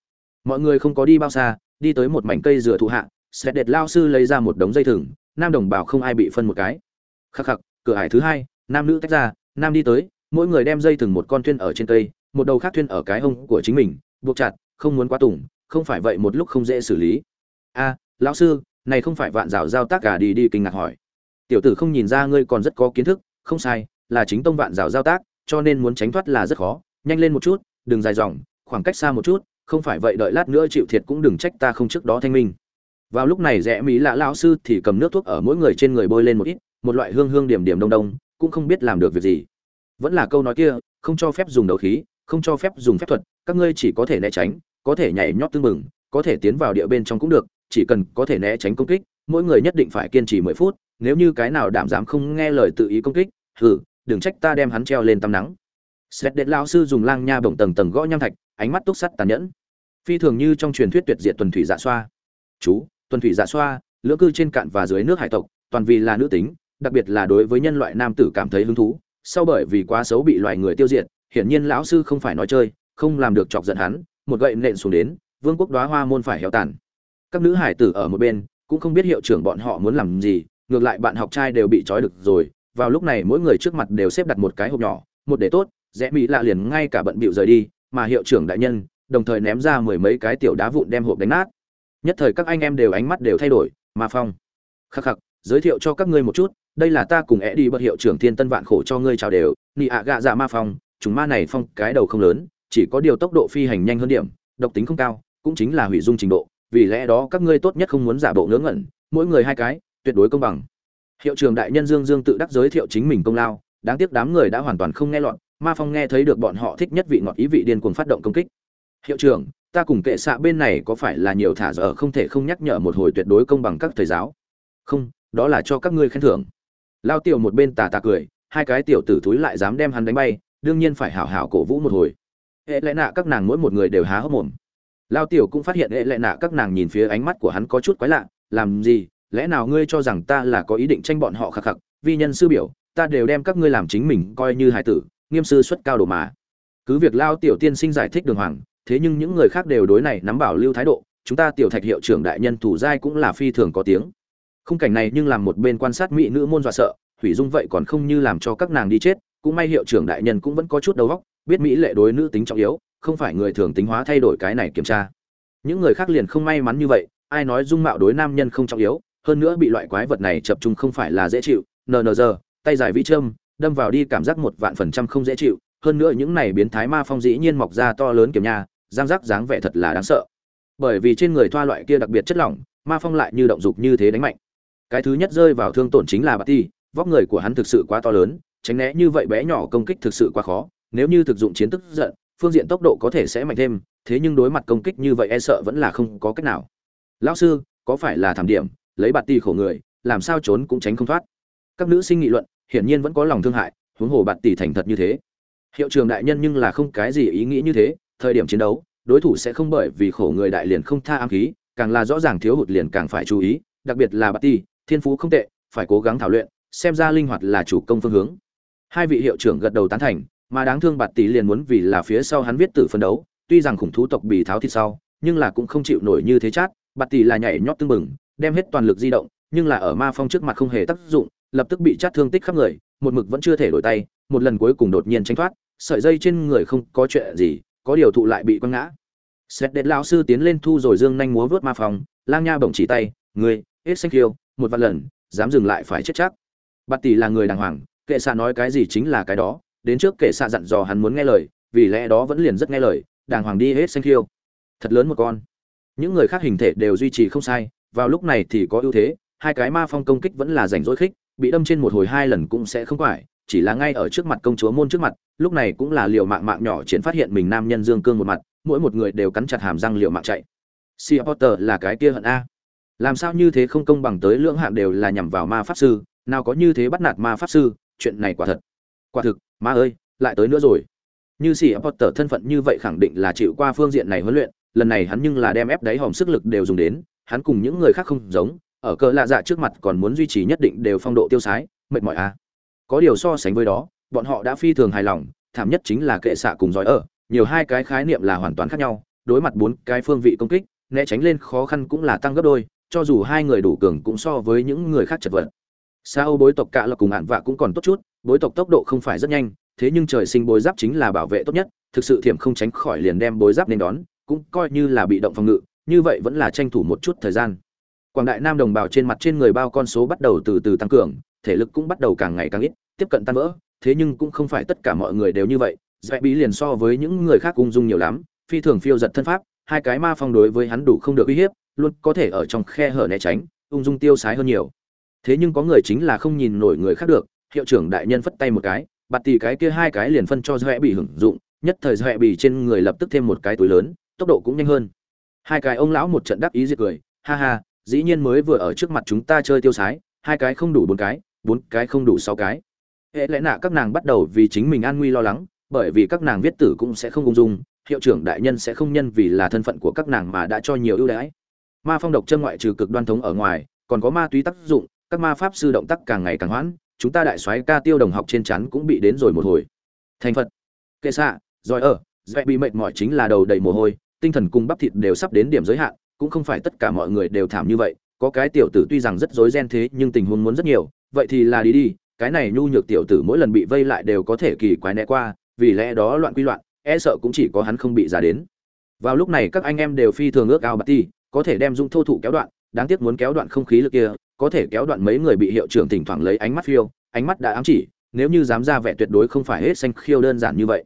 Mọi người không có đi bao xa, đi tới một mảnh cây dừa thụ hạ sẹt đệt lao sư lấy ra một đống dây thừng, nam đồng bào không ai bị phân một cái. Khắc khắc, cửa hải thứ hai, nam nữ tách ra, nam đi tới, mỗi người đem dây thừng một con thuyên ở trên cây, một đầu khác thuyên ở cái hông của chính mình, buộc chặt, không muốn quá tủng, không phải vậy một lúc không dễ xử lý. A, lão sư, này không phải vạn rào giao tác cả đi đi kinh ngạc hỏi. Tiểu tử không nhìn ra ngươi còn rất có kiến thức, không sai, là chính tông vạn rào giao tác cho nên muốn tránh thoát là rất khó, nhanh lên một chút, đừng dài dòng, khoảng cách xa một chút, không phải vậy đợi lát nữa chịu thiệt cũng đừng trách ta không trước đó thanh minh. Vào lúc này rẽ mỹ lạ lão sư thì cầm nước thuốc ở mỗi người trên người bôi lên một ít, một loại hương hương điểm điểm đông đông, cũng không biết làm được việc gì. Vẫn là câu nói kia, không cho phép dùng đấu khí, không cho phép dùng phép thuật, các ngươi chỉ có thể né tránh, có thể nhảy nhót tương mừng có thể tiến vào địa bên trong cũng được, chỉ cần có thể né tránh công kích, mỗi người nhất định phải kiên trì mười phút, nếu như cái nào đảm dám không nghe lời tự ý công kích, hừ đừng trách ta đem hắn treo lên tắm nắng Sét Đệt lão sư dùng lang nha bổng tầng tầng gõ nham thạch, ánh mắt túc sắt tàn nhẫn. Phi thường như trong truyền thuyết tuyệt diệt tuần thủy dạ xoa. Chú, tuần thủy dạ xoa, lưỡng cư trên cạn và dưới nước hải tộc, toàn vì là nữ tính, đặc biệt là đối với nhân loại nam tử cảm thấy hứng thú. Sau bởi vì quá xấu bị loài người tiêu diệt, hiển nhiên lão sư không phải nói chơi, không làm được chọc giận hắn, một gậy nện xuống đến, vương quốc đóa hoa môn phải héo tàn. Các nữ hải tử ở một bên, cũng không biết hiệu trưởng bọn họ muốn làm gì, ngược lại bạn học trai đều bị trói được rồi, vào lúc này mỗi người trước mặt đều xếp đặt một cái hộp nhỏ, một để tốt, rẽ mỹ lạ liền ngay cả bận bịu rời đi mà hiệu trưởng đại nhân đồng thời ném ra mười mấy cái tiểu đá vụn đem hộp đánh nát. Nhất thời các anh em đều ánh mắt đều thay đổi mà phong khắc khắc giới thiệu cho các ngươi một chút đây là ta cùng é đi bật hiệu trưởng thiên tân vạn khổ cho ngươi chào đều nị ạ gạ dạ ma phong chúng ma này phong cái đầu không lớn chỉ có điều tốc độ phi hành nhanh hơn điểm độc tính không cao cũng chính là hủy dung trình độ vì lẽ đó các ngươi tốt nhất không muốn giả bộ ngớ ngẩn mỗi người hai cái tuyệt đối công bằng hiệu trưởng đại nhân dương dương tự đắc giới thiệu chính mình công lao, đáng tiếc đám người đã hoàn toàn không nghe lọt, ma phong nghe thấy được bọn họ thích nhất vị ngọt ý vị điên cuồng phát động công kích. Hiệu trưởng, ta cùng kệ xạ bên này có phải là nhiều thả giờ không thể không nhắc nhở một hồi tuyệt đối công bằng các thầy giáo? Không, đó là cho các ngươi khen thưởng. Lao tiểu một bên tà tà cười, hai cái tiểu tử thúi lại dám đem hắn đánh bay, đương nhiên phải hảo hảo cổ vũ một hồi. Hệ lẽ nạ các nàng mỗi một người đều há hốc mồm. Lao tiểu cũng phát hiện hệ lẽ nạ các nàng nhìn phía ánh mắt của hắn có chút quái lạ, làm gì lẽ nào ngươi cho rằng ta là có ý định tranh bọn họ khắc khắc vi nhân sư biểu, ta đều đem các ngươi làm chính mình coi như hải tử, nghiêm sư xuất cao đồ mà. Cứ việc lao tiểu tiên sinh giải thích đường hoàng, thế nhưng những người khác đều đối này nắm bảo lưu thái độ, chúng ta tiểu thạch hiệu trưởng đại nhân thủ giai cũng là phi thường có tiếng. Khung cảnh này nhưng làm một bên quan sát mỹ nữ môn dọa sợ, hủy dung vậy còn không như làm cho các nàng đi chết, cũng may hiệu trưởng đại nhân cũng vẫn có chút đầu óc, biết mỹ lệ đối nữ tính trọng yếu, không phải người thường tính hóa thay đổi cái này kiểm tra. Những người khác liền không may mắn như vậy, ai nói dung mạo đối nam nhân không trọng yếu hơn nữa bị loại quái vật này chập trung không phải là dễ chịu, nờ nờ giờ, tay dài vi trâm đâm vào đi cảm giác một vạn phần trăm không dễ chịu, hơn nữa những này biến thái ma phong dĩ nhiên mọc ra to lớn kiểm nha giang rắc dáng vẻ thật là đáng sợ. Bởi vì trên người thoa loại kia đặc biệt chất lỏng, ma phong lại như động dục như thế đánh mạnh. Cái thứ nhất rơi vào thương tổn chính là bà ti, vóc người của hắn thực sự quá to lớn, tránh né như vậy bé nhỏ công kích thực sự quá khó, nếu như thực dụng chiến tức giận, phương diện tốc độ có thể sẽ mạnh thêm, thế nhưng đối mặt công kích như vậy e sợ vẫn là không có cách nào. Lão sư, có phải là thảm điểm? Lấy bạt tỷ khổ người, làm sao trốn cũng tránh không thoát. Các nữ sinh nghị luận, hiển nhiên vẫn có lòng thương hại, huống hồ bạt tỷ thành thật như thế. Hiệu trường đại nhân nhưng là không cái gì ý nghĩ như thế, thời điểm chiến đấu, đối thủ sẽ không bởi vì khổ người đại liền không tha ám khí, càng là rõ ràng thiếu hụt liền càng phải chú ý, đặc biệt là bạt tỷ thiên phú không tệ, phải cố gắng thảo luyện, xem ra linh hoạt là chủ công phương hướng. Hai vị hiệu trưởng gật đầu tán thành, mà đáng thương bạt tỷ liền muốn vì là phía sau hắn viết tử phân đấu, tuy rằng khủng thú tộc bị tháo thịt sau, nhưng là cũng không chịu nổi như thế chát, bạt tỷ là nhảy nhót tương bừng đem hết toàn lực di động nhưng là ở ma phong trước mặt không hề tác dụng lập tức bị chát thương tích khắp người một mực vẫn chưa thể đổi tay một lần cuối cùng đột nhiên tránh thoát sợi dây trên người không có chuyện gì có điều thụ lại bị quăng ngã. Xét đến lão sư tiến lên thu rồi dương nhanh múa vớt ma phong, lang nha bỗng chỉ tay người hết xanh kiêu, một vạn lần dám dừng lại phải chết chắc. Bạt tỷ là người đàng hoàng kệ xạ nói cái gì chính là cái đó đến trước kệ xạ dặn dò hắn muốn nghe lời vì lẽ đó vẫn liền rất nghe lời đàng hoàng đi hết xanh kiêu, thật lớn một con. Những người khác hình thể đều duy trì không sai vào lúc này thì có ưu thế, hai cái ma phong công kích vẫn là rảnh rỗi khích, bị đâm trên một hồi hai lần cũng sẽ không quải, chỉ là ngay ở trước mặt công chúa môn trước mặt, lúc này cũng là liều mạng mạng nhỏ triển phát hiện mình nam nhân dương cương một mặt, mỗi một người đều cắn chặt hàm răng liều mạng chạy. Sea potter là cái kia hận a. Làm sao như thế không công bằng tới lưỡng hạng đều là nhằm vào ma pháp sư, nào có như thế bắt nạt ma pháp sư, chuyện này quả thật. Quả thực, ma ơi, lại tới nữa rồi. Như sĩ potter thân phận như vậy khẳng định là chịu qua phương diện này huấn luyện, lần này hắn nhưng là đem ép đáy hòm sức lực đều dùng đến hắn cùng những người khác không giống, ở cờ lạ dạ trước mặt còn muốn duy trì nhất định đều phong độ tiêu sái, mệt mỏi à. có điều so sánh với đó, bọn họ đã phi thường hài lòng, thảm nhất chính là kệ xạ cùng giỏi ở, nhiều hai cái khái niệm là hoàn toàn khác nhau, đối mặt bốn cái phương vị công kích, né tránh lên khó khăn cũng là tăng gấp đôi, cho dù hai người đủ cường cũng so với những người khác chật vật sao bối tộc cạ là cùng ạn vạ cũng còn tốt chút, bối tộc tốc độ không phải rất nhanh, thế nhưng trời sinh bối giáp chính là bảo vệ tốt nhất, thực sự thiểm không tránh khỏi liền đem bối giáp nên đón, cũng coi như là bị động phòng ngự như vậy vẫn là tranh thủ một chút thời gian. Quảng đại nam đồng bào trên mặt trên người bao con số bắt đầu từ từ tăng cường, thể lực cũng bắt đầu càng ngày càng ít, tiếp cận tan vỡ, thế nhưng cũng không phải tất cả mọi người đều như vậy. Dạy bí liền so với những người khác ung dung nhiều lắm, phi thường phiêu giật thân pháp, hai cái ma phong đối với hắn đủ không được uy hiếp, luôn có thể ở trong khe hở né tránh, ung dung tiêu sái hơn nhiều. Thế nhưng có người chính là không nhìn nổi người khác được, hiệu trưởng đại nhân phất tay một cái, bạt tì cái kia hai cái liền phân cho dọa bị hưởng dụng, nhất thời dọa bị trên người lập tức thêm một cái túi lớn, tốc độ cũng nhanh hơn hai cái ông lão một trận đắc ý diệt cười, ha ha, dĩ nhiên mới vừa ở trước mặt chúng ta chơi tiêu sái, hai cái không đủ bốn cái bốn cái không đủ sáu cái. Hệ lẽ nạ các nàng bắt đầu vì chính mình an nguy lo lắng, bởi vì các nàng viết tử cũng sẽ không ung dung, hiệu trưởng đại nhân sẽ không nhân vì là thân phận của các nàng mà đã cho nhiều ưu đãi. Ma phong độc chân ngoại trừ cực đoan thống ở ngoài, còn có ma túy tác dụng, các ma pháp sư động tác càng ngày càng hoãn, chúng ta đại soái ca tiêu đồng học trên chắn cũng bị đến rồi một hồi. Thành phật. Kệ xạ giỏi ở, dễ bị mệt mỏi chính là đầu đầy mồ hôi tinh thần cùng bắp thịt đều sắp đến điểm giới hạn, cũng không phải tất cả mọi người đều thảm như vậy, có cái tiểu tử tuy rằng rất rối ren thế nhưng tình huống muốn rất nhiều, vậy thì là đi đi, cái này nhu nhược tiểu tử mỗi lần bị vây lại đều có thể kỳ quái né qua, vì lẽ đó loạn quy loạn e sợ cũng chỉ có hắn không bị giả đến. Vào lúc này các anh em đều phi thường ước ao bạt ti có thể đem dung thô thụ kéo đoạn, đáng tiếc muốn kéo đoạn không khí lực kia, có thể kéo đoạn mấy người bị hiệu trưởng thỉnh thoảng lấy ánh mắt phiêu, ánh mắt đã ám chỉ, nếu như dám ra vẻ tuyệt đối không phải hết xanh khiêu đơn giản như vậy.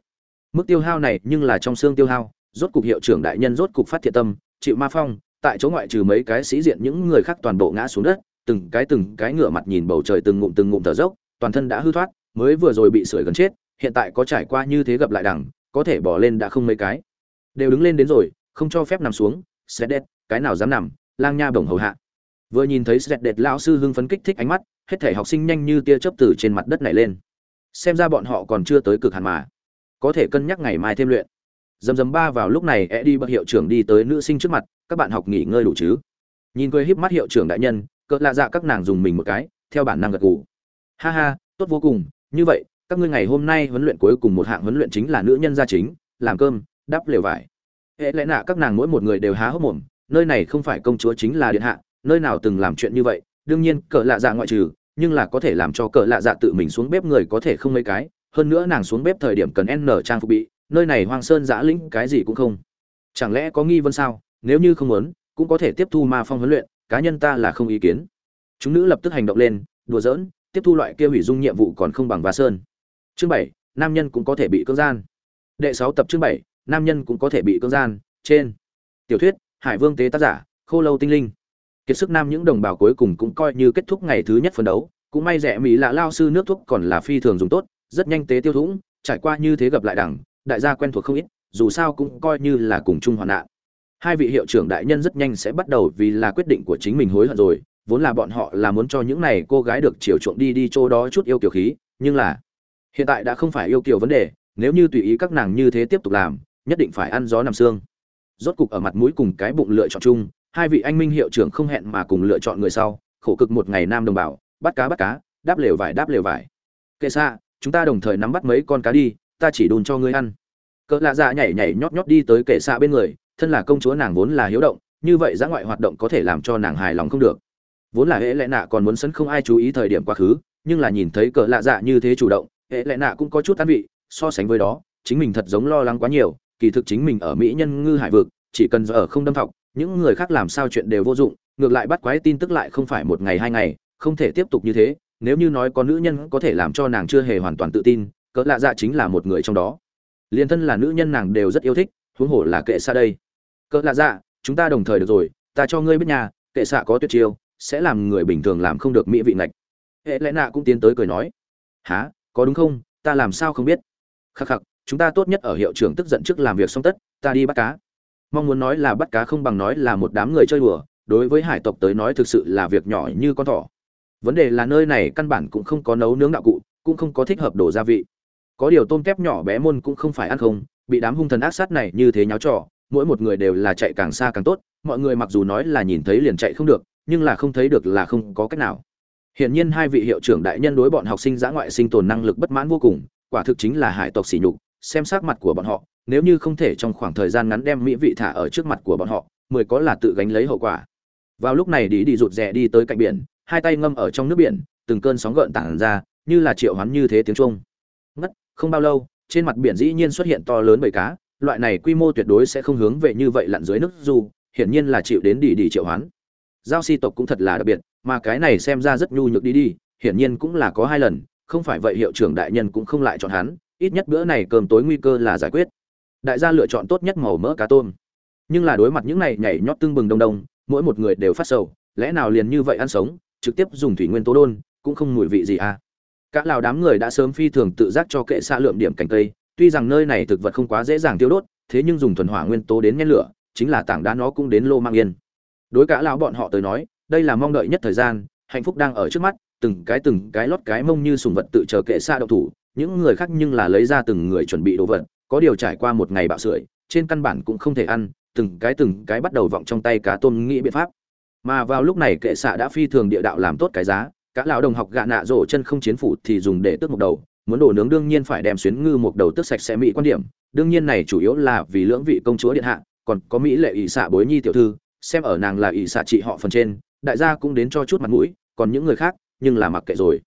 Mức tiêu hao này nhưng là trong xương tiêu hao rốt cục hiệu trưởng đại nhân rốt cục phát thiện tâm, chịu ma phong, tại chỗ ngoại trừ mấy cái sĩ diện những người khác toàn bộ ngã xuống đất, từng cái từng cái ngửa mặt nhìn bầu trời từng ngụm từng ngụm thở dốc, toàn thân đã hư thoát, mới vừa rồi bị sưởi gần chết, hiện tại có trải qua như thế gặp lại đằng, có thể bỏ lên đã không mấy cái. Đều đứng lên đến rồi, không cho phép nằm xuống sẽ cái nào dám nằm, lang nha bổng hầu hạ. Vừa nhìn thấy Sredet đệt lão sư hưng phấn kích thích ánh mắt, hết thể học sinh nhanh như tia chớp từ trên mặt đất này lên. Xem ra bọn họ còn chưa tới cực hạn mà. Có thể cân nhắc ngày mai thêm luyện dầm dầm ba vào lúc này e đi bậc hiệu trưởng đi tới nữ sinh trước mặt, các bạn học nghỉ ngơi đủ chứ? Nhìn cười híp mắt hiệu trưởng đại nhân, cỡ lạ dạ các nàng dùng mình một cái, theo bản năng gật gù. Ha ha, tốt vô cùng, như vậy, các ngươi ngày hôm nay huấn luyện cuối cùng một hạng huấn luyện chính là nữ nhân gia chính, làm cơm, đắp lều vải. Hệ lẽ nạ các nàng mỗi một người đều há hốc mồm, nơi này không phải công chúa chính là điện hạ, nơi nào từng làm chuyện như vậy, đương nhiên cỡ lạ dạ ngoại trừ, nhưng là có thể làm cho cỡ lạ dạ tự mình xuống bếp người có thể không mấy cái, hơn nữa nàng xuống bếp thời điểm cần n trang phục bị nơi này hoang sơn giã lĩnh cái gì cũng không. Chẳng lẽ có nghi vấn sao? Nếu như không muốn, cũng có thể tiếp thu ma phong huấn luyện, cá nhân ta là không ý kiến. Chúng nữ lập tức hành động lên, đùa giỡn, tiếp thu loại kia hủy dung nhiệm vụ còn không bằng và sơn. Chương bảy, nam nhân cũng có thể bị cưỡng gian. Đệ sáu tập chương bảy, nam nhân cũng có thể bị cưỡng gian, trên. Tiểu thuyết, hải vương tế tác giả, khô lâu tinh linh. Kiệt sức nam những đồng bào cuối cùng cũng coi như kết thúc ngày thứ nhất phân đấu, cũng may rẻ mỹ lạ lao sư nước thuốc còn là phi thường dùng tốt, rất nhanh tế tiêu thủng, trải qua như thế gặp lại đẳng đại gia quen thuộc không ít, dù sao cũng coi như là cùng chung hoạn nạn. Hai vị hiệu trưởng đại nhân rất nhanh sẽ bắt đầu vì là quyết định của chính mình hối hận rồi, vốn là bọn họ là muốn cho những này cô gái được chiều chuộng đi đi chỗ đó chút yêu kiều khí, nhưng là hiện tại đã không phải yêu kiều vấn đề, nếu như tùy ý các nàng như thế tiếp tục làm, nhất định phải ăn gió nằm xương. Rốt cục ở mặt mũi cùng cái bụng lựa chọn chung, hai vị anh minh hiệu trưởng không hẹn mà cùng lựa chọn người sau, khổ cực một ngày nam đồng bào, bắt cá bắt cá, đáp lều vải đáp lều vải. Kệ xa chúng ta đồng thời nắm bắt mấy con cá đi ta chỉ đùn cho ngươi ăn. Cỡ lạ dạ nhảy nhảy nhót nhót đi tới kệ xa bên người, thân là công chúa nàng vốn là hiếu động, như vậy giã ngoại hoạt động có thể làm cho nàng hài lòng không được. Vốn là hễ lẽ nạ còn muốn sấn không ai chú ý thời điểm quá khứ, nhưng là nhìn thấy cỡ lạ dạ như thế chủ động, hệ lẽ nạ cũng có chút an vị, so sánh với đó, chính mình thật giống lo lắng quá nhiều, kỳ thực chính mình ở mỹ nhân ngư hải vực, chỉ cần ở không đâm thọc, những người khác làm sao chuyện đều vô dụng, ngược lại bắt quái tin tức lại không phải một ngày hai ngày, không thể tiếp tục như thế, nếu như nói có nữ nhân có thể làm cho nàng chưa hề hoàn toàn tự tin cỡ lạ dạ chính là một người trong đó. Liền thân là nữ nhân nàng đều rất yêu thích, huống hồ là kệ xa đây. Cỡ lạ dạ chúng ta đồng thời được rồi, ta cho ngươi biết nhà kệ xạ có tuyệt chiêu, sẽ làm người bình thường làm không được mỹ vị ngạch. Hệ lẽ nạ cũng tiến tới cười nói. Há có đúng không? Ta làm sao không biết? Khắc khắc, chúng ta tốt nhất ở hiệu trưởng tức giận trước làm việc xong tất, ta đi bắt cá. Mong muốn nói là bắt cá không bằng nói là một đám người chơi đùa, đối với hải tộc tới nói thực sự là việc nhỏ như con thỏ. Vấn đề là nơi này căn bản cũng không có nấu nướng đạo cụ, cũng không có thích hợp đồ gia vị có điều tôm kép nhỏ bé môn cũng không phải ăn không bị đám hung thần ác sát này như thế nháo trò mỗi một người đều là chạy càng xa càng tốt mọi người mặc dù nói là nhìn thấy liền chạy không được nhưng là không thấy được là không có cách nào Hiển nhiên hai vị hiệu trưởng đại nhân đối bọn học sinh giã ngoại sinh tồn năng lực bất mãn vô cùng, quả thực chính là hải tộc sỉ nhục, xem sắc mặt của bọn họ, nếu như không thể trong khoảng thời gian ngắn đem mỹ vị thả ở trước mặt của bọn họ, mười có là tự gánh lấy hậu quả. Vào lúc này đi đi rụt rè đi tới cạnh biển, hai tay ngâm ở trong nước biển, từng cơn sóng gợn tản ra, như là triệu hoán như thế tiếng trung. Ngất, không bao lâu, trên mặt biển dĩ nhiên xuất hiện to lớn bầy cá, loại này quy mô tuyệt đối sẽ không hướng về như vậy lặn dưới nước Dù hiển nhiên là chịu đến đi đi triệu hoán. Giao si tộc cũng thật là đặc biệt mà cái này xem ra rất nhu nhược đi đi hiển nhiên cũng là có hai lần không phải vậy hiệu trưởng đại nhân cũng không lại chọn hắn ít nhất bữa này cơm tối nguy cơ là giải quyết. Đại gia lựa chọn tốt nhất màu mỡ cá tôm. Nhưng là đối mặt những này nhảy nhót tương bừng đông đông mỗi một người đều phát sầu lẽ nào liền như vậy ăn sống trực tiếp dùng thủy nguyên tố đôn cũng không mùi vị gì à? Cả lào đám người đã sớm phi thường tự giác cho kệ xa lượm điểm cành cây, tuy rằng nơi này thực vật không quá dễ dàng tiêu đốt, thế nhưng dùng thuần hỏa nguyên tố đến nhen lửa, chính là tảng đá nó cũng đến lô mang yên. Đối cả lão bọn họ tới nói, đây là mong đợi nhất thời gian, hạnh phúc đang ở trước mắt, từng cái từng cái lót cái mông như sùng vật tự chờ kệ xa động thủ, những người khác nhưng là lấy ra từng người chuẩn bị đồ vật, có điều trải qua một ngày bạo sưởi, trên căn bản cũng không thể ăn, từng cái từng cái bắt đầu vọng trong tay cá tôm nghĩ biện pháp. Mà vào lúc này kệ xạ đã phi thường địa đạo làm tốt cái giá các lão đồng học gạ nạ rổ chân không chiến phủ thì dùng để tước một đầu, muốn đổ nướng đương nhiên phải đem xuyến ngư một đầu tước sạch sẽ mỹ quan điểm. Đương nhiên này chủ yếu là vì lưỡng vị công chúa điện hạ, còn có mỹ lệ ỷ xạ bối nhi tiểu thư, xem ở nàng là ỷ xạ chị họ phần trên, đại gia cũng đến cho chút mặt mũi, còn những người khác, nhưng là mặc kệ rồi.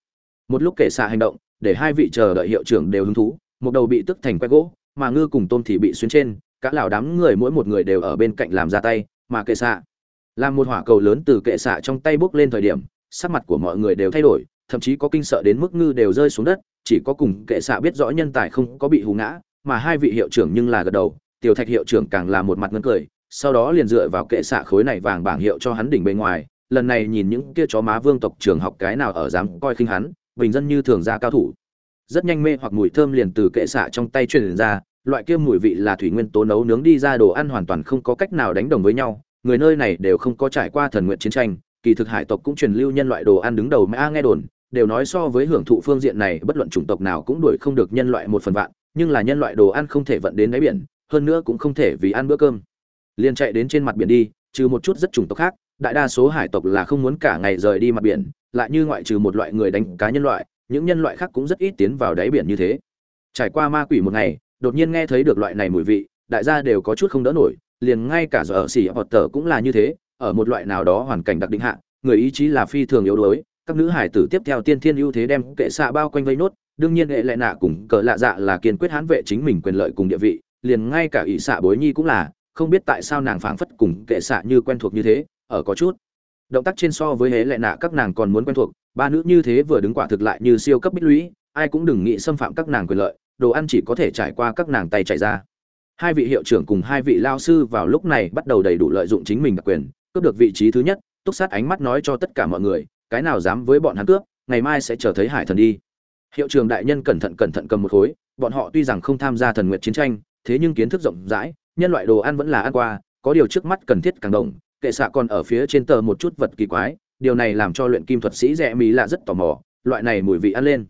Một lúc kệ xạ hành động, để hai vị chờ đợi hiệu trưởng đều hứng thú, một đầu bị tức thành que gỗ, mà ngư cùng tôm thì bị xuyến trên, cả lão đám người mỗi một người đều ở bên cạnh làm ra tay, mà kệ xạ. Làm một hỏa cầu lớn từ kệ xạ trong tay bốc lên thời điểm sắc mặt của mọi người đều thay đổi, thậm chí có kinh sợ đến mức ngư đều rơi xuống đất, chỉ có cùng kệ xạ biết rõ nhân tài không có bị hú ngã, mà hai vị hiệu trưởng nhưng là gật đầu, tiểu thạch hiệu trưởng càng là một mặt ngân cười, sau đó liền dựa vào kệ xạ khối này vàng bảng hiệu cho hắn đỉnh bên ngoài, lần này nhìn những kia chó má vương tộc trường học cái nào ở dám coi khinh hắn, bình dân như thường ra cao thủ. Rất nhanh mê hoặc mùi thơm liền từ kệ xạ trong tay truyền ra, loại kia mùi vị là thủy nguyên tố nấu nướng đi ra đồ ăn hoàn toàn không có cách nào đánh đồng với nhau, người nơi này đều không có trải qua thần nguyện chiến tranh kỳ thực hải tộc cũng truyền lưu nhân loại đồ ăn đứng đầu mà nghe đồn, đều nói so với hưởng thụ phương diện này, bất luận chủng tộc nào cũng đuổi không được nhân loại một phần vạn, nhưng là nhân loại đồ ăn không thể vận đến đáy biển, hơn nữa cũng không thể vì ăn bữa cơm. Liền chạy đến trên mặt biển đi, trừ một chút rất chủng tộc khác, đại đa số hải tộc là không muốn cả ngày rời đi mặt biển, lại như ngoại trừ một loại người đánh cá nhân loại, những nhân loại khác cũng rất ít tiến vào đáy biển như thế. Trải qua ma quỷ một ngày, đột nhiên nghe thấy được loại này mùi vị, đại gia đều có chút không đỡ nổi, liền ngay cả giờ ở xỉ hoặc tờ cũng là như thế ở một loại nào đó hoàn cảnh đặc định hạ, người ý chí là phi thường yếu đuối, các nữ hải tử tiếp theo tiên thiên ưu thế đem kệ xạ bao quanh vây nốt, đương nhiên hệ lệ nạ cùng cờ lạ dạ là kiên quyết hãn vệ chính mình quyền lợi cùng địa vị, liền ngay cả ỷ xạ bối nhi cũng là, không biết tại sao nàng phảng phất cùng kệ xạ như quen thuộc như thế, ở có chút. Động tác trên so với hễ lệ nạ các nàng còn muốn quen thuộc, ba nữ như thế vừa đứng quả thực lại như siêu cấp bích lũy, ai cũng đừng nghĩ xâm phạm các nàng quyền lợi, đồ ăn chỉ có thể trải qua các nàng tay chạy ra. Hai vị hiệu trưởng cùng hai vị lao sư vào lúc này bắt đầu đầy đủ lợi dụng chính mình đặc quyền cướp được vị trí thứ nhất, túc sát ánh mắt nói cho tất cả mọi người, cái nào dám với bọn hắn cướp, ngày mai sẽ chờ thấy hải thần đi. Hiệu trường đại nhân cẩn thận cẩn thận cầm một khối, bọn họ tuy rằng không tham gia thần nguyện chiến tranh, thế nhưng kiến thức rộng rãi, nhân loại đồ ăn vẫn là ăn qua, có điều trước mắt cần thiết càng đồng, kệ xạ còn ở phía trên tờ một chút vật kỳ quái, điều này làm cho luyện kim thuật sĩ rẽ mỹ lạ rất tò mò, loại này mùi vị ăn lên.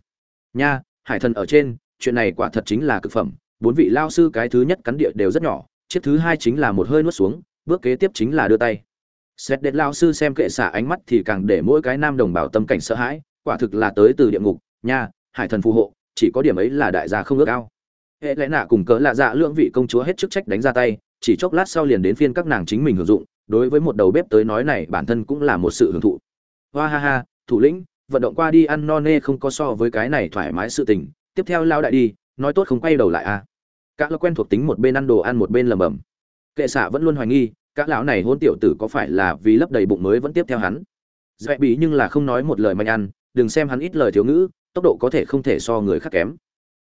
Nha, hải thần ở trên, chuyện này quả thật chính là cực phẩm, bốn vị lao sư cái thứ nhất cắn địa đều rất nhỏ, chiếc thứ hai chính là một hơi nuốt xuống, bước kế tiếp chính là đưa tay xét đến lao sư xem kệ xả ánh mắt thì càng để mỗi cái nam đồng bào tâm cảnh sợ hãi, quả thực là tới từ địa ngục, nha, hải thần phù hộ, chỉ có điểm ấy là đại gia không ước ao. Hệ lẽ nạ cùng cớ lạ dạ lưỡng vị công chúa hết chức trách đánh ra tay, chỉ chốc lát sau liền đến phiên các nàng chính mình hưởng dụng, đối với một đầu bếp tới nói này bản thân cũng là một sự hưởng thụ. Hoa ha ha, thủ lĩnh, vận động qua đi ăn no nê không có so với cái này thoải mái sự tình, tiếp theo lao đại đi, nói tốt không quay đầu lại à. Các lo quen thuộc tính một bên ăn đồ ăn một bên lầm bầm kệ xạ vẫn luôn hoài nghi các lão này hôn tiểu tử có phải là vì lấp đầy bụng mới vẫn tiếp theo hắn? Dạy bị nhưng là không nói một lời manh ăn, đừng xem hắn ít lời thiếu ngữ, tốc độ có thể không thể so người khác kém.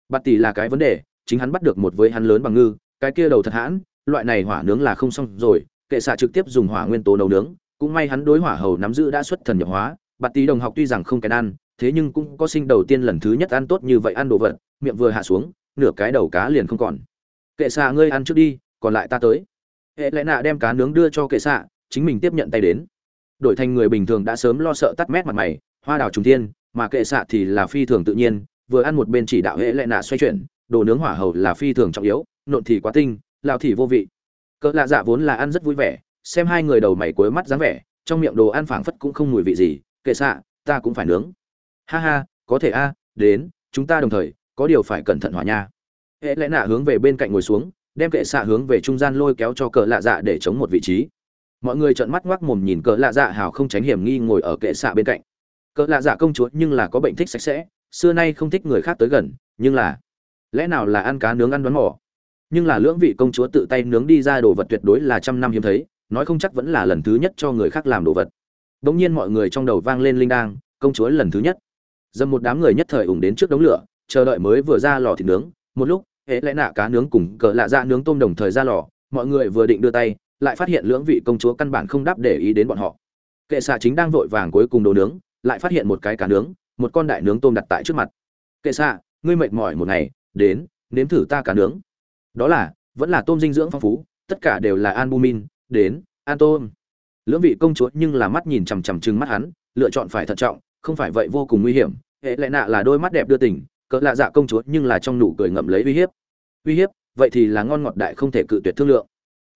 Bạt tỷ là cái vấn đề, chính hắn bắt được một với hắn lớn bằng ngư, cái kia đầu thật hãn, loại này hỏa nướng là không xong rồi, kệ xạ trực tiếp dùng hỏa nguyên tố nấu nướng, cũng may hắn đối hỏa hầu nắm giữ đã xuất thần nhập hóa, bạt tỷ đồng học tuy rằng không kén ăn, thế nhưng cũng có sinh đầu tiên lần thứ nhất ăn tốt như vậy ăn đồ vật, miệng vừa hạ xuống, nửa cái đầu cá liền không còn. Kệ xạ ngươi ăn trước đi, còn lại ta tới hệ lẽ nạ đem cá nướng đưa cho kệ xạ, chính mình tiếp nhận tay đến. Đổi thành người bình thường đã sớm lo sợ tắt mét mặt mày, hoa đào trùng thiên, mà kệ xạ thì là phi thường tự nhiên, vừa ăn một bên chỉ đạo hệ lẽ nạ xoay chuyển, đồ nướng hỏa hầu là phi thường trọng yếu, nộn thì quá tinh, lao thì vô vị. Cỡ lạ dạ vốn là ăn rất vui vẻ, xem hai người đầu mày cuối mắt dáng vẻ, trong miệng đồ ăn phảng phất cũng không mùi vị gì, kệ xạ, ta cũng phải nướng. Ha ha, có thể a, đến, chúng ta đồng thời, có điều phải cẩn thận hỏa nha. Hệ lẽ nạ hướng về bên cạnh ngồi xuống đem kệ xạ hướng về trung gian lôi kéo cho cờ lạ dạ để chống một vị trí. Mọi người trợn mắt ngoác mồm nhìn cờ lạ dạ hào không tránh hiểm nghi ngồi ở kệ xạ bên cạnh. Cờ lạ dạ công chúa nhưng là có bệnh thích sạch sẽ, xưa nay không thích người khác tới gần, nhưng là, lẽ nào là ăn cá nướng ăn đoán mỏ nhưng là lưỡng vị công chúa tự tay nướng đi ra đồ vật tuyệt đối là trăm năm hiếm thấy, nói không chắc vẫn là lần thứ nhất cho người khác làm đồ vật. Bỗng nhiên mọi người trong đầu vang lên linh đang, công chúa lần thứ nhất. Dầm một đám người nhất thời ủng đến trước đống lửa, chờ đợi mới vừa ra lò thịt nướng, một lúc hễ lẽ nạ cá nướng cùng cỡ lạ ra nướng tôm đồng thời ra lò, mọi người vừa định đưa tay, lại phát hiện lưỡng vị công chúa căn bản không đáp để ý đến bọn họ. Kệ xạ chính đang vội vàng cuối cùng đồ nướng, lại phát hiện một cái cá nướng, một con đại nướng tôm đặt tại trước mặt. Kệ xạ, ngươi mệt mỏi một ngày, đến, nếm thử ta cá nướng. Đó là, vẫn là tôm dinh dưỡng phong phú, tất cả đều là albumin, đến an tôm. Lưỡng vị công chúa nhưng là mắt nhìn chằm chằm chừng mắt hắn, lựa chọn phải thận trọng, không phải vậy vô cùng nguy hiểm. Hệ lệ nạ là đôi mắt đẹp đưa tình cỡ lạ dạ công chúa nhưng là trong nụ cười ngậm lấy uy hiếp. Uy hiếp, vậy thì là ngon ngọt đại không thể cự tuyệt thương lượng.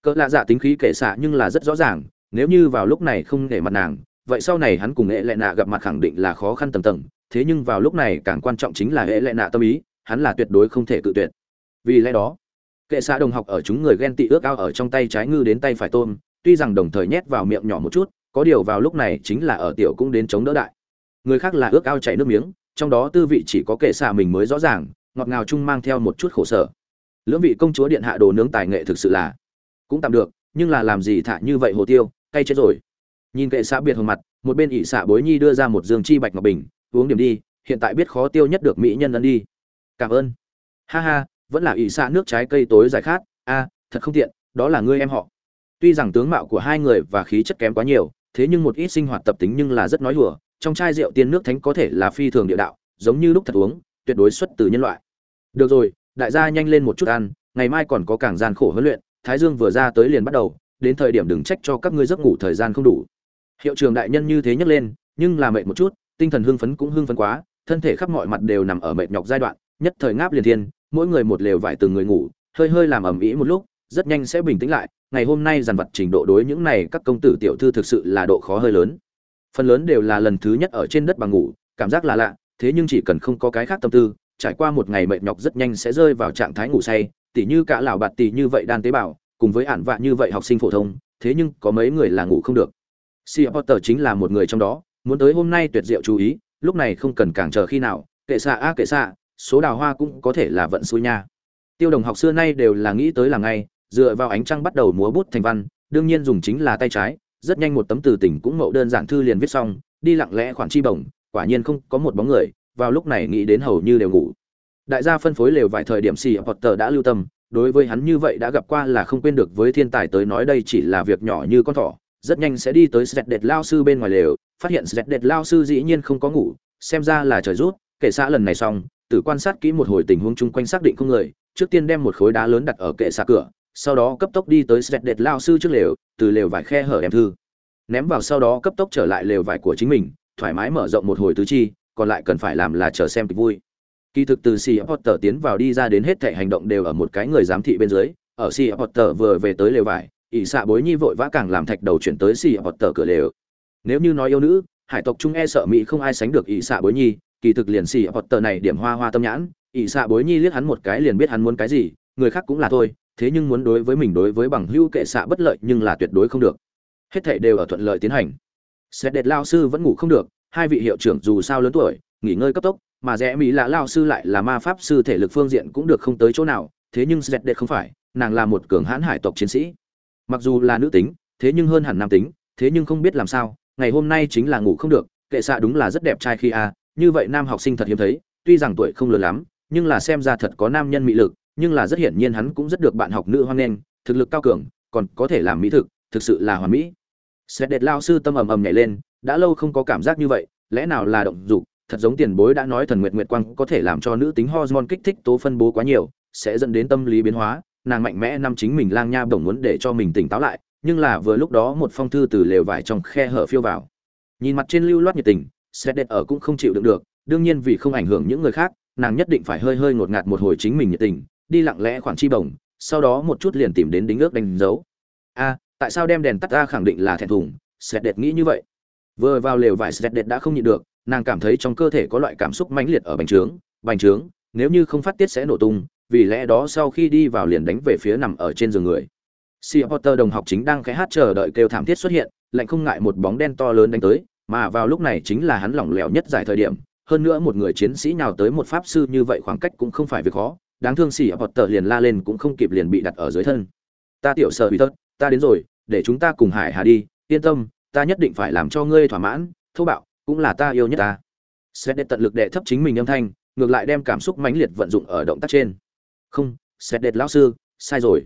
Cỡ lạ dạ tính khí kệ xạ nhưng là rất rõ ràng, nếu như vào lúc này không để mặt nàng, vậy sau này hắn cùng hệ lệ nạ gặp mặt khẳng định là khó khăn tầm tầng, thế nhưng vào lúc này càng quan trọng chính là hệ lệ nạ tâm ý, hắn là tuyệt đối không thể cự tuyệt. Vì lẽ đó, kệ xạ đồng học ở chúng người ghen tị ước ao ở trong tay trái ngư đến tay phải tôm, tuy rằng đồng thời nhét vào miệng nhỏ một chút, có điều vào lúc này chính là ở tiểu cũng đến chống đỡ đại. Người khác là ước ao chảy nước miếng trong đó tư vị chỉ có kệ xạ mình mới rõ ràng, ngọt ngào chung mang theo một chút khổ sở. Lưỡng vị công chúa điện hạ đồ nướng tài nghệ thực sự là cũng tạm được, nhưng là làm gì thả như vậy hồ tiêu, cay chết rồi. Nhìn kệ xạ biệt hồng mặt, một bên ỷ xạ bối nhi đưa ra một dương chi bạch ngọc bình, uống điểm đi, hiện tại biết khó tiêu nhất được mỹ nhân ân đi. Cảm ơn. Ha ha, vẫn là ỷ xạ nước trái cây tối giải khát. A, thật không tiện, đó là ngươi em họ. Tuy rằng tướng mạo của hai người và khí chất kém quá nhiều, thế nhưng một ít sinh hoạt tập tính nhưng là rất nói hùa trong chai rượu tiên nước thánh có thể là phi thường địa đạo, giống như lúc thật uống, tuyệt đối xuất từ nhân loại. Được rồi, đại gia nhanh lên một chút ăn, ngày mai còn có càng gian khổ huấn luyện, thái dương vừa ra tới liền bắt đầu, đến thời điểm đừng trách cho các ngươi giấc ngủ thời gian không đủ. Hiệu trường đại nhân như thế nhắc lên, nhưng là mệt một chút, tinh thần hưng phấn cũng hưng phấn quá, thân thể khắp mọi mặt đều nằm ở mệt nhọc giai đoạn, nhất thời ngáp liền thiên, mỗi người một lều vải từng người ngủ, hơi hơi làm ầm ĩ một lúc, rất nhanh sẽ bình tĩnh lại, ngày hôm nay dàn vật trình độ đối những này các công tử tiểu thư thực sự là độ khó hơi lớn phần lớn đều là lần thứ nhất ở trên đất bằng ngủ cảm giác là lạ thế nhưng chỉ cần không có cái khác tâm tư trải qua một ngày mệt nhọc rất nhanh sẽ rơi vào trạng thái ngủ say tỉ như cả lão bạt tỉ như vậy đan tế bào cùng với ản vạ như vậy học sinh phổ thông thế nhưng có mấy người là ngủ không được Sea Potter chính là một người trong đó, muốn tới hôm nay tuyệt diệu chú ý, lúc này không cần càng chờ khi nào, kệ xạ a kệ xạ, số đào hoa cũng có thể là vận xui nha. Tiêu đồng học xưa nay đều là nghĩ tới là ngay, dựa vào ánh trăng bắt đầu múa bút thành văn, đương nhiên dùng chính là tay trái, rất nhanh một tấm từ tỉnh cũng mậu đơn giản thư liền viết xong, đi lặng lẽ khoản chi bổng, quả nhiên không có một bóng người, vào lúc này nghĩ đến hầu như đều ngủ. Đại gia phân phối lều vài thời điểm Sea Potter đã lưu tâm, đối với hắn như vậy đã gặp qua là không quên được với thiên tài tới nói đây chỉ là việc nhỏ như con thỏ, rất nhanh sẽ đi tới sẹt Đệt lao sư bên ngoài lều, phát hiện sẹt Đệt lao sư dĩ nhiên không có ngủ, xem ra là trời rút, kệ xã lần này xong, tử quan sát kỹ một hồi tình huống chung quanh xác định không người, trước tiên đem một khối đá lớn đặt ở kệ xã cửa, sau đó cấp tốc đi tới sẹt Đệt lao sư trước lều, từ lều vải khe hở đem thư, ném vào sau đó cấp tốc trở lại lều vải của chính mình, thoải mái mở rộng một hồi tứ chi, còn lại cần phải làm là chờ xem kịch vui. Kỳ thực từ Sea Potter tiến vào đi ra đến hết thảy hành động đều ở một cái người giám thị bên dưới, ở Sea Potter vừa về tới lều vải, ỷ xạ bối nhi vội vã càng làm thạch đầu chuyển tới sea potter cửa lều nếu như nói yêu nữ hải tộc trung e sợ mỹ không ai sánh được ỷ xạ bối nhi kỳ thực liền sea potter này điểm hoa hoa tâm nhãn ỷ xạ bối nhi liếc hắn một cái liền biết hắn muốn cái gì người khác cũng là thôi thế nhưng muốn đối với mình đối với bằng hữu kệ xạ bất lợi nhưng là tuyệt đối không được. Hết thảy đều ở thuận lợi tiến hành. Xét đệt lao sư vẫn ngủ không được, hai vị hiệu trưởng dù sao lớn tuổi, nghỉ ngơi cấp tốc, mà rẽ mỹ là lao sư lại là ma pháp sư thể lực phương diện cũng được không tới chỗ nào, thế nhưng xét đệt không phải, nàng là một cường hãn hải tộc chiến sĩ. Mặc dù là nữ tính, thế nhưng hơn hẳn nam tính, thế nhưng không biết làm sao, ngày hôm nay chính là ngủ không được, kệ xạ đúng là rất đẹp trai khi a, như vậy nam học sinh thật hiếm thấy, tuy rằng tuổi không lớn lắm, nhưng là xem ra thật có nam nhân mị lực nhưng là rất hiển nhiên hắn cũng rất được bạn học nữ hoan nghênh, thực lực cao cường, còn có thể làm mỹ thực thực sự là hoàn mỹ. Xét đệt lao sư tâm ầm ầm nhảy lên, đã lâu không có cảm giác như vậy, lẽ nào là động dục, thật giống tiền bối đã nói thần nguyệt nguyệt quang có thể làm cho nữ tính hormone kích thích tố phân bố quá nhiều, sẽ dẫn đến tâm lý biến hóa, nàng mạnh mẽ năm chính mình lang nha bổng muốn để cho mình tỉnh táo lại, nhưng là vừa lúc đó một phong thư từ lều vải trong khe hở phiêu vào. Nhìn mặt trên lưu loát nhiệt tình, Sét đẹp ở cũng không chịu đựng được, đương nhiên vì không ảnh hưởng những người khác, nàng nhất định phải hơi hơi ngột ngạt một hồi chính mình nhiệt tình đi lặng lẽ khoản chi bổng sau đó một chút liền tìm đến đính ước đánh dấu a tại sao đem đèn tắt ra khẳng định là thẹn thùng Sẹt đẹp nghĩ như vậy vừa vào lều vải sẹt đẹp đã không nhịn được nàng cảm thấy trong cơ thể có loại cảm xúc mãnh liệt ở bành trướng bành trướng nếu như không phát tiết sẽ nổ tung vì lẽ đó sau khi đi vào liền đánh về phía nằm ở trên giường người. Sea Potter đồng học chính đang khẽ hát chờ đợi kêu thảm thiết xuất hiện, lạnh không ngại một bóng đen to lớn đánh tới, mà vào lúc này chính là hắn lỏng lẻo nhất giải thời điểm, hơn nữa một người chiến sĩ nào tới một pháp sư như vậy khoảng cách cũng không phải việc khó, đáng thương xỉ hoặc tờ liền la lên cũng không kịp liền bị đặt ở dưới thân ta tiểu sợ bị thất ta đến rồi để chúng ta cùng hải hà đi yên tâm ta nhất định phải làm cho ngươi thỏa mãn thô bạo cũng là ta yêu nhất ta Svet tận lực đệ thấp chính mình âm thanh, ngược lại đem cảm xúc mãnh liệt vận dụng ở động tác trên. Không, Svet lão sư, sai rồi.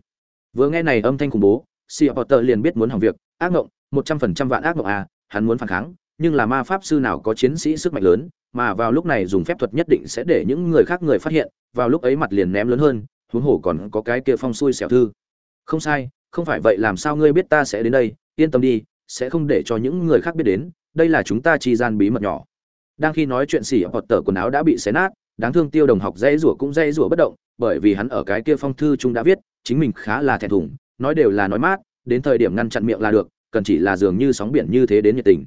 Vừa nghe này âm thanh khủng bố, Sea tờ liền biết muốn hỏng việc, ác ngộng, một trăm phần trăm vạn ác ngộng à, hắn muốn phản kháng, nhưng là ma pháp sư nào có chiến sĩ sức mạnh lớn, mà vào lúc này dùng phép thuật nhất định sẽ để những người khác người phát hiện, vào lúc ấy mặt liền ném lớn hơn, huống hồ còn có cái kia phong xui xẻo thư. Không sai, không phải vậy làm sao ngươi biết ta sẽ đến đây, yên tâm đi, sẽ không để cho những người khác biết đến, đây là chúng ta chi gian bí mật nhỏ đang khi nói chuyện xỉ hoặc tờ quần áo đã bị xé nát đáng thương tiêu đồng học dây rủa cũng dây rủa bất động bởi vì hắn ở cái kia phong thư chúng đã viết chính mình khá là thẹn thùng nói đều là nói mát đến thời điểm ngăn chặn miệng là được cần chỉ là dường như sóng biển như thế đến nhiệt tình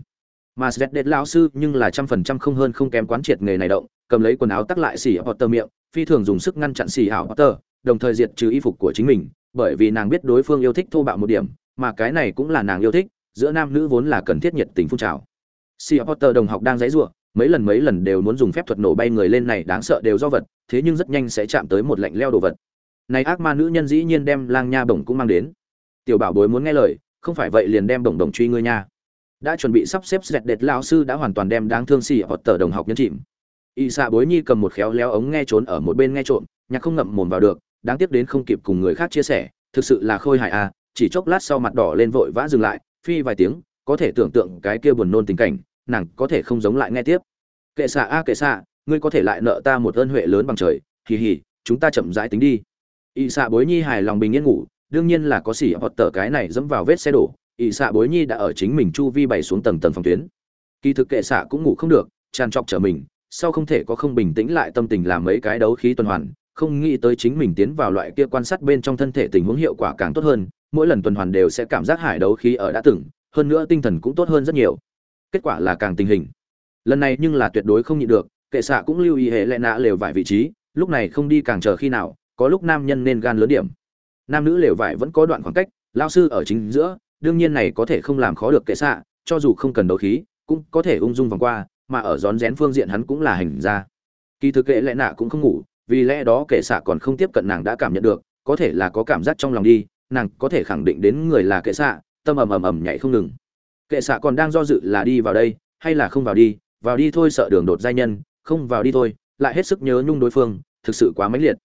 mà Svet lão sư nhưng là trăm phần trăm không hơn không kém quán triệt nghề này động, cầm lấy quần áo tắc lại xỉ Potter miệng, phi thường dùng sức ngăn chặn xỉ hảo Potter, đồng thời diệt trừ y phục của chính mình, bởi vì nàng biết đối phương yêu thích thô bạo một điểm, mà cái này cũng là nàng yêu thích, giữa nam nữ vốn là cần thiết nhiệt tình phun trào. Xỉ Potter đồng học đang dãy rủa, mấy lần mấy lần đều muốn dùng phép thuật nổ bay người lên này đáng sợ đều do vật, thế nhưng rất nhanh sẽ chạm tới một lạnh leo đồ vật. Này ác ma nữ nhân dĩ nhiên đem lang nha bổng cũng mang đến. Tiểu bảo bối muốn nghe lời, không phải vậy liền đem bổng đồng truy ngươi nha đã chuẩn bị sắp xếp dẹt đệt lao sư đã hoàn toàn đem đáng thương xì hoặc tờ đồng học nhân chìm. Y xạ bối nhi cầm một khéo léo ống nghe trốn ở một bên nghe trộm, nhạc không ngậm mồm vào được, đáng tiếc đến không kịp cùng người khác chia sẻ, thực sự là khôi hài à chỉ chốc lát sau mặt đỏ lên vội vã dừng lại, phi vài tiếng, có thể tưởng tượng cái kia buồn nôn tình cảnh, nàng có thể không giống lại nghe tiếp. Kệ xạ a, kệ xạ, ngươi có thể lại nợ ta một ơn huệ lớn bằng trời, hì hì, chúng ta chậm rãi tính đi. Y xạ bối nhi hài lòng bình yên ngủ, đương nhiên là có xỉ hoặc tờ cái này dẫm vào vết xe đổ ỷ xạ bối nhi đã ở chính mình chu vi bày xuống tầng tầng phòng tuyến. Kỳ thực kệ xạ cũng ngủ không được, tràn trọc trở mình, sau không thể có không bình tĩnh lại tâm tình làm mấy cái đấu khí tuần hoàn, không nghĩ tới chính mình tiến vào loại kia quan sát bên trong thân thể tình huống hiệu quả càng tốt hơn, mỗi lần tuần hoàn đều sẽ cảm giác hải đấu khí ở đã từng, hơn nữa tinh thần cũng tốt hơn rất nhiều. Kết quả là càng tình hình. Lần này nhưng là tuyệt đối không nhịn được, kệ xạ cũng lưu ý hệ lệ nạ lều vải vị trí, lúc này không đi càng chờ khi nào, có lúc nam nhân nên gan lớn điểm. Nam nữ lều vải vẫn có đoạn khoảng cách, lao sư ở chính giữa đương nhiên này có thể không làm khó được kệ xạ, cho dù không cần đấu khí, cũng có thể ung dung vòng qua, mà ở rón rén phương diện hắn cũng là hành ra. Kỳ thực kệ lệ nạ cũng không ngủ, vì lẽ đó kệ xạ còn không tiếp cận nàng đã cảm nhận được, có thể là có cảm giác trong lòng đi, nàng có thể khẳng định đến người là kệ xạ, tâm ầm ầm ầm nhảy không ngừng. Kệ xạ còn đang do dự là đi vào đây, hay là không vào đi vào đi thôi sợ đường đột giai nhân, không vào đi thôi, lại hết sức nhớ nhung đối phương, thực sự quá mãnh liệt.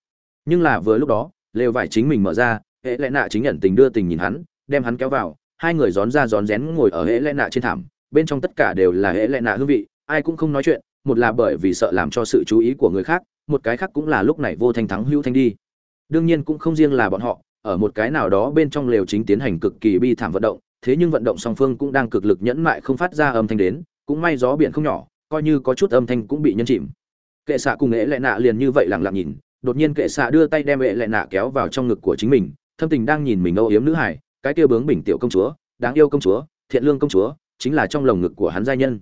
Nhưng là vừa lúc đó, lều vải chính mình mở ra, hệ lẽ nạ chính nhận tình đưa tình nhìn hắn, đem hắn kéo vào hai người rón ra rón rén ngồi ở hệ lẽ nạ trên thảm, bên trong tất cả đều là hệ lẽ nạ hương vị, ai cũng không nói chuyện, một là bởi vì sợ làm cho sự chú ý của người khác, một cái khác cũng là lúc này vô thanh thắng hữu thanh đi. Đương nhiên cũng không riêng là bọn họ, ở một cái nào đó bên trong lều chính tiến hành cực kỳ bi thảm vận động, thế nhưng vận động song phương cũng đang cực lực nhẫn mại không phát ra âm thanh đến, cũng may gió biển không nhỏ, coi như có chút âm thanh cũng bị nhân chìm. Kệ xạ cùng ế lệ nạ liền như vậy lặng lặng nhìn, đột nhiên kệ xạ đưa tay đem ế lệ nạ kéo vào trong ngực của chính mình, thâm tình đang nhìn mình âu yếm nữ hải cái kia bướng bình tiểu công chúa, đáng yêu công chúa, thiện lương công chúa, chính là trong lồng ngực của hắn giai nhân.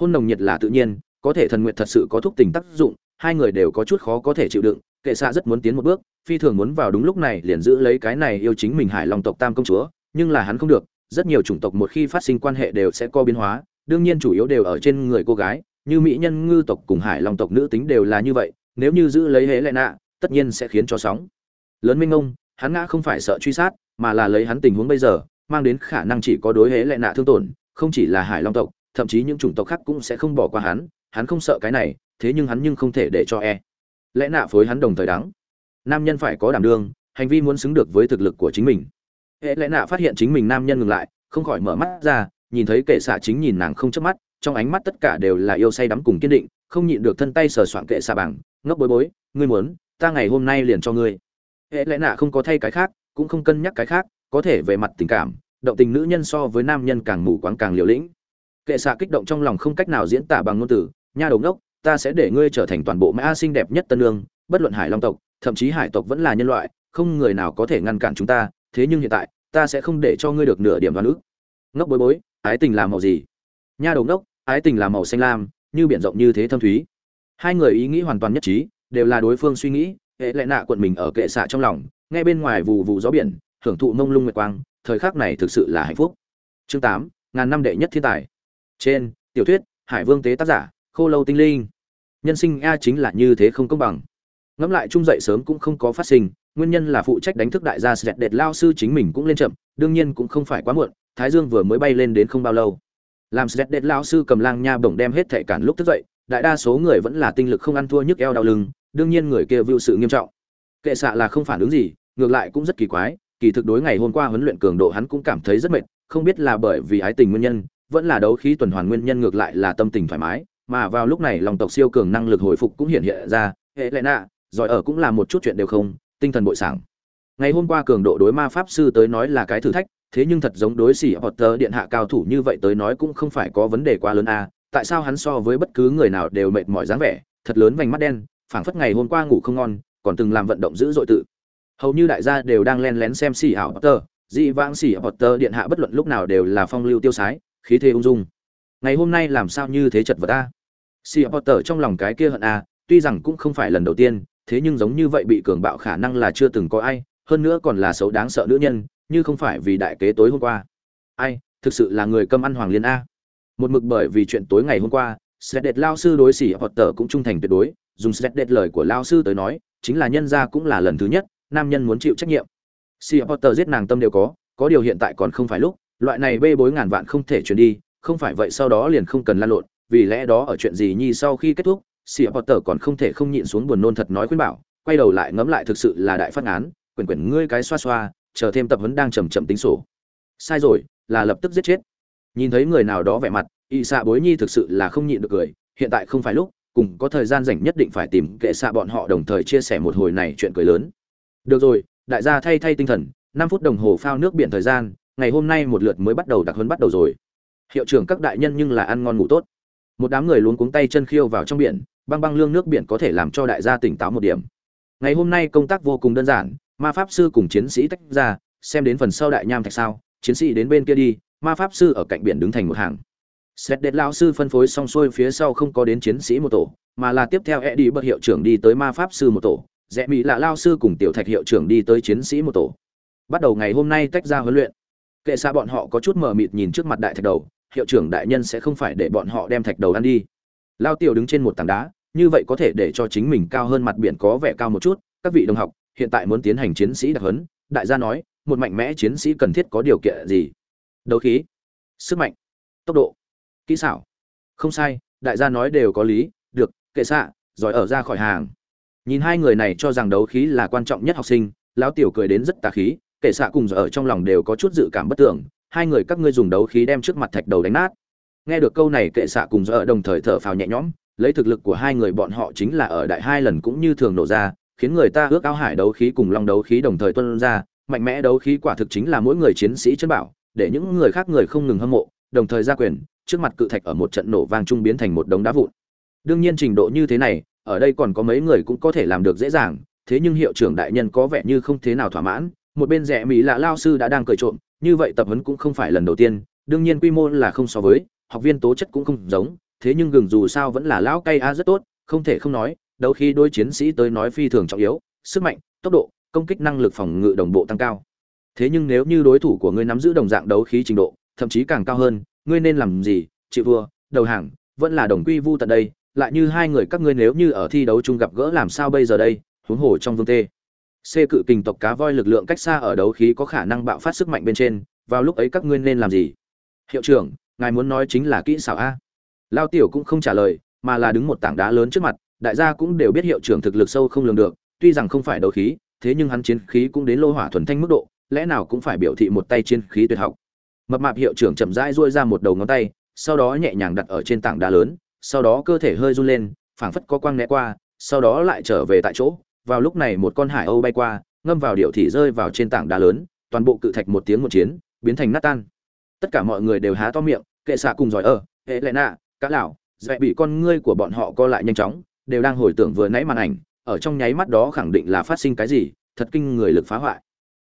Hôn nồng nhiệt là tự nhiên, có thể thần nguyện thật sự có thúc tình tác dụng, hai người đều có chút khó có thể chịu đựng, kệ xạ rất muốn tiến một bước, phi thường muốn vào đúng lúc này liền giữ lấy cái này yêu chính mình hải lòng tộc tam công chúa, nhưng là hắn không được, rất nhiều chủng tộc một khi phát sinh quan hệ đều sẽ có biến hóa, đương nhiên chủ yếu đều ở trên người cô gái, như mỹ nhân ngư tộc cùng hải long tộc nữ tính đều là như vậy, nếu như giữ lấy hễ lệ nạ, tất nhiên sẽ khiến cho sóng. Lớn minh ông, hắn ngã không phải sợ truy sát mà là lấy hắn tình huống bây giờ, mang đến khả năng chỉ có đối hễ lệ nạ thương tổn, không chỉ là hải long tộc, thậm chí những chủng tộc khác cũng sẽ không bỏ qua hắn hắn không sợ cái này, thế nhưng hắn nhưng không thể để cho e. Lẽ nạ phối hắn đồng thời đắng. Nam nhân phải có đảm đương, hành vi muốn xứng được với thực lực của chính mình. Hệ lẽ nạ phát hiện chính mình nam nhân ngừng lại, không khỏi mở mắt ra, nhìn thấy kệ xạ chính nhìn nàng không chớp mắt, trong ánh mắt tất cả đều là yêu say đắm cùng kiên định, không nhịn được thân tay sờ soạn kệ xạ bằng ngốc bối bối, ngươi muốn, ta ngày hôm nay liền cho ngươi. Hệ lẽ nạ không có thay cái khác cũng không cân nhắc cái khác, có thể về mặt tình cảm, động tình nữ nhân so với nam nhân càng mù quáng càng liều lĩnh. Kệ xạ kích động trong lòng không cách nào diễn tả bằng ngôn từ, nha đầu ngốc, ta sẽ để ngươi trở thành toàn bộ mã xinh đẹp nhất tân lương bất luận hải long tộc, thậm chí hải tộc vẫn là nhân loại, không người nào có thể ngăn cản chúng ta, thế nhưng hiện tại, ta sẽ không để cho ngươi được nửa điểm đoán ước ngốc bối bối, ái tình là màu gì? Nha đầu ngốc, ái tình là màu xanh lam, như biển rộng như thế thâm thúy. Hai người ý nghĩ hoàn toàn nhất trí, đều là đối phương suy nghĩ, hệ lệ nạ quận mình ở kệ xạ trong lòng nghe bên ngoài vù vù gió biển, hưởng thụ mông lung nguyệt quang, thời khắc này thực sự là hạnh phúc. Chương tám, ngàn năm đệ nhất thiên tài. Trên, tiểu thuyết, hải vương tế tác giả, khô lâu tinh linh. Nhân sinh a chính là như thế không công bằng. Ngẫm lại trung dậy sớm cũng không có phát sinh, nguyên nhân là phụ trách đánh thức đại gia sẹt đệt lao sư chính mình cũng lên chậm, đương nhiên cũng không phải quá muộn, thái dương vừa mới bay lên đến không bao lâu. Làm sẹt đệt lao sư cầm lang nha bổng đem hết thệ cản lúc thức dậy, đại đa số người vẫn là tinh lực không ăn thua nhức eo đau lưng, đương nhiên người kia vưu sự nghiêm trọng kệ xạ là không phản ứng gì, ngược lại cũng rất kỳ quái, kỳ thực đối ngày hôm qua huấn luyện cường độ hắn cũng cảm thấy rất mệt, không biết là bởi vì ái tình nguyên nhân, vẫn là đấu khí tuần hoàn nguyên nhân ngược lại là tâm tình thoải mái, mà vào lúc này lòng tộc siêu cường năng lực hồi phục cũng hiện hiện ra, hệ lệ nạ, giỏi ở cũng là một chút chuyện đều không, tinh thần bội sảng. Ngày hôm qua cường độ đối ma pháp sư tới nói là cái thử thách, thế nhưng thật giống đối xỉ hoặc tờ điện hạ cao thủ như vậy tới nói cũng không phải có vấn đề quá lớn a, tại sao hắn so với bất cứ người nào đều mệt mỏi dáng vẻ, thật lớn vành mắt đen, phảng phất ngày hôm qua ngủ không ngon còn từng làm vận động dữ dội tự. Hầu như đại gia đều đang len lén xem xỉ ảo potter dị vãng xỉ potter điện hạ bất luận lúc nào đều là phong lưu tiêu sái, khí thế ung dung. Ngày hôm nay làm sao như thế chật vật ta xỉ potter trong lòng cái kia hận a, tuy rằng cũng không phải lần đầu tiên, thế nhưng giống như vậy bị cường bạo khả năng là chưa từng có ai, hơn nữa còn là xấu đáng sợ nữ nhân, như không phải vì đại kế tối hôm qua. Ai, thực sự là người câm ăn hoàng liên a. Một mực bởi vì chuyện tối ngày hôm qua Sredet lao sư đối xỉ hoặc tờ cũng trung thành tuyệt đối, dùng Sredet lời của lao sư tới nói chính là nhân gia cũng là lần thứ nhất, nam nhân muốn chịu trách nhiệm. Xỉ potter giết nàng tâm đều có có điều hiện tại còn không phải lúc, loại này bê bối ngàn vạn không thể chuyển đi, không phải vậy sau đó liền không cần lan lộn, vì lẽ đó ở chuyện gì nhi sau khi kết thúc xỉ potter còn không thể không nhịn xuống buồn nôn thật nói khuyên bảo, quay đầu lại ngẫm lại thực sự là đại phát án quyển quyển ngươi cái xoa xoa, chờ thêm tập huấn đang chầm chậm tính sổ. Sai rồi, là lập tức giết chết. Nhìn thấy người nào đó vẻ mặt y xạ bối nhi thực sự là không nhịn được cười, hiện tại không phải lúc cùng có thời gian rảnh nhất định phải tìm kệ xạ bọn họ đồng thời chia sẻ một hồi này chuyện cười lớn. Được rồi, đại gia thay thay tinh thần, năm phút đồng hồ phao nước biển thời gian, ngày hôm nay một lượt mới bắt đầu đặc huấn bắt đầu rồi. Hiệu trưởng các đại nhân nhưng là ăn ngon ngủ tốt. Một đám người luống cuống tay chân khiêu vào trong biển, băng băng lương nước biển có thể làm cho đại gia tỉnh táo một điểm. Ngày hôm nay công tác vô cùng đơn giản, ma pháp sư cùng chiến sĩ tách ra, xem đến phần sau đại nham thạch sao, chiến sĩ đến bên kia đi, ma pháp sư ở cạnh biển đứng thành một hàng xét đệt lão sư phân phối xong xuôi phía sau không có đến chiến sĩ một tổ, mà là tiếp theo e đi bậc hiệu trưởng đi tới ma pháp sư một tổ, rẽ mỹ là lão sư cùng tiểu thạch hiệu trưởng đi tới chiến sĩ một tổ. Bắt đầu ngày hôm nay tách ra huấn luyện. Kệ xa bọn họ có chút mờ mịt nhìn trước mặt đại thạch đầu, hiệu trưởng đại nhân sẽ không phải để bọn họ đem thạch đầu ăn đi. Lao tiểu đứng trên một tảng đá, như vậy có thể để cho chính mình cao hơn mặt biển có vẻ cao một chút, các vị đồng học, hiện tại muốn tiến hành chiến sĩ đặc huấn, đại gia nói, một mạnh mẽ chiến sĩ cần thiết có điều kiện gì? Đấu khí, sức mạnh, tốc độ kỹ xảo. Không sai, đại gia nói đều có lý, được, kệ xạ, giỏi ở ra khỏi hàng. Nhìn hai người này cho rằng đấu khí là quan trọng nhất học sinh, lão tiểu cười đến rất tà khí, kệ xạ cùng giỏi ở trong lòng đều có chút dự cảm bất tưởng, hai người các ngươi dùng đấu khí đem trước mặt thạch đầu đánh nát. Nghe được câu này kệ xạ cùng giỏi ở đồng thời thở phào nhẹ nhõm, lấy thực lực của hai người bọn họ chính là ở đại hai lần cũng như thường nổ ra, khiến người ta ước ao hải đấu khí cùng long đấu khí đồng thời tuân ra, mạnh mẽ đấu khí quả thực chính là mỗi người chiến sĩ chân bảo, để những người khác người không ngừng hâm mộ, đồng thời ra quyền trước mặt cự thạch ở một trận nổ vang trung biến thành một đống đá vụn. Đương nhiên trình độ như thế này, ở đây còn có mấy người cũng có thể làm được dễ dàng, thế nhưng hiệu trưởng đại nhân có vẻ như không thế nào thỏa mãn, một bên rẻ mỹ lạ lao sư đã đang cười trộm, như vậy tập huấn cũng không phải lần đầu tiên, đương nhiên quy mô là không so với, học viên tố chất cũng không giống, thế nhưng gừng dù sao vẫn là lão cay a rất tốt, không thể không nói, đấu khi đôi chiến sĩ tới nói phi thường trọng yếu, sức mạnh, tốc độ, công kích năng lực phòng ngự đồng bộ tăng cao. Thế nhưng nếu như đối thủ của ngươi nắm giữ đồng dạng đấu khí trình độ, thậm chí càng cao hơn ngươi nên làm gì, chị vua, đầu hàng, vẫn là đồng quy vu tận đây, lại như hai người các ngươi nếu như ở thi đấu chung gặp gỡ làm sao bây giờ đây, huống hồ trong vương tê. C cự kình tộc cá voi lực lượng cách xa ở đấu khí có khả năng bạo phát sức mạnh bên trên, vào lúc ấy các ngươi nên làm gì? Hiệu trưởng, ngài muốn nói chính là kỹ xảo a. Lao tiểu cũng không trả lời, mà là đứng một tảng đá lớn trước mặt, đại gia cũng đều biết hiệu trưởng thực lực sâu không lường được, tuy rằng không phải đấu khí, thế nhưng hắn chiến khí cũng đến lô hỏa thuần thanh mức độ, lẽ nào cũng phải biểu thị một tay chiến khí tuyệt học mập mạp hiệu trưởng chậm rãi duỗi ra một đầu ngón tay, sau đó nhẹ nhàng đặt ở trên tảng đá lớn, sau đó cơ thể hơi run lên, phảng phất có quang né qua, sau đó lại trở về tại chỗ. Vào lúc này một con hải âu bay qua, ngâm vào điệu thị rơi vào trên tảng đá lớn, toàn bộ cự thạch một tiếng một chiến, biến thành nát tan. Tất cả mọi người đều há to miệng, kệ xạ cùng giỏi ở hệ lệ nạ cá lão, dẹ bị con ngươi của bọn họ co lại nhanh chóng, đều đang hồi tưởng vừa nãy màn ảnh, ở trong nháy mắt đó khẳng định là phát sinh cái gì, thật kinh người lực phá hoại.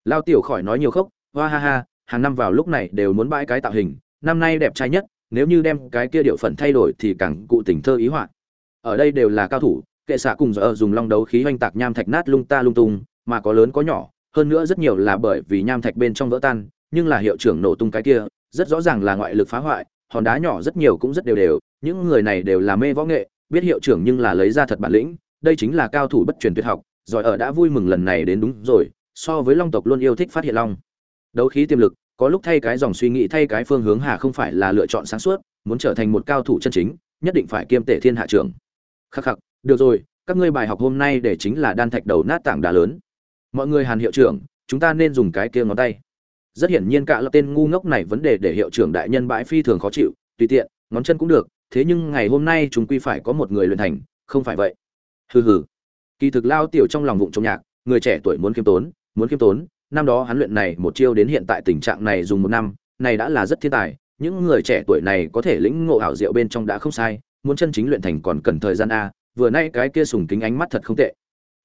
Lao tiểu khỏi nói nhiều khốc, hoa ha ha hàng năm vào lúc này đều muốn bãi cái tạo hình, năm nay đẹp trai nhất, nếu như đem cái kia điệu phần thay đổi thì càng cụ tình thơ ý họa. Ở đây đều là cao thủ, kệ xạ cùng giờ dùng long đấu khí oanh tạc nham thạch nát lung ta lung tung, mà có lớn có nhỏ, hơn nữa rất nhiều là bởi vì nham thạch bên trong vỡ tan, nhưng là hiệu trưởng nổ tung cái kia, rất rõ ràng là ngoại lực phá hoại, hòn đá nhỏ rất nhiều cũng rất đều đều, những người này đều là mê võ nghệ, biết hiệu trưởng nhưng là lấy ra thật bản lĩnh, đây chính là cao thủ bất truyền tuyệt học, giỏi ở đã vui mừng lần này đến đúng rồi, so với long tộc luôn yêu thích phát hiện long đấu khí tiềm lực, có lúc thay cái dòng suy nghĩ thay cái phương hướng hà không phải là lựa chọn sáng suốt, muốn trở thành một cao thủ chân chính, nhất định phải kiêm tể thiên hạ trưởng. Khắc khắc, được rồi, các ngươi bài học hôm nay để chính là đan thạch đầu nát tảng đá lớn. Mọi người hàn hiệu trưởng, chúng ta nên dùng cái kia ngón tay. Rất hiển nhiên cả lập tên ngu ngốc này vấn đề để hiệu trưởng đại nhân bãi phi thường khó chịu, tùy tiện, ngón chân cũng được, thế nhưng ngày hôm nay chúng quy phải có một người luyện thành, không phải vậy. Hừ hừ. Kỳ thực lao tiểu trong lòng vụng trong nhạc, người trẻ tuổi muốn kiêm tốn, muốn kiêm tốn năm đó hắn luyện này một chiêu đến hiện tại tình trạng này dùng một năm, này đã là rất thiên tài, những người trẻ tuổi này có thể lĩnh ngộ ảo diệu bên trong đã không sai, muốn chân chính luyện thành còn cần thời gian a, vừa nay cái kia sùng kính ánh mắt thật không tệ.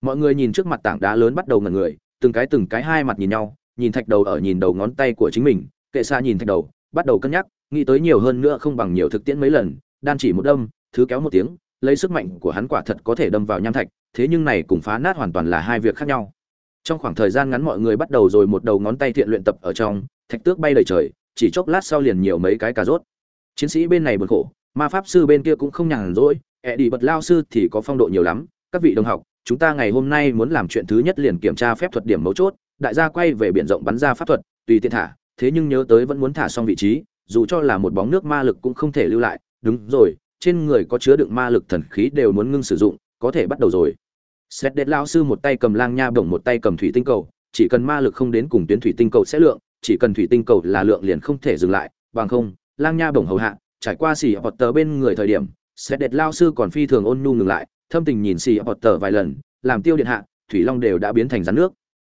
Mọi người nhìn trước mặt tảng đá lớn bắt đầu ngẩn người, từng cái từng cái hai mặt nhìn nhau, nhìn thạch đầu ở nhìn đầu ngón tay của chính mình, kệ xa nhìn thạch đầu, bắt đầu cân nhắc, nghĩ tới nhiều hơn nữa không bằng nhiều thực tiễn mấy lần, đan chỉ một đâm, thứ kéo một tiếng, lấy sức mạnh của hắn quả thật có thể đâm vào nham thạch, thế nhưng này cùng phá nát hoàn toàn là hai việc khác nhau trong khoảng thời gian ngắn mọi người bắt đầu rồi một đầu ngón tay thiện luyện tập ở trong, thạch tước bay đầy trời, chỉ chốc lát sau liền nhiều mấy cái cà rốt. Chiến sĩ bên này buồn khổ, ma pháp sư bên kia cũng không nhàn rỗi ẹ đi bật lao sư thì có phong độ nhiều lắm. Các vị đồng học, chúng ta ngày hôm nay muốn làm chuyện thứ nhất liền kiểm tra phép thuật điểm mấu chốt, đại gia quay về biển rộng bắn ra pháp thuật, tùy tiện thả, thế nhưng nhớ tới vẫn muốn thả xong vị trí, dù cho là một bóng nước ma lực cũng không thể lưu lại. Đúng rồi, trên người có chứa đựng ma lực thần khí đều muốn ngưng sử dụng, có thể bắt đầu rồi xét đệt Lão sư một tay cầm lang nha bổng, một tay cầm thủy tinh cầu. Chỉ cần ma lực không đến cùng tuyến thủy tinh cầu sẽ lượng, chỉ cần thủy tinh cầu là lượng liền không thể dừng lại. Bằng không, lang nha bổng hầu hạ, trải qua xì hoặc tờ bên người thời điểm, xét đệt Lão sư còn phi thường ôn nhu ngừng lại, thâm tình nhìn xì hoặc tờ vài lần, làm tiêu điện hạ, thủy long đều đã biến thành rắn nước.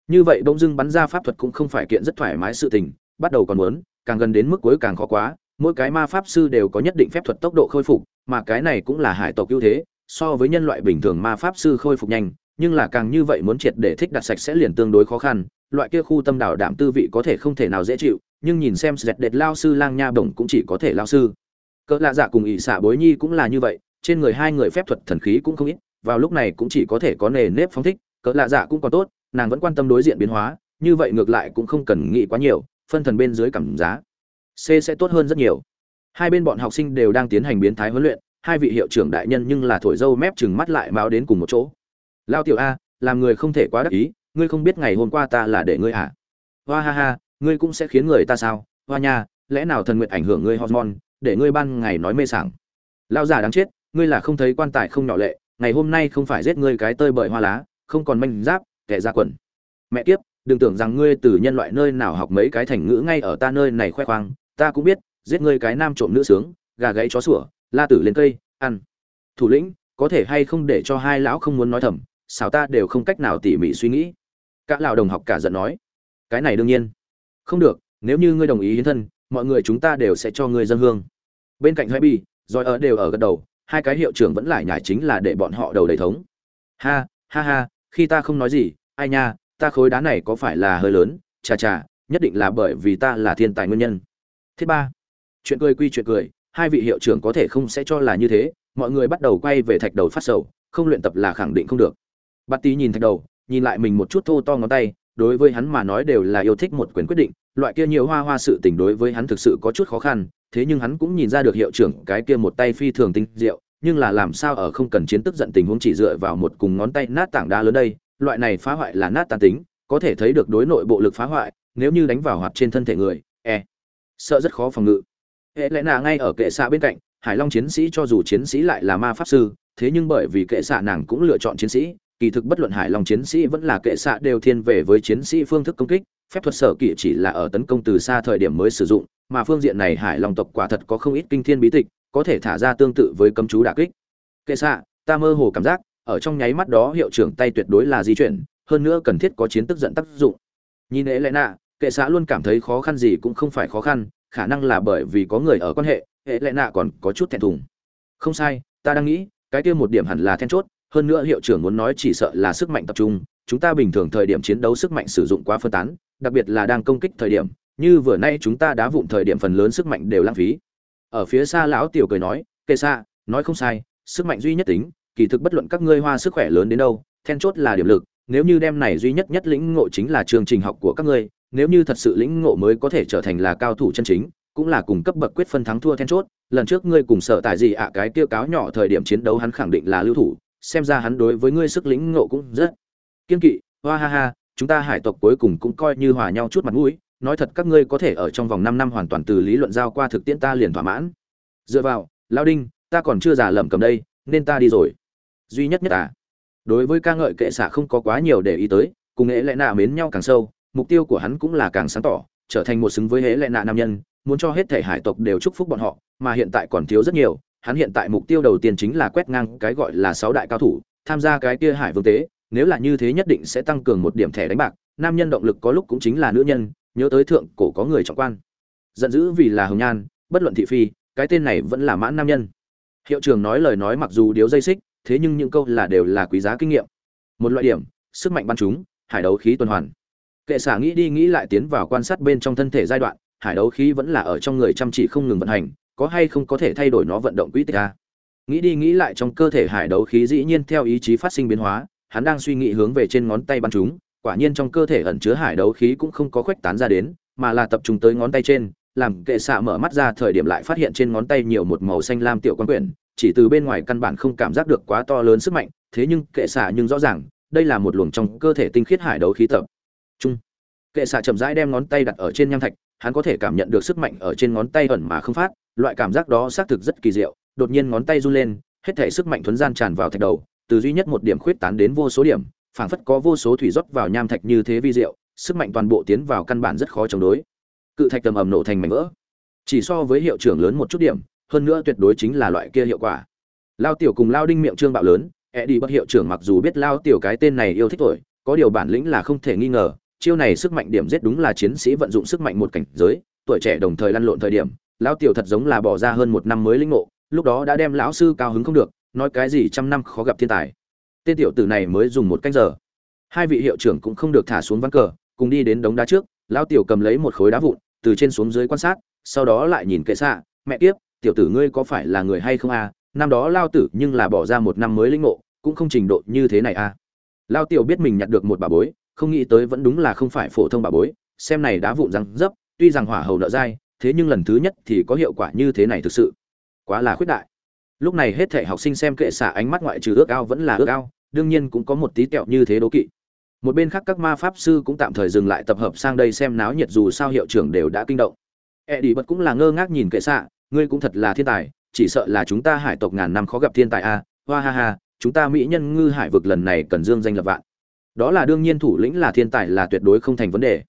Như vậy bỗng dưng bắn ra pháp thuật cũng không phải kiện rất thoải mái sự tình, bắt đầu còn muốn, càng gần đến mức cuối càng khó quá, mỗi cái ma pháp sư đều có nhất định phép thuật tốc độ khôi phục, mà cái này cũng là hải tộc ưu thế so với nhân loại bình thường ma pháp sư khôi phục nhanh, nhưng là càng như vậy muốn triệt để thích đặt sạch sẽ liền tương đối khó khăn, loại kia khu tâm đảo đảm tư vị có thể không thể nào dễ chịu, nhưng nhìn xem dẹt đệt lao sư lang nha bổng cũng chỉ có thể lao sư. Cỡ lạ dạ cùng ỷ xạ bối nhi cũng là như vậy, trên người hai người phép thuật thần khí cũng không ít, vào lúc này cũng chỉ có thể có nề nếp phóng thích, cỡ lạ dạ cũng còn tốt, nàng vẫn quan tâm đối diện biến hóa, như vậy ngược lại cũng không cần nghĩ quá nhiều, phân thần bên dưới cảm giá. C sẽ tốt hơn rất nhiều. Hai bên bọn học sinh đều đang tiến hành biến thái huấn luyện hai vị hiệu trưởng đại nhân nhưng là thổi dâu mép chừng mắt lại báo đến cùng một chỗ. Lao tiểu a, làm người không thể quá đắc ý, ngươi không biết ngày hôm qua ta là để ngươi à? Hoa ha ha, ngươi cũng sẽ khiến người ta sao? Hoa nha, lẽ nào thần nguyện ảnh hưởng ngươi hormone, để ngươi ban ngày nói mê sảng? Lao già đáng chết, ngươi là không thấy quan tài không nhỏ lệ, ngày hôm nay không phải giết ngươi cái tơi bởi hoa lá, không còn manh giáp, kẻ ra quần. Mẹ kiếp, đừng tưởng rằng ngươi từ nhân loại nơi nào học mấy cái thành ngữ ngay ở ta nơi này khoe khoang, ta cũng biết, giết ngươi cái nam trộm nữ sướng, gà gãy chó sủa la tử lên cây ăn. Thủ lĩnh có thể hay không để cho hai lão không muốn nói thầm xào ta đều không cách nào tỉ mỉ suy nghĩ. Các lão đồng học cả giận nói. Cái này đương nhiên. Không được nếu như ngươi đồng ý hiến thân mọi người chúng ta đều sẽ cho ngươi dân hương. Bên cạnh bi, rồi ở đều ở gật đầu hai cái hiệu trưởng vẫn lại nhải chính là để bọn họ đầu đầy thống. Ha ha ha khi ta không nói gì ai nha ta khối đá này có phải là hơi lớn chà chà nhất định là bởi vì ta là thiên tài nguyên nhân. Thứ ba chuyện cười quy chuyện cười hai vị hiệu trưởng có thể không sẽ cho là như thế, mọi người bắt đầu quay về thạch đầu phát sầu, không luyện tập là khẳng định không được. Bát tý nhìn thạch đầu, nhìn lại mình một chút thô to ngón tay, đối với hắn mà nói đều là yêu thích một quyền quyết định, loại kia nhiều hoa hoa sự tình đối với hắn thực sự có chút khó khăn, thế nhưng hắn cũng nhìn ra được hiệu trưởng cái kia một tay phi thường tinh diệu, nhưng là làm sao ở không cần chiến tức giận tình huống chỉ dựa vào một cùng ngón tay nát tảng đá lớn đây, loại này phá hoại là nát tàn tính, có thể thấy được đối nội bộ lực phá hoại, nếu như đánh vào hoặc trên thân thể người e sợ rất khó phòng ngự hệ lẽ nạ ngay ở kệ xạ bên cạnh, hải long chiến sĩ cho dù chiến sĩ lại là ma pháp sư, thế nhưng bởi vì kệ xạ nàng cũng lựa chọn chiến sĩ, kỳ thực bất luận hải long chiến sĩ vẫn là kệ xạ đều thiên về với chiến sĩ phương thức công kích, phép thuật sở kỵ chỉ là ở tấn công từ xa thời điểm mới sử dụng, mà phương diện này hải long tộc quả thật có không ít kinh thiên bí tịch, có thể thả ra tương tự với cấm chú đả kích. Kệ xạ, ta mơ hồ cảm giác, ở trong nháy mắt đó hiệu trưởng tay tuyệt đối là di chuyển, hơn nữa cần thiết có chiến tức giận tác dụng. Nhìn ế lẽ nạ kệ xạ luôn cảm thấy khó khăn gì cũng không phải khó khăn khả năng là bởi vì có người ở quan hệ hệ lẽ nạ còn có chút thẹn thùng. Không sai, ta đang nghĩ, cái kia một điểm hẳn là then chốt, hơn nữa hiệu trưởng muốn nói chỉ sợ là sức mạnh tập trung, chúng ta bình thường thời điểm chiến đấu sức mạnh sử dụng quá phân tán, đặc biệt là đang công kích thời điểm, như vừa nay chúng ta đã vụn thời điểm phần lớn sức mạnh đều lãng phí. Ở phía xa lão tiểu cười nói, kệ xa nói không sai, sức mạnh duy nhất tính, kỳ thực bất luận các ngươi hoa sức khỏe lớn đến đâu, then chốt là điểm lực, nếu như đem này duy nhất nhất lĩnh ngộ chính là chương trình học của các ngươi nếu như thật sự lĩnh ngộ mới có thể trở thành là cao thủ chân chính, cũng là cùng cấp bậc quyết phân thắng thua then chốt. Lần trước ngươi cùng sở tại gì ạ, cái tiêu cáo nhỏ thời điểm chiến đấu hắn khẳng định là lưu thủ, xem ra hắn đối với ngươi sức lĩnh ngộ cũng rất kiên kỵ. Hoa ha ha, chúng ta hải tộc cuối cùng cũng coi như hòa nhau chút mặt mũi, nói thật các ngươi có thể ở trong vòng năm năm hoàn toàn từ lý luận giao qua thực tiễn ta liền thỏa mãn. Dựa vào, lao đinh, ta còn chưa già lẩm cầm đây, nên ta đi rồi. Duy nhất nhất à. Đối với ca ngợi kệ xả không có quá nhiều để ý tới, cùng nghệ lẽ nạ mến nhau càng sâu mục tiêu của hắn cũng là càng sáng tỏ, trở thành một xứng với hễ lệ nạ nam nhân, muốn cho hết thể hải tộc đều chúc phúc bọn họ, mà hiện tại còn thiếu rất nhiều, hắn hiện tại mục tiêu đầu tiên chính là quét ngang cái gọi là sáu đại cao thủ, tham gia cái kia hải vương tế, nếu là như thế nhất định sẽ tăng cường một điểm thẻ đánh bạc, nam nhân động lực có lúc cũng chính là nữ nhân, nhớ tới thượng cổ có người trọng quan. Giận dữ vì là hồng nhan, bất luận thị phi, cái tên này vẫn là mãn nam nhân. Hiệu trưởng nói lời nói mặc dù điếu dây xích, thế nhưng những câu là đều là quý giá kinh nghiệm. Một loại điểm, sức mạnh bắn chúng, hải đấu khí tuần hoàn kệ xả nghĩ đi nghĩ lại tiến vào quan sát bên trong thân thể giai đoạn, hải đấu khí vẫn là ở trong người chăm chỉ không ngừng vận hành, có hay không có thể thay đổi nó vận động quỹ tích ra nghĩ đi nghĩ lại trong cơ thể hải đấu khí dĩ nhiên theo ý chí phát sinh biến hóa, hắn đang suy nghĩ hướng về trên ngón tay bắn chúng, quả nhiên trong cơ thể ẩn chứa hải đấu khí cũng không có khuếch tán ra đến, mà là tập trung tới ngón tay trên, làm kệ xạ mở mắt ra thời điểm lại phát hiện trên ngón tay nhiều một màu xanh lam tiểu quan quyển, chỉ từ bên ngoài căn bản không cảm giác được quá to lớn sức mạnh, thế nhưng kệ xạ nhưng rõ ràng, đây là một luồng trong cơ thể tinh khiết hải đấu khí tập trung. Kệ xạ chậm rãi đem ngón tay đặt ở trên nham thạch, hắn có thể cảm nhận được sức mạnh ở trên ngón tay ẩn mà không phát, loại cảm giác đó xác thực rất kỳ diệu. Đột nhiên ngón tay run lên, hết thể sức mạnh thuần gian tràn vào thạch đầu, từ duy nhất một điểm khuyết tán đến vô số điểm, phảng phất có vô số thủy rót vào nham thạch như thế vi diệu, sức mạnh toàn bộ tiến vào căn bản rất khó chống đối. Cự thạch tầm ầm nổ thành mảnh vỡ. Chỉ so với hiệu trưởng lớn một chút điểm, hơn nữa tuyệt đối chính là loại kia hiệu quả. Lao tiểu cùng lao đinh miệng trương bạo lớn e đi bất hiệu trưởng mặc dù biết lao tiểu cái tên này yêu thích tuổi, có điều bản lĩnh là không thể nghi ngờ chiêu này sức mạnh điểm giết đúng là chiến sĩ vận dụng sức mạnh một cảnh giới, tuổi trẻ đồng thời lăn lộn thời điểm, lão tiểu thật giống là bỏ ra hơn một năm mới linh ngộ, lúc đó đã đem lão sư cao hứng không được, nói cái gì trăm năm khó gặp thiên tài. Tên tiểu tử này mới dùng một canh giờ. Hai vị hiệu trưởng cũng không được thả xuống ván cờ, cùng đi đến đống đá trước, lão tiểu cầm lấy một khối đá vụn, từ trên xuống dưới quan sát, sau đó lại nhìn kệ xạ, mẹ tiếp tiểu tử ngươi có phải là người hay không à năm đó lao tử nhưng là bỏ ra một năm mới linh ngộ, cũng không trình độ như thế này à lao tiểu biết mình nhặt được một bà bối không nghĩ tới vẫn đúng là không phải phổ thông bà bối, xem này đá vụn răng dấp, tuy rằng hỏa hầu nợ dai, thế nhưng lần thứ nhất thì có hiệu quả như thế này thực sự. Quá là khuyết đại. Lúc này hết thể học sinh xem kệ xạ ánh mắt ngoại trừ ước ao vẫn là ước ao, đương nhiên cũng có một tí kẹo như thế đố kỵ. Một bên khác các ma pháp sư cũng tạm thời dừng lại tập hợp sang đây xem náo nhiệt dù sao hiệu trưởng đều đã kinh động. E đi bật cũng là ngơ ngác nhìn kệ xạ, ngươi cũng thật là thiên tài, chỉ sợ là chúng ta hải tộc ngàn năm khó gặp thiên tài a, hoa ha ha, chúng ta mỹ nhân ngư hải vực lần này cần dương danh lập vạn đó là đương nhiên thủ lĩnh là thiên tài là tuyệt đối không thành vấn đề.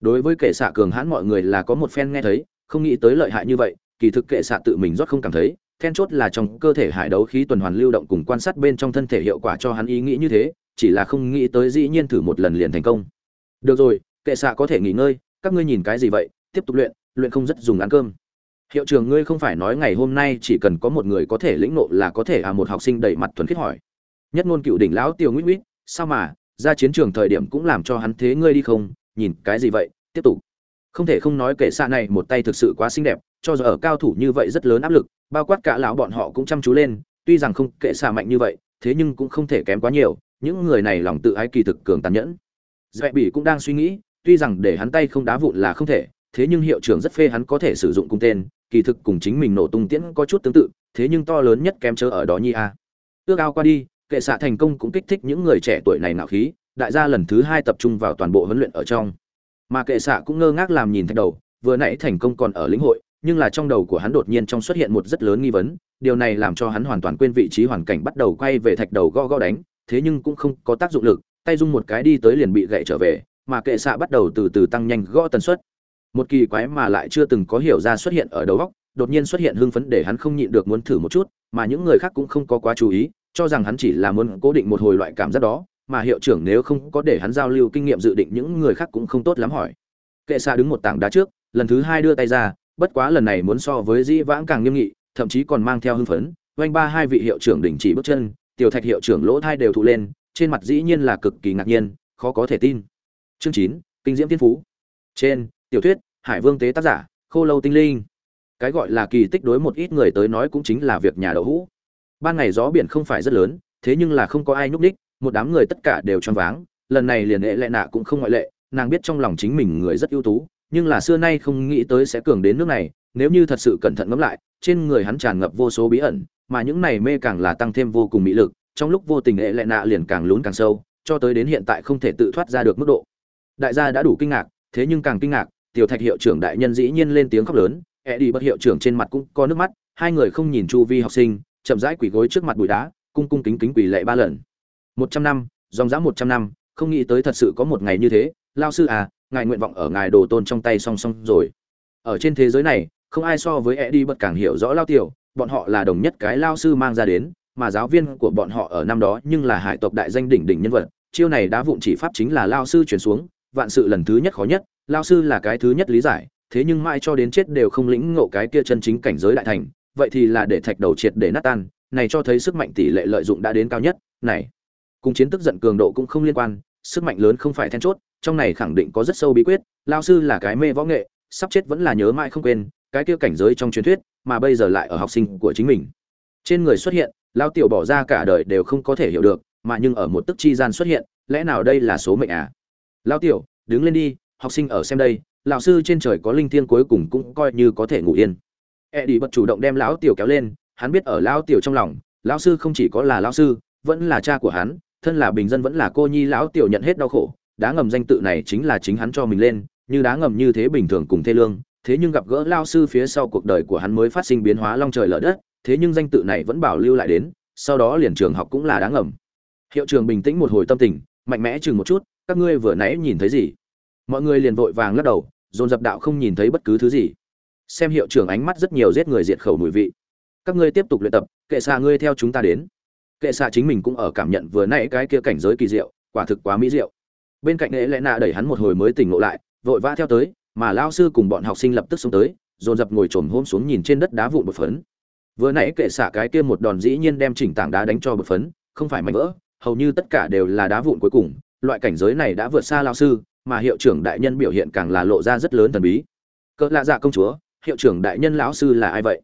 Đối với kệ xạ cường hãn mọi người là có một phen nghe thấy, không nghĩ tới lợi hại như vậy, kỳ thực kệ xạ tự mình rót không cảm thấy, then chốt là trong cơ thể hải đấu khí tuần hoàn lưu động cùng quan sát bên trong thân thể hiệu quả cho hắn ý nghĩ như thế, chỉ là không nghĩ tới dĩ nhiên thử một lần liền thành công. Được rồi, kệ xạ có thể nghỉ ngơi, các ngươi nhìn cái gì vậy, tiếp tục luyện luyện không rất dùng ăn cơm. Hiệu trưởng ngươi không phải nói ngày hôm nay chỉ cần có một người có thể lĩnh nộ là có thể à một học sinh đầy mặt thuần khiết hỏi. Nhất ngôn cựu đỉnh lão tiêu nguyễn nguyễn sao mà ra chiến trường thời điểm cũng làm cho hắn thế ngươi đi không, nhìn cái gì vậy, tiếp tục. Không thể không nói kệ xạ này một tay thực sự quá xinh đẹp, cho dù ở cao thủ như vậy rất lớn áp lực, bao quát cả lão bọn họ cũng chăm chú lên, tuy rằng không kệ xạ mạnh như vậy, thế nhưng cũng không thể kém quá nhiều, những người này lòng tự ái kỳ thực cường tàn nhẫn. Dạy bỉ cũng đang suy nghĩ, tuy rằng để hắn tay không đá vụn là không thể, thế nhưng hiệu trưởng rất phê hắn có thể sử dụng cung tên, kỳ thực cùng chính mình nổ tung tiễn có chút tương tự, thế nhưng to lớn nhất kém chớ ở đó nhi a. Ước ao qua đi kệ xạ thành công cũng kích thích những người trẻ tuổi này nạo khí, đại gia lần thứ hai tập trung vào toàn bộ huấn luyện ở trong. Mà kệ xạ cũng ngơ ngác làm nhìn thạch đầu, vừa nãy thành công còn ở lĩnh hội, nhưng là trong đầu của hắn đột nhiên trong xuất hiện một rất lớn nghi vấn, điều này làm cho hắn hoàn toàn quên vị trí hoàn cảnh bắt đầu quay về thạch đầu go go đánh, thế nhưng cũng không có tác dụng lực, tay dung một cái đi tới liền bị gậy trở về, mà kệ xạ bắt đầu từ từ tăng nhanh gõ tần suất. Một kỳ quái mà lại chưa từng có hiểu ra xuất hiện ở đầu góc, đột nhiên xuất hiện hưng phấn để hắn không nhịn được muốn thử một chút, mà những người khác cũng không có quá chú ý cho rằng hắn chỉ là muốn cố định một hồi loại cảm giác đó, mà hiệu trưởng nếu không có để hắn giao lưu kinh nghiệm dự định những người khác cũng không tốt lắm hỏi. Kệ xạ đứng một tảng đá trước, lần thứ hai đưa tay ra, bất quá lần này muốn so với dĩ vãng càng nghiêm nghị, thậm chí còn mang theo hưng phấn, oanh ba hai vị hiệu trưởng đình chỉ bước chân, tiểu thạch hiệu trưởng lỗ thai đều thụ lên, trên mặt dĩ nhiên là cực kỳ ngạc nhiên, khó có thể tin. Chương chín, kinh diễm thiên phú. Trên, tiểu thuyết, hải vương tế tác giả, khô lâu tinh linh. Cái gọi là kỳ tích đối một ít người tới nói cũng chính là việc nhà đậu hũ ban ngày gió biển không phải rất lớn, thế nhưng là không có ai nhúc ních, một đám người tất cả đều choáng váng. Lần này liền hệ lệ nạ cũng không ngoại lệ, nàng biết trong lòng chính mình người rất ưu tú, nhưng là xưa nay không nghĩ tới sẽ cường đến nước này, nếu như thật sự cẩn thận ngẫm lại, trên người hắn tràn ngập vô số bí ẩn, mà những này mê càng là tăng thêm vô cùng mỹ lực, trong lúc vô tình hệ lệ nạ liền càng lún càng sâu, cho tới đến hiện tại không thể tự thoát ra được mức độ. Đại gia đã đủ kinh ngạc, thế nhưng càng kinh ngạc, tiểu thạch hiệu trưởng đại nhân dĩ nhiên lên tiếng khóc lớn e đi bất hiệu trưởng trên mặt cũng có nước mắt, hai người không nhìn chu vi học sinh chậm rãi quỳ gối trước mặt bụi đá, cung cung kính kính quỳ lệ ba lần. Một trăm năm, dòng dã một trăm năm, không nghĩ tới thật sự có một ngày như thế, lao sư à ngài nguyện vọng ở ngài đồ tôn trong tay song song rồi. Ở trên thế giới này, không ai so với e đi bất càng hiểu rõ lao tiểu, bọn họ là đồng nhất cái lao sư mang ra đến, mà giáo viên của bọn họ ở năm đó nhưng là hải tộc đại danh đỉnh đỉnh nhân vật. Chiêu này đá vụn chỉ pháp chính là lao sư chuyển xuống, vạn sự lần thứ nhất khó nhất, lao sư là cái thứ nhất lý giải, thế nhưng mãi cho đến chết đều không lĩnh ngộ cái kia chân chính cảnh giới đại thành vậy thì là để thạch đầu triệt để nát tan, này cho thấy sức mạnh tỷ lệ lợi dụng đã đến cao nhất, này. Cùng chiến tức giận cường độ cũng không liên quan, sức mạnh lớn không phải then chốt, trong này khẳng định có rất sâu bí quyết, lao sư là cái mê võ nghệ, sắp chết vẫn là nhớ mãi không quên, cái kia cảnh giới trong truyền thuyết, mà bây giờ lại ở học sinh của chính mình. Trên người xuất hiện, lao tiểu bỏ ra cả đời đều không có thể hiểu được, mà nhưng ở một tức chi gian xuất hiện, lẽ nào đây là số mệnh à? Lao tiểu, đứng lên đi, học sinh ở xem đây, lão sư trên trời có linh thiêng cuối cùng cũng coi như có thể ngủ yên e đi bật chủ động đem lão tiểu kéo lên, hắn biết ở lão tiểu trong lòng, lão sư không chỉ có là lão sư, vẫn là cha của hắn, thân là bình dân vẫn là cô nhi, lão tiểu nhận hết đau khổ. Đá ngầm danh tự này chính là chính hắn cho mình lên, như đá ngầm như thế bình thường cùng thê lương, thế nhưng gặp gỡ lao sư phía sau cuộc đời của hắn mới phát sinh biến hóa long trời lở đất, thế nhưng danh tự này vẫn bảo lưu lại đến, sau đó liền trường học cũng là đá ngầm. Hiệu trường bình tĩnh một hồi tâm tình, mạnh mẽ chừng một chút, các ngươi vừa nãy nhìn thấy gì? Mọi người liền vội vàng lắc đầu, dồn dập đạo không nhìn thấy bất cứ thứ gì xem hiệu trưởng ánh mắt rất nhiều giết người diệt khẩu mùi vị. Các ngươi tiếp tục luyện tập, kệ xạ ngươi theo chúng ta đến. Kệ xạ chính mình cũng ở cảm nhận vừa nãy cái kia cảnh giới kỳ diệu, quả thực quá mỹ diệu. Bên cạnh lễ lẽ nạ đẩy hắn một hồi mới tỉnh ngộ lại, vội vã theo tới, mà lao sư cùng bọn học sinh lập tức xuống tới, dồn dập ngồi trồm hôm xuống nhìn trên đất đá vụn bột phấn. Vừa nãy kệ xạ cái kia một đòn dĩ nhiên đem chỉnh tảng đá đánh cho bột phấn, không phải mảnh vỡ, hầu như tất cả đều là đá vụn cuối cùng, loại cảnh giới này đã vượt xa lao sư, mà hiệu trưởng đại nhân biểu hiện càng là lộ ra rất lớn thần bí. Cỡ lạ dạ công chúa hiệu trưởng đại nhân lão sư là ai vậy?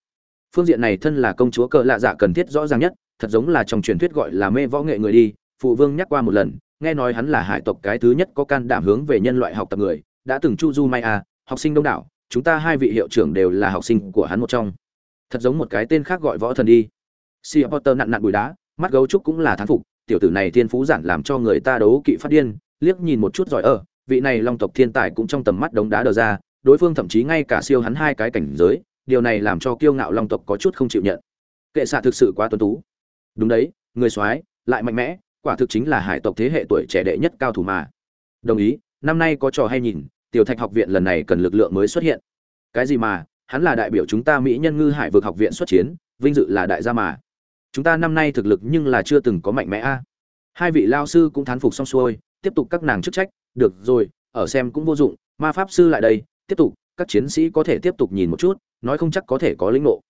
Phương diện này thân là công chúa cờ lạ dạ cần thiết rõ ràng nhất, thật giống là trong truyền thuyết gọi là mê võ nghệ người đi, phụ vương nhắc qua một lần, nghe nói hắn là hải tộc cái thứ nhất có can đảm hướng về nhân loại học tập người, đã từng chu du may à học sinh đông đảo, chúng ta hai vị hiệu trưởng đều là học sinh của hắn một trong. Thật giống một cái tên khác gọi võ thần đi. Si potter nặn nặn bụi đá, mắt gấu trúc cũng là thán phục, tiểu tử này thiên phú giản làm cho người ta đấu kỵ phát điên, liếc nhìn một chút giỏi ở ờ, vị này long tộc thiên tài cũng trong tầm mắt đống đá đờ ra đối phương thậm chí ngay cả siêu hắn hai cái cảnh giới, điều này làm cho kiêu ngạo long tộc có chút không chịu nhận. Kệ xạ thực sự quá tuấn tú. Đúng đấy, người soái, lại mạnh mẽ, quả thực chính là hải tộc thế hệ tuổi trẻ đệ nhất cao thủ mà. Đồng ý, năm nay có trò hay nhìn, tiểu thạch học viện lần này cần lực lượng mới xuất hiện. Cái gì mà, hắn là đại biểu chúng ta mỹ nhân ngư hải vực học viện xuất chiến, vinh dự là đại gia mà. Chúng ta năm nay thực lực nhưng là chưa từng có mạnh mẽ a. Hai vị lao sư cũng thán phục xong xuôi, tiếp tục các nàng chức trách, được rồi, ở xem cũng vô dụng, ma pháp sư lại đây tiếp tục, các chiến sĩ có thể tiếp tục nhìn một chút, nói không chắc có thể có lĩnh ngộ.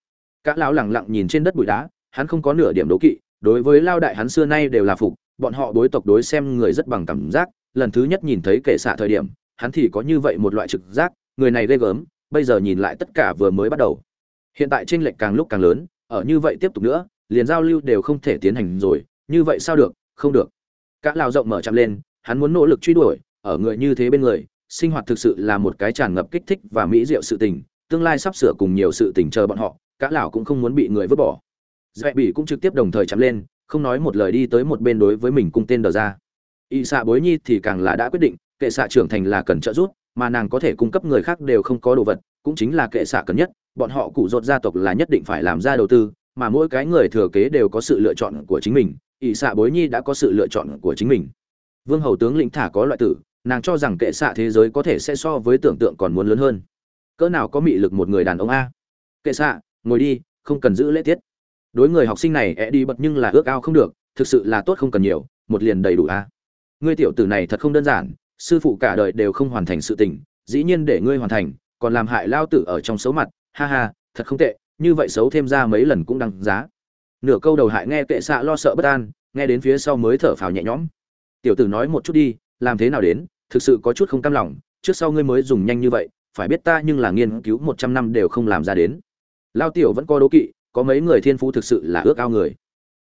Cả lão lẳng lặng nhìn trên đất bụi đá, hắn không có nửa điểm đố kỵ, đối với lao đại hắn xưa nay đều là phục, bọn họ đối tộc đối xem người rất bằng cảm giác, lần thứ nhất nhìn thấy kệ xạ thời điểm, hắn thì có như vậy một loại trực giác, người này ghê gớm, bây giờ nhìn lại tất cả vừa mới bắt đầu. Hiện tại tranh lệch càng lúc càng lớn, ở như vậy tiếp tục nữa, liền giao lưu đều không thể tiến hành rồi, như vậy sao được, không được. Cả lao rộng mở chạm lên, hắn muốn nỗ lực truy đuổi, ở người như thế bên người sinh hoạt thực sự là một cái tràn ngập kích thích và mỹ diệu sự tình, tương lai sắp sửa cùng nhiều sự tình chờ bọn họ, cả lão cũng không muốn bị người vứt bỏ. Dễ bị cũng trực tiếp đồng thời chắm lên, không nói một lời đi tới một bên đối với mình cung tên đờ ra. Y xạ bối nhi thì càng là đã quyết định, kệ xạ trưởng thành là cần trợ giúp, mà nàng có thể cung cấp người khác đều không có đồ vật, cũng chính là kệ xạ cần nhất, bọn họ cụ rột gia tộc là nhất định phải làm ra đầu tư, mà mỗi cái người thừa kế đều có sự lựa chọn của chính mình ỷ xạ bối nhi đã có sự lựa chọn của chính mình. Vương hầu tướng lĩnh thả có loại tử nàng cho rằng kệ xạ thế giới có thể sẽ so với tưởng tượng còn muốn lớn hơn. Cỡ nào có mị lực một người đàn ông a? Kệ xạ, ngồi đi, không cần giữ lễ tiết. Đối người học sinh này é đi bật nhưng là ước ao không được, thực sự là tốt không cần nhiều, một liền đầy đủ a. Ngươi tiểu tử này thật không đơn giản, sư phụ cả đời đều không hoàn thành sự tình, dĩ nhiên để ngươi hoàn thành, còn làm hại lao tử ở trong xấu mặt, ha ha, thật không tệ, như vậy xấu thêm ra mấy lần cũng đăng giá. Nửa câu đầu hại nghe kệ xạ lo sợ bất an, nghe đến phía sau mới thở phào nhẹ nhõm. Tiểu tử nói một chút đi làm thế nào đến, thực sự có chút không cam lòng, trước sau ngươi mới dùng nhanh như vậy, phải biết ta nhưng là nghiên cứu một trăm năm đều không làm ra đến. Lao tiểu vẫn có đố kỵ, có mấy người thiên phú thực sự là ước ao người.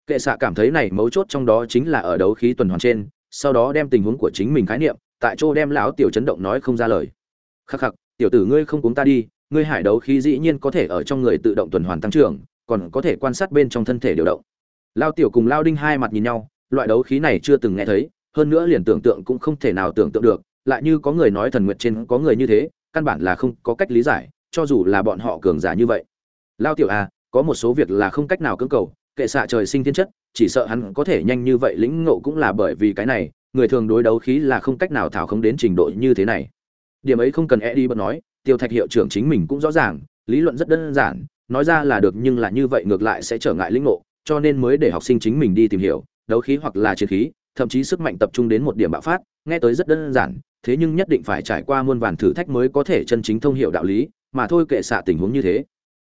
Kệ xạ cảm thấy này mấu chốt trong đó chính là ở đấu khí tuần hoàn trên, sau đó đem tình huống của chính mình khái niệm, tại chỗ đem lão tiểu chấn động nói không ra lời. Khắc khắc, tiểu tử ngươi không cúng ta đi, ngươi hải đấu khí dĩ nhiên có thể ở trong người tự động tuần hoàn tăng trưởng, còn có thể quan sát bên trong thân thể điều động. Lao tiểu cùng lao đinh hai mặt nhìn nhau, loại đấu khí này chưa từng nghe thấy hơn nữa liền tưởng tượng cũng không thể nào tưởng tượng được, lại như có người nói thần nguyệt trên có người như thế, căn bản là không có cách lý giải, cho dù là bọn họ cường giả như vậy. Lao tiểu à có một số việc là không cách nào cưỡng cầu, kệ xạ trời sinh thiên chất, chỉ sợ hắn có thể nhanh như vậy lĩnh ngộ cũng là bởi vì cái này, người thường đối đấu khí là không cách nào thảo không đến trình độ như thế này. Điểm ấy không cần e đi bật nói, tiêu thạch hiệu trưởng chính mình cũng rõ ràng, lý luận rất đơn giản, nói ra là được nhưng là như vậy ngược lại sẽ trở ngại lĩnh ngộ, cho nên mới để học sinh chính mình đi tìm hiểu, đấu khí hoặc là chiến khí thậm chí sức mạnh tập trung đến một điểm bạo phát, nghe tới rất đơn giản, thế nhưng nhất định phải trải qua muôn vàn thử thách mới có thể chân chính thông hiểu đạo lý, mà thôi kệ xạ tình huống như thế.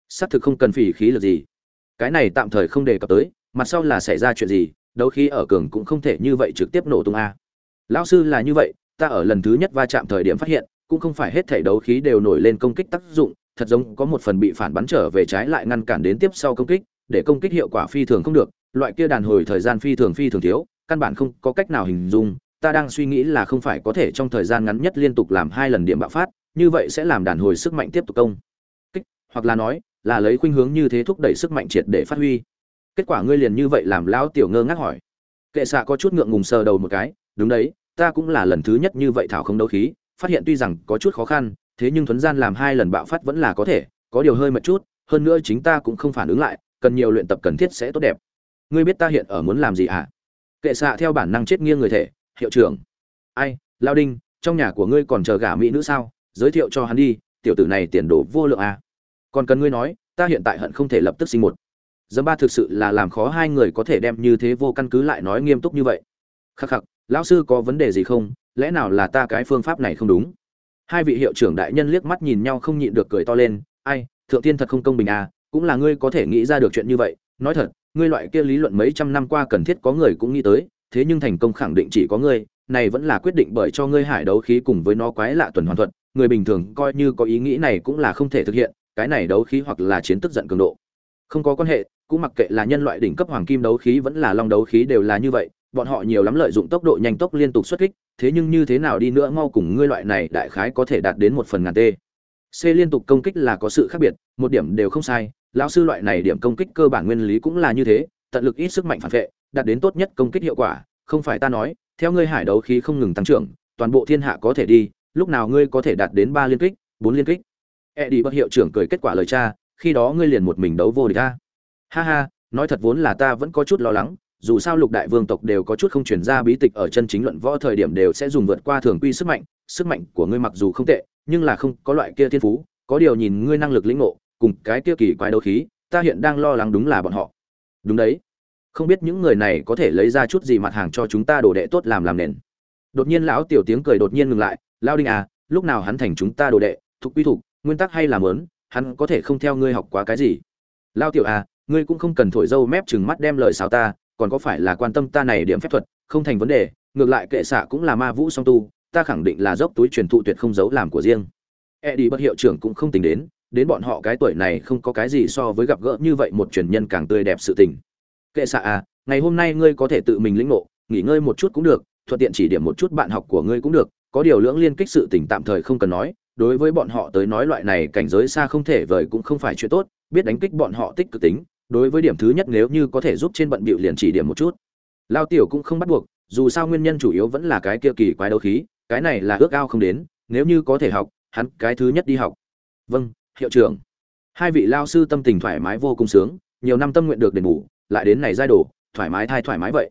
Xác thực không cần phỉ khí lực gì. Cái này tạm thời không đề cập tới, mặt sau là xảy ra chuyện gì, đấu khí ở cường cũng không thể như vậy trực tiếp nổ tung a. Lão sư là như vậy, ta ở lần thứ nhất va chạm thời điểm phát hiện, cũng không phải hết thể đấu khí đều nổi lên công kích tác dụng, thật giống có một phần bị phản bắn trở về trái lại ngăn cản đến tiếp sau công kích, để công kích hiệu quả phi thường không được, loại kia đàn hồi thời gian phi thường phi thường thiếu căn bản không có cách nào hình dung, ta đang suy nghĩ là không phải có thể trong thời gian ngắn nhất liên tục làm hai lần điểm bạo phát, như vậy sẽ làm đàn hồi sức mạnh tiếp tục công. Kích, hoặc là nói, là lấy khuynh hướng như thế thúc đẩy sức mạnh triệt để phát huy. Kết quả ngươi liền như vậy làm lão tiểu ngơ ngác hỏi. Kệ xạ có chút ngượng ngùng sờ đầu một cái, đúng đấy, ta cũng là lần thứ nhất như vậy thảo không đấu khí, phát hiện tuy rằng có chút khó khăn, thế nhưng thuấn gian làm hai lần bạo phát vẫn là có thể, có điều hơi mệt chút, hơn nữa chính ta cũng không phản ứng lại, cần nhiều luyện tập cần thiết sẽ tốt đẹp. Ngươi biết ta hiện ở muốn làm gì hả? Kệ xạ theo bản năng chết nghiêng người thể, hiệu trưởng. Ai, lao đinh, trong nhà của ngươi còn chờ gả mỹ nữ sao? Giới thiệu cho hắn đi, tiểu tử này tiền đồ vô lượng à. còn cần ngươi nói, ta hiện tại hận không thể lập tức sinh một. Dâm ba thực sự là làm khó hai người có thể đem như thế vô căn cứ lại nói nghiêm túc như vậy. Khắc khắc, lão sư có vấn đề gì không? Lẽ nào là ta cái phương pháp này không đúng? Hai vị hiệu trưởng đại nhân liếc mắt nhìn nhau không nhịn được cười to lên. Ai, thượng tiên thật không công bình à cũng là ngươi có thể nghĩ ra được chuyện như vậy, nói thật ngươi loại kia lý luận mấy trăm năm qua cần thiết có người cũng nghĩ tới, thế nhưng thành công khẳng định chỉ có ngươi, này vẫn là quyết định bởi cho ngươi hải đấu khí cùng với nó quái lạ tuần hoàn thuật, người bình thường coi như có ý nghĩ này cũng là không thể thực hiện, cái này đấu khí hoặc là chiến tức giận cường độ. Không có quan hệ, cũng mặc kệ là nhân loại đỉnh cấp hoàng kim đấu khí vẫn là long đấu khí đều là như vậy, bọn họ nhiều lắm lợi dụng tốc độ nhanh tốc liên tục xuất kích, thế nhưng như thế nào đi nữa mau cùng ngươi loại này đại khái có thể đạt đến một phần ngàn t c liên tục công kích là có sự khác biệt, một điểm đều không sai lão sư loại này điểm công kích cơ bản nguyên lý cũng là như thế, tận lực ít sức mạnh phản vệ, đạt đến tốt nhất công kích hiệu quả, không phải ta nói, theo ngươi hải đấu khí không ngừng tăng trưởng, toàn bộ thiên hạ có thể đi, lúc nào ngươi có thể đạt đến ba liên kích, bốn liên kích? E đi bất hiệu trưởng cười kết quả lời cha, khi đó ngươi liền một mình đấu vô địch ta ha ha, nói thật vốn là ta vẫn có chút lo lắng, dù sao lục đại vương tộc đều có chút không chuyển ra bí tịch ở chân chính luận võ thời điểm đều sẽ dùng vượt qua thường quy sức mạnh sức mạnh của ngươi mặc dù không tệ, nhưng là không có loại kia thiên phú, có điều nhìn ngươi năng lực lĩnh ngộ cùng cái kia kỳ quái đấu khí ta hiện đang lo lắng đúng là bọn họ. Đúng đấy. Không biết những người này có thể lấy ra chút gì mặt hàng cho chúng ta đồ đệ tốt làm làm nền. Đột nhiên lão tiểu tiếng cười đột nhiên ngừng lại lao đinh à lúc nào hắn thành chúng ta đồ đệ thuộc quy thuộc, nguyên tắc hay là mớn, hắn có thể không theo ngươi học quá cái gì? Lao tiểu à ngươi cũng không cần thổi dâu mép chừng mắt đem lời xáo ta còn có phải là quan tâm ta này điểm phép thuật không thành vấn đề ngược lại kệ xạ cũng là ma vũ song tu ta khẳng định là dốc túi truyền thụ tuyệt không giấu làm của riêng. E đi bất hiệu trưởng cũng không tính đến đến bọn họ cái tuổi này không có cái gì so với gặp gỡ như vậy một truyền nhân càng tươi đẹp sự tình. Kệ xạ à ngày hôm nay ngươi có thể tự mình lĩnh ngộ, nghỉ ngơi một chút cũng được, thuận tiện chỉ điểm một chút bạn học của ngươi cũng được, có điều lưỡng liên kích sự tình tạm thời không cần nói, đối với bọn họ tới nói loại này cảnh giới xa không thể vời cũng không phải chuyện tốt, biết đánh kích bọn họ tích cực tính, đối với điểm thứ nhất nếu như có thể giúp trên bận bịu liền chỉ điểm một chút. Lao tiểu cũng không bắt buộc, dù sao nguyên nhân chủ yếu vẫn là cái kia kỳ quái đấu khí, cái này là ước ao không đến, nếu như có thể học, hắn cái thứ nhất đi học. Vâng hiệu trưởng. Hai vị lao sư tâm tình thoải mái vô cùng sướng, nhiều năm tâm nguyện được đền bù, lại đến này giai đồ, thoải mái thai thoải mái vậy.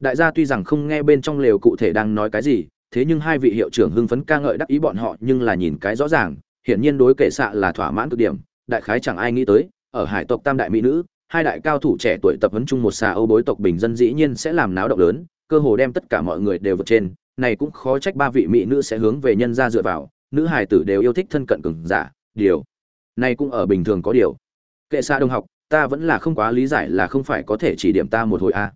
Đại gia tuy rằng không nghe bên trong lều cụ thể đang nói cái gì, thế nhưng hai vị hiệu trưởng hưng phấn ca ngợi đắc ý bọn họ, nhưng là nhìn cái rõ ràng, hiển nhiên đối kệ xạ là thỏa mãn cực điểm, đại khái chẳng ai nghĩ tới, ở hải tộc tam đại mỹ nữ, hai đại cao thủ trẻ tuổi tập huấn chung một xà âu bối tộc bình dân dĩ nhiên sẽ làm náo động lớn, cơ hồ đem tất cả mọi người đều vượt trên, này cũng khó trách ba vị mỹ nữ sẽ hướng về nhân gia dựa vào, nữ hài tử đều yêu thích thân cận cường giả, điều này cũng ở bình thường có điều. Kệ xa đồng học, ta vẫn là không quá lý giải là không phải có thể chỉ điểm ta một hồi a à.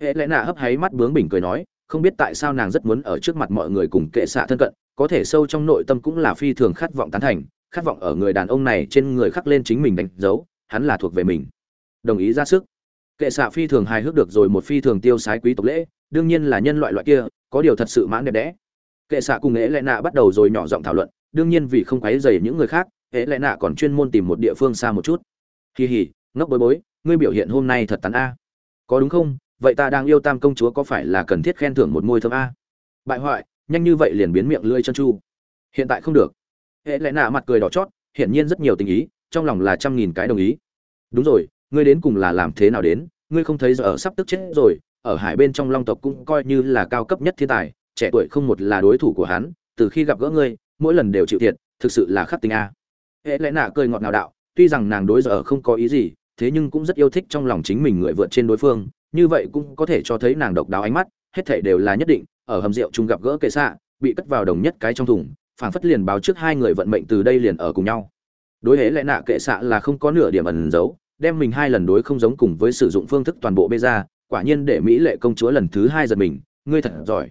hệ lẽ nạ hấp háy mắt bướng bỉnh cười nói, không biết tại sao nàng rất muốn ở trước mặt mọi người cùng kệ xạ thân cận, có thể sâu trong nội tâm cũng là phi thường khát vọng tán thành, khát vọng ở người đàn ông này trên người khắc lên chính mình đánh dấu, hắn là thuộc về mình. Đồng ý ra sức. Kệ xạ phi thường hài hước được rồi một phi thường tiêu sái quý tộc lễ, đương nhiên là nhân loại loại kia, có điều thật sự mãn đẹp đẽ. Kệ xạ cùng nghệ lẽ nạ bắt đầu rồi nhỏ giọng thảo luận, đương nhiên vì không quấy dày những người khác hễ lẽ nạ còn chuyên môn tìm một địa phương xa một chút. Kỳ hỉ ngốc bối bối, ngươi biểu hiện hôm nay thật tắn a. Có đúng không? Vậy ta đang yêu tam công chúa có phải là cần thiết khen thưởng một môi thơm a? Bại hoại, nhanh như vậy liền biến miệng lưỡi chân chu. Hiện tại không được. Hệ lẽ nạ mặt cười đỏ chót, hiển nhiên rất nhiều tình ý, trong lòng là trăm nghìn cái đồng ý. Đúng rồi, ngươi đến cùng là làm thế nào đến? Ngươi không thấy giờ ở sắp tức chết rồi, ở hải bên trong long tộc cũng coi như là cao cấp nhất thiên tài, trẻ tuổi không một là đối thủ của hắn, từ khi gặp gỡ ngươi, mỗi lần đều chịu thiệt, thực sự là khắc tình a hệ lẽ nạ cười ngọt ngào đạo, tuy rằng nàng đối giờ không có ý gì, thế nhưng cũng rất yêu thích trong lòng chính mình người vượt trên đối phương, như vậy cũng có thể cho thấy nàng độc đáo ánh mắt, hết thảy đều là nhất định, ở hầm rượu chung gặp gỡ kệ xạ, bị cất vào đồng nhất cái trong thùng, phảng phất liền báo trước hai người vận mệnh từ đây liền ở cùng nhau. Đối hễ lẽ nạ kệ xạ là không có nửa điểm ẩn giấu, đem mình hai lần đối không giống cùng với sử dụng phương thức toàn bộ bê ra, quả nhiên để mỹ lệ công chúa lần thứ hai giật mình, ngươi thật giỏi.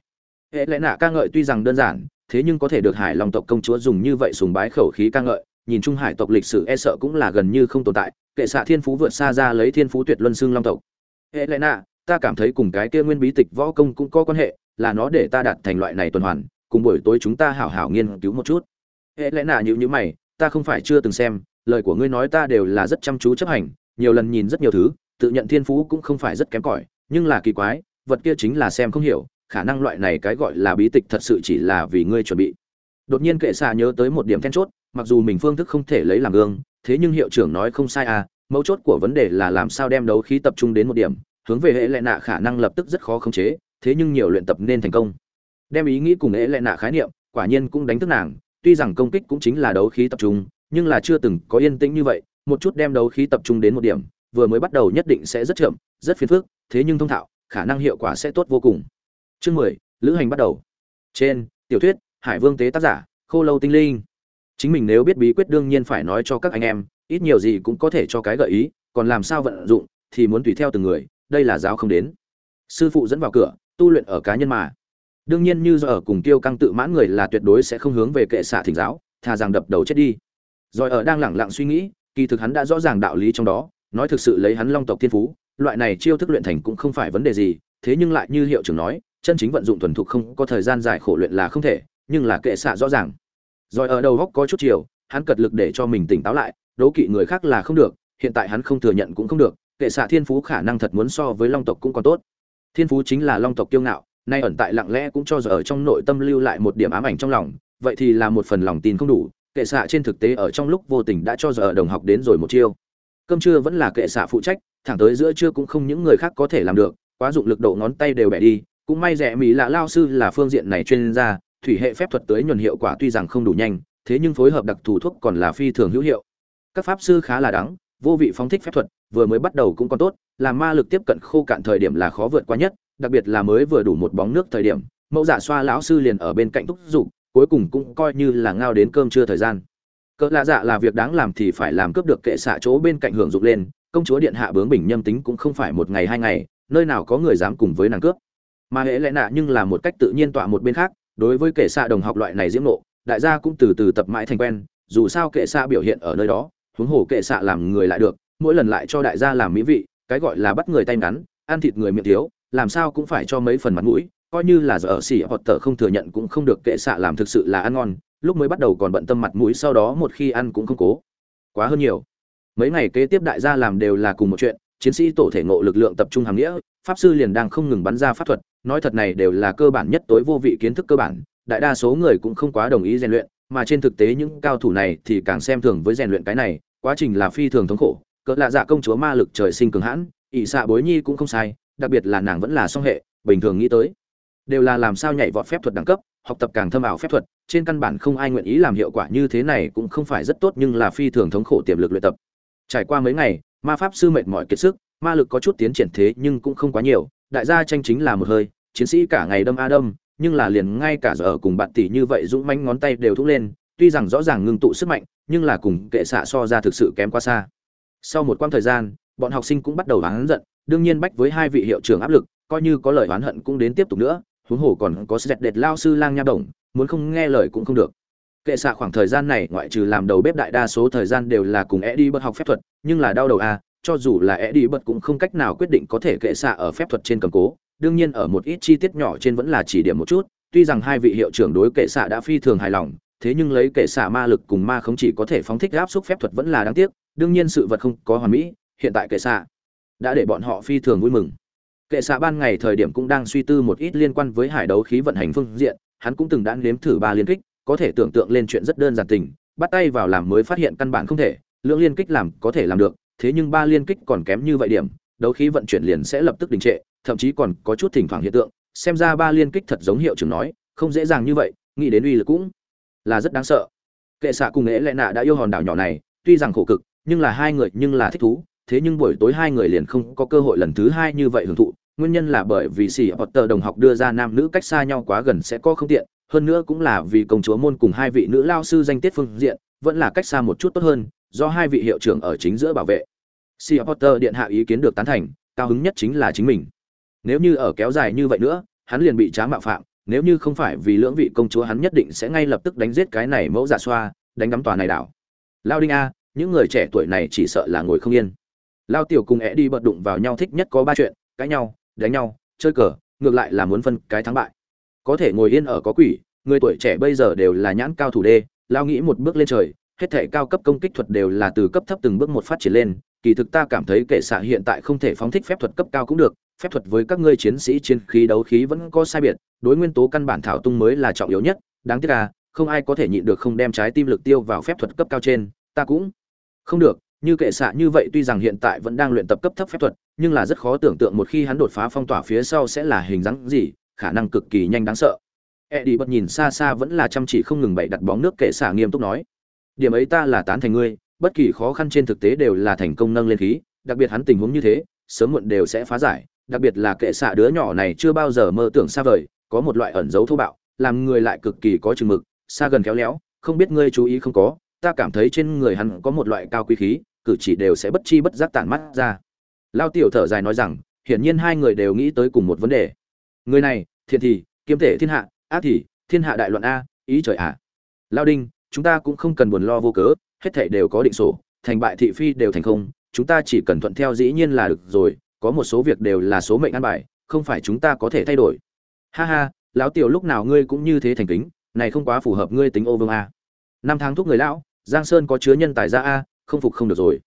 Hệ lẽ nạ ca ngợi tuy rằng đơn giản, thế nhưng có thể được hải long tộc công chúa dùng như vậy sùng bái khẩu khí ca ngợi nhìn trung hải tộc lịch sử e sợ cũng là gần như không tồn tại, kệ xạ thiên phú vượt xa ra lấy thiên phú tuyệt luân xương long tộc. Hệ lẽ nạ, ta cảm thấy cùng cái kia nguyên bí tịch võ công cũng có quan hệ, là nó để ta đạt thành loại này tuần hoàn, cùng buổi tối chúng ta hảo hảo nghiên cứu một chút. Hệ lẽ nạ nhữ nhữ mày, ta không phải chưa từng xem, lời của ngươi nói ta đều là rất chăm chú chấp hành, nhiều lần nhìn rất nhiều thứ, tự nhận thiên phú cũng không phải rất kém cỏi, nhưng là kỳ quái, vật kia chính là xem không hiểu, khả năng loại này cái gọi là bí tịch thật sự chỉ là vì ngươi chuẩn bị. Đột nhiên kệ xạ nhớ tới một điểm then chốt mặc dù mình phương thức không thể lấy làm gương, thế nhưng hiệu trưởng nói không sai à mấu chốt của vấn đề là làm sao đem đấu khí tập trung đến một điểm, hướng về hệ lệ nạ khả năng lập tức rất khó khống chế, thế nhưng nhiều luyện tập nên thành công. Đem ý nghĩ cùng hệ lệ nạ khái niệm, quả nhiên cũng đánh thức nàng, tuy rằng công kích cũng chính là đấu khí tập trung, nhưng là chưa từng có yên tĩnh như vậy, một chút đem đấu khí tập trung đến một điểm, vừa mới bắt đầu nhất định sẽ rất chậm, rất phiền phức, thế nhưng thông thạo, khả năng hiệu quả sẽ tốt vô cùng. Chương mười, lữ hành bắt đầu. Trên, tiểu thuyết, hải vương tế tác giả, khô lâu tinh linh chính mình nếu biết bí quyết đương nhiên phải nói cho các anh em, ít nhiều gì cũng có thể cho cái gợi ý, còn làm sao vận dụng thì muốn tùy theo từng người, đây là giáo không đến. Sư phụ dẫn vào cửa, tu luyện ở cá nhân mà. Đương nhiên như do ở cùng tiêu căng tự mãn người là tuyệt đối sẽ không hướng về kệ xạ thỉnh giáo, thà rằng đập đầu chết đi. Rồi ở đang lẳng lặng suy nghĩ, kỳ thực hắn đã rõ ràng đạo lý trong đó, nói thực sự lấy hắn long tộc thiên phú, loại này chiêu thức luyện thành cũng không phải vấn đề gì, thế nhưng lại như hiệu trưởng nói, chân chính vận dụng thuần thục không có thời gian dài khổ luyện là không thể, nhưng là kệ xạ rõ ràng rồi ở đầu góc có chút chiều, hắn cật lực để cho mình tỉnh táo lại, đố kỵ người khác là không được, hiện tại hắn không thừa nhận cũng không được, kệ xạ thiên phú khả năng thật muốn so với long tộc cũng còn tốt. Thiên phú chính là long tộc kiêu ngạo, nay ẩn tại lặng lẽ cũng cho giờ ở trong nội tâm lưu lại một điểm ám ảnh trong lòng, vậy thì là một phần lòng tin không đủ, kệ xạ trên thực tế ở trong lúc vô tình đã cho giờ ở đồng học đến rồi một chiêu. Cơm trưa vẫn là kệ xạ phụ trách, thẳng tới giữa trưa cũng không những người khác có thể làm được, quá dụng lực độ ngón tay đều bẻ đi, cũng may rẻ mỹ là lao sư là phương diện này chuyên gia thủy hệ phép thuật tới nhuần hiệu quả tuy rằng không đủ nhanh thế nhưng phối hợp đặc thù thuốc còn là phi thường hữu hiệu. Các pháp sư khá là đáng, vô vị phóng thích phép thuật vừa mới bắt đầu cũng còn tốt làm ma lực tiếp cận khô cạn thời điểm là khó vượt qua nhất đặc biệt là mới vừa đủ một bóng nước thời điểm mẫu giả xoa lão sư liền ở bên cạnh thúc giục cuối cùng cũng coi như là ngao đến cơm trưa thời gian. Cỡ lạ dạ là việc đáng làm thì phải làm cướp được kệ xạ chỗ bên cạnh hưởng dụng lên công chúa điện hạ bướng bỉnh nhâm tính cũng không phải một ngày hai ngày nơi nào có người dám cùng với nàng cướp. Mà hễ lẽ nạ nhưng là một cách tự nhiên tọa một bên khác đối với kệ xạ đồng học loại này diễm nộ đại gia cũng từ từ tập mãi thành quen, dù sao kệ xạ biểu hiện ở nơi đó, huống hồ kệ xạ làm người lại được, mỗi lần lại cho đại gia làm mỹ vị, cái gọi là bắt người tay ngắn, ăn thịt người miệng thiếu, làm sao cũng phải cho mấy phần mặt mũi, coi như là giờ xỉ hoặc tờ không thừa nhận cũng không được kệ xạ làm thực sự là ăn ngon, lúc mới bắt đầu còn bận tâm mặt mũi sau đó một khi ăn cũng không cố. Quá hơn nhiều. Mấy ngày kế tiếp đại gia làm đều là cùng một chuyện chiến sĩ tổ thể ngộ lực lượng tập trung hàm nghĩa, pháp sư liền đang không ngừng bắn ra pháp thuật, nói thật này đều là cơ bản nhất tối vô vị kiến thức cơ bản, đại đa số người cũng không quá đồng ý rèn luyện, mà trên thực tế những cao thủ này thì càng xem thường với rèn luyện cái này, quá trình là phi thường thống khổ, cỡ lạ dạ công chúa ma lực trời sinh cường hãn, ỷ xạ bối nhi cũng không sai, đặc biệt là nàng vẫn là song hệ, bình thường nghĩ tới, đều là làm sao nhảy vọt phép thuật đẳng cấp, học tập càng thâm ảo phép thuật, trên căn bản không ai nguyện ý làm hiệu quả như thế này cũng không phải rất tốt nhưng là phi thường thống khổ tiềm lực luyện tập. Trải qua mấy ngày ma pháp sư mệt mỏi kiệt sức, ma lực có chút tiến triển thế nhưng cũng không quá nhiều, đại gia tranh chính là một hơi, chiến sĩ cả ngày đâm a đâm, nhưng là liền ngay cả giờ cùng bạn tỷ như vậy dũng mãnh ngón tay đều thúc lên, tuy rằng rõ ràng ngưng tụ sức mạnh, nhưng là cùng kệ xạ so ra thực sự kém quá xa. Sau một quãng thời gian, bọn học sinh cũng bắt đầu oán giận, đương nhiên bách với hai vị hiệu trưởng áp lực, coi như có lời oán hận cũng đến tiếp tục nữa, huống hồ còn có sẹt đệt lao sư lang nha đồng, muốn không nghe lời cũng không được kệ xạ khoảng thời gian này ngoại trừ làm đầu bếp đại đa số thời gian đều là cùng e đi bất học phép thuật, nhưng là đau đầu à? cho dù là e đi bất cũng không cách nào quyết định có thể kệ xạ ở phép thuật trên cầm cố, đương nhiên ở một ít chi tiết nhỏ trên vẫn là chỉ điểm một chút, tuy rằng hai vị hiệu trưởng đối kệ xạ đã phi thường hài lòng, thế nhưng lấy kệ xạ ma lực cùng ma không chỉ có thể phóng thích áp xúc phép thuật vẫn là đáng tiếc, đương nhiên sự vật không có hoàn mỹ, hiện tại kệ xạ đã để bọn họ phi thường vui mừng kệ xạ ban ngày thời điểm cũng đang suy tư một ít liên quan với hải đấu khí vận hành phương diện, hắn cũng từng đã nếm thử ba liên kích có thể tưởng tượng lên chuyện rất đơn giản tình, bắt tay vào làm mới phát hiện căn bản không thể, lượng liên kích làm có thể làm được, thế nhưng ba liên kích còn kém như vậy điểm, đấu khí vận chuyển liền sẽ lập tức đình trệ, thậm chí còn có chút thỉnh thoảng hiện tượng, xem ra ba liên kích thật giống hiệu trưởng nói, không dễ dàng như vậy, nghĩ đến uy lực cũng là rất đáng sợ. Kệ xạ cùng nghệ lệ nạ đã yêu hòn đảo nhỏ này, tuy rằng khổ cực, nhưng là hai người nhưng là thích thú, thế nhưng buổi tối hai người liền không có cơ hội lần thứ hai như vậy hưởng thụ, nguyên nhân là bởi vì xì tờ đồng học đưa ra nam nữ cách xa nhau quá gần sẽ có không tiện hơn nữa cũng là vì công chúa môn cùng hai vị nữ lao sư danh tiết phương diện, vẫn là cách xa một chút tốt hơn, do hai vị hiệu trưởng ở chính giữa bảo vệ. Xì potter điện hạ ý kiến được tán thành, cao hứng nhất chính là chính mình. Nếu như ở kéo dài như vậy nữa, hắn liền bị trá mạo phạm, nếu như không phải vì lưỡng vị công chúa hắn nhất định sẽ ngay lập tức đánh giết cái này mẫu giả xoa, đánh đắm tòa này đảo. Lao đinh a, những người trẻ tuổi này chỉ sợ là ngồi không yên. Lao tiểu cùng é đi bật đụng vào nhau thích nhất có ba chuyện, cãi nhau, đánh nhau, chơi cờ, ngược lại là muốn phân cái thắng bại có thể ngồi yên ở có quỷ, người tuổi trẻ bây giờ đều là nhãn cao thủ đê, lao nghĩ một bước lên trời, hết thể cao cấp công kích thuật đều là từ cấp thấp từng bước một phát triển lên, kỳ thực ta cảm thấy kệ xạ hiện tại không thể phóng thích phép thuật cấp cao cũng được, phép thuật với các ngươi chiến sĩ chiến khí đấu khí vẫn có sai biệt, đối nguyên tố căn bản thảo tung mới là trọng yếu nhất, đáng tiếc là không ai có thể nhịn được không đem trái tim lực tiêu vào phép thuật cấp cao trên, ta cũng không được, như kệ xạ như vậy tuy rằng hiện tại vẫn đang luyện tập cấp thấp phép thuật, nhưng là rất khó tưởng tượng một khi hắn đột phá phong tỏa phía sau sẽ là hình dáng gì khả năng cực kỳ nhanh đáng sợ. Eddie bật nhìn xa xa vẫn là chăm chỉ không ngừng bậy đặt bóng nước kệ xả nghiêm túc nói, điểm ấy ta là tán thành ngươi, bất kỳ khó khăn trên thực tế đều là thành công nâng lên khí, đặc biệt hắn tình huống như thế, sớm muộn đều sẽ phá giải, đặc biệt là kệ xạ đứa nhỏ này chưa bao giờ mơ tưởng xa vời, có một loại ẩn dấu thô bạo, làm người lại cực kỳ có chừng mực, xa gần khéo léo, không biết ngươi chú ý không có, ta cảm thấy trên người hắn có một loại cao quý khí, cử chỉ đều sẽ bất chi bất giác tản mắt ra. Lao tiểu thở dài nói rằng, hiển nhiên hai người đều nghĩ tới cùng một vấn đề người này, thiện thì, kiếm thể thiên hạ, ác thì, thiên hạ đại loạn a, ý trời ạ. À. lao đinh, chúng ta cũng không cần buồn lo vô cớ, hết thảy đều có định sổ, thành bại thị phi đều thành không, chúng ta chỉ cần thuận theo dĩ nhiên là được rồi, có một số việc đều là số mệnh ăn bài, không phải chúng ta có thể thay đổi. Ha ha, lão tiểu lúc nào ngươi cũng như thế thành kính, này không quá phù hợp ngươi tính ô vương a. Năm tháng thúc người lão, giang sơn có chứa nhân tài ra a, không phục không được rồi.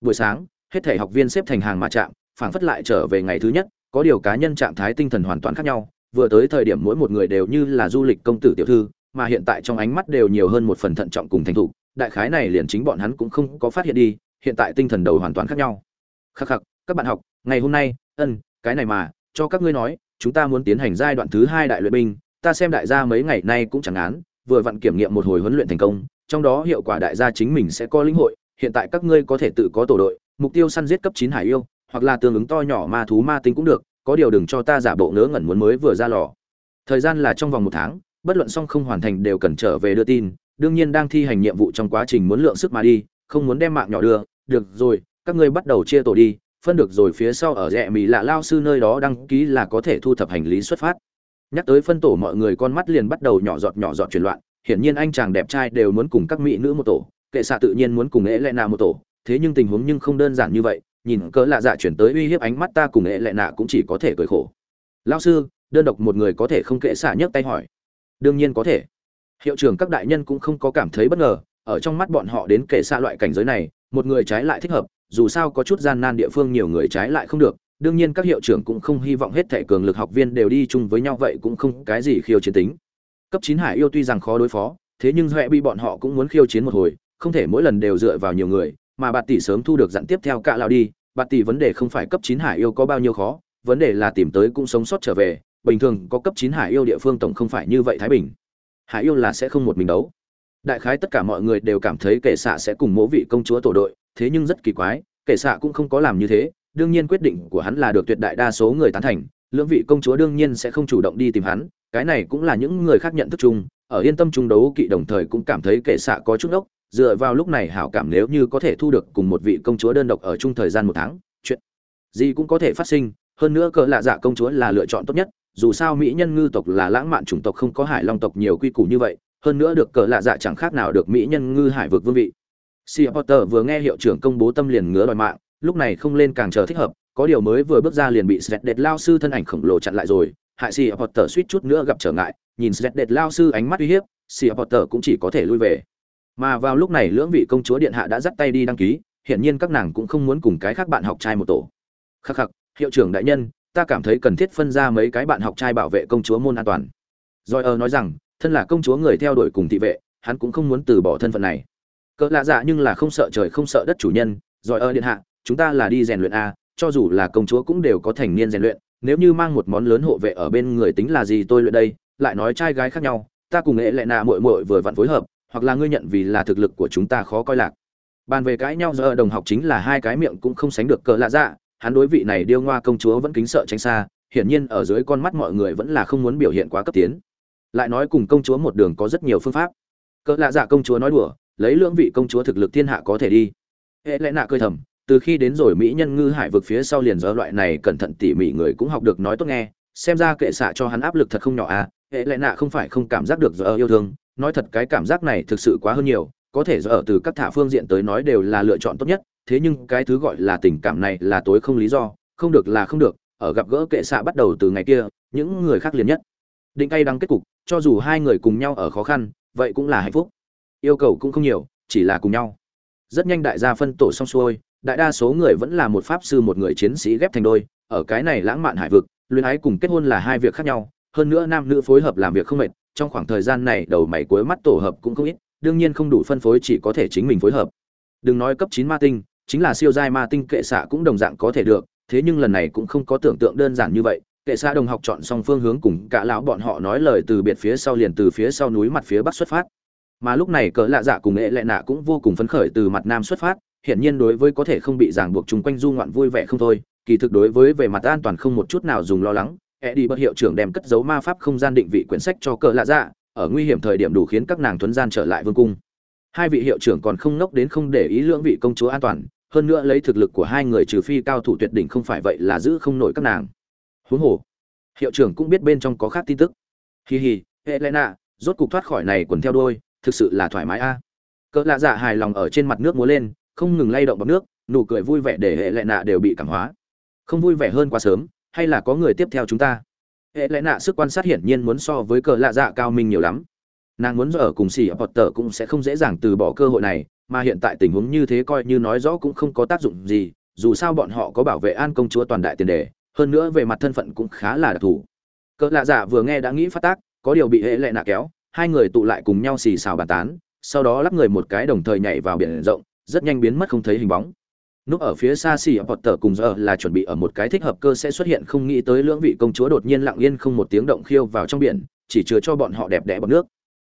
Buổi sáng, hết thể học viên xếp thành hàng mà chạm, phảng phất lại trở về ngày thứ nhất có điều cá nhân trạng thái tinh thần hoàn toàn khác nhau, vừa tới thời điểm mỗi một người đều như là du lịch công tử tiểu thư, mà hiện tại trong ánh mắt đều nhiều hơn một phần thận trọng cùng thành thục, đại khái này liền chính bọn hắn cũng không có phát hiện đi, hiện tại tinh thần đầu hoàn toàn khác nhau. Khắc khắc, các bạn học, ngày hôm nay, ân, cái này mà, cho các ngươi nói, chúng ta muốn tiến hành giai đoạn thứ hai đại luyện binh, ta xem đại gia mấy ngày nay cũng chẳng án, vừa vặn kiểm nghiệm một hồi huấn luyện thành công, trong đó hiệu quả đại gia chính mình sẽ có lĩnh hội, hiện tại các ngươi có thể tự có tổ đội, mục tiêu săn giết cấp chín hải yêu hoặc là tương ứng to nhỏ ma thú ma tinh cũng được, có điều đừng cho ta giả bộ ngớ ngẩn muốn mới vừa ra lò. Thời gian là trong vòng một tháng, bất luận song không hoàn thành đều cần trở về đưa tin, đương nhiên đang thi hành nhiệm vụ trong quá trình muốn lượng sức mà đi, không muốn đem mạng nhỏ đưa. Được rồi, các ngươi bắt đầu chia tổ đi, phân được rồi phía sau ở rẽ mỹ lạ lao sư nơi đó đăng ký là có thể thu thập hành lý xuất phát. Nhắc tới phân tổ mọi người con mắt liền bắt đầu nhỏ giọt nhỏ giọt chuyển loạn, hiển nhiên anh chàng đẹp trai đều muốn cùng các mỹ nữ một tổ, kệ xạ tự nhiên muốn cùng ế lệ nào một tổ, thế nhưng tình huống nhưng không đơn giản như vậy nhìn cỡ lạ dạ chuyển tới uy hiếp ánh mắt ta cùng nghệ lệ nạ cũng chỉ có thể cười khổ. Lao sư, đơn độc một người có thể không kệ xả nhấc tay hỏi. Đương nhiên có thể. Hiệu trưởng các đại nhân cũng không có cảm thấy bất ngờ, ở trong mắt bọn họ đến kệ xạ loại cảnh giới này, một người trái lại thích hợp, dù sao có chút gian nan địa phương nhiều người trái lại không được. Đương nhiên các hiệu trưởng cũng không hy vọng hết thẻ cường lực học viên đều đi chung với nhau vậy cũng không cái gì khiêu chiến tính. Cấp chín hải yêu tuy rằng khó đối phó, thế nhưng huệ bi bọn họ cũng muốn khiêu chiến một hồi, không thể mỗi lần đều dựa vào nhiều người mà bạt tỷ sớm thu được dặn tiếp theo cạ lao đi bạt tỷ vấn đề không phải cấp chín hải yêu có bao nhiêu khó, vấn đề là tìm tới cũng sống sót trở về, bình thường có cấp chín hải yêu địa phương tổng không phải như vậy thái bình. Hải yêu là sẽ không một mình đấu. Đại khái tất cả mọi người đều cảm thấy kệ xạ sẽ cùng mỗi vị công chúa tổ đội, thế nhưng rất kỳ quái kệ xạ cũng không có làm như thế, đương nhiên quyết định của hắn là được tuyệt đại đa số người tán thành, lưỡng vị công chúa đương nhiên sẽ không chủ động đi tìm hắn, cái này cũng là những người khác nhận thức chung, ở yên tâm chung đấu kỵ đồng thời cũng cảm thấy kệ xạ có chút ốc dựa vào lúc này hảo cảm nếu như có thể thu được cùng một vị công chúa đơn độc ở chung thời gian một tháng chuyện gì cũng có thể phát sinh hơn nữa cỡ lạ dạ công chúa là lựa chọn tốt nhất dù sao mỹ nhân ngư tộc là lãng mạn chủng tộc không có hải long tộc nhiều quy củ như vậy hơn nữa được cỡ lạ dạ chẳng khác nào được mỹ nhân ngư hải vực vương vị Sea Potter vừa nghe hiệu trưởng công bố tâm liền ngứa đòi mạng, lúc này không lên càng chờ thích hợp, có điều mới vừa bước ra liền bị Sleddet lao sư thân ảnh khổng lồ chặn lại rồi, hại Sea Potter suýt chút nữa gặp trở ngại, nhìn Sleddet lao sư ánh mắt uy hiếp, Sea Potter cũng chỉ có thể lui về. Mà vào lúc này lưỡng vị công chúa điện hạ đã dắt tay đi đăng ký, hiển nhiên các nàng cũng không muốn cùng cái khác bạn học trai một tổ. Khắc khắc, hiệu trưởng đại nhân, ta cảm thấy cần thiết phân ra mấy cái bạn học trai bảo vệ công chúa môn an toàn rồi ơ nói rằng thân là công chúa người theo đuổi cùng thị vệ hắn cũng không muốn từ bỏ thân phận này cỡ lạ dạ nhưng là không sợ trời không sợ đất chủ nhân rồi ơ điện hạ chúng ta là đi rèn luyện a cho dù là công chúa cũng đều có thành niên rèn luyện nếu như mang một món lớn hộ vệ ở bên người tính là gì tôi luyện đây lại nói trai gái khác nhau ta cùng nghệ lệ nạ muội muội vừa vặn phối hợp hoặc là ngươi nhận vì là thực lực của chúng ta khó coi lạc. Bàn về cãi nhau giờ đồng học chính là hai cái miệng cũng không sánh được cỡ lạ dạ hắn đối vị này điêu ngoa công chúa vẫn kính sợ tránh xa, hiển nhiên ở dưới con mắt mọi người vẫn là không muốn biểu hiện quá cấp tiến. Lại nói cùng công chúa một đường có rất nhiều phương pháp. Cỡ lạ dạ công chúa nói đùa, lấy lưỡng vị công chúa thực lực thiên hạ có thể đi. Hệ lẽ nạ cơi thầm, từ khi đến rồi mỹ nhân ngư hải vực phía sau liền do loại này cẩn thận tỉ mỉ người cũng học được nói tốt nghe, xem ra kệ xạ cho hắn áp lực thật không nhỏ à hệ lẽ nạ không phải không cảm giác được giờ yêu thương. Nói thật cái cảm giác này thực sự quá hơn nhiều. Có thể giờ ở từ các thả phương diện tới nói đều là lựa chọn tốt nhất. Thế nhưng cái thứ gọi là tình cảm này là tối không lý do. Không được là không được. Ở gặp gỡ kệ xạ bắt đầu từ ngày kia, những người khác liền nhất. Định cay đắng kết cục, cho dù hai người cùng nhau ở khó khăn, vậy cũng là hạnh phúc. Yêu cầu cũng không nhiều, chỉ là cùng nhau. Rất nhanh đại gia phân tổ xong xuôi, đại đa số người vẫn là một pháp sư một người chiến sĩ ghép thành đôi. Ở cái này lãng mạn hải vực luyến ái cùng kết hôn là hai việc khác nhau hơn nữa nam nữ phối hợp làm việc không mệt, trong khoảng thời gian này đầu mày cuối mắt tổ hợp cũng không ít, đương nhiên không đủ phân phối chỉ có thể chính mình phối hợp. Đừng nói cấp chín ma tinh, chính là siêu giai ma tinh kệ xạ cũng đồng dạng có thể được, thế nhưng lần này cũng không có tưởng tượng đơn giản như vậy, kệ xạ đồng học chọn xong phương hướng cùng cả lão bọn họ nói lời từ biệt phía sau liền từ phía sau núi mặt phía bắc xuất phát. Mà lúc này cỡ lạ dạ cùng nghệ lệ nạ cũng vô cùng phấn khởi từ mặt nam xuất phát, hiển nhiên đối với có thể không bị ràng buộc chung quanh du ngoạn vui vẻ không thôi, kỳ thực đối với về mặt an toàn không một chút nào dùng lo lắng e đi bất hiệu trưởng đem cất giấu ma pháp không gian định vị quyển sách cho cờ lạ dạ ở nguy hiểm thời điểm đủ khiến các nàng thuấn gian trở lại vương cung. Hai vị hiệu trưởng còn không nốc đến không để ý lưỡng vị công chúa an toàn, hơn nữa lấy thực lực của hai người trừ phi cao thủ tuyệt đỉnh không phải vậy là giữ không nổi các nàng. Huống hồ, hiệu trưởng cũng biết bên trong có khác tin tức. Hì hì helena, rốt cục thoát khỏi này quần theo đôi thực sự là thoải mái a. Cỡ lạ dạ hài lòng ở trên mặt nước múa lên, không ngừng lay động bọc nước, nụ cười vui vẻ để hệ lệ nạ đều bị cảm hóa. Không vui vẻ hơn quá sớm hay là có người tiếp theo chúng ta? Hệ lệ nạ sức quan sát hiển nhiên muốn so với cỡ lạ dạ cao minh nhiều lắm. Nàng muốn ở cùng xỉ hoặc tờ cũng sẽ không dễ dàng từ bỏ cơ hội này, mà hiện tại tình huống như thế coi như nói rõ cũng không có tác dụng gì, dù sao bọn họ có bảo vệ an công chúa toàn đại tiền đề, hơn nữa về mặt thân phận cũng khá là đặc thù. Cỡ lạ dạ vừa nghe đã nghĩ phát tác, có điều bị hệ lệ nạ kéo, hai người tụ lại cùng nhau xì xào bàn tán, sau đó lắp người một cái đồng thời nhảy vào biển rộng, rất nhanh biến mất không thấy hình bóng núp ở phía xa xì Potter cùng giờ là chuẩn bị ở một cái thích hợp cơ sẽ xuất hiện không nghĩ tới lưỡng vị công chúa đột nhiên lặng yên không một tiếng động khiêu vào trong biển, chỉ chứa cho bọn họ đẹp đẽ bọt nước.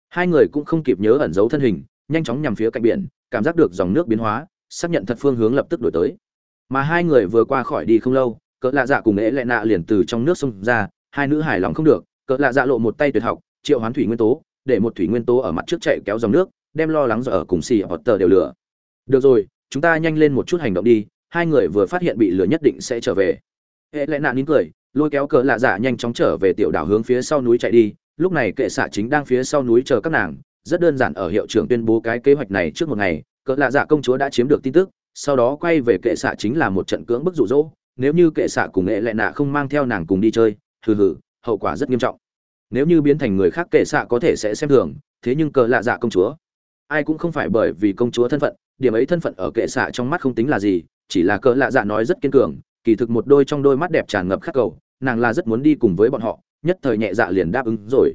Hai người cũng không kịp nhớ ẩn giấu thân hình, nhanh chóng nhằm phía cạnh biển, cảm giác được dòng nước biến hóa, xác nhận thật phương hướng lập tức đổi tới. Mà hai người vừa qua khỏi đi không lâu, cỡ lạ dạ cùng ế lệ nạ liền từ trong nước xông ra, hai nữ hài lòng không được, cỡ lạ dạ lộ một tay tuyệt học, triệu hoán thủy nguyên tố, để một thủy nguyên tố ở mặt trước chạy kéo dòng nước, đem lo lắng giờ ở cùng xì hoặc tờ đều lửa được rồi chúng ta nhanh lên một chút hành động đi, hai người vừa phát hiện bị lừa nhất định sẽ trở về. Hệ lẽ nạn nín cười, lôi kéo cỡ lạ dạ nhanh chóng trở về tiểu đảo hướng phía sau núi chạy đi, lúc này kệ xạ chính đang phía sau núi chờ các nàng, rất đơn giản ở hiệu trưởng tuyên bố cái kế hoạch này trước một ngày cỡ lạ dạ công chúa đã chiếm được tin tức, sau đó quay về kệ xạ chính là một trận cưỡng bức rụ rỗ nếu như kệ xạ cùng nghệ lệ nạ không mang theo nàng cùng đi chơi, hừ hừ, hậu quả rất nghiêm trọng. Nếu như biến thành người khác kệ xạ có thể sẽ xem thường, thế nhưng cỡ lạ dạ công chúa, ai cũng không phải bởi vì công chúa thân phận điểm ấy thân phận ở kệ xạ trong mắt không tính là gì, chỉ là cỡ lạ dạ nói rất kiên cường, kỳ thực một đôi trong đôi mắt đẹp tràn ngập khắc cầu, nàng là rất muốn đi cùng với bọn họ, nhất thời nhẹ dạ liền đáp ứng rồi.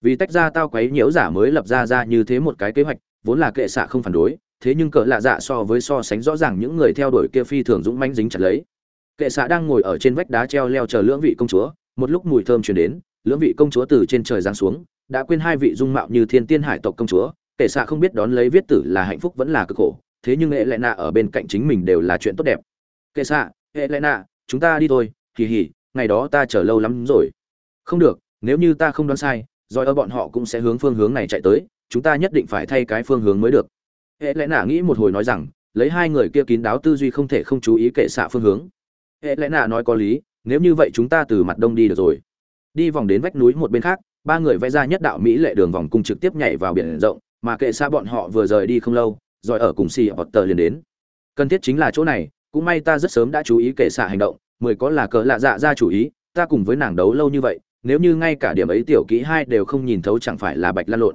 Vì tách ra tao quấy nhiễu giả mới lập ra ra như thế một cái kế hoạch, vốn là kệ xạ không phản đối, thế nhưng cỡ lạ dạ so với so sánh rõ ràng những người theo đuổi kia phi thường dũng manh dính chặt lấy. Kệ xạ đang ngồi ở trên vách đá treo leo chờ lưỡng vị công chúa, một lúc mùi thơm truyền đến, lưỡng vị công chúa từ trên trời giáng xuống, đã quên hai vị dung mạo như thiên tiên hải tộc công chúa kệ xạ không biết đón lấy viết tử là hạnh phúc vẫn là cực khổ, thế nhưng hệ lệ nạ ở bên cạnh chính mình đều là chuyện tốt đẹp. Kệ xạ hệ lệ nạ, chúng ta đi thôi kỳ hỉ ngày đó ta chờ lâu lắm rồi. Không được, nếu như ta không đoán sai, rồi ở bọn họ cũng sẽ hướng phương hướng này chạy tới, chúng ta nhất định phải thay cái phương hướng mới được. Hệ lệ nạ nghĩ một hồi nói rằng, lấy hai người kia kín đáo tư duy không thể không chú ý kệ xạ phương hướng. Hệ lẽ nạ nói có lý, nếu như vậy chúng ta từ mặt đông đi được rồi. Đi vòng đến vách núi một bên khác, ba người vẽ ra nhất đạo mỹ lệ đường vòng cung trực tiếp nhảy vào biển rộng mà kệ xa bọn họ vừa rời đi không lâu, rồi ở cùng xì hoặc tờ liền đến. Cần thiết chính là chỗ này, cũng may ta rất sớm đã chú ý kệ xạ hành động, mười có là cỡ lạ dạ ra chủ ý, ta cùng với nàng đấu lâu như vậy, nếu như ngay cả điểm ấy tiểu kỹ hai đều không nhìn thấu chẳng phải là bạch lan lộn.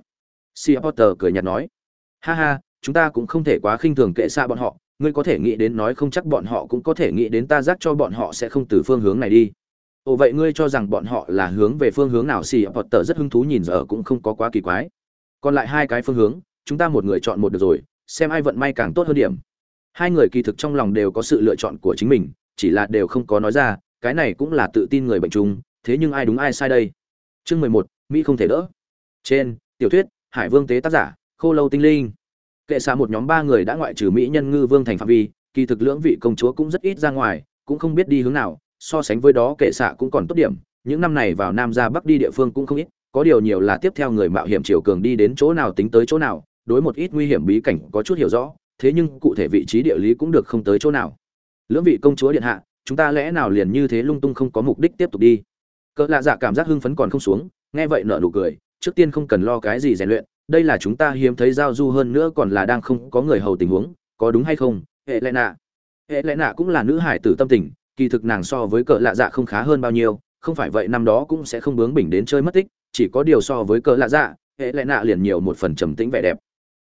Xì potter cười nhạt nói, ha ha, chúng ta cũng không thể quá khinh thường kệ xa bọn họ, ngươi có thể nghĩ đến nói không chắc bọn họ cũng có thể nghĩ đến ta giác cho bọn họ sẽ không từ phương hướng này đi. Ồ, vậy ngươi cho rằng bọn họ là hướng về phương hướng nào? Xì hoặc rất hứng thú nhìn giờ cũng không có quá kỳ quái còn lại hai cái phương hướng, chúng ta một người chọn một được rồi, xem ai vận may càng tốt hơn điểm. Hai người kỳ thực trong lòng đều có sự lựa chọn của chính mình, chỉ là đều không có nói ra, cái này cũng là tự tin người bệnh chung, thế nhưng ai đúng ai sai đây? Chương mười một, mỹ không thể đỡ. Trên, tiểu thuyết, hải vương tế tác giả, khô lâu tinh linh. Kệ xa một nhóm ba người đã ngoại trừ mỹ nhân ngư vương thành phạm vi, kỳ thực lưỡng vị công chúa cũng rất ít ra ngoài, cũng không biết đi hướng nào, so sánh với đó kệ xạ cũng còn tốt điểm, những năm này vào nam ra bắc đi địa phương cũng không ít có điều nhiều là tiếp theo người mạo hiểm triều cường đi đến chỗ nào tính tới chỗ nào, đối một ít nguy hiểm bí cảnh có chút hiểu rõ, thế nhưng cụ thể vị trí địa lý cũng được không tới chỗ nào. Lưỡng vị công chúa điện hạ, chúng ta lẽ nào liền như thế lung tung không có mục đích tiếp tục đi? Cỡ lạ dạ cảm giác hưng phấn còn không xuống, nghe vậy nở nụ cười, trước tiên không cần lo cái gì rèn luyện, đây là chúng ta hiếm thấy giao du hơn nữa còn là đang không có người hầu tình huống, có đúng hay không? Hệ lẽ nạ hệ lẽ nạ cũng là nữ hải tử tâm tình, kỳ thực nàng so với cỡ lạ dạ không khá hơn bao nhiêu, không phải vậy năm đó cũng sẽ không bướng bỉnh đến chơi mất tích chỉ có điều so với cỡ lạ dạ hệ lẽ nạ liền nhiều một phần trầm tĩnh vẻ đẹp.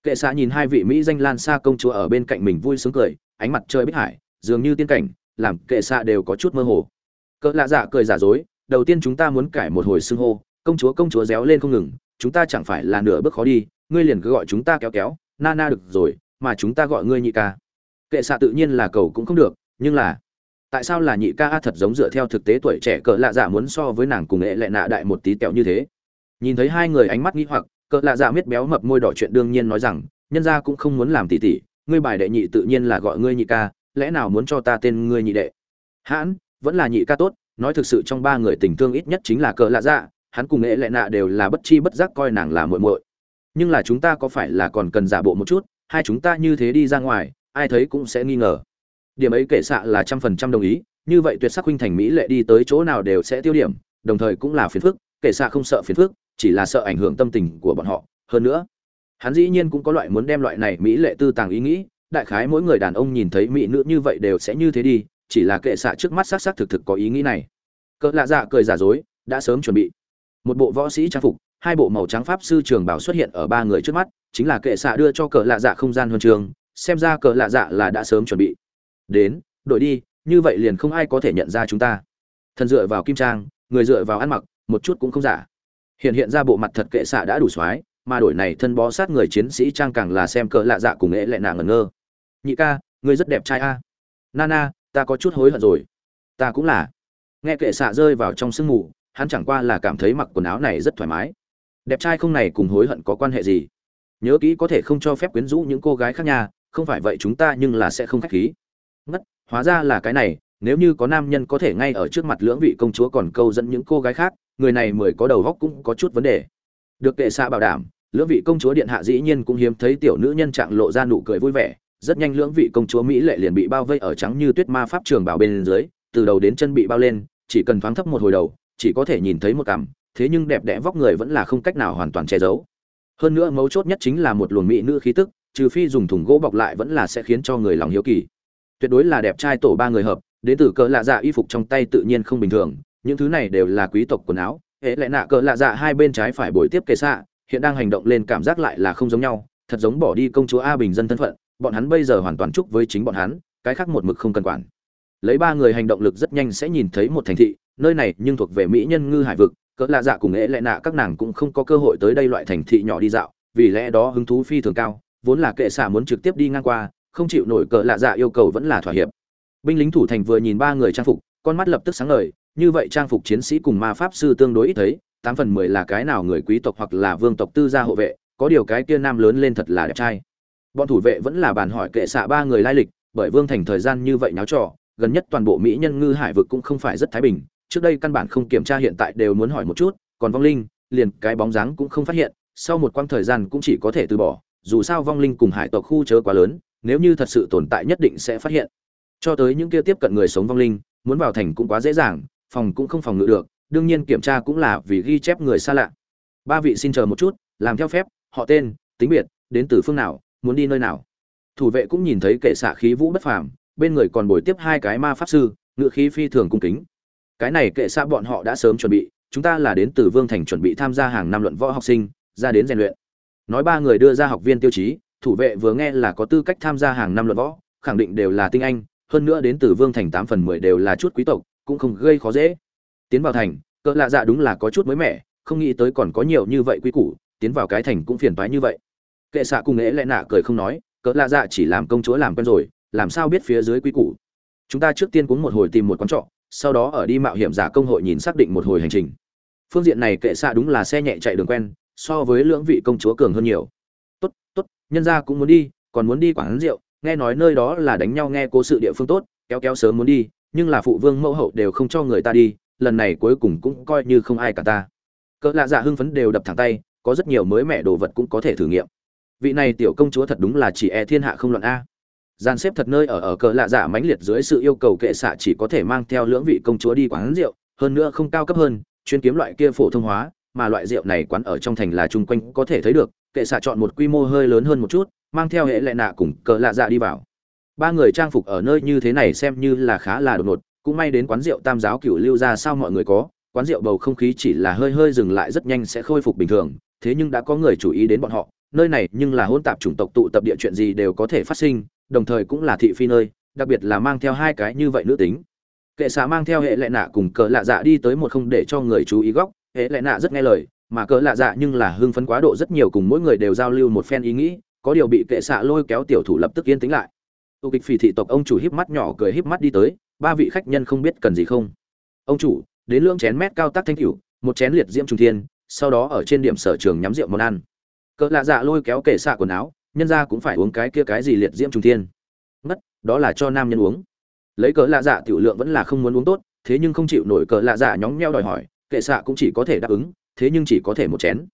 Kệ xã nhìn hai vị mỹ danh lan xa công chúa ở bên cạnh mình vui sướng cười, ánh mặt trời bích hải, dường như tiên cảnh, làm kệ xạ đều có chút mơ hồ. Cỡ lạ dạ cười giả dối, đầu tiên chúng ta muốn cải một hồi xưng hô, công chúa công chúa réo lên không ngừng, chúng ta chẳng phải là nửa bước khó đi, ngươi liền cứ gọi chúng ta kéo kéo, na na được rồi, mà chúng ta gọi ngươi nhị ca. Kệ xạ tự nhiên là cầu cũng không được, nhưng là, tại sao là nhị ca? Thật giống dựa theo thực tế tuổi trẻ cỡ lạ dạ muốn so với nàng cùng nghệ lệ nạ đại một tí tẹo như thế nhìn thấy hai người ánh mắt nghĩ hoặc, cỡ lạ dạ miết béo mập môi đỏ chuyện đương nhiên nói rằng, nhân gia cũng không muốn làm tỷ tỷ ngươi bài đệ nhị tự nhiên là gọi ngươi nhị ca, lẽ nào muốn cho ta tên ngươi nhị đệ? Hãn, vẫn là nhị ca tốt, nói thực sự trong ba người tình thương ít nhất chính là cỡ lạ dạ hắn cùng nghệ lệ nạ đều là bất chi bất giác coi nàng là muội muội. Nhưng là chúng ta có phải là còn cần giả bộ một chút, hai chúng ta như thế đi ra ngoài, ai thấy cũng sẽ nghi ngờ. Điểm ấy kể xạ là trăm phần trăm đồng ý, như vậy tuyệt sắc huynh thành mỹ lệ đi tới chỗ nào đều sẽ tiêu điểm, đồng thời cũng là phiền phức, kể xạ không sợ phiền phức chỉ là sợ ảnh hưởng tâm tình của bọn họ. Hơn nữa, hắn dĩ nhiên cũng có loại muốn đem loại này mỹ lệ tư tàng ý nghĩ, đại khái mỗi người đàn ông nhìn thấy mỹ nữ như vậy đều sẽ như thế đi, chỉ là kệ xạ trước mắt xác xác thực thực có ý nghĩ này. Cỡ lạ dạ cười giả dối, đã sớm chuẩn bị. Một bộ võ sĩ trang phục, hai bộ màu trắng pháp sư trường bảo xuất hiện ở ba người trước mắt, chính là kệ xạ đưa cho cỡ lạ dạ không gian huân trường, xem ra cỡ lạ dạ là đã sớm chuẩn bị. Đến, đổi đi, như vậy liền không ai có thể nhận ra chúng ta. Thần dựa vào kim trang, người dựa vào ăn mặc, một chút cũng không giả hiện hiện ra bộ mặt thật kệ xạ đã đủ soái, mà đổi này thân bó sát người chiến sĩ trang càng là xem cỡ lạ dạ cùng ế lại nàng ngẩn ngơ. Nhị ca, ngươi rất đẹp trai a. Nana ta có chút hối hận rồi. Ta cũng là. Nghe kệ xạ rơi vào trong sương mù, hắn chẳng qua là cảm thấy mặc quần áo này rất thoải mái. Đẹp trai không này cùng hối hận có quan hệ gì? Nhớ kỹ có thể không cho phép quyến rũ những cô gái khác nhà không phải vậy chúng ta nhưng là sẽ không khách khí. Ngất, hóa ra là cái này, nếu như có nam nhân có thể ngay ở trước mặt lưỡng vị công chúa còn câu dẫn những cô gái khác người này mười có đầu góc cũng có chút vấn đề. Được kệ xạ bảo đảm, lưỡng vị công chúa điện hạ dĩ nhiên cũng hiếm thấy tiểu nữ nhân trạng lộ ra nụ cười vui vẻ, rất nhanh lưỡng vị công chúa mỹ lệ liền bị bao vây ở trắng như tuyết ma pháp trường bảo bên dưới, từ đầu đến chân bị bao lên, chỉ cần thoáng thấp một hồi đầu, chỉ có thể nhìn thấy một cằm, thế nhưng đẹp đẽ vóc người vẫn là không cách nào hoàn toàn che giấu. Hơn nữa mấu chốt nhất chính là một luồng mỹ nữ khí tức, trừ phi dùng thùng gỗ bọc lại vẫn là sẽ khiến cho người lòng hiếu kỳ. Tuyệt đối là đẹp trai tổ ba người hợp, đến từ cỡ lạ dạ y phục trong tay tự nhiên không bình thường những thứ này đều là quý tộc quần áo. Hễ lại nạ cỡ lạ dạ hai bên trái phải bồi tiếp kệ xạ, hiện đang hành động lên cảm giác lại là không giống nhau, thật giống bỏ đi công chúa a bình dân thân phận, bọn hắn bây giờ hoàn toàn chúc với chính bọn hắn, cái khác một mực không cần quản. Lấy ba người hành động lực rất nhanh sẽ nhìn thấy một thành thị, nơi này nhưng thuộc về mỹ nhân ngư hải vực, cỡ lạ dạ cùng hễ lại nạ các nàng cũng không có cơ hội tới đây loại thành thị nhỏ đi dạo, vì lẽ đó hứng thú phi thường cao, vốn là kệ xạ muốn trực tiếp đi ngang qua, không chịu nổi cỡ lạ dạ yêu cầu vẫn là thỏa hiệp. Binh lính thủ thành vừa nhìn ba người trang phục, con mắt lập tức sáng ngời như vậy trang phục chiến sĩ cùng ma pháp sư tương đối ít thấy, tám phần mười là cái nào người quý tộc hoặc là vương tộc tư gia hộ vệ, có điều cái kia nam lớn lên thật là đẹp trai. Bọn thủ vệ vẫn là bàn hỏi kệ xạ ba người lai lịch, bởi vương thành thời gian như vậy náo trò, gần nhất toàn bộ mỹ nhân ngư hải vực cũng không phải rất thái bình, trước đây căn bản không kiểm tra hiện tại đều muốn hỏi một chút, còn vong linh, liền cái bóng dáng cũng không phát hiện, sau một quãng thời gian cũng chỉ có thể từ bỏ, dù sao vong linh cùng hải tộc khu chớ quá lớn, nếu như thật sự tồn tại nhất định sẽ phát hiện. Cho tới những kia tiếp cận người sống vong linh, muốn vào thành cũng quá dễ dàng phòng cũng không phòng ngự được, đương nhiên kiểm tra cũng là vì ghi chép người xa lạ. Ba vị xin chờ một chút, làm theo phép, họ tên, tính biệt, đến từ phương nào, muốn đi nơi nào. Thủ vệ cũng nhìn thấy kệ xạ khí vũ bất phàm, bên người còn bồi tiếp hai cái ma pháp sư, ngự khí phi thường cung kính. Cái này kệ xạ bọn họ đã sớm chuẩn bị, chúng ta là đến từ vương thành chuẩn bị tham gia hàng năm luận võ học sinh, ra đến rèn luyện. Nói ba người đưa ra học viên tiêu chí, thủ vệ vừa nghe là có tư cách tham gia hàng năm luận võ, khẳng định đều là tinh anh, hơn nữa đến từ vương thành tám phần mười đều là chút quý tộc cũng không gây khó dễ. Tiến vào thành, cỡ lạ dạ đúng là có chút mới mẻ, không nghĩ tới còn có nhiều như vậy quy củ, tiến vào cái thành cũng phiền toái như vậy. Kệ xạ cùng ế lẽ nạ cười không nói, cỡ lạ dạ chỉ làm công chúa làm quen rồi, làm sao biết phía dưới quy củ. Chúng ta trước tiên cuốn một hồi tìm một quán trọ, sau đó ở đi mạo hiểm giả công hội nhìn xác định một hồi hành trình. Phương diện này kệ xạ đúng là xe nhẹ chạy đường quen, so với lưỡng vị công chúa cường hơn nhiều. Tốt tốt, nhân gia cũng muốn đi, còn muốn đi quán rượu, nghe nói nơi đó là đánh nhau nghe cố sự địa phương tốt, kéo kéo sớm muốn đi nhưng là phụ vương mẫu hậu đều không cho người ta đi, lần này cuối cùng cũng coi như không ai cả ta. Cỡ lạ dạ hưng phấn đều đập thẳng tay, có rất nhiều mới mẻ đồ vật cũng có thể thử nghiệm. Vị này tiểu công chúa thật đúng là chỉ e thiên hạ không luận a. Gian xếp thật nơi ở ở cỡ lạ dạ mãnh liệt dưới sự yêu cầu kệ xạ chỉ có thể mang theo lưỡng vị công chúa đi quán rượu, hơn nữa không cao cấp hơn, chuyên kiếm loại kia phổ thông hóa, mà loại rượu này quán ở trong thành là chung quanh có thể thấy được, kệ xạ chọn một quy mô hơi lớn hơn một chút, mang theo hệ lệ nạ cùng cỡ lạ dạ đi vào ba người trang phục ở nơi như thế này xem như là khá là đột ngột, cũng may đến quán rượu tam giáo cửu lưu ra sao mọi người có, quán rượu bầu không khí chỉ là hơi hơi dừng lại rất nhanh sẽ khôi phục bình thường, thế nhưng đã có người chú ý đến bọn họ, nơi này nhưng là hôn tạp chủng tộc tụ tập địa chuyện gì đều có thể phát sinh, đồng thời cũng là thị phi nơi, đặc biệt là mang theo hai cái như vậy nữ tính. Kệ xạ mang theo hệ lệ nạ cùng cờ lạ dạ đi tới một không để cho người chú ý góc, hệ lệ nạ rất nghe lời, mà cờ lạ dạ nhưng là hưng phấn quá độ rất nhiều cùng mỗi người đều giao lưu một phen ý nghĩ, có điều bị kệ xạ lôi kéo tiểu thủ lập tức yên tĩnh lại tu kịch phỉ thị tộc ông chủ híp mắt nhỏ cười híp mắt đi tới, ba vị khách nhân không biết cần gì không? Ông chủ, đến lưỡng chén mét cao tắc thanh cửu một chén liệt diễm trung thiên, sau đó ở trên điểm sở trường nhắm rượu món ăn. Cỡ lạ dạ lôi kéo kể xạ quần áo, nhân ra cũng phải uống cái kia cái gì liệt diễm trung thiên. Ngất, đó là cho nam nhân uống. Lấy cỡ lạ dạ tiểu lượng vẫn là không muốn uống tốt, thế nhưng không chịu nổi cỡ lạ dạ nhóng nheo đòi hỏi, kệ xạ cũng chỉ có thể đáp ứng, thế nhưng chỉ có thể một chén.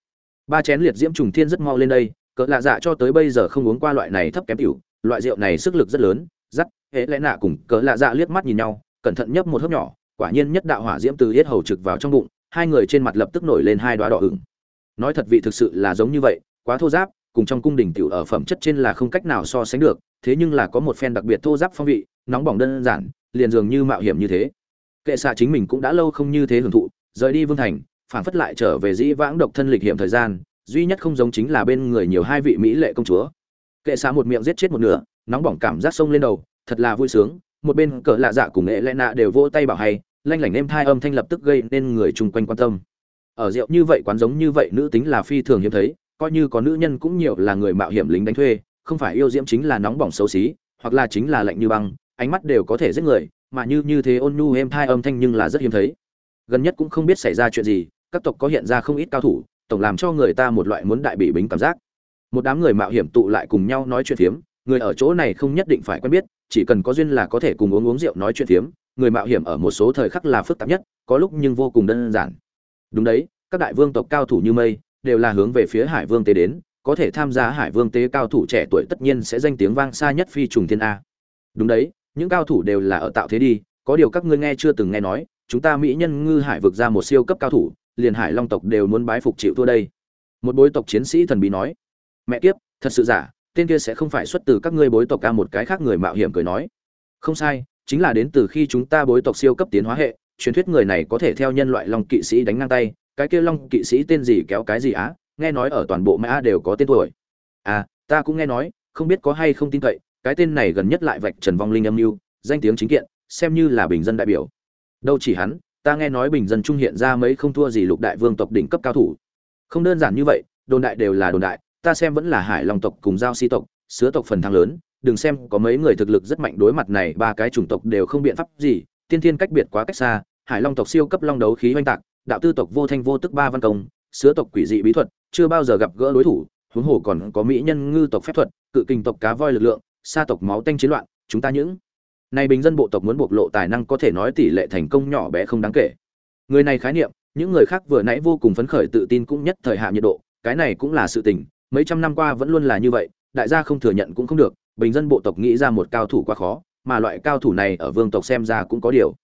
Ba chén liệt diễm trùng thiên rất mau lên đây, cỡ lạ dạ cho tới bây giờ không uống qua loại này thấp kém tiểu loại rượu này sức lực rất lớn dắt hễ lẽ nạ cùng cỡ lạ dạ liếc mắt nhìn nhau, cẩn thận nhấp một hớp nhỏ, quả nhiên nhất đạo hỏa diễm từ yết hầu trực vào trong bụng, hai người trên mặt lập tức nổi lên hai đoá đỏ ửng. Nói thật vị thực sự là giống như vậy, quá thô giáp, cùng trong cung đình tiểu ở phẩm chất trên là không cách nào so sánh được, thế nhưng là có một phen đặc biệt thô giáp phong vị, nóng bỏng đơn giản, liền dường như mạo hiểm như thế. Kệ xạ chính mình cũng đã lâu không như thế hưởng thụ, rời đi vương thành phản phất lại trở về dĩ vãng độc thân lịch hiểm thời gian, duy nhất không giống chính là bên người nhiều hai vị mỹ lệ công chúa kệ xạ một miệng giết chết một nửa, nóng bỏng cảm giác sông lên đầu, thật là vui sướng. Một bên cỡ lạ dạ cùng nghệ lẽ nạ đều vỗ tay bảo hay, lanh lảnh êm thai âm thanh lập tức gây nên người chung quanh quan tâm. Ở rượu như vậy, quán giống như vậy, nữ tính là phi thường hiếm thấy, coi như có nữ nhân cũng nhiều là người mạo hiểm lính đánh thuê, không phải yêu diễm chính là nóng bỏng xấu xí, hoặc là chính là lạnh như băng, ánh mắt đều có thể giết người, mà như như thế ôn nhu êm thai âm thanh nhưng là rất hiếm thấy. Gần nhất cũng không biết xảy ra chuyện gì, các tộc có hiện ra không ít cao thủ, tổng làm cho người ta một loại muốn đại bị bính cảm giác một đám người mạo hiểm tụ lại cùng nhau nói chuyện phiếm, người ở chỗ này không nhất định phải quen biết, chỉ cần có duyên là có thể cùng uống uống rượu nói chuyện phiếm, người mạo hiểm ở một số thời khắc là phức tạp nhất, có lúc nhưng vô cùng đơn giản. Đúng đấy, các đại vương tộc cao thủ như mây, đều là hướng về phía hải vương tế đến, có thể tham gia hải vương tế cao thủ trẻ tuổi tất nhiên sẽ danh tiếng vang xa nhất phi trùng thiên a. Đúng đấy, những cao thủ đều là ở tạo thế đi, có điều các ngươi nghe chưa từng nghe nói, chúng ta mỹ nhân ngư hải vực ra một siêu cấp cao thủ, liền hải long tộc đều muốn bái phục chịu thua đây. Một bối tộc chiến sĩ thần bí nói mẹ kiếp, thật sự giả, tên kia sẽ không phải xuất từ các ngươi bối tộc ca một cái khác người mạo hiểm cười nói. Không sai, chính là đến từ khi chúng ta bối tộc siêu cấp tiến hóa hệ, truyền thuyết người này có thể theo nhân loại long kỵ sĩ đánh ngang tay, cái kia long kỵ sĩ tên gì kéo cái gì á, nghe nói ở toàn bộ mã đều có tên tuổi. À ta cũng nghe nói, không biết có hay không tin cậy, cái tên này gần nhất lại vạch trần vong linh âm mưu, danh tiếng chính kiện, xem như là bình dân đại biểu. Đâu chỉ hắn, ta nghe nói bình dân trung hiện ra mấy không thua gì lục đại vương tộc đỉnh cấp cao thủ. Không đơn giản như vậy, đồn đại đều là đồn đại ta xem vẫn là hải long tộc cùng giao si tộc, sứa tộc phần thắng lớn, đừng xem có mấy người thực lực rất mạnh đối mặt này, ba cái chủng tộc đều không biện pháp gì, tiên thiên cách biệt quá cách xa, hải long tộc siêu cấp long đấu khí oanh tạc, đạo tư tộc vô thanh vô tức ba văn công, sứa tộc quỷ dị bí thuật, chưa bao giờ gặp gỡ đối thủ, huống hồ còn có mỹ nhân ngư tộc phép thuật, cự kinh tộc cá voi lực lượng, sa tộc máu tanh chiến loạn, chúng ta những này bình dân bộ tộc muốn bộc lộ tài năng có thể nói tỷ lệ thành công nhỏ bé không đáng kể. Người này khái niệm, những người khác vừa nãy vô cùng phấn khởi tự tin cũng nhất thời hạ nhiệt độ, cái này cũng là sự tình mấy trăm năm qua vẫn luôn là như vậy đại gia không thừa nhận cũng không được bình dân bộ tộc nghĩ ra một cao thủ quá khó mà loại cao thủ này ở vương tộc xem ra cũng có điều.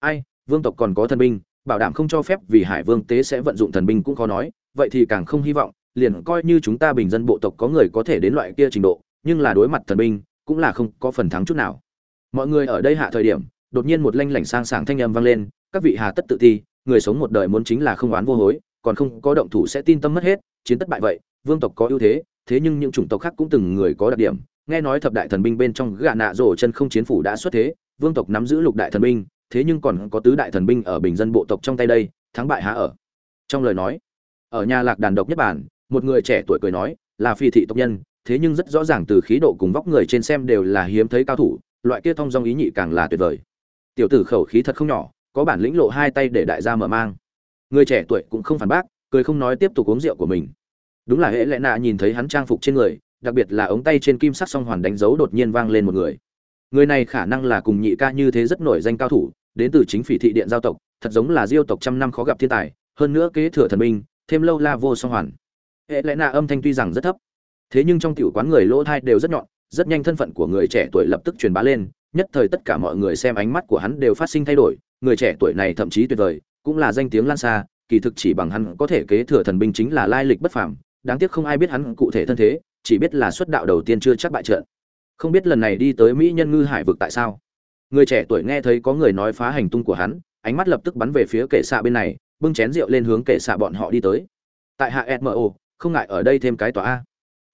Ai vương tộc còn có thần binh bảo đảm không cho phép vì hải vương tế sẽ vận dụng thần binh cũng khó nói vậy thì càng không hy vọng liền coi như chúng ta bình dân bộ tộc có người có thể đến loại kia trình độ nhưng là đối mặt thần binh cũng là không có phần thắng chút nào. Mọi người ở đây hạ thời điểm đột nhiên một lanh lảnh sang sảng thanh âm vang lên các vị hà tất tự thi, người sống một đời muốn chính là không oán vô hối còn không có động thủ sẽ tin tâm mất hết chiến tất bại vậy vương tộc có ưu thế thế nhưng những chủng tộc khác cũng từng người có đặc điểm. Nghe nói thập đại thần binh bên trong gạ nạ rổ chân không chiến phủ đã xuất thế, vương tộc nắm giữ lục đại thần binh, thế nhưng còn có tứ đại thần binh ở bình dân bộ tộc trong tay đây, thắng bại há ở. Trong lời nói, ở nhà lạc đàn độc nhất bản, một người trẻ tuổi cười nói, là phi thị tộc nhân, thế nhưng rất rõ ràng từ khí độ cùng vóc người trên xem đều là hiếm thấy cao thủ, loại kia thông dong ý nhị càng là tuyệt vời. Tiểu tử khẩu khí thật không nhỏ, có bản lĩnh lộ hai tay để đại gia mở mang. Người trẻ tuổi cũng không phản bác, cười không nói tiếp tục uống rượu của mình đúng là hễ lẽ nạ nhìn thấy hắn trang phục trên người, đặc biệt là ống tay trên kim sắc song hoàn đánh dấu đột nhiên vang lên một người. Người này khả năng là cùng nhị ca như thế rất nổi danh cao thủ, đến từ chính phỉ thị điện giao tộc, thật giống là diêu tộc trăm năm khó gặp thiên tài, hơn nữa kế thừa thần minh thêm lâu la vô song hoàn. Hệ lẽ nạ âm thanh tuy rằng rất thấp, thế nhưng trong tiểu quán người lỗ thai đều rất nhọn, rất nhanh thân phận của người trẻ tuổi lập tức truyền bá lên, nhất thời tất cả mọi người xem ánh mắt của hắn đều phát sinh thay đổi, người trẻ tuổi này thậm chí tuyệt vời, cũng là danh tiếng lan xa, kỳ thực chỉ bằng hắn có thể kế thừa thần binh chính là lai lịch bất phàm đáng tiếc không ai biết hắn cụ thể thân thế, chỉ biết là xuất đạo đầu tiên chưa chắc bại trận. Không biết lần này đi tới mỹ nhân ngư hải vực tại sao. Người trẻ tuổi nghe thấy có người nói phá hành tung của hắn, ánh mắt lập tức bắn về phía kệ xạ bên này, bưng chén rượu lên hướng kệ xạ bọn họ đi tới. Tại hạ smo không ngại ở đây thêm cái tòa a.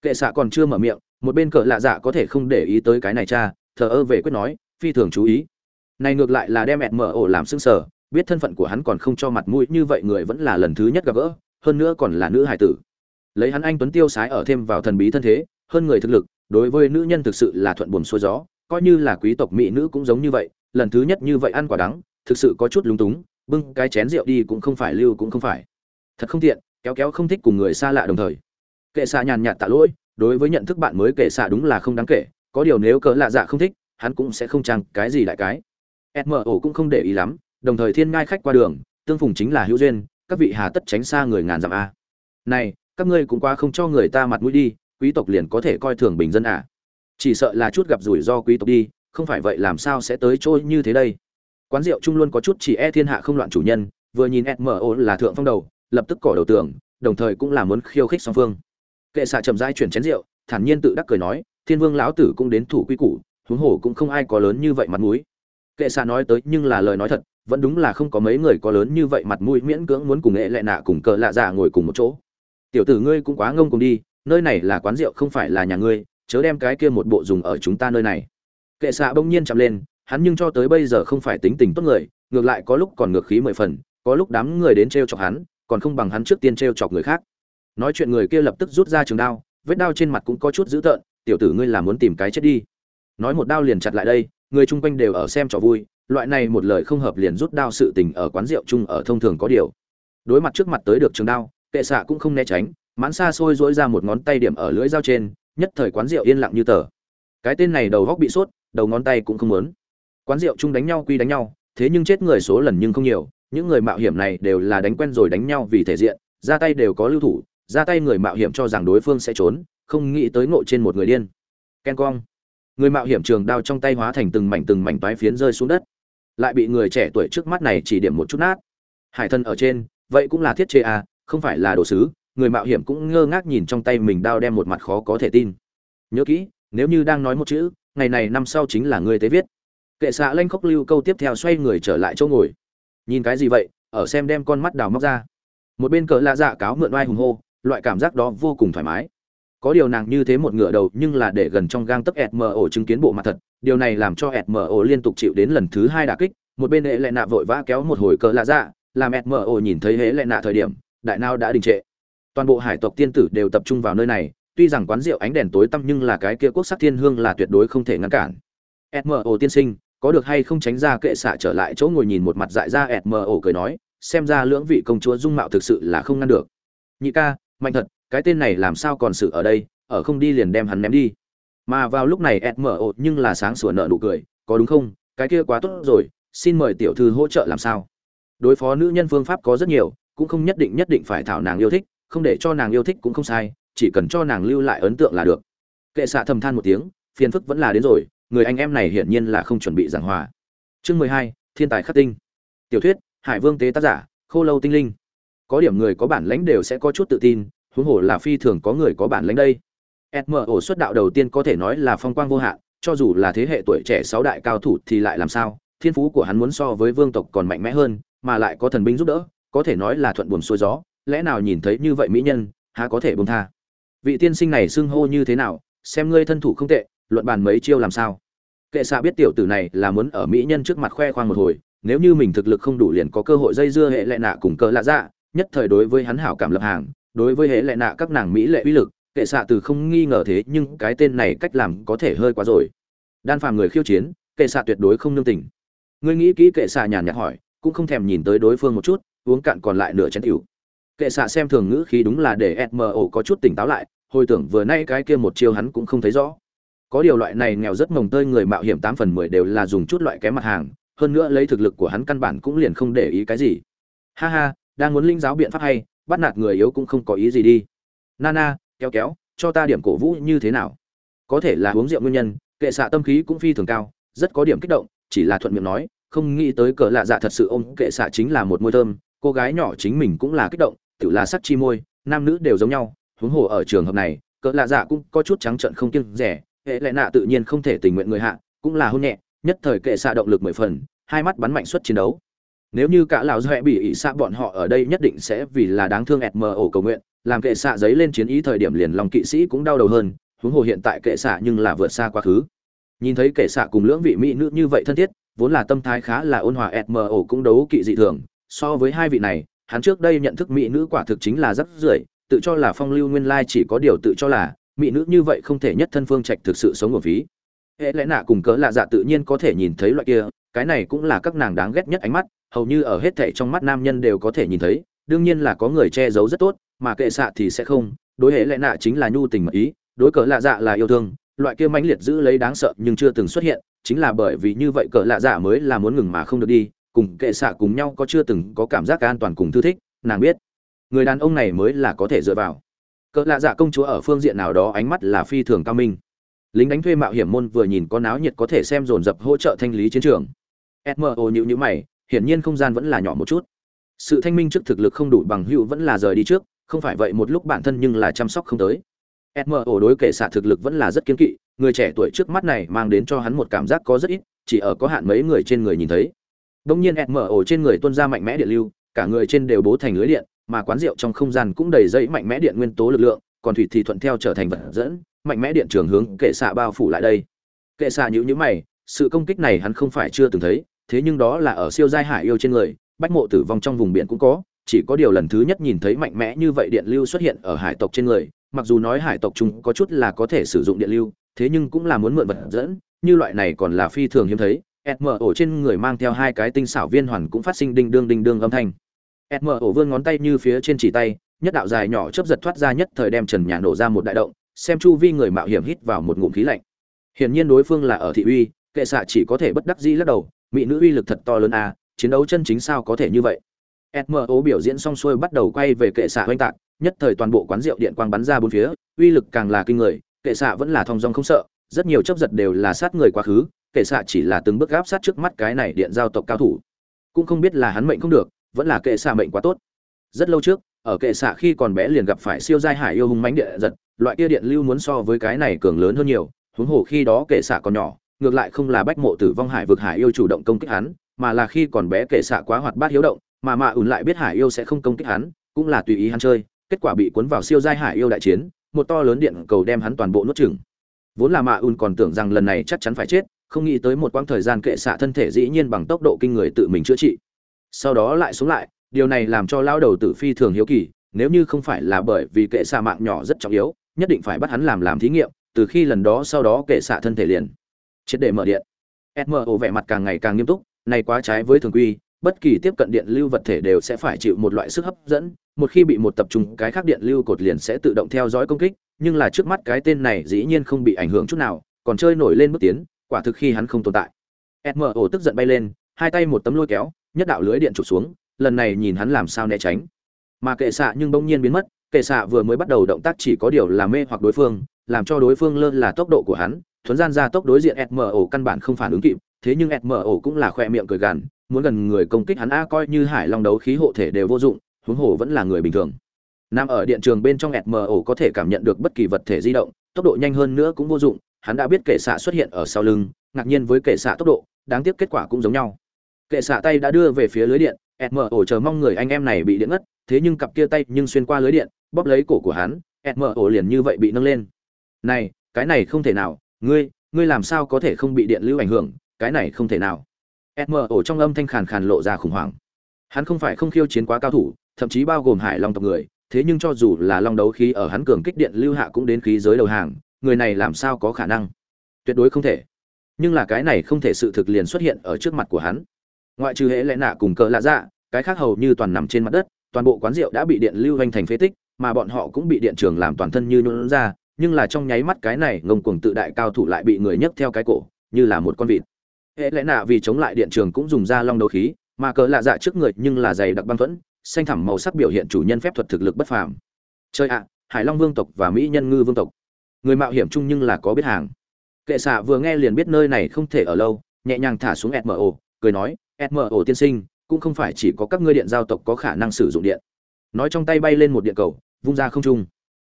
Kệ xạ còn chưa mở miệng, một bên cỡ lạ dạ có thể không để ý tới cái này cha, thờ ơ về quyết nói, phi thường chú ý. Này ngược lại là đem smo làm sưng sờ, biết thân phận của hắn còn không cho mặt mũi như vậy người vẫn là lần thứ nhất gặp gỡ, hơn nữa còn là nữ hải tử lấy hắn anh tuấn tiêu sái ở thêm vào thần bí thân thế, hơn người thực lực, đối với nữ nhân thực sự là thuận buồm xuôi gió, coi như là quý tộc mỹ nữ cũng giống như vậy, lần thứ nhất như vậy ăn quả đắng, thực sự có chút lúng túng, bưng cái chén rượu đi cũng không phải lưu cũng không phải. Thật không tiện, kéo kéo không thích cùng người xa lạ đồng thời. Kệ xạ nhàn nhạt tạ lỗi, đối với nhận thức bạn mới kệ xạ đúng là không đáng kể, có điều nếu cỡ lạ dạ không thích, hắn cũng sẽ không chăng cái gì lại cái. Smo cũng không để ý lắm, đồng thời thiên ngai khách qua đường, tương phùng chính là hữu duyên, các vị hà tất tránh xa người ngàn dặm a. Này các ngươi cũng qua không cho người ta mặt mũi đi, quý tộc liền có thể coi thường bình dân à? Chỉ sợ là chút gặp rủi ro quý tộc đi, không phải vậy làm sao sẽ tới trôi như thế đây? Quán rượu chung luôn có chút chỉ e thiên hạ không loạn chủ nhân, vừa nhìn smo là thượng phong đầu, lập tức cỏ đầu tường, đồng thời cũng là muốn khiêu khích song phương. Kệ xạ chậm rãi chuyển chén rượu, thản nhiên tự đắc cười nói, thiên vương lão tử cũng đến thủ quy củ, huống hồ cũng không ai có lớn như vậy mặt mũi. Kệ xạ nói tới nhưng là lời nói thật, vẫn đúng là không có mấy người có lớn như vậy mặt mũi miễn cưỡng muốn cùng nghệ lệ nạ cùng cờ lạ dạ ngồi cùng một chỗ tiểu tử ngươi cũng quá ngông cùng đi, nơi này là quán rượu không phải là nhà ngươi, chớ đem cái kia một bộ dùng ở chúng ta nơi này. Kệ xạ bỗng nhiên chậm lên, hắn nhưng cho tới bây giờ không phải tính tình tốt người, ngược lại có lúc còn ngược khí mười phần, có lúc đám người đến t r e o chọc hắn, còn không bằng hắn trước tiên t r e o chọc người khác. Nói chuyện người kia lập tức rút ra trường đao, vết đao trên mặt cũng có chút dữ tợn, tiểu tử ngươi là muốn tìm cái chết đi. Nói một đao liền chặt lại đây, người chung quanh đều ở xem trò vui, loại này một lời không hợp liền rút đao sự tình ở quán rượu chung ở thông thường có điều. Đối mặt trước mặt tới được trường đao kệ xạ cũng không né tránh, mãn xa xôi dỗi ra một ngón tay điểm ở lưỡi dao trên, nhất thời quán rượu yên lặng như tờ. Cái tên này đầu góc bị sốt, đầu ngón tay cũng không muốn. Quán rượu chung đánh nhau quy đánh nhau, thế nhưng chết người số lần nhưng không nhiều, những người mạo hiểm này đều là đánh quen rồi đánh nhau vì thể diện, ra tay đều có lưu thủ, ra tay người mạo hiểm cho rằng đối phương sẽ trốn, không nghĩ tới ngộ trên một người điên. Ken cong người mạo hiểm trường đao trong tay hóa thành từng mảnh từng mảnh toái phiến rơi xuống đất. Lại bị người trẻ tuổi trước mắt này chỉ điểm một chút nát. Hải thân ở trên, vậy cũng là thiết chế à không phải là đồ sứ, người mạo hiểm cũng ngơ ngác nhìn trong tay mình đao đem một mặt khó có thể tin. Nhớ kỹ, nếu như đang nói một chữ, ngày này năm sau chính là người tế viết. Kệ xạ lanh khốc lưu câu tiếp theo xoay người trở lại chỗ ngồi. Nhìn cái gì vậy, ở xem đem con mắt đào móc ra. Một bên cỡ lạ dạ cáo mượn oai hùng hô, loại cảm giác đó vô cùng thoải mái. Có điều nàng như thế một ngựa đầu nhưng là để gần trong gang tấc ẹt mờ ổ chứng kiến bộ mặt thật, điều này làm cho ẹt mờ ổ liên tục chịu đến lần thứ hai đà kích. Một bên hệ lệ nạ vội vã kéo một hồi cỡ lạ dạ làm ẹt mờ ổ nhìn thấy hệ lệ nạ thời điểm đại nao đã đình trệ. Toàn bộ hải tộc tiên tử đều tập trung vào nơi này, tuy rằng quán rượu ánh đèn tối tăm nhưng là cái kia quốc sắc thiên hương là tuyệt đối không thể ngăn cản. Smo tiên sinh, có được hay không tránh ra kệ xạ trở lại chỗ ngồi nhìn một mặt dại ra smo cười nói, xem ra lưỡng vị công chúa dung mạo thực sự là không ngăn được. Nhị ca, mạnh thật, cái tên này làm sao còn sự ở đây, ở không đi liền đem hắn ném đi. Mà vào lúc này smo nhưng là sáng sủa nợ nụ cười, có đúng không, cái kia quá tốt rồi, xin mời tiểu thư hỗ trợ làm sao. Đối phó nữ nhân phương pháp có rất nhiều cũng không nhất định nhất định phải thảo nàng yêu thích, không để cho nàng yêu thích cũng không sai, chỉ cần cho nàng lưu lại ấn tượng là được. Kệ xạ thầm than một tiếng, phiền phức vẫn là đến rồi, người anh em này hiển nhiên là không chuẩn bị giảng hòa. Chương mười hai, thiên tài khắc tinh. Tiểu thuyết, hải vương tế tác giả, khô lâu tinh linh. Có điểm người có bản lãnh đều sẽ có chút tự tin, huống hồ là phi thường có người có bản lãnh đây. Smo xuất đạo đầu tiên có thể nói là phong quang vô hạn, cho dù là thế hệ tuổi trẻ sáu đại cao thủ thì lại làm sao? Thiên phú của hắn muốn so với vương tộc còn mạnh mẽ hơn, mà lại có thần binh giúp đỡ có thể nói là thuận buồm xuôi gió, lẽ nào nhìn thấy như vậy mỹ nhân, há có thể buông tha? Vị tiên sinh này xưng hô như thế nào, xem ngươi thân thủ không tệ, luận bàn mấy chiêu làm sao? Kệ xạ biết tiểu tử này là muốn ở mỹ nhân trước mặt khoe khoang một hồi, nếu như mình thực lực không đủ liền có cơ hội dây dưa hệ lệ nạ cùng cỡ lạ dạ nhất thời đối với hắn hảo cảm lập hàng, đối với hệ lệ nạ các nàng mỹ lệ uy lực, kệ xạ từ không nghi ngờ thế nhưng cái tên này cách làm có thể hơi quá rồi. Đan phàm người khiêu chiến, kệ xạ tuyệt đối không nương tình. Ngươi nghĩ kỹ kệ xạ nhàn nhạt hỏi, cũng không thèm nhìn tới đối phương một chút uống cạn còn lại nửa chén tiểu. Kệ xạ xem thường ngữ khí đúng là để smo có chút tỉnh táo lại, hồi tưởng vừa nay cái kia một chiêu hắn cũng không thấy rõ. Có điều loại này nghèo rất mồng tơi người mạo hiểm tám phần mười đều là dùng chút loại kém mặt hàng, hơn nữa lấy thực lực của hắn căn bản cũng liền không để ý cái gì. Ha ha, đang muốn linh giáo biện pháp hay, bắt nạt người yếu cũng không có ý gì đi. Nana kéo kéo, cho ta điểm cổ vũ như thế nào? Có thể là uống rượu nguyên nhân, kệ xạ tâm khí cũng phi thường cao, rất có điểm kích động, chỉ là thuận miệng nói, không nghĩ tới cỡ lạ dạ thật sự ôm kệ xạ chính là một môi thơm cô gái nhỏ chính mình cũng là kích động, tự là sắc chi môi, nam nữ đều giống nhau, huống hồ ở trường hợp này, cỡ lạ dạ cũng có chút trắng trợn không kiêng rẻ, hệ lệ nạ tự nhiên không thể tình nguyện người hạ, cũng là hôn nhẹ, nhất thời kệ xạ động lực mười phần, hai mắt bắn mạnh suất chiến đấu. Nếu như cả lão doẹ bị ỷ xạ bọn họ ở đây nhất định sẽ vì là đáng thương ẹt mờ ổ cầu nguyện, làm kệ xạ giấy lên chiến ý thời điểm liền lòng kỵ sĩ cũng đau đầu hơn, huống hồ hiện tại kệ xạ nhưng là vượt xa quá khứ. Nhìn thấy kệ xạ cùng lưỡng vị mỹ nữ như vậy thân thiết, vốn là tâm thái khá là ôn hòa ẹt mờ ổ cũng đấu kỵ dị thường so với hai vị này, hắn trước đây nhận thức mỹ nữ quả thực chính là rất rưởi, tự cho là phong lưu nguyên lai chỉ có điều tự cho là, mỹ nữ như vậy không thể nhất thân phương trạch thực sự sống ở phí. Hệ lẽ nạ cùng cớ lạ dạ tự nhiên có thể nhìn thấy loại kia, cái này cũng là các nàng đáng ghét nhất ánh mắt, hầu như ở hết thảy trong mắt nam nhân đều có thể nhìn thấy, đương nhiên là có người che giấu rất tốt, mà kệ xạ thì sẽ không, đối hệ lẽ nạ chính là nhu tình mật ý, đối cớ lạ dạ là yêu thương, loại kia mãnh liệt giữ lấy đáng sợ nhưng chưa từng xuất hiện, chính là bởi vì như vậy cỡ lạ dạ mới là muốn ngừng mà không được đi cùng kệ xạ cùng nhau có chưa từng có cảm giác an toàn cùng thư thích, nàng biết, người đàn ông này mới là có thể dựa vào. Cỡ lạ dạ công chúa ở phương diện nào đó ánh mắt là phi thường cao minh. Lính đánh thuê mạo hiểm môn vừa nhìn có náo nhiệt có thể xem dồn dập hỗ trợ thanh lý chiến trường. Smo nhịu nhữ mày, hiển nhiên không gian vẫn là nhỏ một chút. Sự thanh minh trước thực lực không đủ bằng hữu vẫn là rời đi trước, không phải vậy một lúc bản thân nhưng là chăm sóc không tới. Smo đối kệ xạ thực lực vẫn là rất kiên kỵ, người trẻ tuổi trước mắt này mang đến cho hắn một cảm giác có rất ít, chỉ ở có hạn mấy người trên người nhìn thấy đông nhiên em mở ổ trên người tuôn ra mạnh mẽ điện lưu, cả người trên đều bố thành lưới điện, mà quán rượu trong không gian cũng đầy dây mạnh mẽ điện nguyên tố lực lượng, còn thủy thì thuận theo trở thành vật dẫn, mạnh mẽ điện trường hướng kệ xạ bao phủ lại đây. Kệ xạ nhíu nhíu mày, sự công kích này hắn không phải chưa từng thấy, thế nhưng đó là ở siêu giai hải yêu trên người, bách mộ tử vong trong vùng biển cũng có, chỉ có điều lần thứ nhất nhìn thấy mạnh mẽ như vậy điện lưu xuất hiện ở hải tộc trên người, mặc dù nói hải tộc chúng có chút là có thể sử dụng điện lưu, thế nhưng cũng là muốn mượn vật dẫn, như loại này còn là phi thường hiếm thấy smo trên người mang theo hai cái tinh xảo viên hoàn cũng phát sinh đinh đương đinh đương âm thanh. Smo vươn ngón tay như phía trên chỉ tay, nhất đạo dài nhỏ chớp giật thoát ra nhất thời đem trần nhà nổ ra một đại động, xem chu vi người mạo hiểm hít vào một ngụm khí lạnh. Hiển nhiên đối phương là ở thị uy, kệ xạ chỉ có thể bất đắc dĩ lắc đầu, mỹ nữ uy lực thật to lớn à chiến đấu chân chính sao có thể như vậy? Smo biểu diễn xong xuôi bắt đầu quay về kệ xạ oanh tạc, nhất thời toàn bộ quán rượu điện quang bắn ra bốn phía, uy lực càng là kinh người, kệ xạ vẫn là thong dong không sợ, rất nhiều chớp giật đều là sát người quá khứ kệ xạ chỉ là từng bước gáp sát trước mắt cái này điện giao tộc cao thủ. Cũng không biết là hắn mệnh không được, vẫn là kệ xạ mệnh quá tốt. Rất lâu trước, ở kệ xạ khi còn bé liền gặp phải siêu giai hải yêu hung mãnh địa giật, loại kia điện lưu muốn so với cái này cường lớn hơn nhiều, huống hồ khi đó kệ xạ còn nhỏ, ngược lại không là bách mộ tử vong hải vực hải yêu chủ động công kích hắn, mà là khi còn bé kệ xạ quá hoạt bát hiếu động, mà mạ ùn lại biết hải yêu sẽ không công kích hắn, cũng là tùy ý hắn chơi, kết quả bị cuốn vào siêu giai hải yêu đại chiến, một to lớn điện cầu đem hắn toàn bộ nuốt chửng. Vốn là mạ ùn còn tưởng rằng lần này chắc chắn phải chết không nghĩ tới một quãng thời gian kệ xạ thân thể dĩ nhiên bằng tốc độ kinh người tự mình chữa trị. Sau đó lại xuống lại, điều này làm cho lao đầu tử phi thường hiếu kỳ, nếu như không phải là bởi vì kệ xạ mạng nhỏ rất trọng yếu, nhất định phải bắt hắn làm làm thí nghiệm, từ khi lần đó sau đó kệ xạ thân thể liền triệt để mở điện. Smo vẻ mặt càng ngày càng nghiêm túc, này quá trái với thường quy, bất kỳ tiếp cận điện lưu vật thể đều sẽ phải chịu một loại sức hấp dẫn, một khi bị một tập trung, cái khác điện lưu cột liền sẽ tự động theo dõi công kích, nhưng là trước mắt cái tên này dĩ nhiên không bị ảnh hưởng chút nào, còn chơi nổi lên bước tiến quả thực khi hắn không tồn tại. Smo tức giận bay lên, hai tay một tấm lôi kéo, nhất đạo lưới điện trục xuống, lần này nhìn hắn làm sao né tránh. Mà kệ xạ nhưng bỗng nhiên biến mất, kệ xạ vừa mới bắt đầu động tác chỉ có điều là mê hoặc đối phương, làm cho đối phương lơ là tốc độ của hắn, thuấn gian ra tốc đối diện smo căn bản không phản ứng kịp, thế nhưng smo cũng là khoe miệng cười gằn, muốn gần người công kích hắn a coi như hải long đấu khí hộ thể đều vô dụng, huống hồ vẫn là người bình thường. Nằm ở điện trường bên trong smo có thể cảm nhận được bất kỳ vật thể di động, tốc độ nhanh hơn nữa cũng vô dụng hắn đã biết kệ xạ xuất hiện ở sau lưng, ngạc nhiên với kệ xạ tốc độ, đáng tiếc kết quả cũng giống nhau. Kệ xạ tay đã đưa về phía lưới điện smo chờ mong người anh em này bị điện ngất, thế nhưng cặp kia tay nhưng xuyên qua lưới điện, bóp lấy cổ của hắn smo liền như vậy bị nâng lên. Này, cái này không thể nào, ngươi ngươi làm sao có thể không bị điện lưu ảnh hưởng, cái này không thể nào. Mo trong âm thanh khàn khàn lộ ra khủng hoảng. Hắn không phải không khiêu chiến quá cao thủ, thậm chí bao gồm hải long tộc người, thế nhưng cho dù là long đấu khí ở hắn cường kích điện lưu hạ cũng đến khí giới đầu hàng người này làm sao có khả năng? Tuyệt đối không thể. Nhưng là cái này không thể sự thực liền xuất hiện ở trước mặt của hắn. Ngoại trừ hệ lẽ nạ cùng cờ lạ dạ cái khác hầu như toàn nằm trên mặt đất, toàn bộ quán rượu đã bị điện lưu hoành thành phế tích, mà bọn họ cũng bị điện trường làm toàn thân như nhuận ra, nhưng là trong nháy mắt cái này ngông cuồng tự đại cao thủ lại bị người nhấc theo cái cổ, như là một con vịt. Hệ lẽ nạ vì chống lại điện trường cũng dùng ra long đấu khí, mà cờ lạ dạ trước người nhưng là dày đặc băng thuẫn, xanh thẳm màu sắc biểu hiện chủ nhân phép thuật thực lực bất phàm. Chơi ạ, hải long vương tộc và mỹ nhân ngư vương tộc người mạo hiểm chung nhưng là có biết hàng. Kệ xạ vừa nghe liền biết nơi này không thể ở lâu, nhẹ nhàng thả xuống mo cười nói mo tiên sinh, cũng không phải chỉ có các ngươi điện giao tộc có khả năng sử dụng điện. Nói trong tay bay lên một điện cầu, vung ra không trung.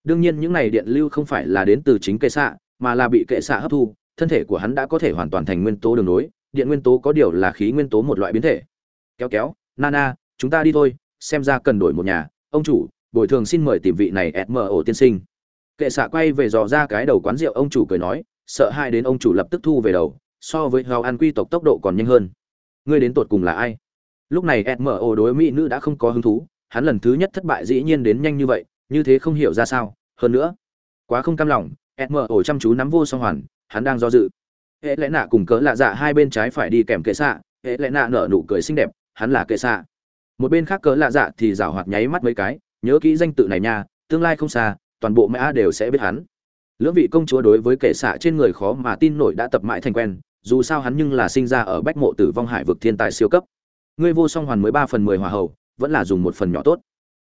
Đương nhiên những này điện lưu không phải là đến từ chính kệ xạ, mà là bị kệ xạ hấp thu, thân thể của hắn đã có thể hoàn toàn thành nguyên tố đường nối, điện nguyên tố có điều là khí nguyên tố một loại biến thể. Kéo kéo, nana, chúng ta đi thôi, xem ra cần đổi một nhà. Ông chủ, bồi thường xin mời tìm vị này mo tiên sinh kệ xạ quay về dò ra cái đầu quán rượu, ông chủ cười nói, sợ hai đến ông chủ lập tức thu về đầu, so với hào ăn quy tộc tốc độ còn nhanh hơn. Ngươi đến tột cùng là ai? Lúc này smo đối mỹ nữ đã không có hứng thú, hắn lần thứ nhất thất bại dĩ nhiên đến nhanh như vậy, như thế không hiểu ra sao. Hơn nữa, quá không cam lòng smo chăm chú nắm vô song hoàn, hắn đang do dự. Hệ lẽ nạ cùng cỡ lạ dạ hai bên trái phải đi kèm kệ xạ, hệ lẽ nạ nở nụ cười xinh đẹp, hắn là kệ xạ. Một bên khác cỡ lạ dạ thì rảo hoạt nháy mắt mấy cái, nhớ kỹ danh tự này nha, tương lai không xa toàn bộ mã đều sẽ biết hắn. Lưỡng vị công chúa đối với kệ xạ trên người khó mà tin nổi đã tập mãi thành quen, dù sao hắn nhưng là sinh ra ở bách mộ tử vong hải vực thiên tài siêu cấp. Ngươi vô song hoàn mới ba phần mười hòa hậu vẫn là dùng một phần nhỏ tốt.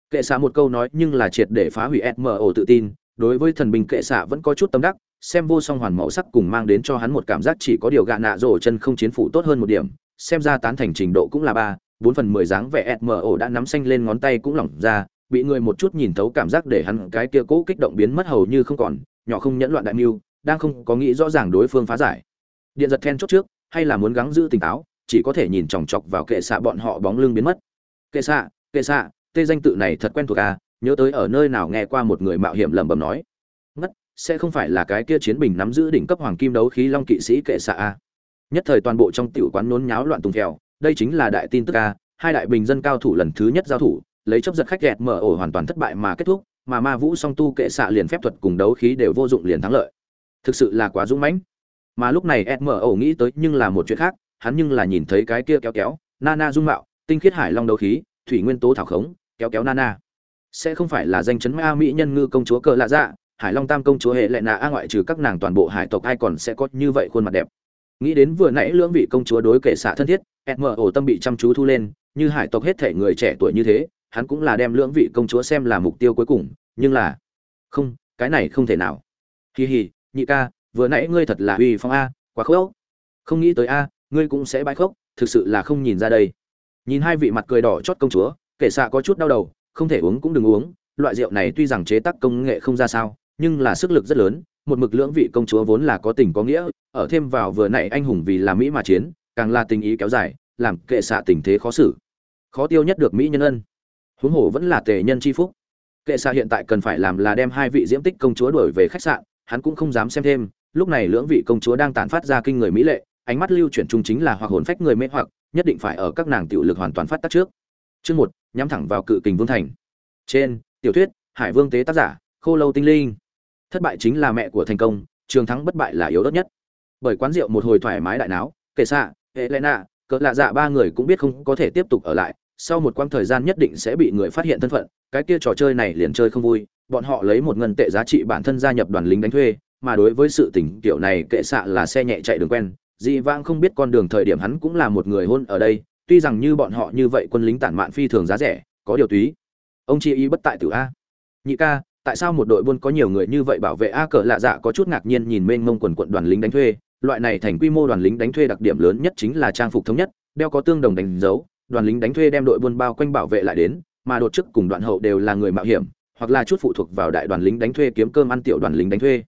Kệ xạ một câu nói nhưng là triệt để phá hủy smo tự tin, đối với thần binh kệ xạ vẫn có chút tâm đắc, xem vô song hoàn mẫu sắc cùng mang đến cho hắn một cảm giác chỉ có điều gạ nạ rổ chân không chiến phủ tốt hơn một điểm, xem ra tán thành trình độ cũng là ba, bốn phần mười dáng vẻ smo đã nắm xanh lên ngón tay cũng lỏng ra bị người một chút nhìn thấu cảm giác để hắn cái kia cố kích động biến mất hầu như không còn, nhỏ không nhẫn loạn đại mưu, đang không có nghĩ rõ ràng đối phương phá giải. Điện giật then chốt trước, hay là muốn gắng giữ tỉnh táo, chỉ có thể nhìn chòng chọc vào kệ xạ bọn họ bóng lưng biến mất. Kệ xạ kệ xạ, tê danh tự này thật quen thuộc à nhớ tới ở nơi nào nghe qua một người mạo hiểm lẩm bẩm nói. Ngất, sẽ không phải là cái kia chiến bình nắm giữ đỉnh cấp hoàng kim đấu khí long kỵ sĩ kệ xạ a nhất thời toàn bộ trong tiểu quán nôn nháo loạn tùng theo đây chính là đại tin tức a hai đại bình dân cao thủ lần thứ nhất giao thủ lấy chấp giật khách kẹt, mở ổ hoàn toàn thất bại mà kết thúc mà ma vũ song tu kệ xạ liền phép thuật cùng đấu khí đều vô dụng liền thắng lợi. Thực sự là quá dũng mãnh. Mà lúc này mở ổ nghĩ tới nhưng là một chuyện khác hắn nhưng là nhìn thấy cái kia kéo kéo nana dung mạo tinh khiết hải long đấu khí thủy nguyên tố thảo khống kéo kéo nana. Sẽ không phải là danh chấn ma mỹ nhân ngư công chúa cờ lạ dạ hải long tam công chúa hệ lệ nạ a ngoại trừ các nàng toàn bộ hải tộc ai còn sẽ có như vậy khuôn mặt đẹp. Nghĩ đến vừa nãy lưỡng vị công chúa đối kệ xạ thân thiết mở ổ tâm bị chăm chú thu lên như hải tộc hết thể người trẻ tuổi như thế hắn cũng là đem lưỡng vị công chúa xem là mục tiêu cuối cùng, nhưng là, không, cái này không thể nào. Hì hì nhị ca, vừa nãy ngươi thật là uy phong a, quá khốc. Không nghĩ tới a, ngươi cũng sẽ bãi khốc, thực sự là không nhìn ra đây. Nhìn hai vị mặt cười đỏ chót công chúa, kể xạ có chút đau đầu, không thể uống cũng đừng uống, loại rượu này tuy rằng chế tác công nghệ không ra sao, nhưng là sức lực rất lớn, một mực lưỡng vị công chúa vốn là có tình có nghĩa, ở thêm vào vừa nãy anh hùng vì là mỹ mà chiến, càng là tình ý kéo dài, làm kệ xạ tình thế khó xử. Khó tiêu nhất được mỹ nhân ân huống hồ vẫn là tề nhân chi phúc. Kệ xạ hiện tại cần phải làm là đem hai vị diễm tích công chúa đuổi về khách sạn, hắn cũng không dám xem thêm. Lúc này lưỡng vị công chúa đang tàn phát ra kinh người mỹ lệ, ánh mắt lưu chuyển trung chính là hoặc hồn phách người mê hoặc, nhất định phải ở các nàng tiểu lực hoàn toàn phát tác trước. Chương một, nhắm thẳng vào cự kình vương thành. Trên, tiểu thuyết, hải vương tế tác giả, khô lâu tinh linh. Thất bại chính là mẹ của thành công, trường thắng bất bại là yếu đất nhất. Bởi quán rượu một hồi thoải mái đại náo, kệ xạ helena, cỡ lạ dạ ba người cũng biết không có thể tiếp tục ở lại sau một quãng thời gian nhất định sẽ bị người phát hiện thân phận, cái kia trò chơi này liền chơi không vui, bọn họ lấy một ngân tệ giá trị bản thân gia nhập đoàn lính đánh thuê, mà đối với sự tình kiểu này kệ xạ là xe nhẹ chạy đường quen, dị vãng không biết con đường thời điểm hắn cũng là một người hôn ở đây, tuy rằng như bọn họ như vậy quân lính tản mạn phi thường giá rẻ, có điều túy. Ông chi ý bất tại tử a. Nhị ca, tại sao một đội buôn có nhiều người như vậy bảo vệ a cờ lạ dạ có chút ngạc nhiên nhìn mênh mông quần quận đoàn lính đánh thuê, loại này thành quy mô đoàn lính đánh thuê đặc điểm lớn nhất chính là trang phục thống nhất, đeo có tương đồng đánh dấu đoàn lính đánh thuê đem đội buôn bao quanh bảo vệ lại đến, mà đột chức cùng đoạn hậu đều là người mạo hiểm, hoặc là chút phụ thuộc vào đại đoàn lính đánh thuê kiếm cơm ăn tiểu đoàn lính đánh thuê.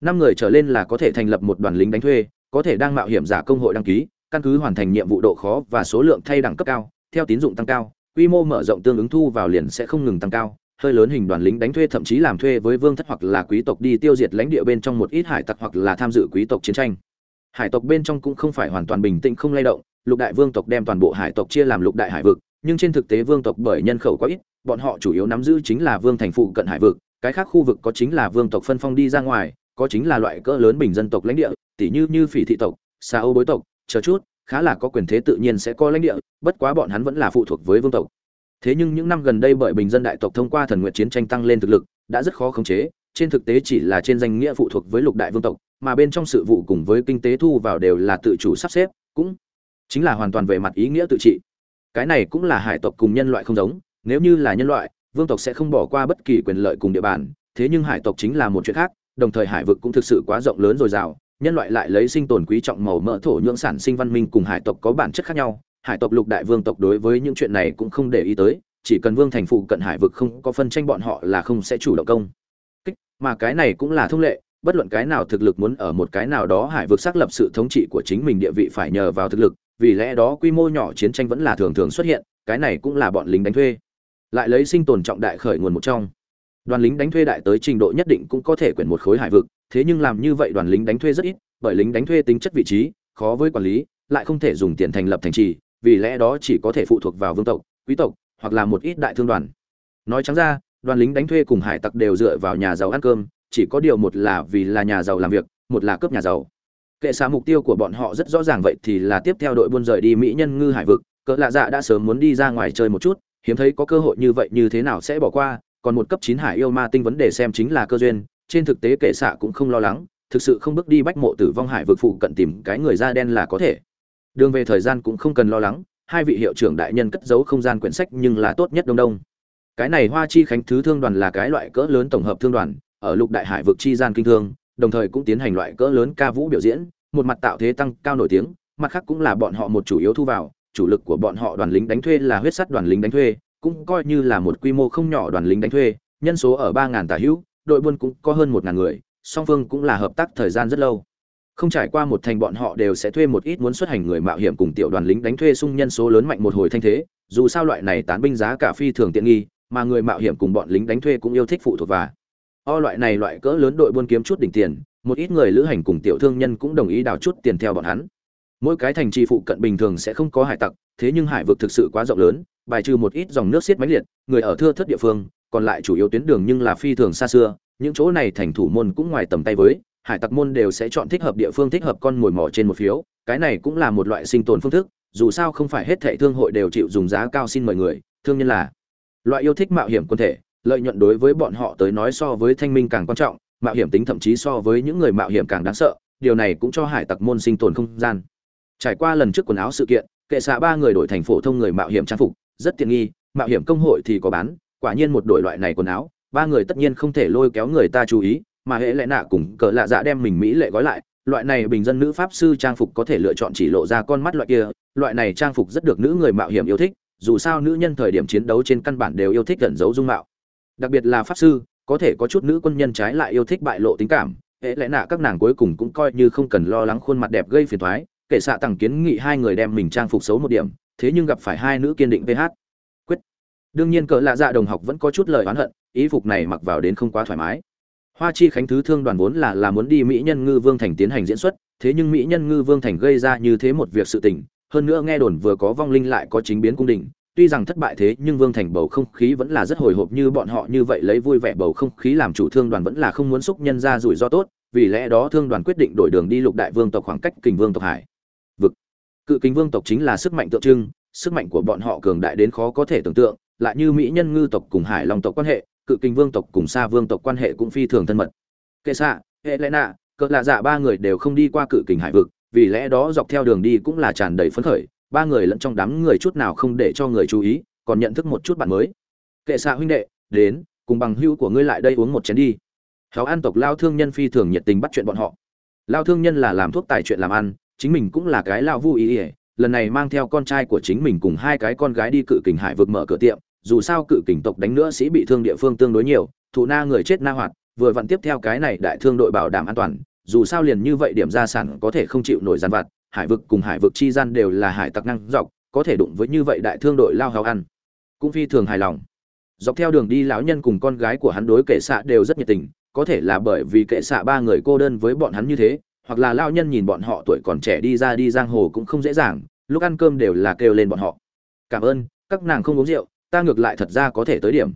Năm người trở lên là có thể thành lập một đoàn lính đánh thuê, có thể đang mạo hiểm giả công hội đăng ký, căn cứ hoàn thành nhiệm vụ độ khó và số lượng thay đẳng cấp cao, theo tín dụng tăng cao, quy mô mở rộng tương ứng thu vào liền sẽ không ngừng tăng cao. Hơi lớn hình đoàn lính đánh thuê thậm chí làm thuê với vương thất hoặc là quý tộc đi tiêu diệt lãnh địa bên trong một ít hải tặc hoặc là tham dự quý tộc chiến tranh. Hải tộc bên trong cũng không phải hoàn toàn bình tĩnh, không lay động lục đại vương tộc đem toàn bộ hải tộc chia làm lục đại hải vực, nhưng trên thực tế vương tộc bởi nhân khẩu quá ít, bọn họ chủ yếu nắm giữ chính là vương thành phụ cận hải vực, cái khác khu vực có chính là vương tộc phân phong đi ra ngoài, có chính là loại cỡ lớn bình dân tộc lãnh địa tỷ như như phỉ thị tộc xa âu bối tộc, chờ chút, khá là có quyền thế tự nhiên sẽ có lãnh địa, bất quá bọn hắn vẫn là phụ thuộc với vương tộc. Thế nhưng những năm gần đây bởi bình dân đại tộc thông qua thần nguyện chiến tranh tăng lên thực lực, đã rất khó khống chế, trên thực tế chỉ là trên danh nghĩa phụ thuộc với lục đại vương tộc, mà bên trong sự vụ cùng với kinh tế thu vào đều là tự chủ sắp xếp, cũng chính là hoàn toàn về mặt ý nghĩa tự trị. Cái này cũng là hải tộc cùng nhân loại không giống, nếu như là nhân loại, vương tộc sẽ không bỏ qua bất kỳ quyền lợi cùng địa bàn, thế nhưng hải tộc chính là một chuyện khác, đồng thời hải vực cũng thực sự quá rộng lớn rồi rào, nhân loại lại lấy sinh tồn quý trọng màu mỡ thổ nhưỡng sản sinh văn minh cùng hải tộc có bản chất khác nhau, hải tộc lục đại vương tộc đối với những chuyện này cũng không để ý tới, chỉ cần vương thành phụ cận hải vực không có phân tranh bọn họ là không sẽ chủ động công. Kích, mà cái này cũng là thông lệ, bất luận cái nào thực lực muốn ở một cái nào đó hải vực xác lập sự thống trị của chính mình địa vị phải nhờ vào thực lực vì lẽ đó quy mô nhỏ chiến tranh vẫn là thường thường xuất hiện, cái này cũng là bọn lính đánh thuê. Lại lấy sinh tồn trọng đại khởi nguồn một trong. Đoàn lính đánh thuê đại tới trình độ nhất định cũng có thể quyển một khối hải vực, thế nhưng làm như vậy đoàn lính đánh thuê rất ít, bởi lính đánh thuê tính chất vị trí, khó với quản lý, lại không thể dùng tiền thành lập thành trì, vì lẽ đó chỉ có thể phụ thuộc vào vương tộc, quý tộc, hoặc là một ít đại thương đoàn. Nói trắng ra, đoàn lính đánh thuê cùng hải tặc đều dựa vào nhà giàu ăn cơm, chỉ có điều một là vì là nhà giàu làm việc, một là cướp nhà giàu kệ xa mục tiêu của bọn họ rất rõ ràng vậy thì là tiếp theo đội buôn rời đi mỹ nhân ngư hải vực. Cỡ lạ dạ đã sớm muốn đi ra ngoài chơi một chút, hiếm thấy có cơ hội như vậy như thế nào sẽ bỏ qua, còn một cấp chín hải yêu ma tinh vấn đề xem chính là cơ duyên, trên thực tế kệ xạ cũng không lo lắng, thực sự không bước đi bách mộ tử vong hải vực phụ cận tìm cái người da đen là có thể. Đường về thời gian cũng không cần lo lắng, hai vị hiệu trưởng đại nhân cất giấu không gian quyển sách nhưng là tốt nhất đông đông. Cái này hoa chi khánh thứ thương đoàn là cái loại cỡ lớn tổng hợp thương đoàn, ở lục đại hải vực chi gian kinh thương đồng thời cũng tiến hành loại cỡ lớn ca vũ biểu diễn, một mặt tạo thế tăng cao nổi tiếng, mặt khác cũng là bọn họ một chủ yếu thu vào, chủ lực của bọn họ đoàn lính đánh thuê là huyết sắt đoàn lính đánh thuê, cũng coi như là một quy mô không nhỏ đoàn lính đánh thuê, nhân số ở ba ngàn tả hữu, đội buôn cũng có hơn một ngàn người, song phương cũng là hợp tác thời gian rất lâu. Không trải qua một thành bọn họ đều sẽ thuê một ít muốn xuất hành người mạo hiểm cùng tiểu đoàn lính đánh thuê xung nhân số lớn mạnh một hồi thanh thế, dù sao loại này tán binh giá cả phi thường tiện nghi, mà người mạo hiểm cùng bọn lính đánh thuê cũng yêu thích phụ thuộc và o loại này loại cỡ lớn đội buôn kiếm chút đỉnh tiền, một ít người lữ hành cùng tiểu thương nhân cũng đồng ý đào chút tiền theo bọn hắn. Mỗi cái thành trì phụ cận bình thường sẽ không có hải tặc, thế nhưng hải vực thực sự quá rộng lớn, bài trừ một ít dòng nước xiết mãnh liệt, người ở thưa thất địa phương, còn lại chủ yếu tuyến đường nhưng là phi thường xa xưa, những chỗ này thành thủ môn cũng ngoài tầm tay với, hải tặc môn đều sẽ chọn thích hợp địa phương thích hợp con mồi mỏ trên một phiếu, cái này cũng là một loại sinh tồn phương thức, dù sao không phải hết thệ thương hội đều chịu dùng giá cao xin mời người, thương nhân là loại yêu thích mạo hiểm quân thể lợi nhuận đối với bọn họ tới nói so với thanh minh càng quan trọng, mạo hiểm tính thậm chí so với những người mạo hiểm càng đáng sợ, điều này cũng cho hải tặc môn sinh tồn không gian. Trải qua lần trước quần áo sự kiện, kệ xạ ba người đổi thành phổ thông người mạo hiểm trang phục, rất tiện nghi, mạo hiểm công hội thì có bán, quả nhiên một đổi loại này quần áo, ba người tất nhiên không thể lôi kéo người ta chú ý, mà hễ lẽ nạ cùng cỡ lạ dạ đem mình mỹ lệ gói lại, loại này bình dân nữ pháp sư trang phục có thể lựa chọn chỉ lộ ra con mắt loại kia, loại này trang phục rất được nữ người mạo hiểm yêu thích, dù sao nữ nhân thời điểm chiến đấu trên căn bản đều yêu thích gần giấu dung mạo đặc biệt là pháp sư, có thể có chút nữ quân nhân trái lại yêu thích bại lộ tính cảm hễ lẽ nạ các nàng cuối cùng cũng coi như không cần lo lắng khuôn mặt đẹp gây phiền thoái, kể xạ tặng kiến nghị hai người đem mình trang phục xấu một điểm, thế nhưng gặp phải hai nữ kiên định ph. Quyết. Đương nhiên cỡ lạ dạ đồng học vẫn có chút lời oán hận, ý phục này mặc vào đến không quá thoải mái. Hoa chi khánh thứ thương đoàn vốn là là muốn đi mỹ nhân ngư vương thành tiến hành diễn xuất, thế nhưng mỹ nhân ngư vương thành gây ra như thế một việc sự tình, hơn nữa nghe đồn vừa có vong linh lại có chính biến cung đình tuy rằng thất bại thế, nhưng vương thành bầu không khí vẫn là rất hồi hộp như bọn họ như vậy lấy vui vẻ bầu không khí làm chủ thương đoàn vẫn là không muốn xúc nhân ra rủi ro tốt, vì lẽ đó thương đoàn quyết định đổi đường đi lục đại vương tộc khoảng cách kình vương tộc hải. Vực. Cự kính vương tộc chính là sức mạnh tượng trưng, sức mạnh của bọn họ cường đại đến khó có thể tưởng tượng, lại như mỹ nhân ngư tộc cùng hải long tộc quan hệ, cự kính vương tộc cùng xa vương tộc quan hệ cũng phi thường thân mật. Kệ xạ hệ lẽ nạ cỡ lạ dạ ba người đều không đi qua cự kính hải vực, vì lẽ đó dọc theo đường đi cũng là tràn đầy phấn khởi ba người lẫn trong đám người chút nào không để cho người chú ý còn nhận thức một chút bạn mới. Kệ xạ huynh đệ đến cùng bằng hữu của ngươi lại đây uống một chén đi. Cháu an tộc lao thương nhân phi thường nhiệt tình bắt chuyện bọn họ. Lao thương nhân là làm thuốc tài chuyện làm ăn chính mình cũng là cái lao vui ý ý, lần này mang theo con trai của chính mình cùng hai cái con gái đi cự kình hải vực mở cửa tiệm dù sao cự kình tộc đánh nữa sĩ bị thương địa phương tương đối nhiều thụ na người chết na hoạt vừa vặn tiếp theo cái này đại thương đội bảo đảm an toàn dù sao liền như vậy điểm gia sản có thể không chịu nổi gian vặt hải vực cùng hải vực chi gian đều là hải tặc năng dọc, có thể đụng với như vậy đại thương đội lao hào ăn, cũng phi thường hài lòng. Dọc theo đường đi lão nhân cùng con gái của hắn đối kệ xạ đều rất nhiệt tình, có thể là bởi vì kệ xạ ba người cô đơn với bọn hắn như thế, hoặc là lao nhân nhìn bọn họ tuổi còn trẻ đi ra đi giang hồ cũng không dễ dàng, lúc ăn cơm đều là kêu lên bọn họ. Cảm ơn, các nàng không uống rượu, ta ngược lại thật ra có thể tới điểm.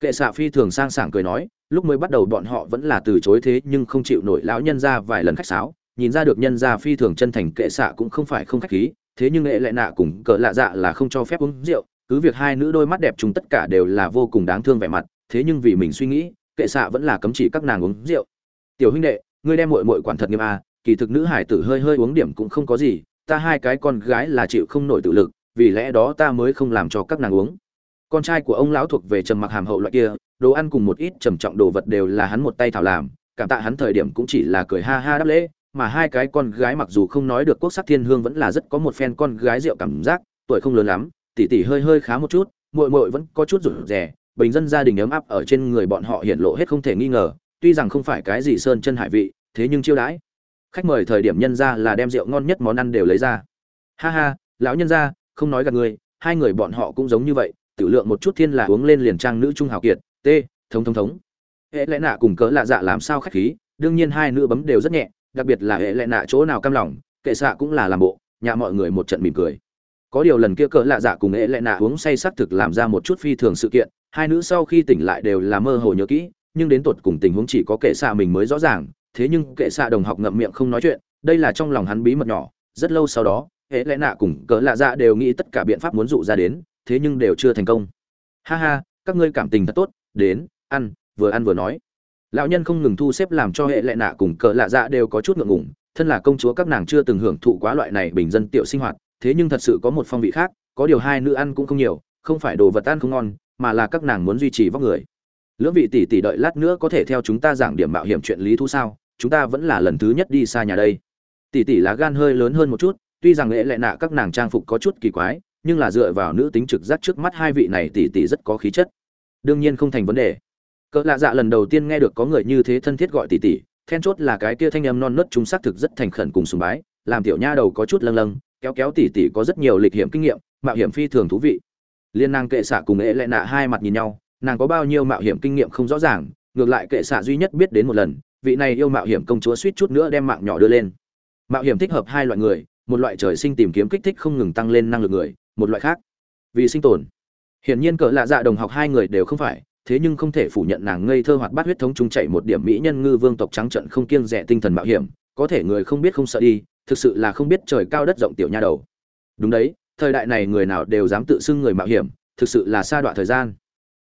Kệ xạ phi thường sang sảng cười nói, lúc mới bắt đầu bọn họ vẫn là từ chối thế nhưng không chịu nổi lão nhân ra vài lần khách sáo nhìn ra được nhân gia phi thường chân thành kệ xạ cũng không phải không khách khí, thế nhưng nghệ lại nạ cùng cỡ lạ dạ là không cho phép uống rượu, cứ việc hai nữ đôi mắt đẹp chúng tất cả đều là vô cùng đáng thương vẻ mặt, thế nhưng vì mình suy nghĩ, kệ xạ vẫn là cấm chỉ các nàng uống rượu. Tiểu huynh đệ, ngươi đem muội muội quản thật nghiêm a kỳ thực nữ hải tử hơi hơi uống điểm cũng không có gì, ta hai cái con gái là chịu không nổi tự lực, vì lẽ đó ta mới không làm cho các nàng uống. Con trai của ông lão thuộc về trầm mặc hàm hậu loại kia, đồ ăn cùng một ít trầm trọng đồ vật đều là hắn một tay thảo làm, cảm tạ hắn thời điểm cũng chỉ là cười ha ha đáp lễ mà hai cái con gái mặc dù không nói được quốc sắc thiên hương vẫn là rất có một phen con gái rượu cảm giác tuổi không lớn lắm tỷ tỷ hơi hơi khá một chút muội muội vẫn có chút rụt rè, bình dân gia đình ấm áp ở trên người bọn họ hiện lộ hết không thể nghi ngờ tuy rằng không phải cái gì sơn chân hải vị thế nhưng chiêu đãi. Khách mời thời điểm nhân ra là đem rượu ngon nhất món ăn đều lấy ra. Ha ha lão nhân gia không nói gạt người hai người bọn họ cũng giống như vậy tiểu lượng một chút thiên là uống lên liền trang nữ trung hào kiệt tê thống thống thống. Hệ lẽ nạ cùng cỡ lạ dạ làm sao khách khí đương nhiên hai nữ bấm đều rất nhẹ đặc biệt là hệ lệ nạ chỗ nào cam lòng, kệ xạ cũng là làm bộ nhà mọi người một trận mỉm cười. Có điều lần kia cỡ lạ dạ cùng hệ lệ nạ uống say xác thực làm ra một chút phi thường sự kiện, hai nữ sau khi tỉnh lại đều là mơ hồ nhớ kỹ, nhưng đến tột cùng tình huống chỉ có kệ xạ mình mới rõ ràng, thế nhưng kệ xạ đồng học ngậm miệng không nói chuyện, đây là trong lòng hắn bí mật nhỏ, rất lâu sau đó, hệ lẽ nạ cùng cỡ lạ dạ đều nghĩ tất cả biện pháp muốn dụ ra đến, thế nhưng đều chưa thành công. Ha ha, các ngươi cảm tình thật tốt, đến, ăn, vừa ăn vừa nói lão nhân không ngừng thu xếp làm cho hệ lệ nạ cùng cờ lạ dạ đều có chút ngượng ngùng, thân là công chúa các nàng chưa từng hưởng thụ quá loại này bình dân tiểu sinh hoạt, thế nhưng thật sự có một phong vị khác, có điều hai nữ ăn cũng không nhiều, không phải đồ vật ăn không ngon, mà là các nàng muốn duy trì vóc người. Lưỡng vị tỷ tỷ đợi lát nữa có thể theo chúng ta giảng điểm mạo hiểm chuyện lý thú sao, chúng ta vẫn là lần thứ nhất đi xa nhà đây. Tỷ tỷ lá gan hơi lớn hơn một chút, tuy rằng lễ lệ nạ các nàng trang phục có chút kỳ quái, nhưng là dựa vào nữ tính trực giác trước mắt hai vị này tỷ tỷ rất có khí chất. Đương nhiên không thành vấn đề cỡ lạ dạ lần đầu tiên nghe được có người như thế thân thiết gọi tỷ tỷ then chốt là cái kia thanh âm non nớt chúng xác thực rất thành khẩn cùng sùng bái, làm tiểu nha đầu có chút lâng lâng, kéo kéo tỷ tỷ có rất nhiều lịch hiểm kinh nghiệm, mạo hiểm phi thường thú vị. Liên nàng kệ xạ cùng ế lệ nạ hai mặt nhìn nhau, nàng có bao nhiêu mạo hiểm kinh nghiệm không rõ ràng, ngược lại kệ xạ duy nhất biết đến một lần, vị này yêu mạo hiểm công chúa suýt chút nữa đem mạng nhỏ đưa lên. Mạo hiểm thích hợp hai loại người, một loại trời sinh tìm kiếm kích thích không ngừng tăng lên năng lực người, một loại khác vì sinh tồn. Hiển nhiên cỡ lạ dạ đồng học hai người đều không phải thế nhưng không thể phủ nhận nàng ngây thơ hoạt bát huyết thống trung chạy một điểm mỹ nhân ngư vương tộc trắng trận không kiêng rẻ tinh thần mạo hiểm, có thể người không biết không sợ đi, thực sự là không biết trời cao đất rộng tiểu nha đầu. Đúng đấy, thời đại này người nào đều dám tự xưng người mạo hiểm, thực sự là xa đoạn thời gian.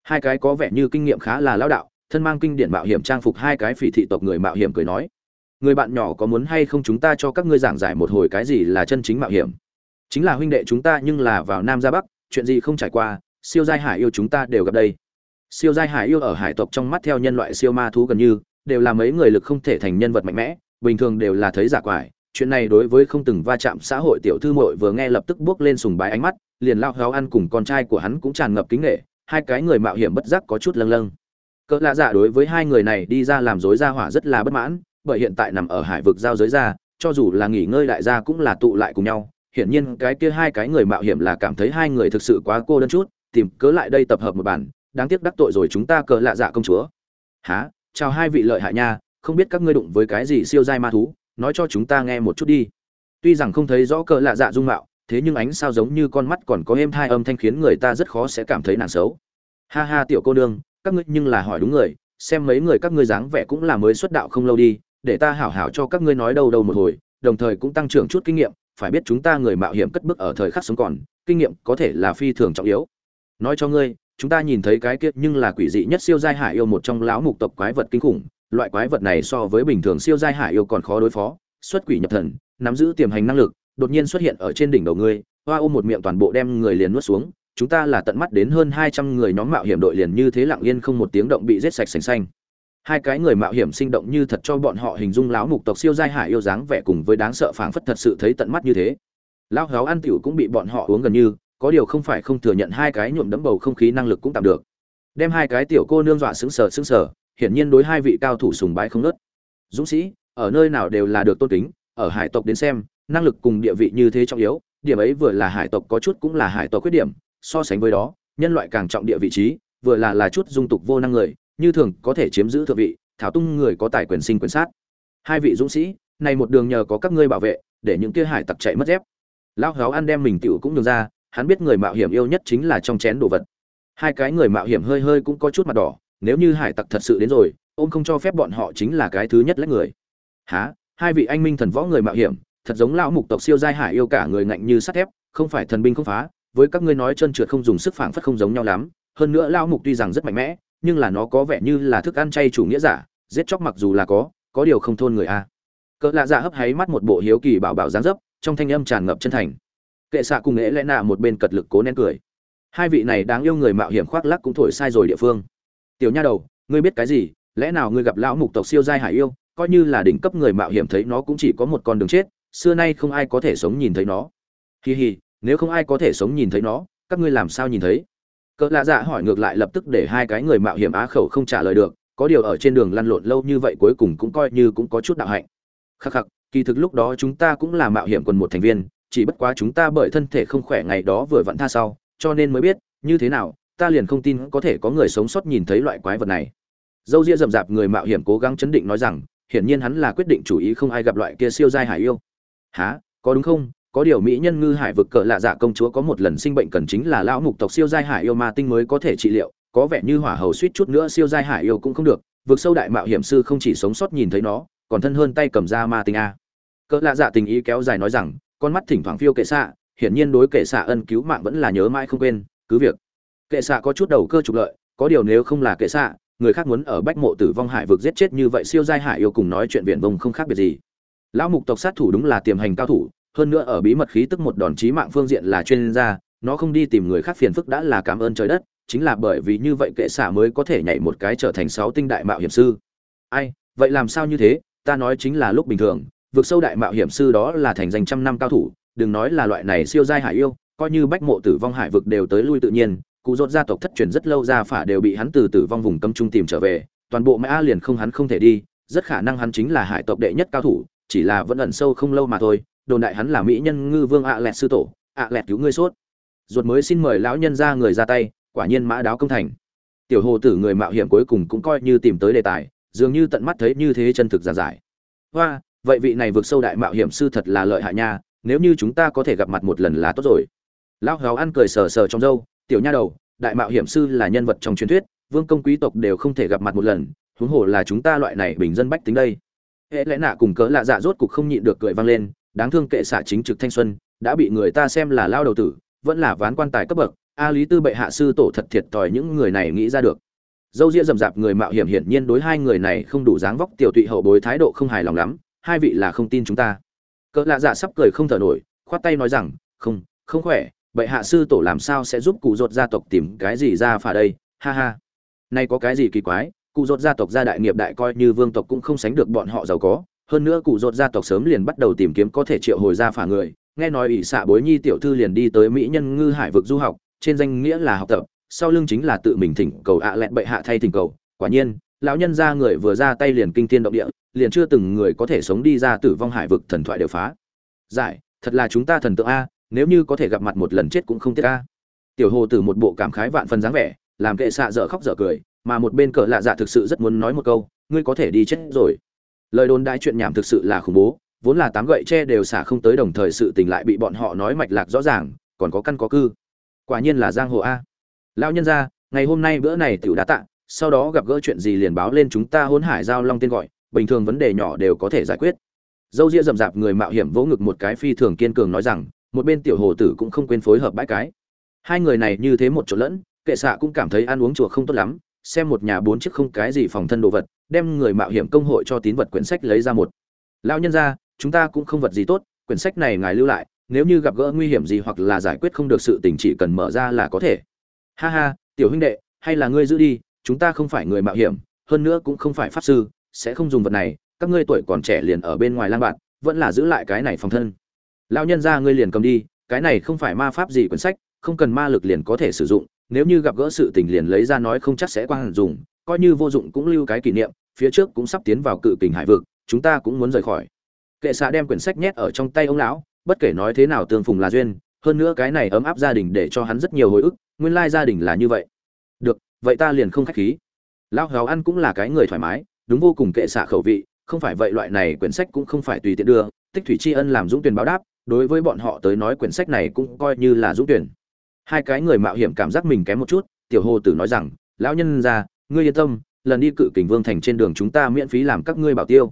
Hai cái có vẻ như kinh nghiệm khá là lao đạo, thân mang kinh điển mạo hiểm trang phục hai cái phỉ thị tộc người mạo hiểm cười nói, người bạn nhỏ có muốn hay không chúng ta cho các ngươi giảng giải một hồi cái gì là chân chính mạo hiểm? Chính là huynh đệ chúng ta nhưng là vào nam ra bắc, chuyện gì không trải qua, siêu giai hải yêu chúng ta đều gặp đây siêu giai hải yêu ở hải tộc trong mắt theo nhân loại siêu ma thú gần như, đều là mấy người lực không thể thành nhân vật mạnh mẽ, bình thường đều là thấy giả quải. Chuyện này đối với không từng va chạm xã hội tiểu thư muội vừa nghe lập tức bước lên sùng bái ánh mắt, liền lao héo ăn cùng con trai của hắn cũng tràn ngập kính nghệ hai cái người mạo hiểm bất giác có chút lâng lâng. Cỡ lạ dạ đối với hai người này đi ra làm dối ra hỏa rất là bất mãn, bởi hiện tại nằm ở hải vực giao giới ra, cho dù là nghỉ ngơi đại gia cũng là tụ lại cùng nhau. Hiển nhiên cái kia hai cái người mạo hiểm là cảm thấy hai người thực sự quá cô đơn chút, tìm cớ lại đây tập hợp một bản đáng tiếc đắc tội rồi chúng ta cờ lạ dạ công chúa. Há chào hai vị lợi hại nha, không biết các ngươi đụng với cái gì siêu giai ma thú, nói cho chúng ta nghe một chút đi. Tuy rằng không thấy rõ cờ lạ dạ dung mạo, thế nhưng ánh sao giống như con mắt còn có êm hai âm thanh khiến người ta rất khó sẽ cảm thấy nàng xấu. Ha ha tiểu cô nương, các ngươi nhưng là hỏi đúng người, xem mấy người các ngươi dáng vẻ cũng là mới xuất đạo không lâu đi, để ta hảo hảo cho các ngươi nói đâu đâu một hồi, đồng thời cũng tăng trưởng chút kinh nghiệm, phải biết chúng ta người mạo hiểm cất bước ở thời khắc sống còn, kinh nghiệm có thể là phi thường trọng yếu. Nói cho ngươi chúng ta nhìn thấy cái kia nhưng là quỷ dị nhất siêu giai hải yêu một trong lão mục tộc quái vật kinh khủng, loại quái vật này so với bình thường siêu giai hải yêu còn khó đối phó, xuất quỷ nhập thần, nắm giữ tiềm hành năng lực, đột nhiên xuất hiện ở trên đỉnh đầu ngươi, hoa ôm một miệng toàn bộ đem người liền nuốt xuống, chúng ta là tận mắt đến hơn hai trăm người nhóm mạo hiểm đội liền như thế lặng yên không một tiếng động bị giết sạch sành sanh hai cái người mạo hiểm sinh động như thật cho bọn họ hình dung lão mục tộc siêu giai hải yêu dáng vẻ cùng với đáng sợ phảng phất thật sự thấy tận mắt như thế. Lão héo ăn tiểu cũng bị bọn họ uống gần như có điều không phải không thừa nhận hai cái nhuộm đẫm bầu không khí năng lực cũng tạm được. Đem hai cái tiểu cô nương dọa sững sờ sững sờ, hiển nhiên đối hai vị cao thủ sùng bái không nớt. Dũng sĩ, ở nơi nào đều là được tôn kính, ở hải tộc đến xem, năng lực cùng địa vị như thế trọng yếu, điểm ấy vừa là hải tộc có chút cũng là hải tộc khuyết điểm, so sánh với đó, nhân loại càng trọng địa vị trí, vừa là là chút dung tục vô năng người, như thường có thể chiếm giữ thượng vị, thảo tung người có tài quyền sinh quyền sát. Hai vị dũng sĩ, này một đường nhờ có các ngươi bảo vệ, để những kia hải tặc chạy mất dép. Lão héo ăn đem mình tiểu cũng nhường ra hắn biết người mạo hiểm yêu nhất chính là trong chén đồ vật. Hai cái người mạo hiểm hơi hơi cũng có chút mặt đỏ, nếu như hải tặc thật sự đến rồi, ôm không cho phép bọn họ chính là cái thứ nhất lấy người. Há hai vị anh minh thần võ người mạo hiểm, thật giống lão mục tộc siêu giai hải yêu cả người ngạnh như sắt thép, không phải thần binh không phá, với các ngươi nói chân trượt không dùng sức phảng phất không giống nhau lắm. Hơn nữa lão mục tuy rằng rất mạnh mẽ, nhưng là nó có vẻ như là thức ăn chay chủ nghĩa giả, giết chóc mặc dù là có có điều không thôn người a. Cỡ lạ dạ hấp háy mắt một bộ hiếu kỳ bảo bảo dáng dấp, trong thanh âm tràn ngập chân thành kệ xạ cùng nghệ lẽ nạ một bên cật lực cố nén cười. Hai vị này đáng yêu người mạo hiểm khoác lắc cũng thổi sai rồi địa phương. Tiểu nha đầu, ngươi biết cái gì? Lẽ nào ngươi gặp lão mục tộc siêu giai hải yêu, coi như là đỉnh cấp người mạo hiểm thấy nó cũng chỉ có một con đường chết, xưa nay không ai có thể sống nhìn thấy nó. Hì hì nếu không ai có thể sống nhìn thấy nó, các ngươi làm sao nhìn thấy? Cỡ lạ dạ hỏi ngược lại lập tức để hai cái người mạo hiểm á khẩu không trả lời được, có điều ở trên đường lăn lộn lâu như vậy cuối cùng cũng coi như cũng có chút đạo hạnh. Khắc khắc, kỳ thực lúc đó chúng ta cũng là mạo hiểm quần một thành viên chỉ bất quá chúng ta bởi thân thể không khỏe ngày đó vừa vặn tha sau, cho nên mới biết, như thế nào, ta liền không tin có thể có người sống sót nhìn thấy loại quái vật này. Dâu ria rậm rạp người mạo hiểm cố gắng chấn định nói rằng, hiển nhiên hắn là quyết định chủ ý không ai gặp loại kia siêu giai hải yêu. Hả? có đúng không? Có điều mỹ nhân ngư hải vực cỡ lạ dạ công chúa có một lần sinh bệnh cần chính là lão mục tộc siêu giai hải yêu ma tinh mới có thể trị liệu, có vẻ như hỏa hầu suýt chút nữa siêu giai hải yêu cũng không được, vực sâu đại mạo hiểm sư không chỉ sống sót nhìn thấy nó, còn thân hơn tay cầm ra ma tinh a. Cỡ lạ dạ tình ý kéo dài nói rằng con mắt thỉnh thoảng phiêu kệ xạ, hiển nhiên đối kệ xạ ân cứu mạng vẫn là nhớ mãi không quên, cứ việc. Kệ xạ có chút đầu cơ trục lợi, có điều nếu không là kệ xạ, người khác muốn ở bách mộ tử vong hải vực giết chết như vậy siêu giai hải yêu cùng nói chuyện viện vông không khác biệt gì. Lão mục tộc sát thủ đúng là tiềm hành cao thủ, hơn nữa ở bí mật khí tức một đòn chí mạng phương diện là chuyên gia, nó không đi tìm người khác phiền phức đã là cảm ơn trời đất, chính là bởi vì như vậy kệ xạ mới có thể nhảy một cái trở thành sáu tinh đại mạo hiểm sư. Ai, vậy làm sao như thế? Ta nói chính là lúc bình thường vượt sâu đại mạo hiểm sư đó là thành danh trăm năm cao thủ, đừng nói là loại này siêu giai hải yêu, coi như bách mộ tử vong hải vực đều tới lui tự nhiên, cụ rốt gia tộc thất truyền rất lâu ra phả đều bị hắn từ tử vong vùng cấm trung tìm trở về, toàn bộ mã liền không hắn không thể đi, rất khả năng hắn chính là hải tộc đệ nhất cao thủ, chỉ là vẫn ẩn sâu không lâu mà thôi, đồn đại hắn là mỹ nhân ngư vương ạ lẹt sư tổ, ạ lẹt cứu ngươi sốt. Ruột mới xin mời lão nhân ra người ra tay, quả nhiên mã đáo công thành. Tiểu hồ tử người mạo hiểm cuối cùng cũng coi như tìm tới đề tài, dường như tận mắt thấy như thế chân thực giản giải. Hoa vậy vị này vượt sâu đại mạo hiểm sư thật là lợi hại nha, nếu như chúng ta có thể gặp mặt một lần là tốt rồi. Lão héo ăn cười sờ sờ trong râu, tiểu nha đầu, đại mạo hiểm sư là nhân vật trong truyền thuyết, vương công quý tộc đều không thể gặp mặt một lần, huống hồ là chúng ta loại này bình dân bách tính đây. Hễ lẽ nạ cùng cớ lạ dạ rốt cục không nhịn được cười vang lên, đáng thương kệ xạ chính trực thanh xuân, đã bị người ta xem là lao đầu tử, vẫn là ván quan tài cấp bậc, a lý tư bệ hạ sư tổ thật thiệt thòi những người này nghĩ ra được. Dâu ria rậm rạp người mạo hiểm hiển nhiên đối hai người này không đủ dáng vóc, tiểu tụy hậu bối thái độ không hài lòng lắm hai vị là không tin chúng ta. Cỡ lạ dạ sắp cười không thở nổi, khoát tay nói rằng, không không khỏe vậy hạ sư tổ làm sao sẽ giúp cụ rột gia tộc tìm cái gì ra phà đây? Ha ha. Nay có cái gì kỳ quái, cụ rột gia tộc gia đại nghiệp đại coi như vương tộc cũng không sánh được bọn họ giàu có, hơn nữa cụ rột gia tộc sớm liền bắt đầu tìm kiếm có thể triệu hồi ra phà người. Nghe nói ỷ xạ bối nhi tiểu thư liền đi tới mỹ nhân ngư hải vực du học, trên danh nghĩa là học tập, sau lưng chính là tự mình thỉnh cầu ạ lẹn bệ hạ thay thỉnh cầu. Quả nhiên lão nhân gia người vừa ra tay liền kinh thiên động địa, liền chưa từng người có thể sống đi ra tử vong hải vực thần thoại đều phá. Giải, thật là chúng ta thần tượng a, nếu như có thể gặp mặt một lần chết cũng không tiếc a. Tiểu hồ từ một bộ cảm khái vạn phần dáng vẻ, làm kệ xạ dở khóc dở cười, mà một bên cỡ lạ dạ thực sự rất muốn nói một câu, ngươi có thể đi chết rồi. Lời đồn đại chuyện nhảm thực sự là khủng bố, vốn là tám gậy tre đều xả không tới đồng thời sự tình lại bị bọn họ nói mạch lạc rõ ràng, còn có căn có cư. Quả nhiên là giang hồ a. Lão nhân gia ngày hôm nay bữa này tiểu đã tạ sau đó gặp gỡ chuyện gì liền báo lên chúng ta hôn hải giao long tên gọi, bình thường vấn đề nhỏ đều có thể giải quyết. Dâu ria rậm rạp người mạo hiểm vỗ ngực một cái phi thường kiên cường nói rằng, một bên tiểu hồ tử cũng không quên phối hợp bãi cái. Hai người này như thế một chỗ lẫn, kệ xạ cũng cảm thấy ăn uống chùa không tốt lắm, xem một nhà bốn chiếc không cái gì phòng thân đồ vật, đem người mạo hiểm công hội cho tín vật quyển sách lấy ra một. Lão nhân ra chúng ta cũng không vật gì tốt, quyển sách này ngài lưu lại, nếu như gặp gỡ nguy hiểm gì hoặc là giải quyết không được sự tình chỉ cần mở ra là có thể. Ha ha, tiểu huynh đệ, hay là ngươi giữ đi chúng ta không phải người mạo hiểm, hơn nữa cũng không phải pháp sư, sẽ không dùng vật này, các ngươi tuổi còn trẻ liền ở bên ngoài lang bạn, vẫn là giữ lại cái này phòng thân. Lão nhân ra ngươi liền cầm đi, cái này không phải ma pháp gì quyển sách, không cần ma lực liền có thể sử dụng, nếu như gặp gỡ sự tình liền lấy ra nói không chắc sẽ quan dùng, coi như vô dụng cũng lưu cái kỷ niệm, phía trước cũng sắp tiến vào cự kình hải vực, chúng ta cũng muốn rời khỏi. Kệ xạ đem quyển sách nhét ở trong tay ông lão, bất kể nói thế nào tương phùng là duyên, hơn nữa cái này ấm áp gia đình để cho hắn rất nhiều hồi ức, nguyên lai gia đình là như vậy vậy ta liền không khách khí. Lão héo ăn cũng là cái người thoải mái, đúng vô cùng kệ xạ khẩu vị, không phải vậy loại này quyển sách cũng không phải tùy tiện đưa, tích thủy tri ân làm dũng tuyển báo đáp, đối với bọn họ tới nói quyển sách này cũng coi như là dũng tuyển. Hai cái người mạo hiểm cảm giác mình kém một chút, tiểu hồ tử nói rằng, lão nhân ra ngươi yên tâm, lần đi cự kình vương thành trên đường chúng ta miễn phí làm các ngươi bảo tiêu.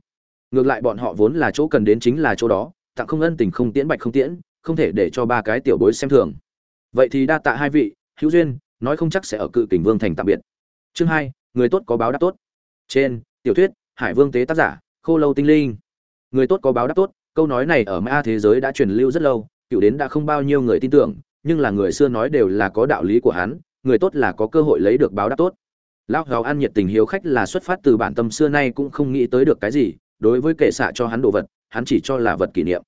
Ngược lại bọn họ vốn là chỗ cần đến chính là chỗ đó, tặng không ân tình không tiễn bạch không tiễn, không thể để cho ba cái tiểu bối xem thường. Vậy thì đa tạ hai vị, hữu duyên nói không chắc sẽ ở cự kình vương thành tạm biệt. Chương hai, người tốt có báo đáp tốt. Trên, tiểu thuyết, hải vương tế tác giả, khô lâu tinh linh. Người tốt có báo đáp tốt, câu nói này ở ma thế giới đã truyền lưu rất lâu, cựu đến đã không bao nhiêu người tin tưởng, nhưng là người xưa nói đều là có đạo lý của hắn, người tốt là có cơ hội lấy được báo đáp tốt. Lão hào ăn nhiệt tình hiếu khách là xuất phát từ bản tâm xưa nay cũng không nghĩ tới được cái gì, đối với kệ xạ cho hắn đồ vật, hắn chỉ cho là vật kỷ niệm.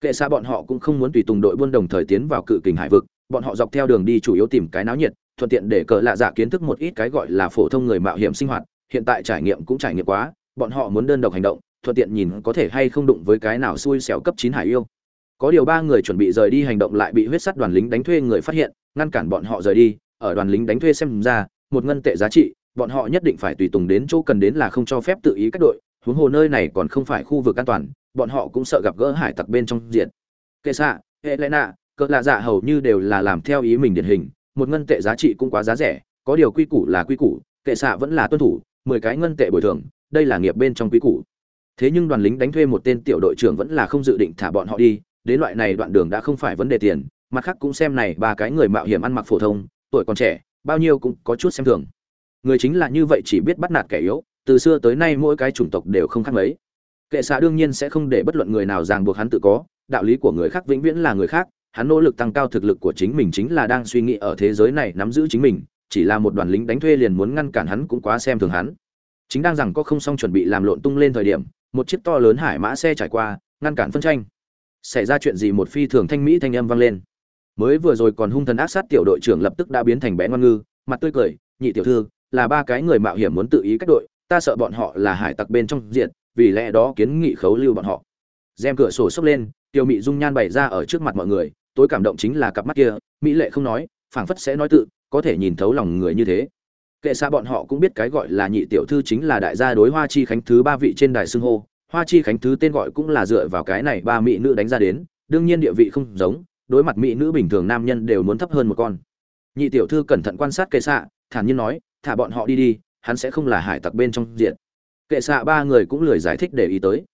Kệ xạ bọn họ cũng không muốn tùy tùng đội buôn đồng thời tiến vào cự kình hải vực, bọn họ dọc theo đường đi chủ yếu tìm cái náo nhiệt thuận tiện để cờ lạ dạ kiến thức một ít cái gọi là phổ thông người mạo hiểm sinh hoạt, hiện tại trải nghiệm cũng trải nghiệm quá, bọn họ muốn đơn độc hành động, thuận tiện nhìn có thể hay không đụng với cái nào xui xẻo cấp chín hải yêu. Có điều ba người chuẩn bị rời đi hành động lại bị huyết sắt đoàn lính đánh thuê người phát hiện, ngăn cản bọn họ rời đi, ở đoàn lính đánh thuê xem ra, một ngân tệ giá trị, bọn họ nhất định phải tùy tùng đến chỗ cần đến là không cho phép tự ý các đội, huống hồ nơi này còn không phải khu vực an toàn, bọn họ cũng sợ gặp gỡ hải tặc bên trong diện. Kệ xạ hệ lẽ nạ cỡ lạ dạ hầu như đều là làm theo ý mình điển hình một ngân tệ giá trị cũng quá giá rẻ, có điều quy củ là quy củ kệ xạ vẫn là tuân thủ, mười cái ngân tệ bồi thường, đây là nghiệp bên trong quy củ. Thế nhưng đoàn lính đánh thuê một tên tiểu đội trưởng vẫn là không dự định thả bọn họ đi, đến loại này đoạn đường đã không phải vấn đề tiền, mặt khác cũng xem này ba cái người mạo hiểm ăn mặc phổ thông, tuổi còn trẻ, bao nhiêu cũng có chút xem thường. Người chính là như vậy chỉ biết bắt nạt kẻ yếu, từ xưa tới nay mỗi cái chủng tộc đều không khác mấy. Kệ xạ đương nhiên sẽ không để bất luận người nào ràng buộc hắn tự có, đạo lý của người khác vĩnh viễn là người khác hắn nỗ lực tăng cao thực lực của chính mình chính là đang suy nghĩ ở thế giới này nắm giữ chính mình, chỉ là một đoàn lính đánh thuê liền muốn ngăn cản hắn cũng quá xem thường hắn. Chính đang rằng có không xong chuẩn bị làm lộn tung lên thời điểm, một chiếc to lớn hải mã xe trải qua, ngăn cản phân tranh. Xảy ra chuyện gì một phi thường thanh mỹ thanh âm vang lên. Mới vừa rồi còn hung thần ác sát tiểu đội trưởng lập tức đã biến thành bé ngoan ngư, mặt tươi cười, nhị tiểu thư, là ba cái người mạo hiểm muốn tự ý cách đội, ta sợ bọn họ là hải tặc bên trong diện, vì lẽ đó kiến nghị khấu lưu bọn họ. Rèm cửa sổ sốc lên tiểu mị dung nhan bày ra ở trước mặt mọi người tối cảm động chính là cặp mắt kia, mỹ lệ không nói, phảng phất sẽ nói tự, có thể nhìn thấu lòng người như thế. Kệ xa bọn họ cũng biết cái gọi là nhị tiểu thư chính là đại gia đối hoa chi khánh thứ ba vị trên đài xưng hô. Hoa chi khánh thứ tên gọi cũng là dựa vào cái này ba mỹ nữ đánh ra đến, đương nhiên địa vị không giống, đối mặt mỹ nữ bình thường nam nhân đều muốn thấp hơn một con. Nhị tiểu thư cẩn thận quan sát kệ xạ thản nhiên nói, thả bọn họ đi đi, hắn sẽ không là hải tặc bên trong diện. Kệ xạ ba người cũng lười giải thích để ý tới.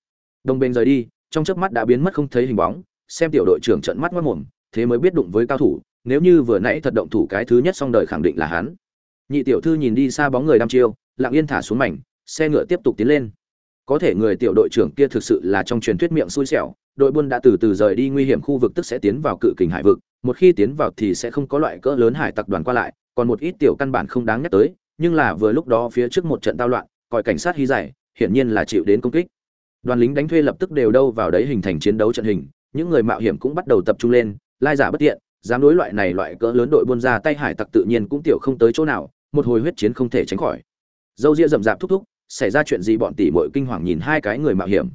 Đồng bên rời đi, trong chớp mắt đã biến mất không thấy hình bóng xem tiểu đội trưởng trận mắt mất mồm, thế mới biết đụng với cao thủ, nếu như vừa nãy thật động thủ cái thứ nhất xong đời khẳng định là hắn. Nhị tiểu thư nhìn đi xa bóng người đăm chiêu, lặng yên thả xuống mảnh, xe ngựa tiếp tục tiến lên. Có thể người tiểu đội trưởng kia thực sự là trong truyền thuyết miệng xui xẻo, đội buôn đã từ từ rời đi nguy hiểm khu vực tức sẽ tiến vào cự kình hải vực, một khi tiến vào thì sẽ không có loại cỡ lớn hải tặc đoàn qua lại, còn một ít tiểu căn bản không đáng nhắc tới, nhưng là vừa lúc đó phía trước một trận tao loạn còi cảnh sát hy giải hiển nhiên là chịu đến công kích. Đoàn lính đánh thuê lập tức đều đâu vào đấy hình thành chiến đấu trận hình những người mạo hiểm cũng bắt đầu tập trung lên, lai giả bất tiện, dám đối loại này loại cỡ lớn đội buôn ra tay hải tặc tự nhiên cũng tiểu không tới chỗ nào, một hồi huyết chiến không thể tránh khỏi. Dâu ria rậm rạp thúc thúc, xảy ra chuyện gì bọn tỷ muội kinh hoàng nhìn hai cái người mạo hiểm.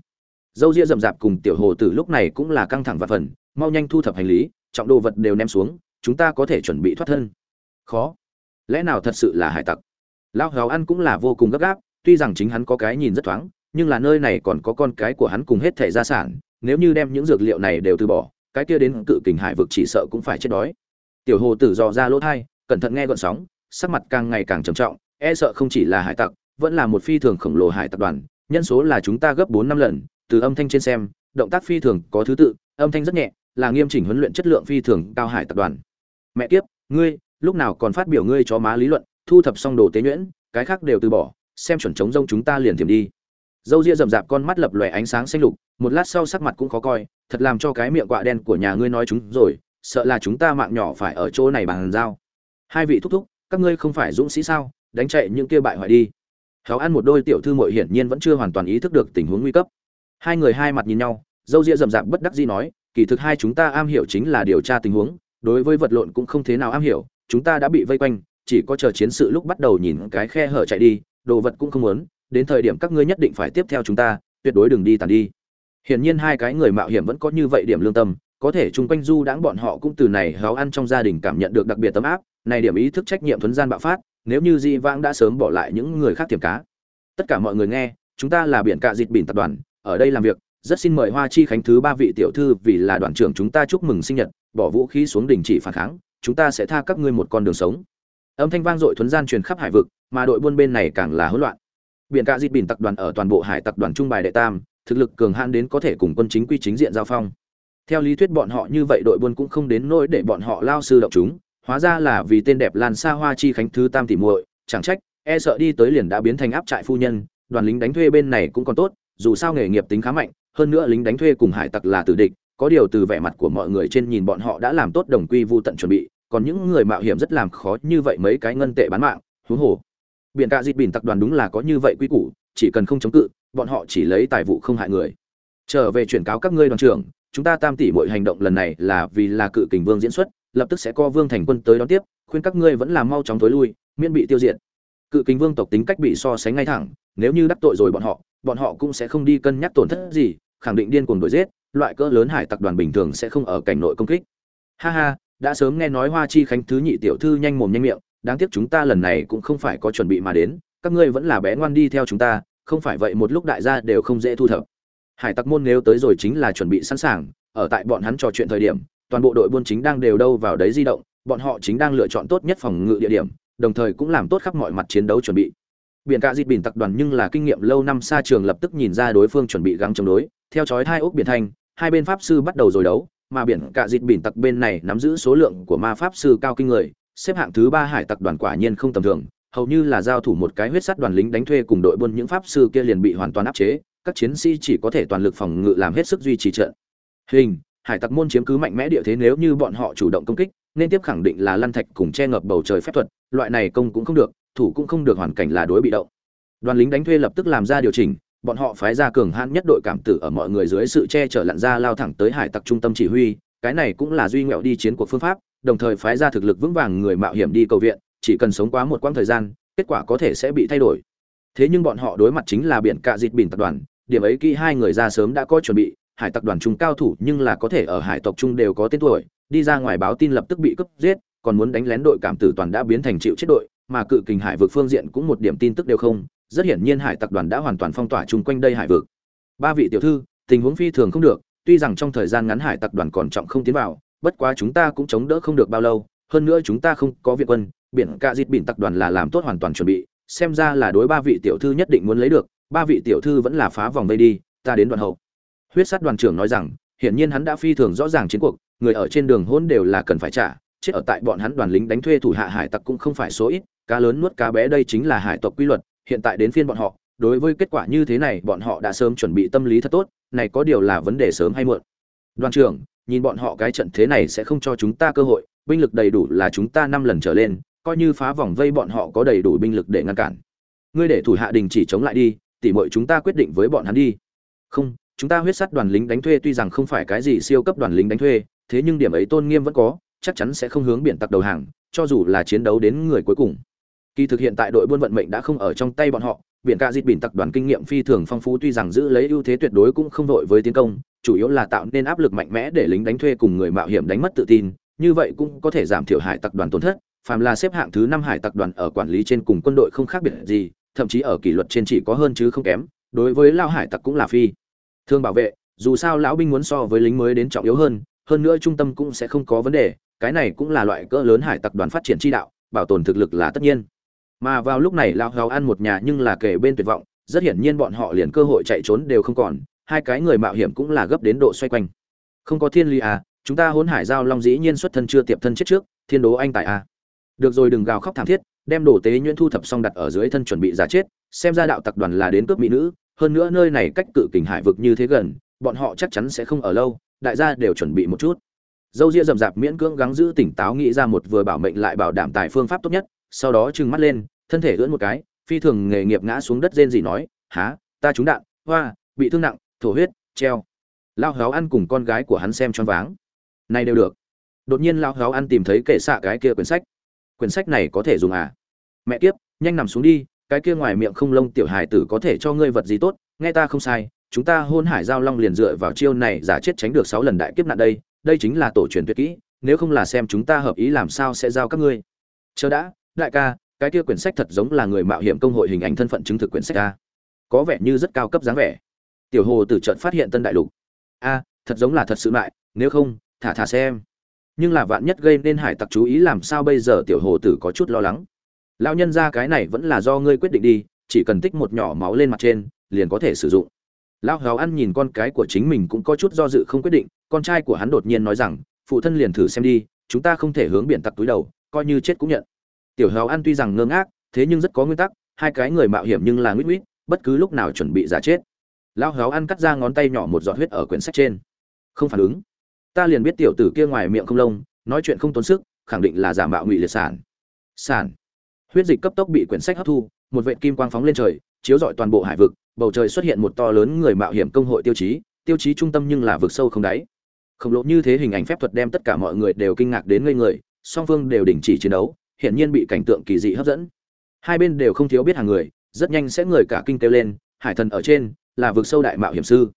Dâu ria rậm rạp cùng tiểu hồ tử lúc này cũng là căng thẳng và phần, mau nhanh thu thập hành lý, trọng đồ vật đều ném xuống, chúng ta có thể chuẩn bị thoát thân. Khó. Lẽ nào thật sự là hải tặc? Lao hào ăn cũng là vô cùng gấp gáp, tuy rằng chính hắn có cái nhìn rất thoáng, nhưng là nơi này còn có con cái của hắn cùng hết thẻ gia sản nếu như đem những dược liệu này đều từ bỏ, cái kia đến cự kình hải vực chỉ sợ cũng phải chết đói. Tiểu hồ tử dò ra lỗ thai, cẩn thận nghe gọn sóng, sắc mặt càng ngày càng trầm trọng e sợ không chỉ là hải tặc, vẫn là một phi thường khổng lồ hải tập đoàn, nhân số là chúng ta gấp bốn năm lần, từ âm thanh trên xem, động tác phi thường có thứ tự, âm thanh rất nhẹ, là nghiêm chỉnh huấn luyện chất lượng phi thường cao hải tập đoàn. Mẹ kiếp, ngươi, lúc nào còn phát biểu ngươi cho má lý luận, thu thập xong đồ tế nhuyễn, cái khác đều từ bỏ, xem chuẩn chống rông chúng ta liền tìm đi. Dâu ria rậm rạp con mắt lập lòe ánh sáng xanh lục một lát sau sắc mặt cũng khó coi thật làm cho cái miệng quạ đen của nhà ngươi nói chúng rồi sợ là chúng ta mạng nhỏ phải ở chỗ này bằng dao hai vị thúc thúc các ngươi không phải dũng sĩ sao đánh chạy những kia bại hoại đi héo ăn một đôi tiểu thư muội hiển nhiên vẫn chưa hoàn toàn ý thức được tình huống nguy cấp. Hai người hai mặt nhìn nhau, dâu ria rậm rạp bất đắc dĩ nói, kỳ thực hai chúng ta am hiểu chính là điều tra tình huống, đối với vật lộn cũng không thế nào am hiểu, chúng ta đã bị vây quanh, chỉ có chờ chiến sự lúc bắt đầu nhìn cái khe hở chạy đi, đồ vật cũng không muốn, đến thời điểm các ngươi nhất định phải tiếp theo chúng ta, tuyệt đối đừng đi tàn đi. Hiển nhiên hai cái người mạo hiểm vẫn có như vậy điểm lương tâm, có thể chung quanh du đãng bọn họ cũng từ này háo ăn trong gia đình cảm nhận được đặc biệt tấm áp, này điểm ý thức trách nhiệm thuần gian bạo phát, nếu như di vãng đã sớm bỏ lại những người khác tiềm cá. Tất cả mọi người nghe chúng ta là biển cạ dịt biển tập đoàn ở đây làm việc rất xin mời hoa chi khánh thứ ba vị tiểu thư vì là đoàn trưởng chúng ta chúc mừng sinh nhật bỏ vũ khí xuống đình chỉ phản kháng chúng ta sẽ tha các ngươi một con đường sống. Âm thanh vang dội thuấn gian truyền khắp hải vực mà đội buôn bên này càng là hỗn loạn. Biển cạ dịt bỉn tập đoàn ở toàn bộ hải tập đoàn trung bài đệ tam thực lực cường hãn đến có thể cùng quân chính quy chính diện giao phong. Theo lý thuyết bọn họ như vậy đội buôn cũng không đến nỗi để bọn họ lao sư động chúng, hóa ra là vì tên đẹp lan sa hoa chi khánh thứ tam tỷ muội, chẳng trách e sợ đi tới liền đã biến thành áp trại phu nhân, đoàn lính đánh thuê bên này cũng còn tốt, dù sao nghề nghiệp tính khá mạnh, hơn nữa lính đánh thuê cùng hải tặc là tử địch, có điều từ vẻ mặt của mọi người trên nhìn bọn họ đã làm tốt đồng quy vu tận chuẩn bị, còn những người mạo hiểm rất làm khó như vậy mấy cái ngân tệ bán mạng, huống hồ. Biển cả dịch biển tập đoàn đúng là có như vậy quy củ, chỉ cần không chống cự bọn họ chỉ lấy tài vụ không hại người. Trở về chuyển cáo các ngươi đoàn trưởng, chúng ta tam tỷ mọi hành động lần này là vì là cự kình vương diễn xuất, lập tức sẽ có vương thành quân tới đón tiếp, khuyên các ngươi vẫn làm mau chóng tối lui, miễn bị tiêu diệt. Cự kình vương tộc tính cách bị so sánh ngay thẳng, nếu như đắc tội rồi bọn họ bọn họ cũng sẽ không đi cân nhắc tổn thất gì, khẳng định điên cuồng đuổi giết, loại cỡ lớn hải tặc đoàn bình thường sẽ không ở cảnh nội công kích. Ha ha, đã sớm nghe nói hoa chi khánh thứ nhị tiểu thư nhanh mồm nhanh miệng, đáng tiếc chúng ta lần này cũng không phải có chuẩn bị mà đến, các ngươi vẫn là bé ngoan đi theo chúng ta không phải vậy một lúc đại gia đều không dễ thu thập. Hải tặc môn nếu tới rồi chính là chuẩn bị sẵn sàng, ở tại bọn hắn trò chuyện thời điểm, toàn bộ đội buôn chính đang đều đâu vào đấy di động, bọn họ chính đang lựa chọn tốt nhất phòng ngự địa điểm, đồng thời cũng làm tốt khắp mọi mặt chiến đấu chuẩn bị. Biển cả dịt biển tặc đoàn nhưng là kinh nghiệm lâu năm xa trường lập tức nhìn ra đối phương chuẩn bị gắng chống đối, theo chói hai ốc biển thành, hai bên pháp sư bắt đầu rồi đấu, mà biển cả dịt biển tặc bên này nắm giữ số lượng của ma pháp sư cao kinh người, xếp hạng thứ ba hải tặc đoàn quả nhiên không tầm thường hầu như là giao thủ một cái huyết sắt đoàn lính đánh thuê cùng đội buôn, những pháp sư kia liền bị hoàn toàn áp chế, các chiến sĩ chỉ có thể toàn lực phòng ngự làm hết sức duy trì trận. Hình, hải tặc môn chiếm cứ mạnh mẽ địa thế nếu như bọn họ chủ động công kích, nên tiếp khẳng định là lăn thạch cùng che ngập bầu trời phép thuật, loại này công cũng không được, thủ cũng không được hoàn cảnh là đối bị động. Đoàn lính đánh thuê lập tức làm ra điều chỉnh, bọn họ phái ra cường hãn nhất đội cảm tử ở mọi người dưới sự che chở lặn ra lao thẳng tới hải tặc trung tâm chỉ huy, cái này cũng là duy ngẹo đi chiến cuộc phương pháp, đồng thời phái ra thực lực vững vàng người mạo hiểm đi cầu viện chỉ cần sống quá một quãng thời gian, kết quả có thể sẽ bị thay đổi. Thế nhưng bọn họ đối mặt chính là biển cạ dịt bỉn tập đoàn, điểm ấy kỹ hai người ra sớm đã có chuẩn bị, hải tập đoàn trung cao thủ nhưng là có thể ở hải tộc trung đều có tên tuổi, đi ra ngoài báo tin lập tức bị cướp giết, còn muốn đánh lén đội cảm tử toàn đã biến thành chịu chết đội, mà cự kình hải vực phương diện cũng một điểm tin tức đều không, rất hiển nhiên hải tặc đoàn đã hoàn toàn phong tỏa chung quanh đây hải vực. Ba vị tiểu thư, tình huống phi thường không được, tuy rằng trong thời gian ngắn hải tặc đoàn còn trọng không tiến vào, bất quá chúng ta cũng chống đỡ không được bao lâu hơn nữa chúng ta không có viện quân, biển cạ dịt biển tặc đoàn là làm tốt hoàn toàn chuẩn bị, xem ra là đối ba vị tiểu thư nhất định muốn lấy được, ba vị tiểu thư vẫn là phá vòng vây đi, ta đến đoàn hậu. Huyết sát đoàn trưởng nói rằng, hiển nhiên hắn đã phi thường rõ ràng chiến cuộc, người ở trên đường hôn đều là cần phải trả, chết ở tại bọn hắn đoàn lính đánh thuê thủ hạ hải tặc cũng không phải số ít, cá lớn nuốt cá bé đây chính là hải tộc quy luật, hiện tại đến phiên bọn họ, đối với kết quả như thế này bọn họ đã sớm chuẩn bị tâm lý thật tốt, này có điều là vấn đề sớm hay muộn. Đoàn trưởng nhìn bọn họ cái trận thế này sẽ không cho chúng ta cơ hội, binh lực đầy đủ là chúng ta năm lần trở lên, coi như phá vòng vây bọn họ có đầy đủ binh lực để ngăn cản. Ngươi để thủ hạ đình chỉ chống lại đi, tỉ muội chúng ta quyết định với bọn hắn đi. Không, chúng ta huyết sắt đoàn lính đánh thuê tuy rằng không phải cái gì siêu cấp đoàn lính đánh thuê, thế nhưng điểm ấy tôn nghiêm vẫn có, chắc chắn sẽ không hướng biển tặc đầu hàng, cho dù là chiến đấu đến người cuối cùng. Kỳ thực hiện tại đội buôn vận mệnh đã không ở trong tay bọn họ biển cả dịt biển tặc đoàn kinh nghiệm phi thường phong phú, tuy rằng giữ lấy ưu thế tuyệt đối cũng không vội với tiến công, chủ yếu là tạo nên áp lực mạnh mẽ để lính đánh thuê cùng người mạo hiểm đánh mất tự tin, như vậy cũng có thể giảm thiểu hải tặc đoàn tổn thất. Phàm là xếp hạng thứ năm hải tặc đoàn ở quản lý trên cùng quân đội không khác biệt gì, thậm chí ở kỷ luật trên chỉ có hơn chứ không kém, đối với lao hải tặc cũng là phi thương bảo vệ, dù sao lão binh muốn so với lính mới đến trọng yếu hơn hơn nữa trung tâm cũng sẽ không có vấn đề, cái này cũng là loại cỡ lớn hải tặc đoàn phát triển chi đạo, bảo tồn thực lực là tất nhiên mà vào lúc này lão hào ăn một nhà nhưng là kể bên tuyệt vọng, rất hiển nhiên bọn họ liền cơ hội chạy trốn đều không còn, hai cái người mạo hiểm cũng là gấp đến độ xoay quanh. Không có thiên lý à chúng ta hỗn hải giao long dĩ nhiên xuất thân chưa tiệp thân chết trước, thiên đố anh tại à. Được rồi đừng gào khóc thảm thiết, đem đồ tế nhuyễn thu thập xong đặt ở dưới thân chuẩn bị giả chết, xem ra đạo tặc đoàn là đến cướp mỹ nữ, hơn nữa nơi này cách cự kình hải vực như thế gần, bọn họ chắc chắn sẽ không ở lâu, đại gia đều chuẩn bị một chút. Dâu ria rậm rạp miễn cưỡng gắng giữ tỉnh táo nghĩ ra một vừa bảo mệnh lại bảo đảm tài phương pháp tốt nhất sau đó trừng mắt lên, thân thể ưỡn một cái, phi thường nghề nghiệp ngã xuống đất rên gì nói, há, ta trúng đạn, hoa, bị thương nặng, thổ huyết, treo. Lao héo ăn cùng con gái của hắn xem choáng váng. Này đều được. Đột nhiên lao héo ăn tìm thấy kệ xạ cái kia quyển sách. Quyển sách này có thể dùng à? Mẹ kiếp, nhanh nằm xuống đi, cái kia ngoài miệng không lông tiểu hài tử có thể cho ngươi vật gì tốt, nghe ta không sai, chúng ta hôn hải giao long liền dựa vào chiêu này giả chết tránh được sáu lần đại kiếp nạn đây đây chính là tổ truyền tuyệt kỹ, nếu không là xem chúng ta hợp ý làm sao sẽ giao các ngươi. Chờ đã đại ca cái kia quyển sách thật giống là người mạo hiểm công hội hình ảnh thân phận chứng thực quyển sách a, có vẻ như rất cao cấp dáng vẻ. Tiểu hồ tử trận phát hiện tân đại lục. A thật giống là thật sự lại nếu không thả thả xem. Nhưng là vạn nhất gây nên hải tặc chú ý làm sao bây giờ tiểu hồ tử có chút lo lắng. Lao nhân ra cái này vẫn là do ngươi quyết định đi chỉ cần tích một nhỏ máu lên mặt trên liền có thể sử dụng. Lao háo ăn nhìn con cái của chính mình cũng có chút do dự không quyết định con trai của hắn đột nhiên nói rằng phụ thân liền thử xem đi chúng ta không thể hướng biển tặc túi đầu coi như chết cũng nhận tiểu háo ăn tuy rằng ngơ ngác, thế nhưng rất có nguyên tắc, hai cái người mạo hiểm nhưng là nguyết nguyết bất cứ lúc nào chuẩn bị giả chết. Lão háo ăn cắt ra ngón tay nhỏ một giọt huyết ở quyển sách trên. Không phản ứng. Ta liền biết tiểu tử kia ngoài miệng không lông, nói chuyện không tốn sức, khẳng định là giả mạo ngụy liệt sản. Sản. Huyết dịch cấp tốc bị quyển sách hấp thu, một vệ kim quang phóng lên trời, chiếu rọi toàn bộ hải vực, bầu trời xuất hiện một to lớn người mạo hiểm công hội tiêu chí tiêu chí trung tâm nhưng là vực sâu không đáy. Khổng lồ như thế hình ảnh phép thuật đem tất cả mọi người đều kinh ngạc đến ngây người, song phương đều đình chỉ chiến đấu hiển nhiên bị cảnh tượng kỳ dị hấp dẫn. Hai bên đều không thiếu biết hàng người, rất nhanh sẽ người cả kinh kêu lên, hải thần ở trên, là vực sâu đại mạo hiểm sư.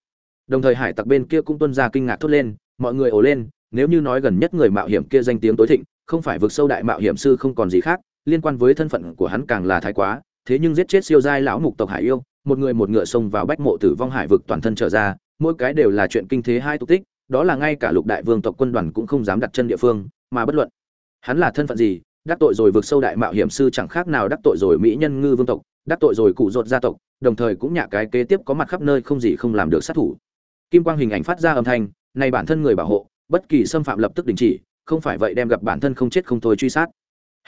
Đồng thời hải tặc bên kia cũng tuân ra kinh ngạc thốt lên, mọi người ồ lên, nếu như nói gần nhất người mạo hiểm kia danh tiếng tối thịnh, không phải vực sâu đại mạo hiểm sư không còn gì khác, liên quan với thân phận của hắn càng là thái quá, thế nhưng giết chết siêu giai lão mục tộc hải yêu, một người một ngựa xông vào bách mộ tử vong hải vực toàn thân trở ra, mỗi cái đều là chuyện kinh thế hai tục tích, đó là ngay cả lục đại vương tộc quân đoàn cũng không dám đặt chân địa phương, mà bất luận hắn là thân phận gì đắc tội rồi vượt sâu đại mạo hiểm sư chẳng khác nào đắc tội rồi mỹ nhân ngư vương tộc, đắc tội rồi cụ rột gia tộc, đồng thời cũng nhạ cái kế tiếp có mặt khắp nơi không gì không làm được sát thủ. Kim quang hình ảnh phát ra âm thanh, này bản thân người bảo hộ, bất kỳ xâm phạm lập tức đình chỉ, không phải vậy đem gặp bản thân không chết không thôi truy sát.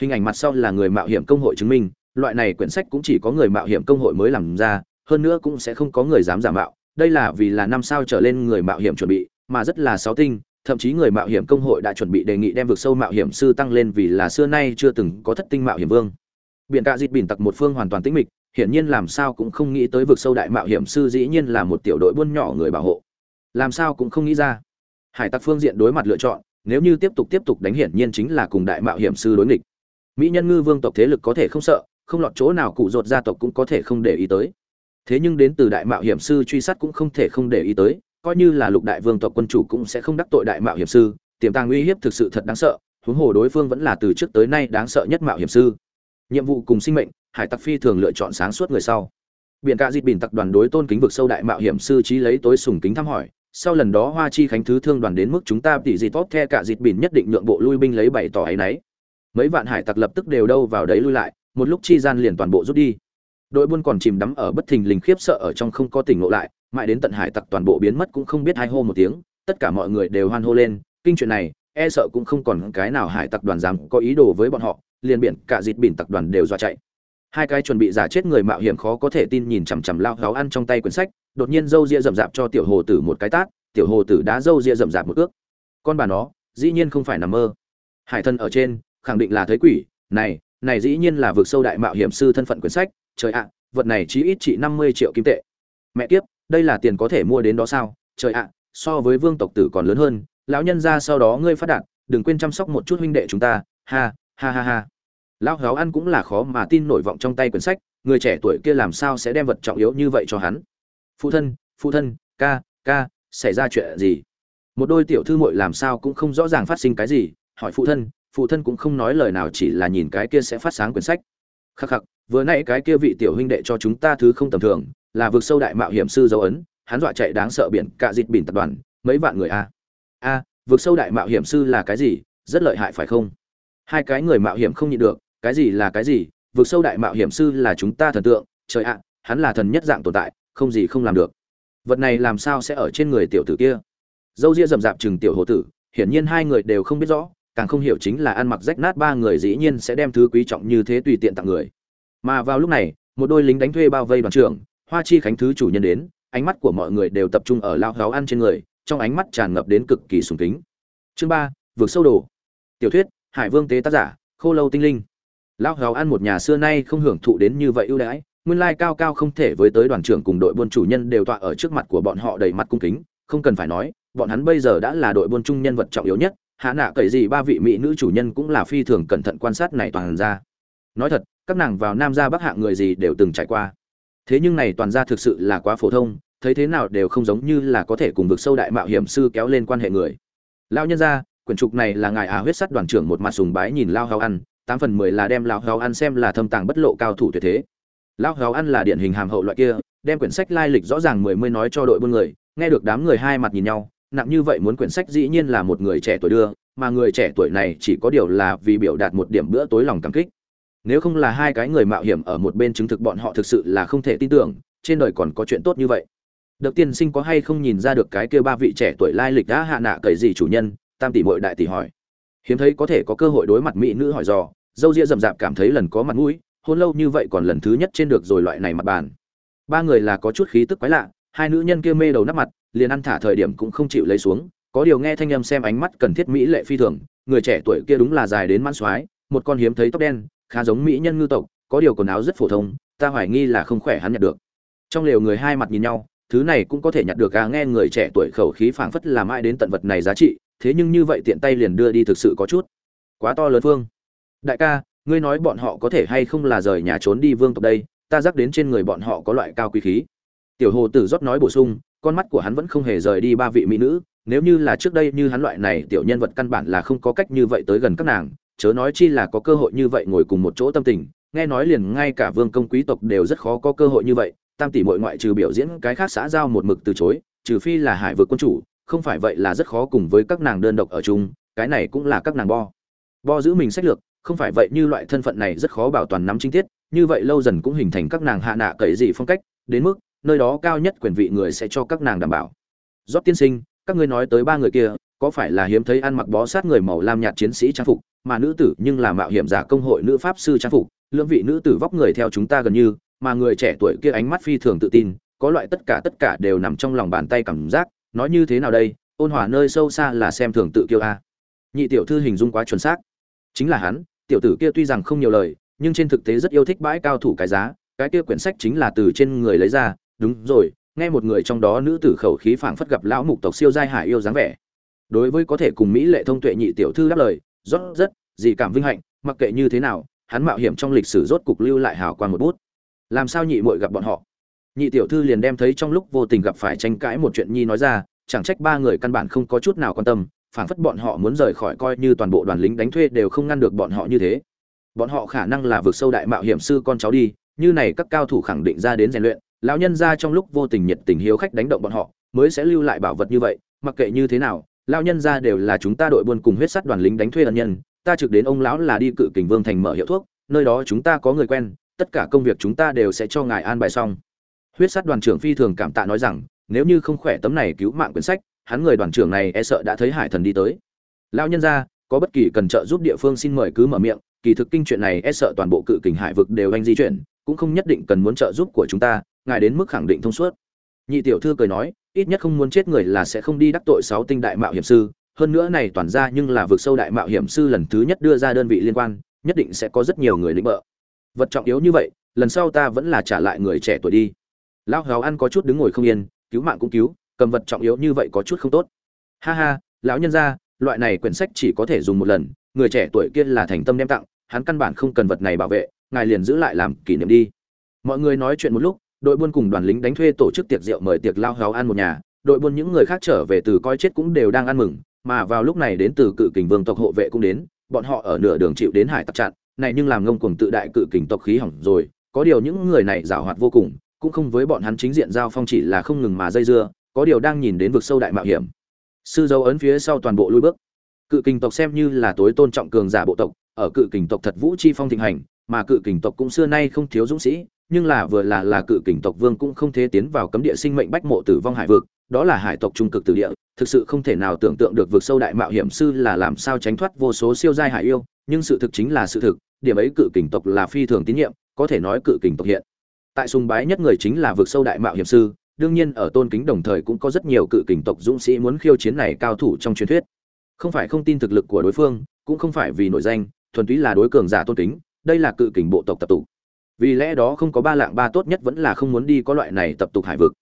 Hình ảnh mặt sau là người mạo hiểm công hội chứng minh, loại này quyển sách cũng chỉ có người mạo hiểm công hội mới làm ra, hơn nữa cũng sẽ không có người dám giả mạo. Đây là vì là năm sao trở lên người mạo hiểm chuẩn bị, mà rất là sáu tinh thậm chí người mạo hiểm công hội đã chuẩn bị đề nghị đem vực sâu mạo hiểm sư tăng lên vì là xưa nay chưa từng có thất tinh mạo hiểm vương. Biển cạ dịt bỉn tặc một phương hoàn toàn tĩnh mịch, hiển nhiên làm sao cũng không nghĩ tới vực sâu đại mạo hiểm sư dĩ nhiên là một tiểu đội buôn nhỏ người bảo hộ. Làm sao cũng không nghĩ ra. Hải tặc phương diện đối mặt lựa chọn, nếu như tiếp tục tiếp tục đánh hiển nhiên chính là cùng đại mạo hiểm sư đối nghịch. Mỹ nhân ngư vương tộc thế lực có thể không sợ, không lọt chỗ nào cụ rột gia tộc cũng có thể không để ý tới. Thế nhưng đến từ đại mạo hiểm sư truy sát cũng không thể không để ý tới coi như là lục đại vương tộc quân chủ cũng sẽ không đắc tội đại mạo hiểm sư, tiềm tàng uy hiếp thực sự thật đáng sợ, huống hồ đối phương vẫn là từ trước tới nay đáng sợ nhất mạo hiểm sư. Nhiệm vụ cùng sinh mệnh, hải tặc phi thường lựa chọn sáng suốt người sau. Biển cả dịt bỉn tặc đoàn đối tôn kính vực sâu đại mạo hiểm sư trí lấy tối sùng kính thăm hỏi, sau lần đó hoa chi khánh thứ thương đoàn đến mức chúng ta tỉ dịt tốt the cả dịt bỉn nhất định nhượng bộ lui binh lấy bảy tỏ ấy nấy. Mấy vạn hải tặc lập tức đều đâu vào đấy lui lại, một lúc chi gian liền toàn bộ rút đi đội buôn còn chìm đắm ở bất thình lình khiếp sợ ở trong không có tỉnh ngộ lại, mãi đến tận hải tặc toàn bộ biến mất cũng không biết hai hô một tiếng, tất cả mọi người đều hoan hô lên, kinh chuyện này e sợ cũng không còn cái nào hải tặc đoàn dám có ý đồ với bọn họ, liền biển cả dịt bỉn tặc đoàn đều dọa chạy. Hai cái chuẩn bị giả chết người mạo hiểm khó có thể tin nhìn chằm chằm lao gáo ăn trong tay quyển sách, đột nhiên dâu ria rậm rạp cho tiểu hồ tử một cái tát, tiểu hồ tử đá dâu ria rậm rạp một ước. Con bà nó, dĩ nhiên không phải nằm mơ. Hải thân ở trên, khẳng định là thấy quỷ, này này dĩ nhiên là vượt sâu đại mạo hiểm sư thân phận quyển sách trời ạ, vật này chí ít trị năm mươi triệu kim tệ. Mẹ kiếp, đây là tiền có thể mua đến đó sao? Trời ạ, so với vương tộc tử còn lớn hơn. Lão nhân ra sau đó ngươi phát đạt, đừng quên chăm sóc một chút huynh đệ chúng ta. Ha ha ha ha. Lão héo ăn cũng là khó mà tin nổi vọng trong tay quyển sách, người trẻ tuổi kia làm sao sẽ đem vật trọng yếu như vậy cho hắn? Phụ thân phụ thân, ca ca, xảy ra chuyện gì? Một đôi tiểu thư muội làm sao cũng không rõ ràng phát sinh cái gì. Hỏi phụ thân phụ thân cũng không nói lời nào chỉ là nhìn cái kia sẽ phát sáng quyển sách. Khắc khắc vừa nãy cái kia vị tiểu huynh đệ cho chúng ta thứ không tầm thường, là vực sâu đại mạo hiểm sư dấu ấn, hắn dọa chạy đáng sợ biển cạ dịt bỉn tập đoàn, mấy vạn người a. A, vực sâu đại mạo hiểm sư là cái gì? Rất lợi hại phải không? Hai cái người mạo hiểm không nhịn được, cái gì là cái gì? Vực sâu đại mạo hiểm sư là chúng ta thần tượng, trời ạ, hắn là thần nhất dạng tồn tại, không gì không làm được. Vật này làm sao sẽ ở trên người tiểu tử kia? Dâu ria rậm rạp chừng tiểu hồ tử, hiển nhiên hai người đều không biết rõ, càng không hiểu chính là ăn mặc rách nát ba người dĩ nhiên sẽ đem thứ quý trọng như thế tùy tiện tặng người mà vào lúc này, một đôi lính đánh thuê bao vây đoàn trưởng, hoa chi khánh thứ chủ nhân đến, ánh mắt của mọi người đều tập trung ở lao gáo ăn trên người, trong ánh mắt tràn ngập đến cực kỳ sùng kính. Chương ba, vượt sâu đồ. Tiểu thuyết, hải vương tế tác giả, khô lâu tinh linh. Lao gáo ăn một nhà xưa nay không hưởng thụ đến như vậy ưu đãi, nguyên lai cao cao không thể với tới đoàn trưởng cùng đội buôn chủ nhân đều tọa ở trước mặt của bọn họ đầy mặt cung kính, không cần phải nói, bọn hắn bây giờ đã là đội buôn trung nhân vật trọng yếu nhất, hạ nạ cậy gì ba vị mỹ nữ chủ nhân cũng là phi thường cẩn thận quan sát này toàn ra nói thật, các nàng vào nam gia bắc hạng người gì đều từng trải qua. Thế nhưng này toàn ra thực sự là quá phổ thông, thấy thế nào đều không giống như là có thể cùng vực sâu đại mạo hiểm sư kéo lên quan hệ người. Lao nhân ra quyển trục này là ngài á huyết sắt đoàn trưởng một mặt sùng bái nhìn lao hao ăn, tám phần mười là đem lao hao ăn xem là thâm tàng bất lộ cao thủ tuyệt thế. Lao hao ăn là điển hình hàm hậu loại kia, đem quyển sách lai lịch rõ ràng mười mươi nói cho đội buôn người, nghe được đám người hai mặt nhìn nhau, nặng như vậy muốn quyển sách dĩ nhiên là một người trẻ tuổi đưa, mà người trẻ tuổi này chỉ có điều là vì biểu đạt một điểm bữa tối lòng cảm kích nếu không là hai cái người mạo hiểm ở một bên chứng thực bọn họ thực sự là không thể tin tưởng, trên đời còn có chuyện tốt như vậy. Được tiên sinh có hay không nhìn ra được cái kia ba vị trẻ tuổi lai lịch đã hạ nạ cậy gì chủ nhân? Tam tỷ mội đại tỷ hỏi. Hiếm thấy có thể có cơ hội đối mặt mỹ nữ hỏi dò, dâu ria rậm rạp cảm thấy lần có mặt mũi, hôn lâu như vậy còn lần thứ nhất trên được rồi loại này mặt bàn. Ba người là có chút khí tức quái lạ, hai nữ nhân kia mê đầu nắp mặt, liền ăn thả thời điểm cũng không chịu lấy xuống, có điều nghe thanh âm xem ánh mắt cần thiết mỹ lệ phi thường, người trẻ tuổi kia đúng là dài đến mãn soái, một con hiếm thấy tóc đen khá giống mỹ nhân ngư tộc, có điều quần áo rất phổ thông, ta hoài nghi là không khỏe hắn nhặt được. Trong lều người hai mặt nhìn nhau, thứ này cũng có thể nhặt được à nghe người trẻ tuổi khẩu khí phảng phất là mãi đến tận vật này giá trị, thế nhưng như vậy tiện tay liền đưa đi thực sự có chút. Quá to lớn phương. Đại ca, ngươi nói bọn họ có thể hay không là rời nhà trốn đi vương tộc đây, ta dắt đến trên người bọn họ có loại cao quý khí. Tiểu hồ tử rót nói bổ sung, con mắt của hắn vẫn không hề rời đi ba vị mỹ nữ, nếu như là trước đây như hắn loại này tiểu nhân vật căn bản là không có cách như vậy tới gần các nàng chớ nói chi là có cơ hội như vậy ngồi cùng một chỗ tâm tình, nghe nói liền ngay cả vương công quý tộc đều rất khó có cơ hội như vậy, tam tỷ mội ngoại trừ biểu diễn cái khác xã giao một mực từ chối, trừ phi là hải vực quân chủ, không phải vậy là rất khó cùng với các nàng đơn độc ở chung, cái này cũng là các nàng bo. Bo giữ mình sách lược, không phải vậy như loại thân phận này rất khó bảo toàn nắm chính tiết như vậy lâu dần cũng hình thành các nàng hạ nạ cậy gì phong cách, đến mức, nơi đó cao nhất quyền vị người sẽ cho các nàng đảm bảo. Rót tiên sinh, các ngươi nói tới ba người kia, có phải là hiếm thấy ăn mặc bó sát người màu lam nhạt chiến sĩ trang phục mà nữ tử nhưng là mạo hiểm giả công hội nữ pháp sư trang phục, lưỡng vị nữ tử vóc người theo chúng ta gần như, mà người trẻ tuổi kia ánh mắt phi thường tự tin, có loại tất cả tất cả đều nằm trong lòng bàn tay cảm giác, nói như thế nào đây, ôn hòa nơi sâu xa là xem thường tự kiêu a. Nhị tiểu thư hình dung quá chuẩn xác. Chính là hắn, tiểu tử kia tuy rằng không nhiều lời, nhưng trên thực tế rất yêu thích bãi cao thủ cái giá, cái kia quyển sách chính là từ trên người lấy ra, đúng rồi, nghe một người trong đó nữ tử khẩu khí phảng phất gặp lão mục tộc siêu giai hải yêu dáng vẻ. Đối với có thể cùng mỹ lệ thông tuệ nhị tiểu thư đáp lời rót rất, gì cảm vinh hạnh, mặc kệ như thế nào, hắn mạo hiểm trong lịch sử rốt cục lưu lại hào quang một bút. Làm sao nhị muội gặp bọn họ? Nhị tiểu thư liền đem thấy trong lúc vô tình gặp phải tranh cãi một chuyện nhi nói ra, chẳng trách ba người căn bản không có chút nào quan tâm, phảng phất bọn họ muốn rời khỏi coi như toàn bộ đoàn lính đánh thuê đều không ngăn được bọn họ như thế. Bọn họ khả năng là vượt sâu đại mạo hiểm sư con cháu đi, như này các cao thủ khẳng định ra đến rèn luyện, lão nhân ra trong lúc vô tình nhiệt tình hiếu khách đánh động bọn họ, mới sẽ lưu lại bảo vật như vậy, mặc kệ như thế nào lão nhân ra đều là chúng ta đội buôn cùng huyết sắt đoàn lính đánh thuê ân nhân, ta trực đến ông lão là đi cự kình vương thành mở hiệu thuốc, nơi đó chúng ta có người quen, tất cả công việc chúng ta đều sẽ cho ngài an bài xong. Huyết sắt đoàn trưởng phi thường cảm tạ nói rằng, nếu như không khỏe tấm này cứu mạng quyển sách, hắn người đoàn trưởng này e sợ đã thấy hải thần đi tới. Lão nhân ra có bất kỳ cần trợ giúp địa phương xin mời cứ mở miệng, kỳ thực kinh chuyện này e sợ toàn bộ cự kình hải vực đều anh di chuyển, cũng không nhất định cần muốn trợ giúp của chúng ta, ngài đến mức khẳng định thông suốt. Nhị tiểu thư cười nói ít nhất không muốn chết người là sẽ không đi đắc tội sáu tinh đại mạo hiểm sư. Hơn nữa này toàn ra nhưng là vực sâu đại mạo hiểm sư lần thứ nhất đưa ra đơn vị liên quan, nhất định sẽ có rất nhiều người lĩnh bợ vật trọng yếu như vậy, lần sau ta vẫn là trả lại người trẻ tuổi đi. Lão háo ăn có chút đứng ngồi không yên, cứu mạng cũng cứu, cầm vật trọng yếu như vậy có chút không tốt. Ha ha, lão nhân gia, loại này quyển sách chỉ có thể dùng một lần, người trẻ tuổi kia là thành tâm đem tặng, hắn căn bản không cần vật này bảo vệ, ngài liền giữ lại làm kỷ niệm đi. Mọi người nói chuyện một lúc đội buôn cùng đoàn lính đánh thuê tổ chức tiệc rượu mời tiệc lao háo ăn một nhà, đội buôn những người khác trở về từ coi chết cũng đều đang ăn mừng, mà vào lúc này đến từ cự kình vương tộc hộ vệ cũng đến, bọn họ ở nửa đường chịu đến hải tặc chặn, này nhưng làm ngông cuồng tự đại cự kình tộc khí hỏng rồi, có điều những người này giảo hoạt vô cùng, cũng không với bọn hắn chính diện giao phong chỉ là không ngừng mà dây dưa, có điều đang nhìn đến vực sâu đại mạo hiểm. Sư dấu ấn phía sau toàn bộ lui bước. Cự kình tộc xem như là tối tôn trọng cường giả bộ tộc, ở cự kình tộc thật vũ chi phong thịnh hành, mà cự kình tộc cũng xưa nay không thiếu dũng sĩ nhưng là vừa là là cự kình tộc vương cũng không thể tiến vào cấm địa sinh mệnh bách mộ tử vong hải vực, đó là hải tộc trung cực tử địa, thực sự không thể nào tưởng tượng được vực sâu đại mạo hiểm sư là làm sao tránh thoát vô số siêu giai hải yêu, nhưng sự thực chính là sự thực, điểm ấy cự kình tộc là phi thường tín nhiệm, có thể nói cự kình tộc hiện. Tại sùng bái nhất người chính là vực sâu đại mạo hiểm sư, đương nhiên ở tôn kính đồng thời cũng có rất nhiều cự kình tộc dũng sĩ muốn khiêu chiến này cao thủ trong truyền thuyết. Không phải không tin thực lực của đối phương, cũng không phải vì nổi danh, thuần túy là đối cường giả tôn kính, đây là cự kình bộ tộc tập tục vì lẽ đó không có ba lạng ba tốt nhất vẫn là không muốn đi có loại này tập tục hải vực.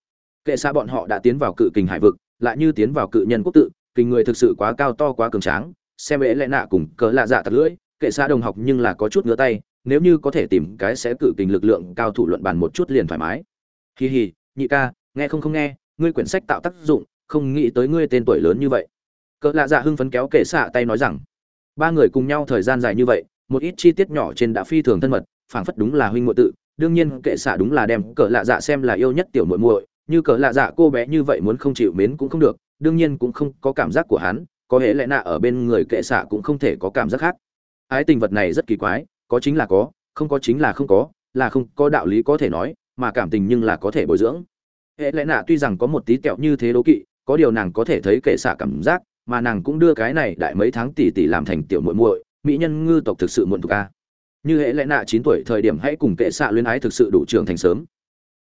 Kệ xa bọn họ đã tiến vào cự kình hải vực, lại như tiến vào cự nhân quốc tự, kình người thực sự quá cao to quá cường tráng, xem ế lẽ nạ cùng cỡ lạ dạ thật lưỡi, kệ xa đồng học nhưng là có chút ngứa tay, nếu như có thể tìm cái sẽ cự kình lực lượng cao thủ luận bàn một chút liền thoải mái. Hì hì nhị ca, nghe không không nghe, ngươi quyển sách tạo tác dụng, không nghĩ tới ngươi tên tuổi lớn như vậy. Cỡ lạ dạ hưng phấn kéo kệ xạ tay nói rằng, ba người cùng nhau thời gian dài như vậy, một ít chi tiết nhỏ trên đã phi thường thân mật phảng phất đúng là huynh muội tự, đương nhiên kệ xạ đúng là đem cỡ lạ dạ xem là yêu nhất tiểu muội muội, như cỡ lạ dạ cô bé như vậy muốn không chịu mến cũng không được, đương nhiên cũng không có cảm giác của hắn, có hễ lẽ nạ ở bên người kệ xạ cũng không thể có cảm giác khác. Ái tình vật này rất kỳ quái, có chính là có, không có chính là không có, là không có đạo lý có thể nói, mà cảm tình nhưng là có thể bồi dưỡng. Hễ lẽ nạ tuy rằng có một tí kẹo như thế đố kỵ, có điều nàng có thể thấy kệ xạ cảm giác, mà nàng cũng đưa cái này đại mấy tháng tỷ tỷ làm thành tiểu muội muội, mỹ nhân ngư tộc thực sự muộn thuộc a như hệ lẽ nạ chín tuổi thời điểm hãy cùng kệ xạ luyến ái thực sự đủ trưởng thành sớm.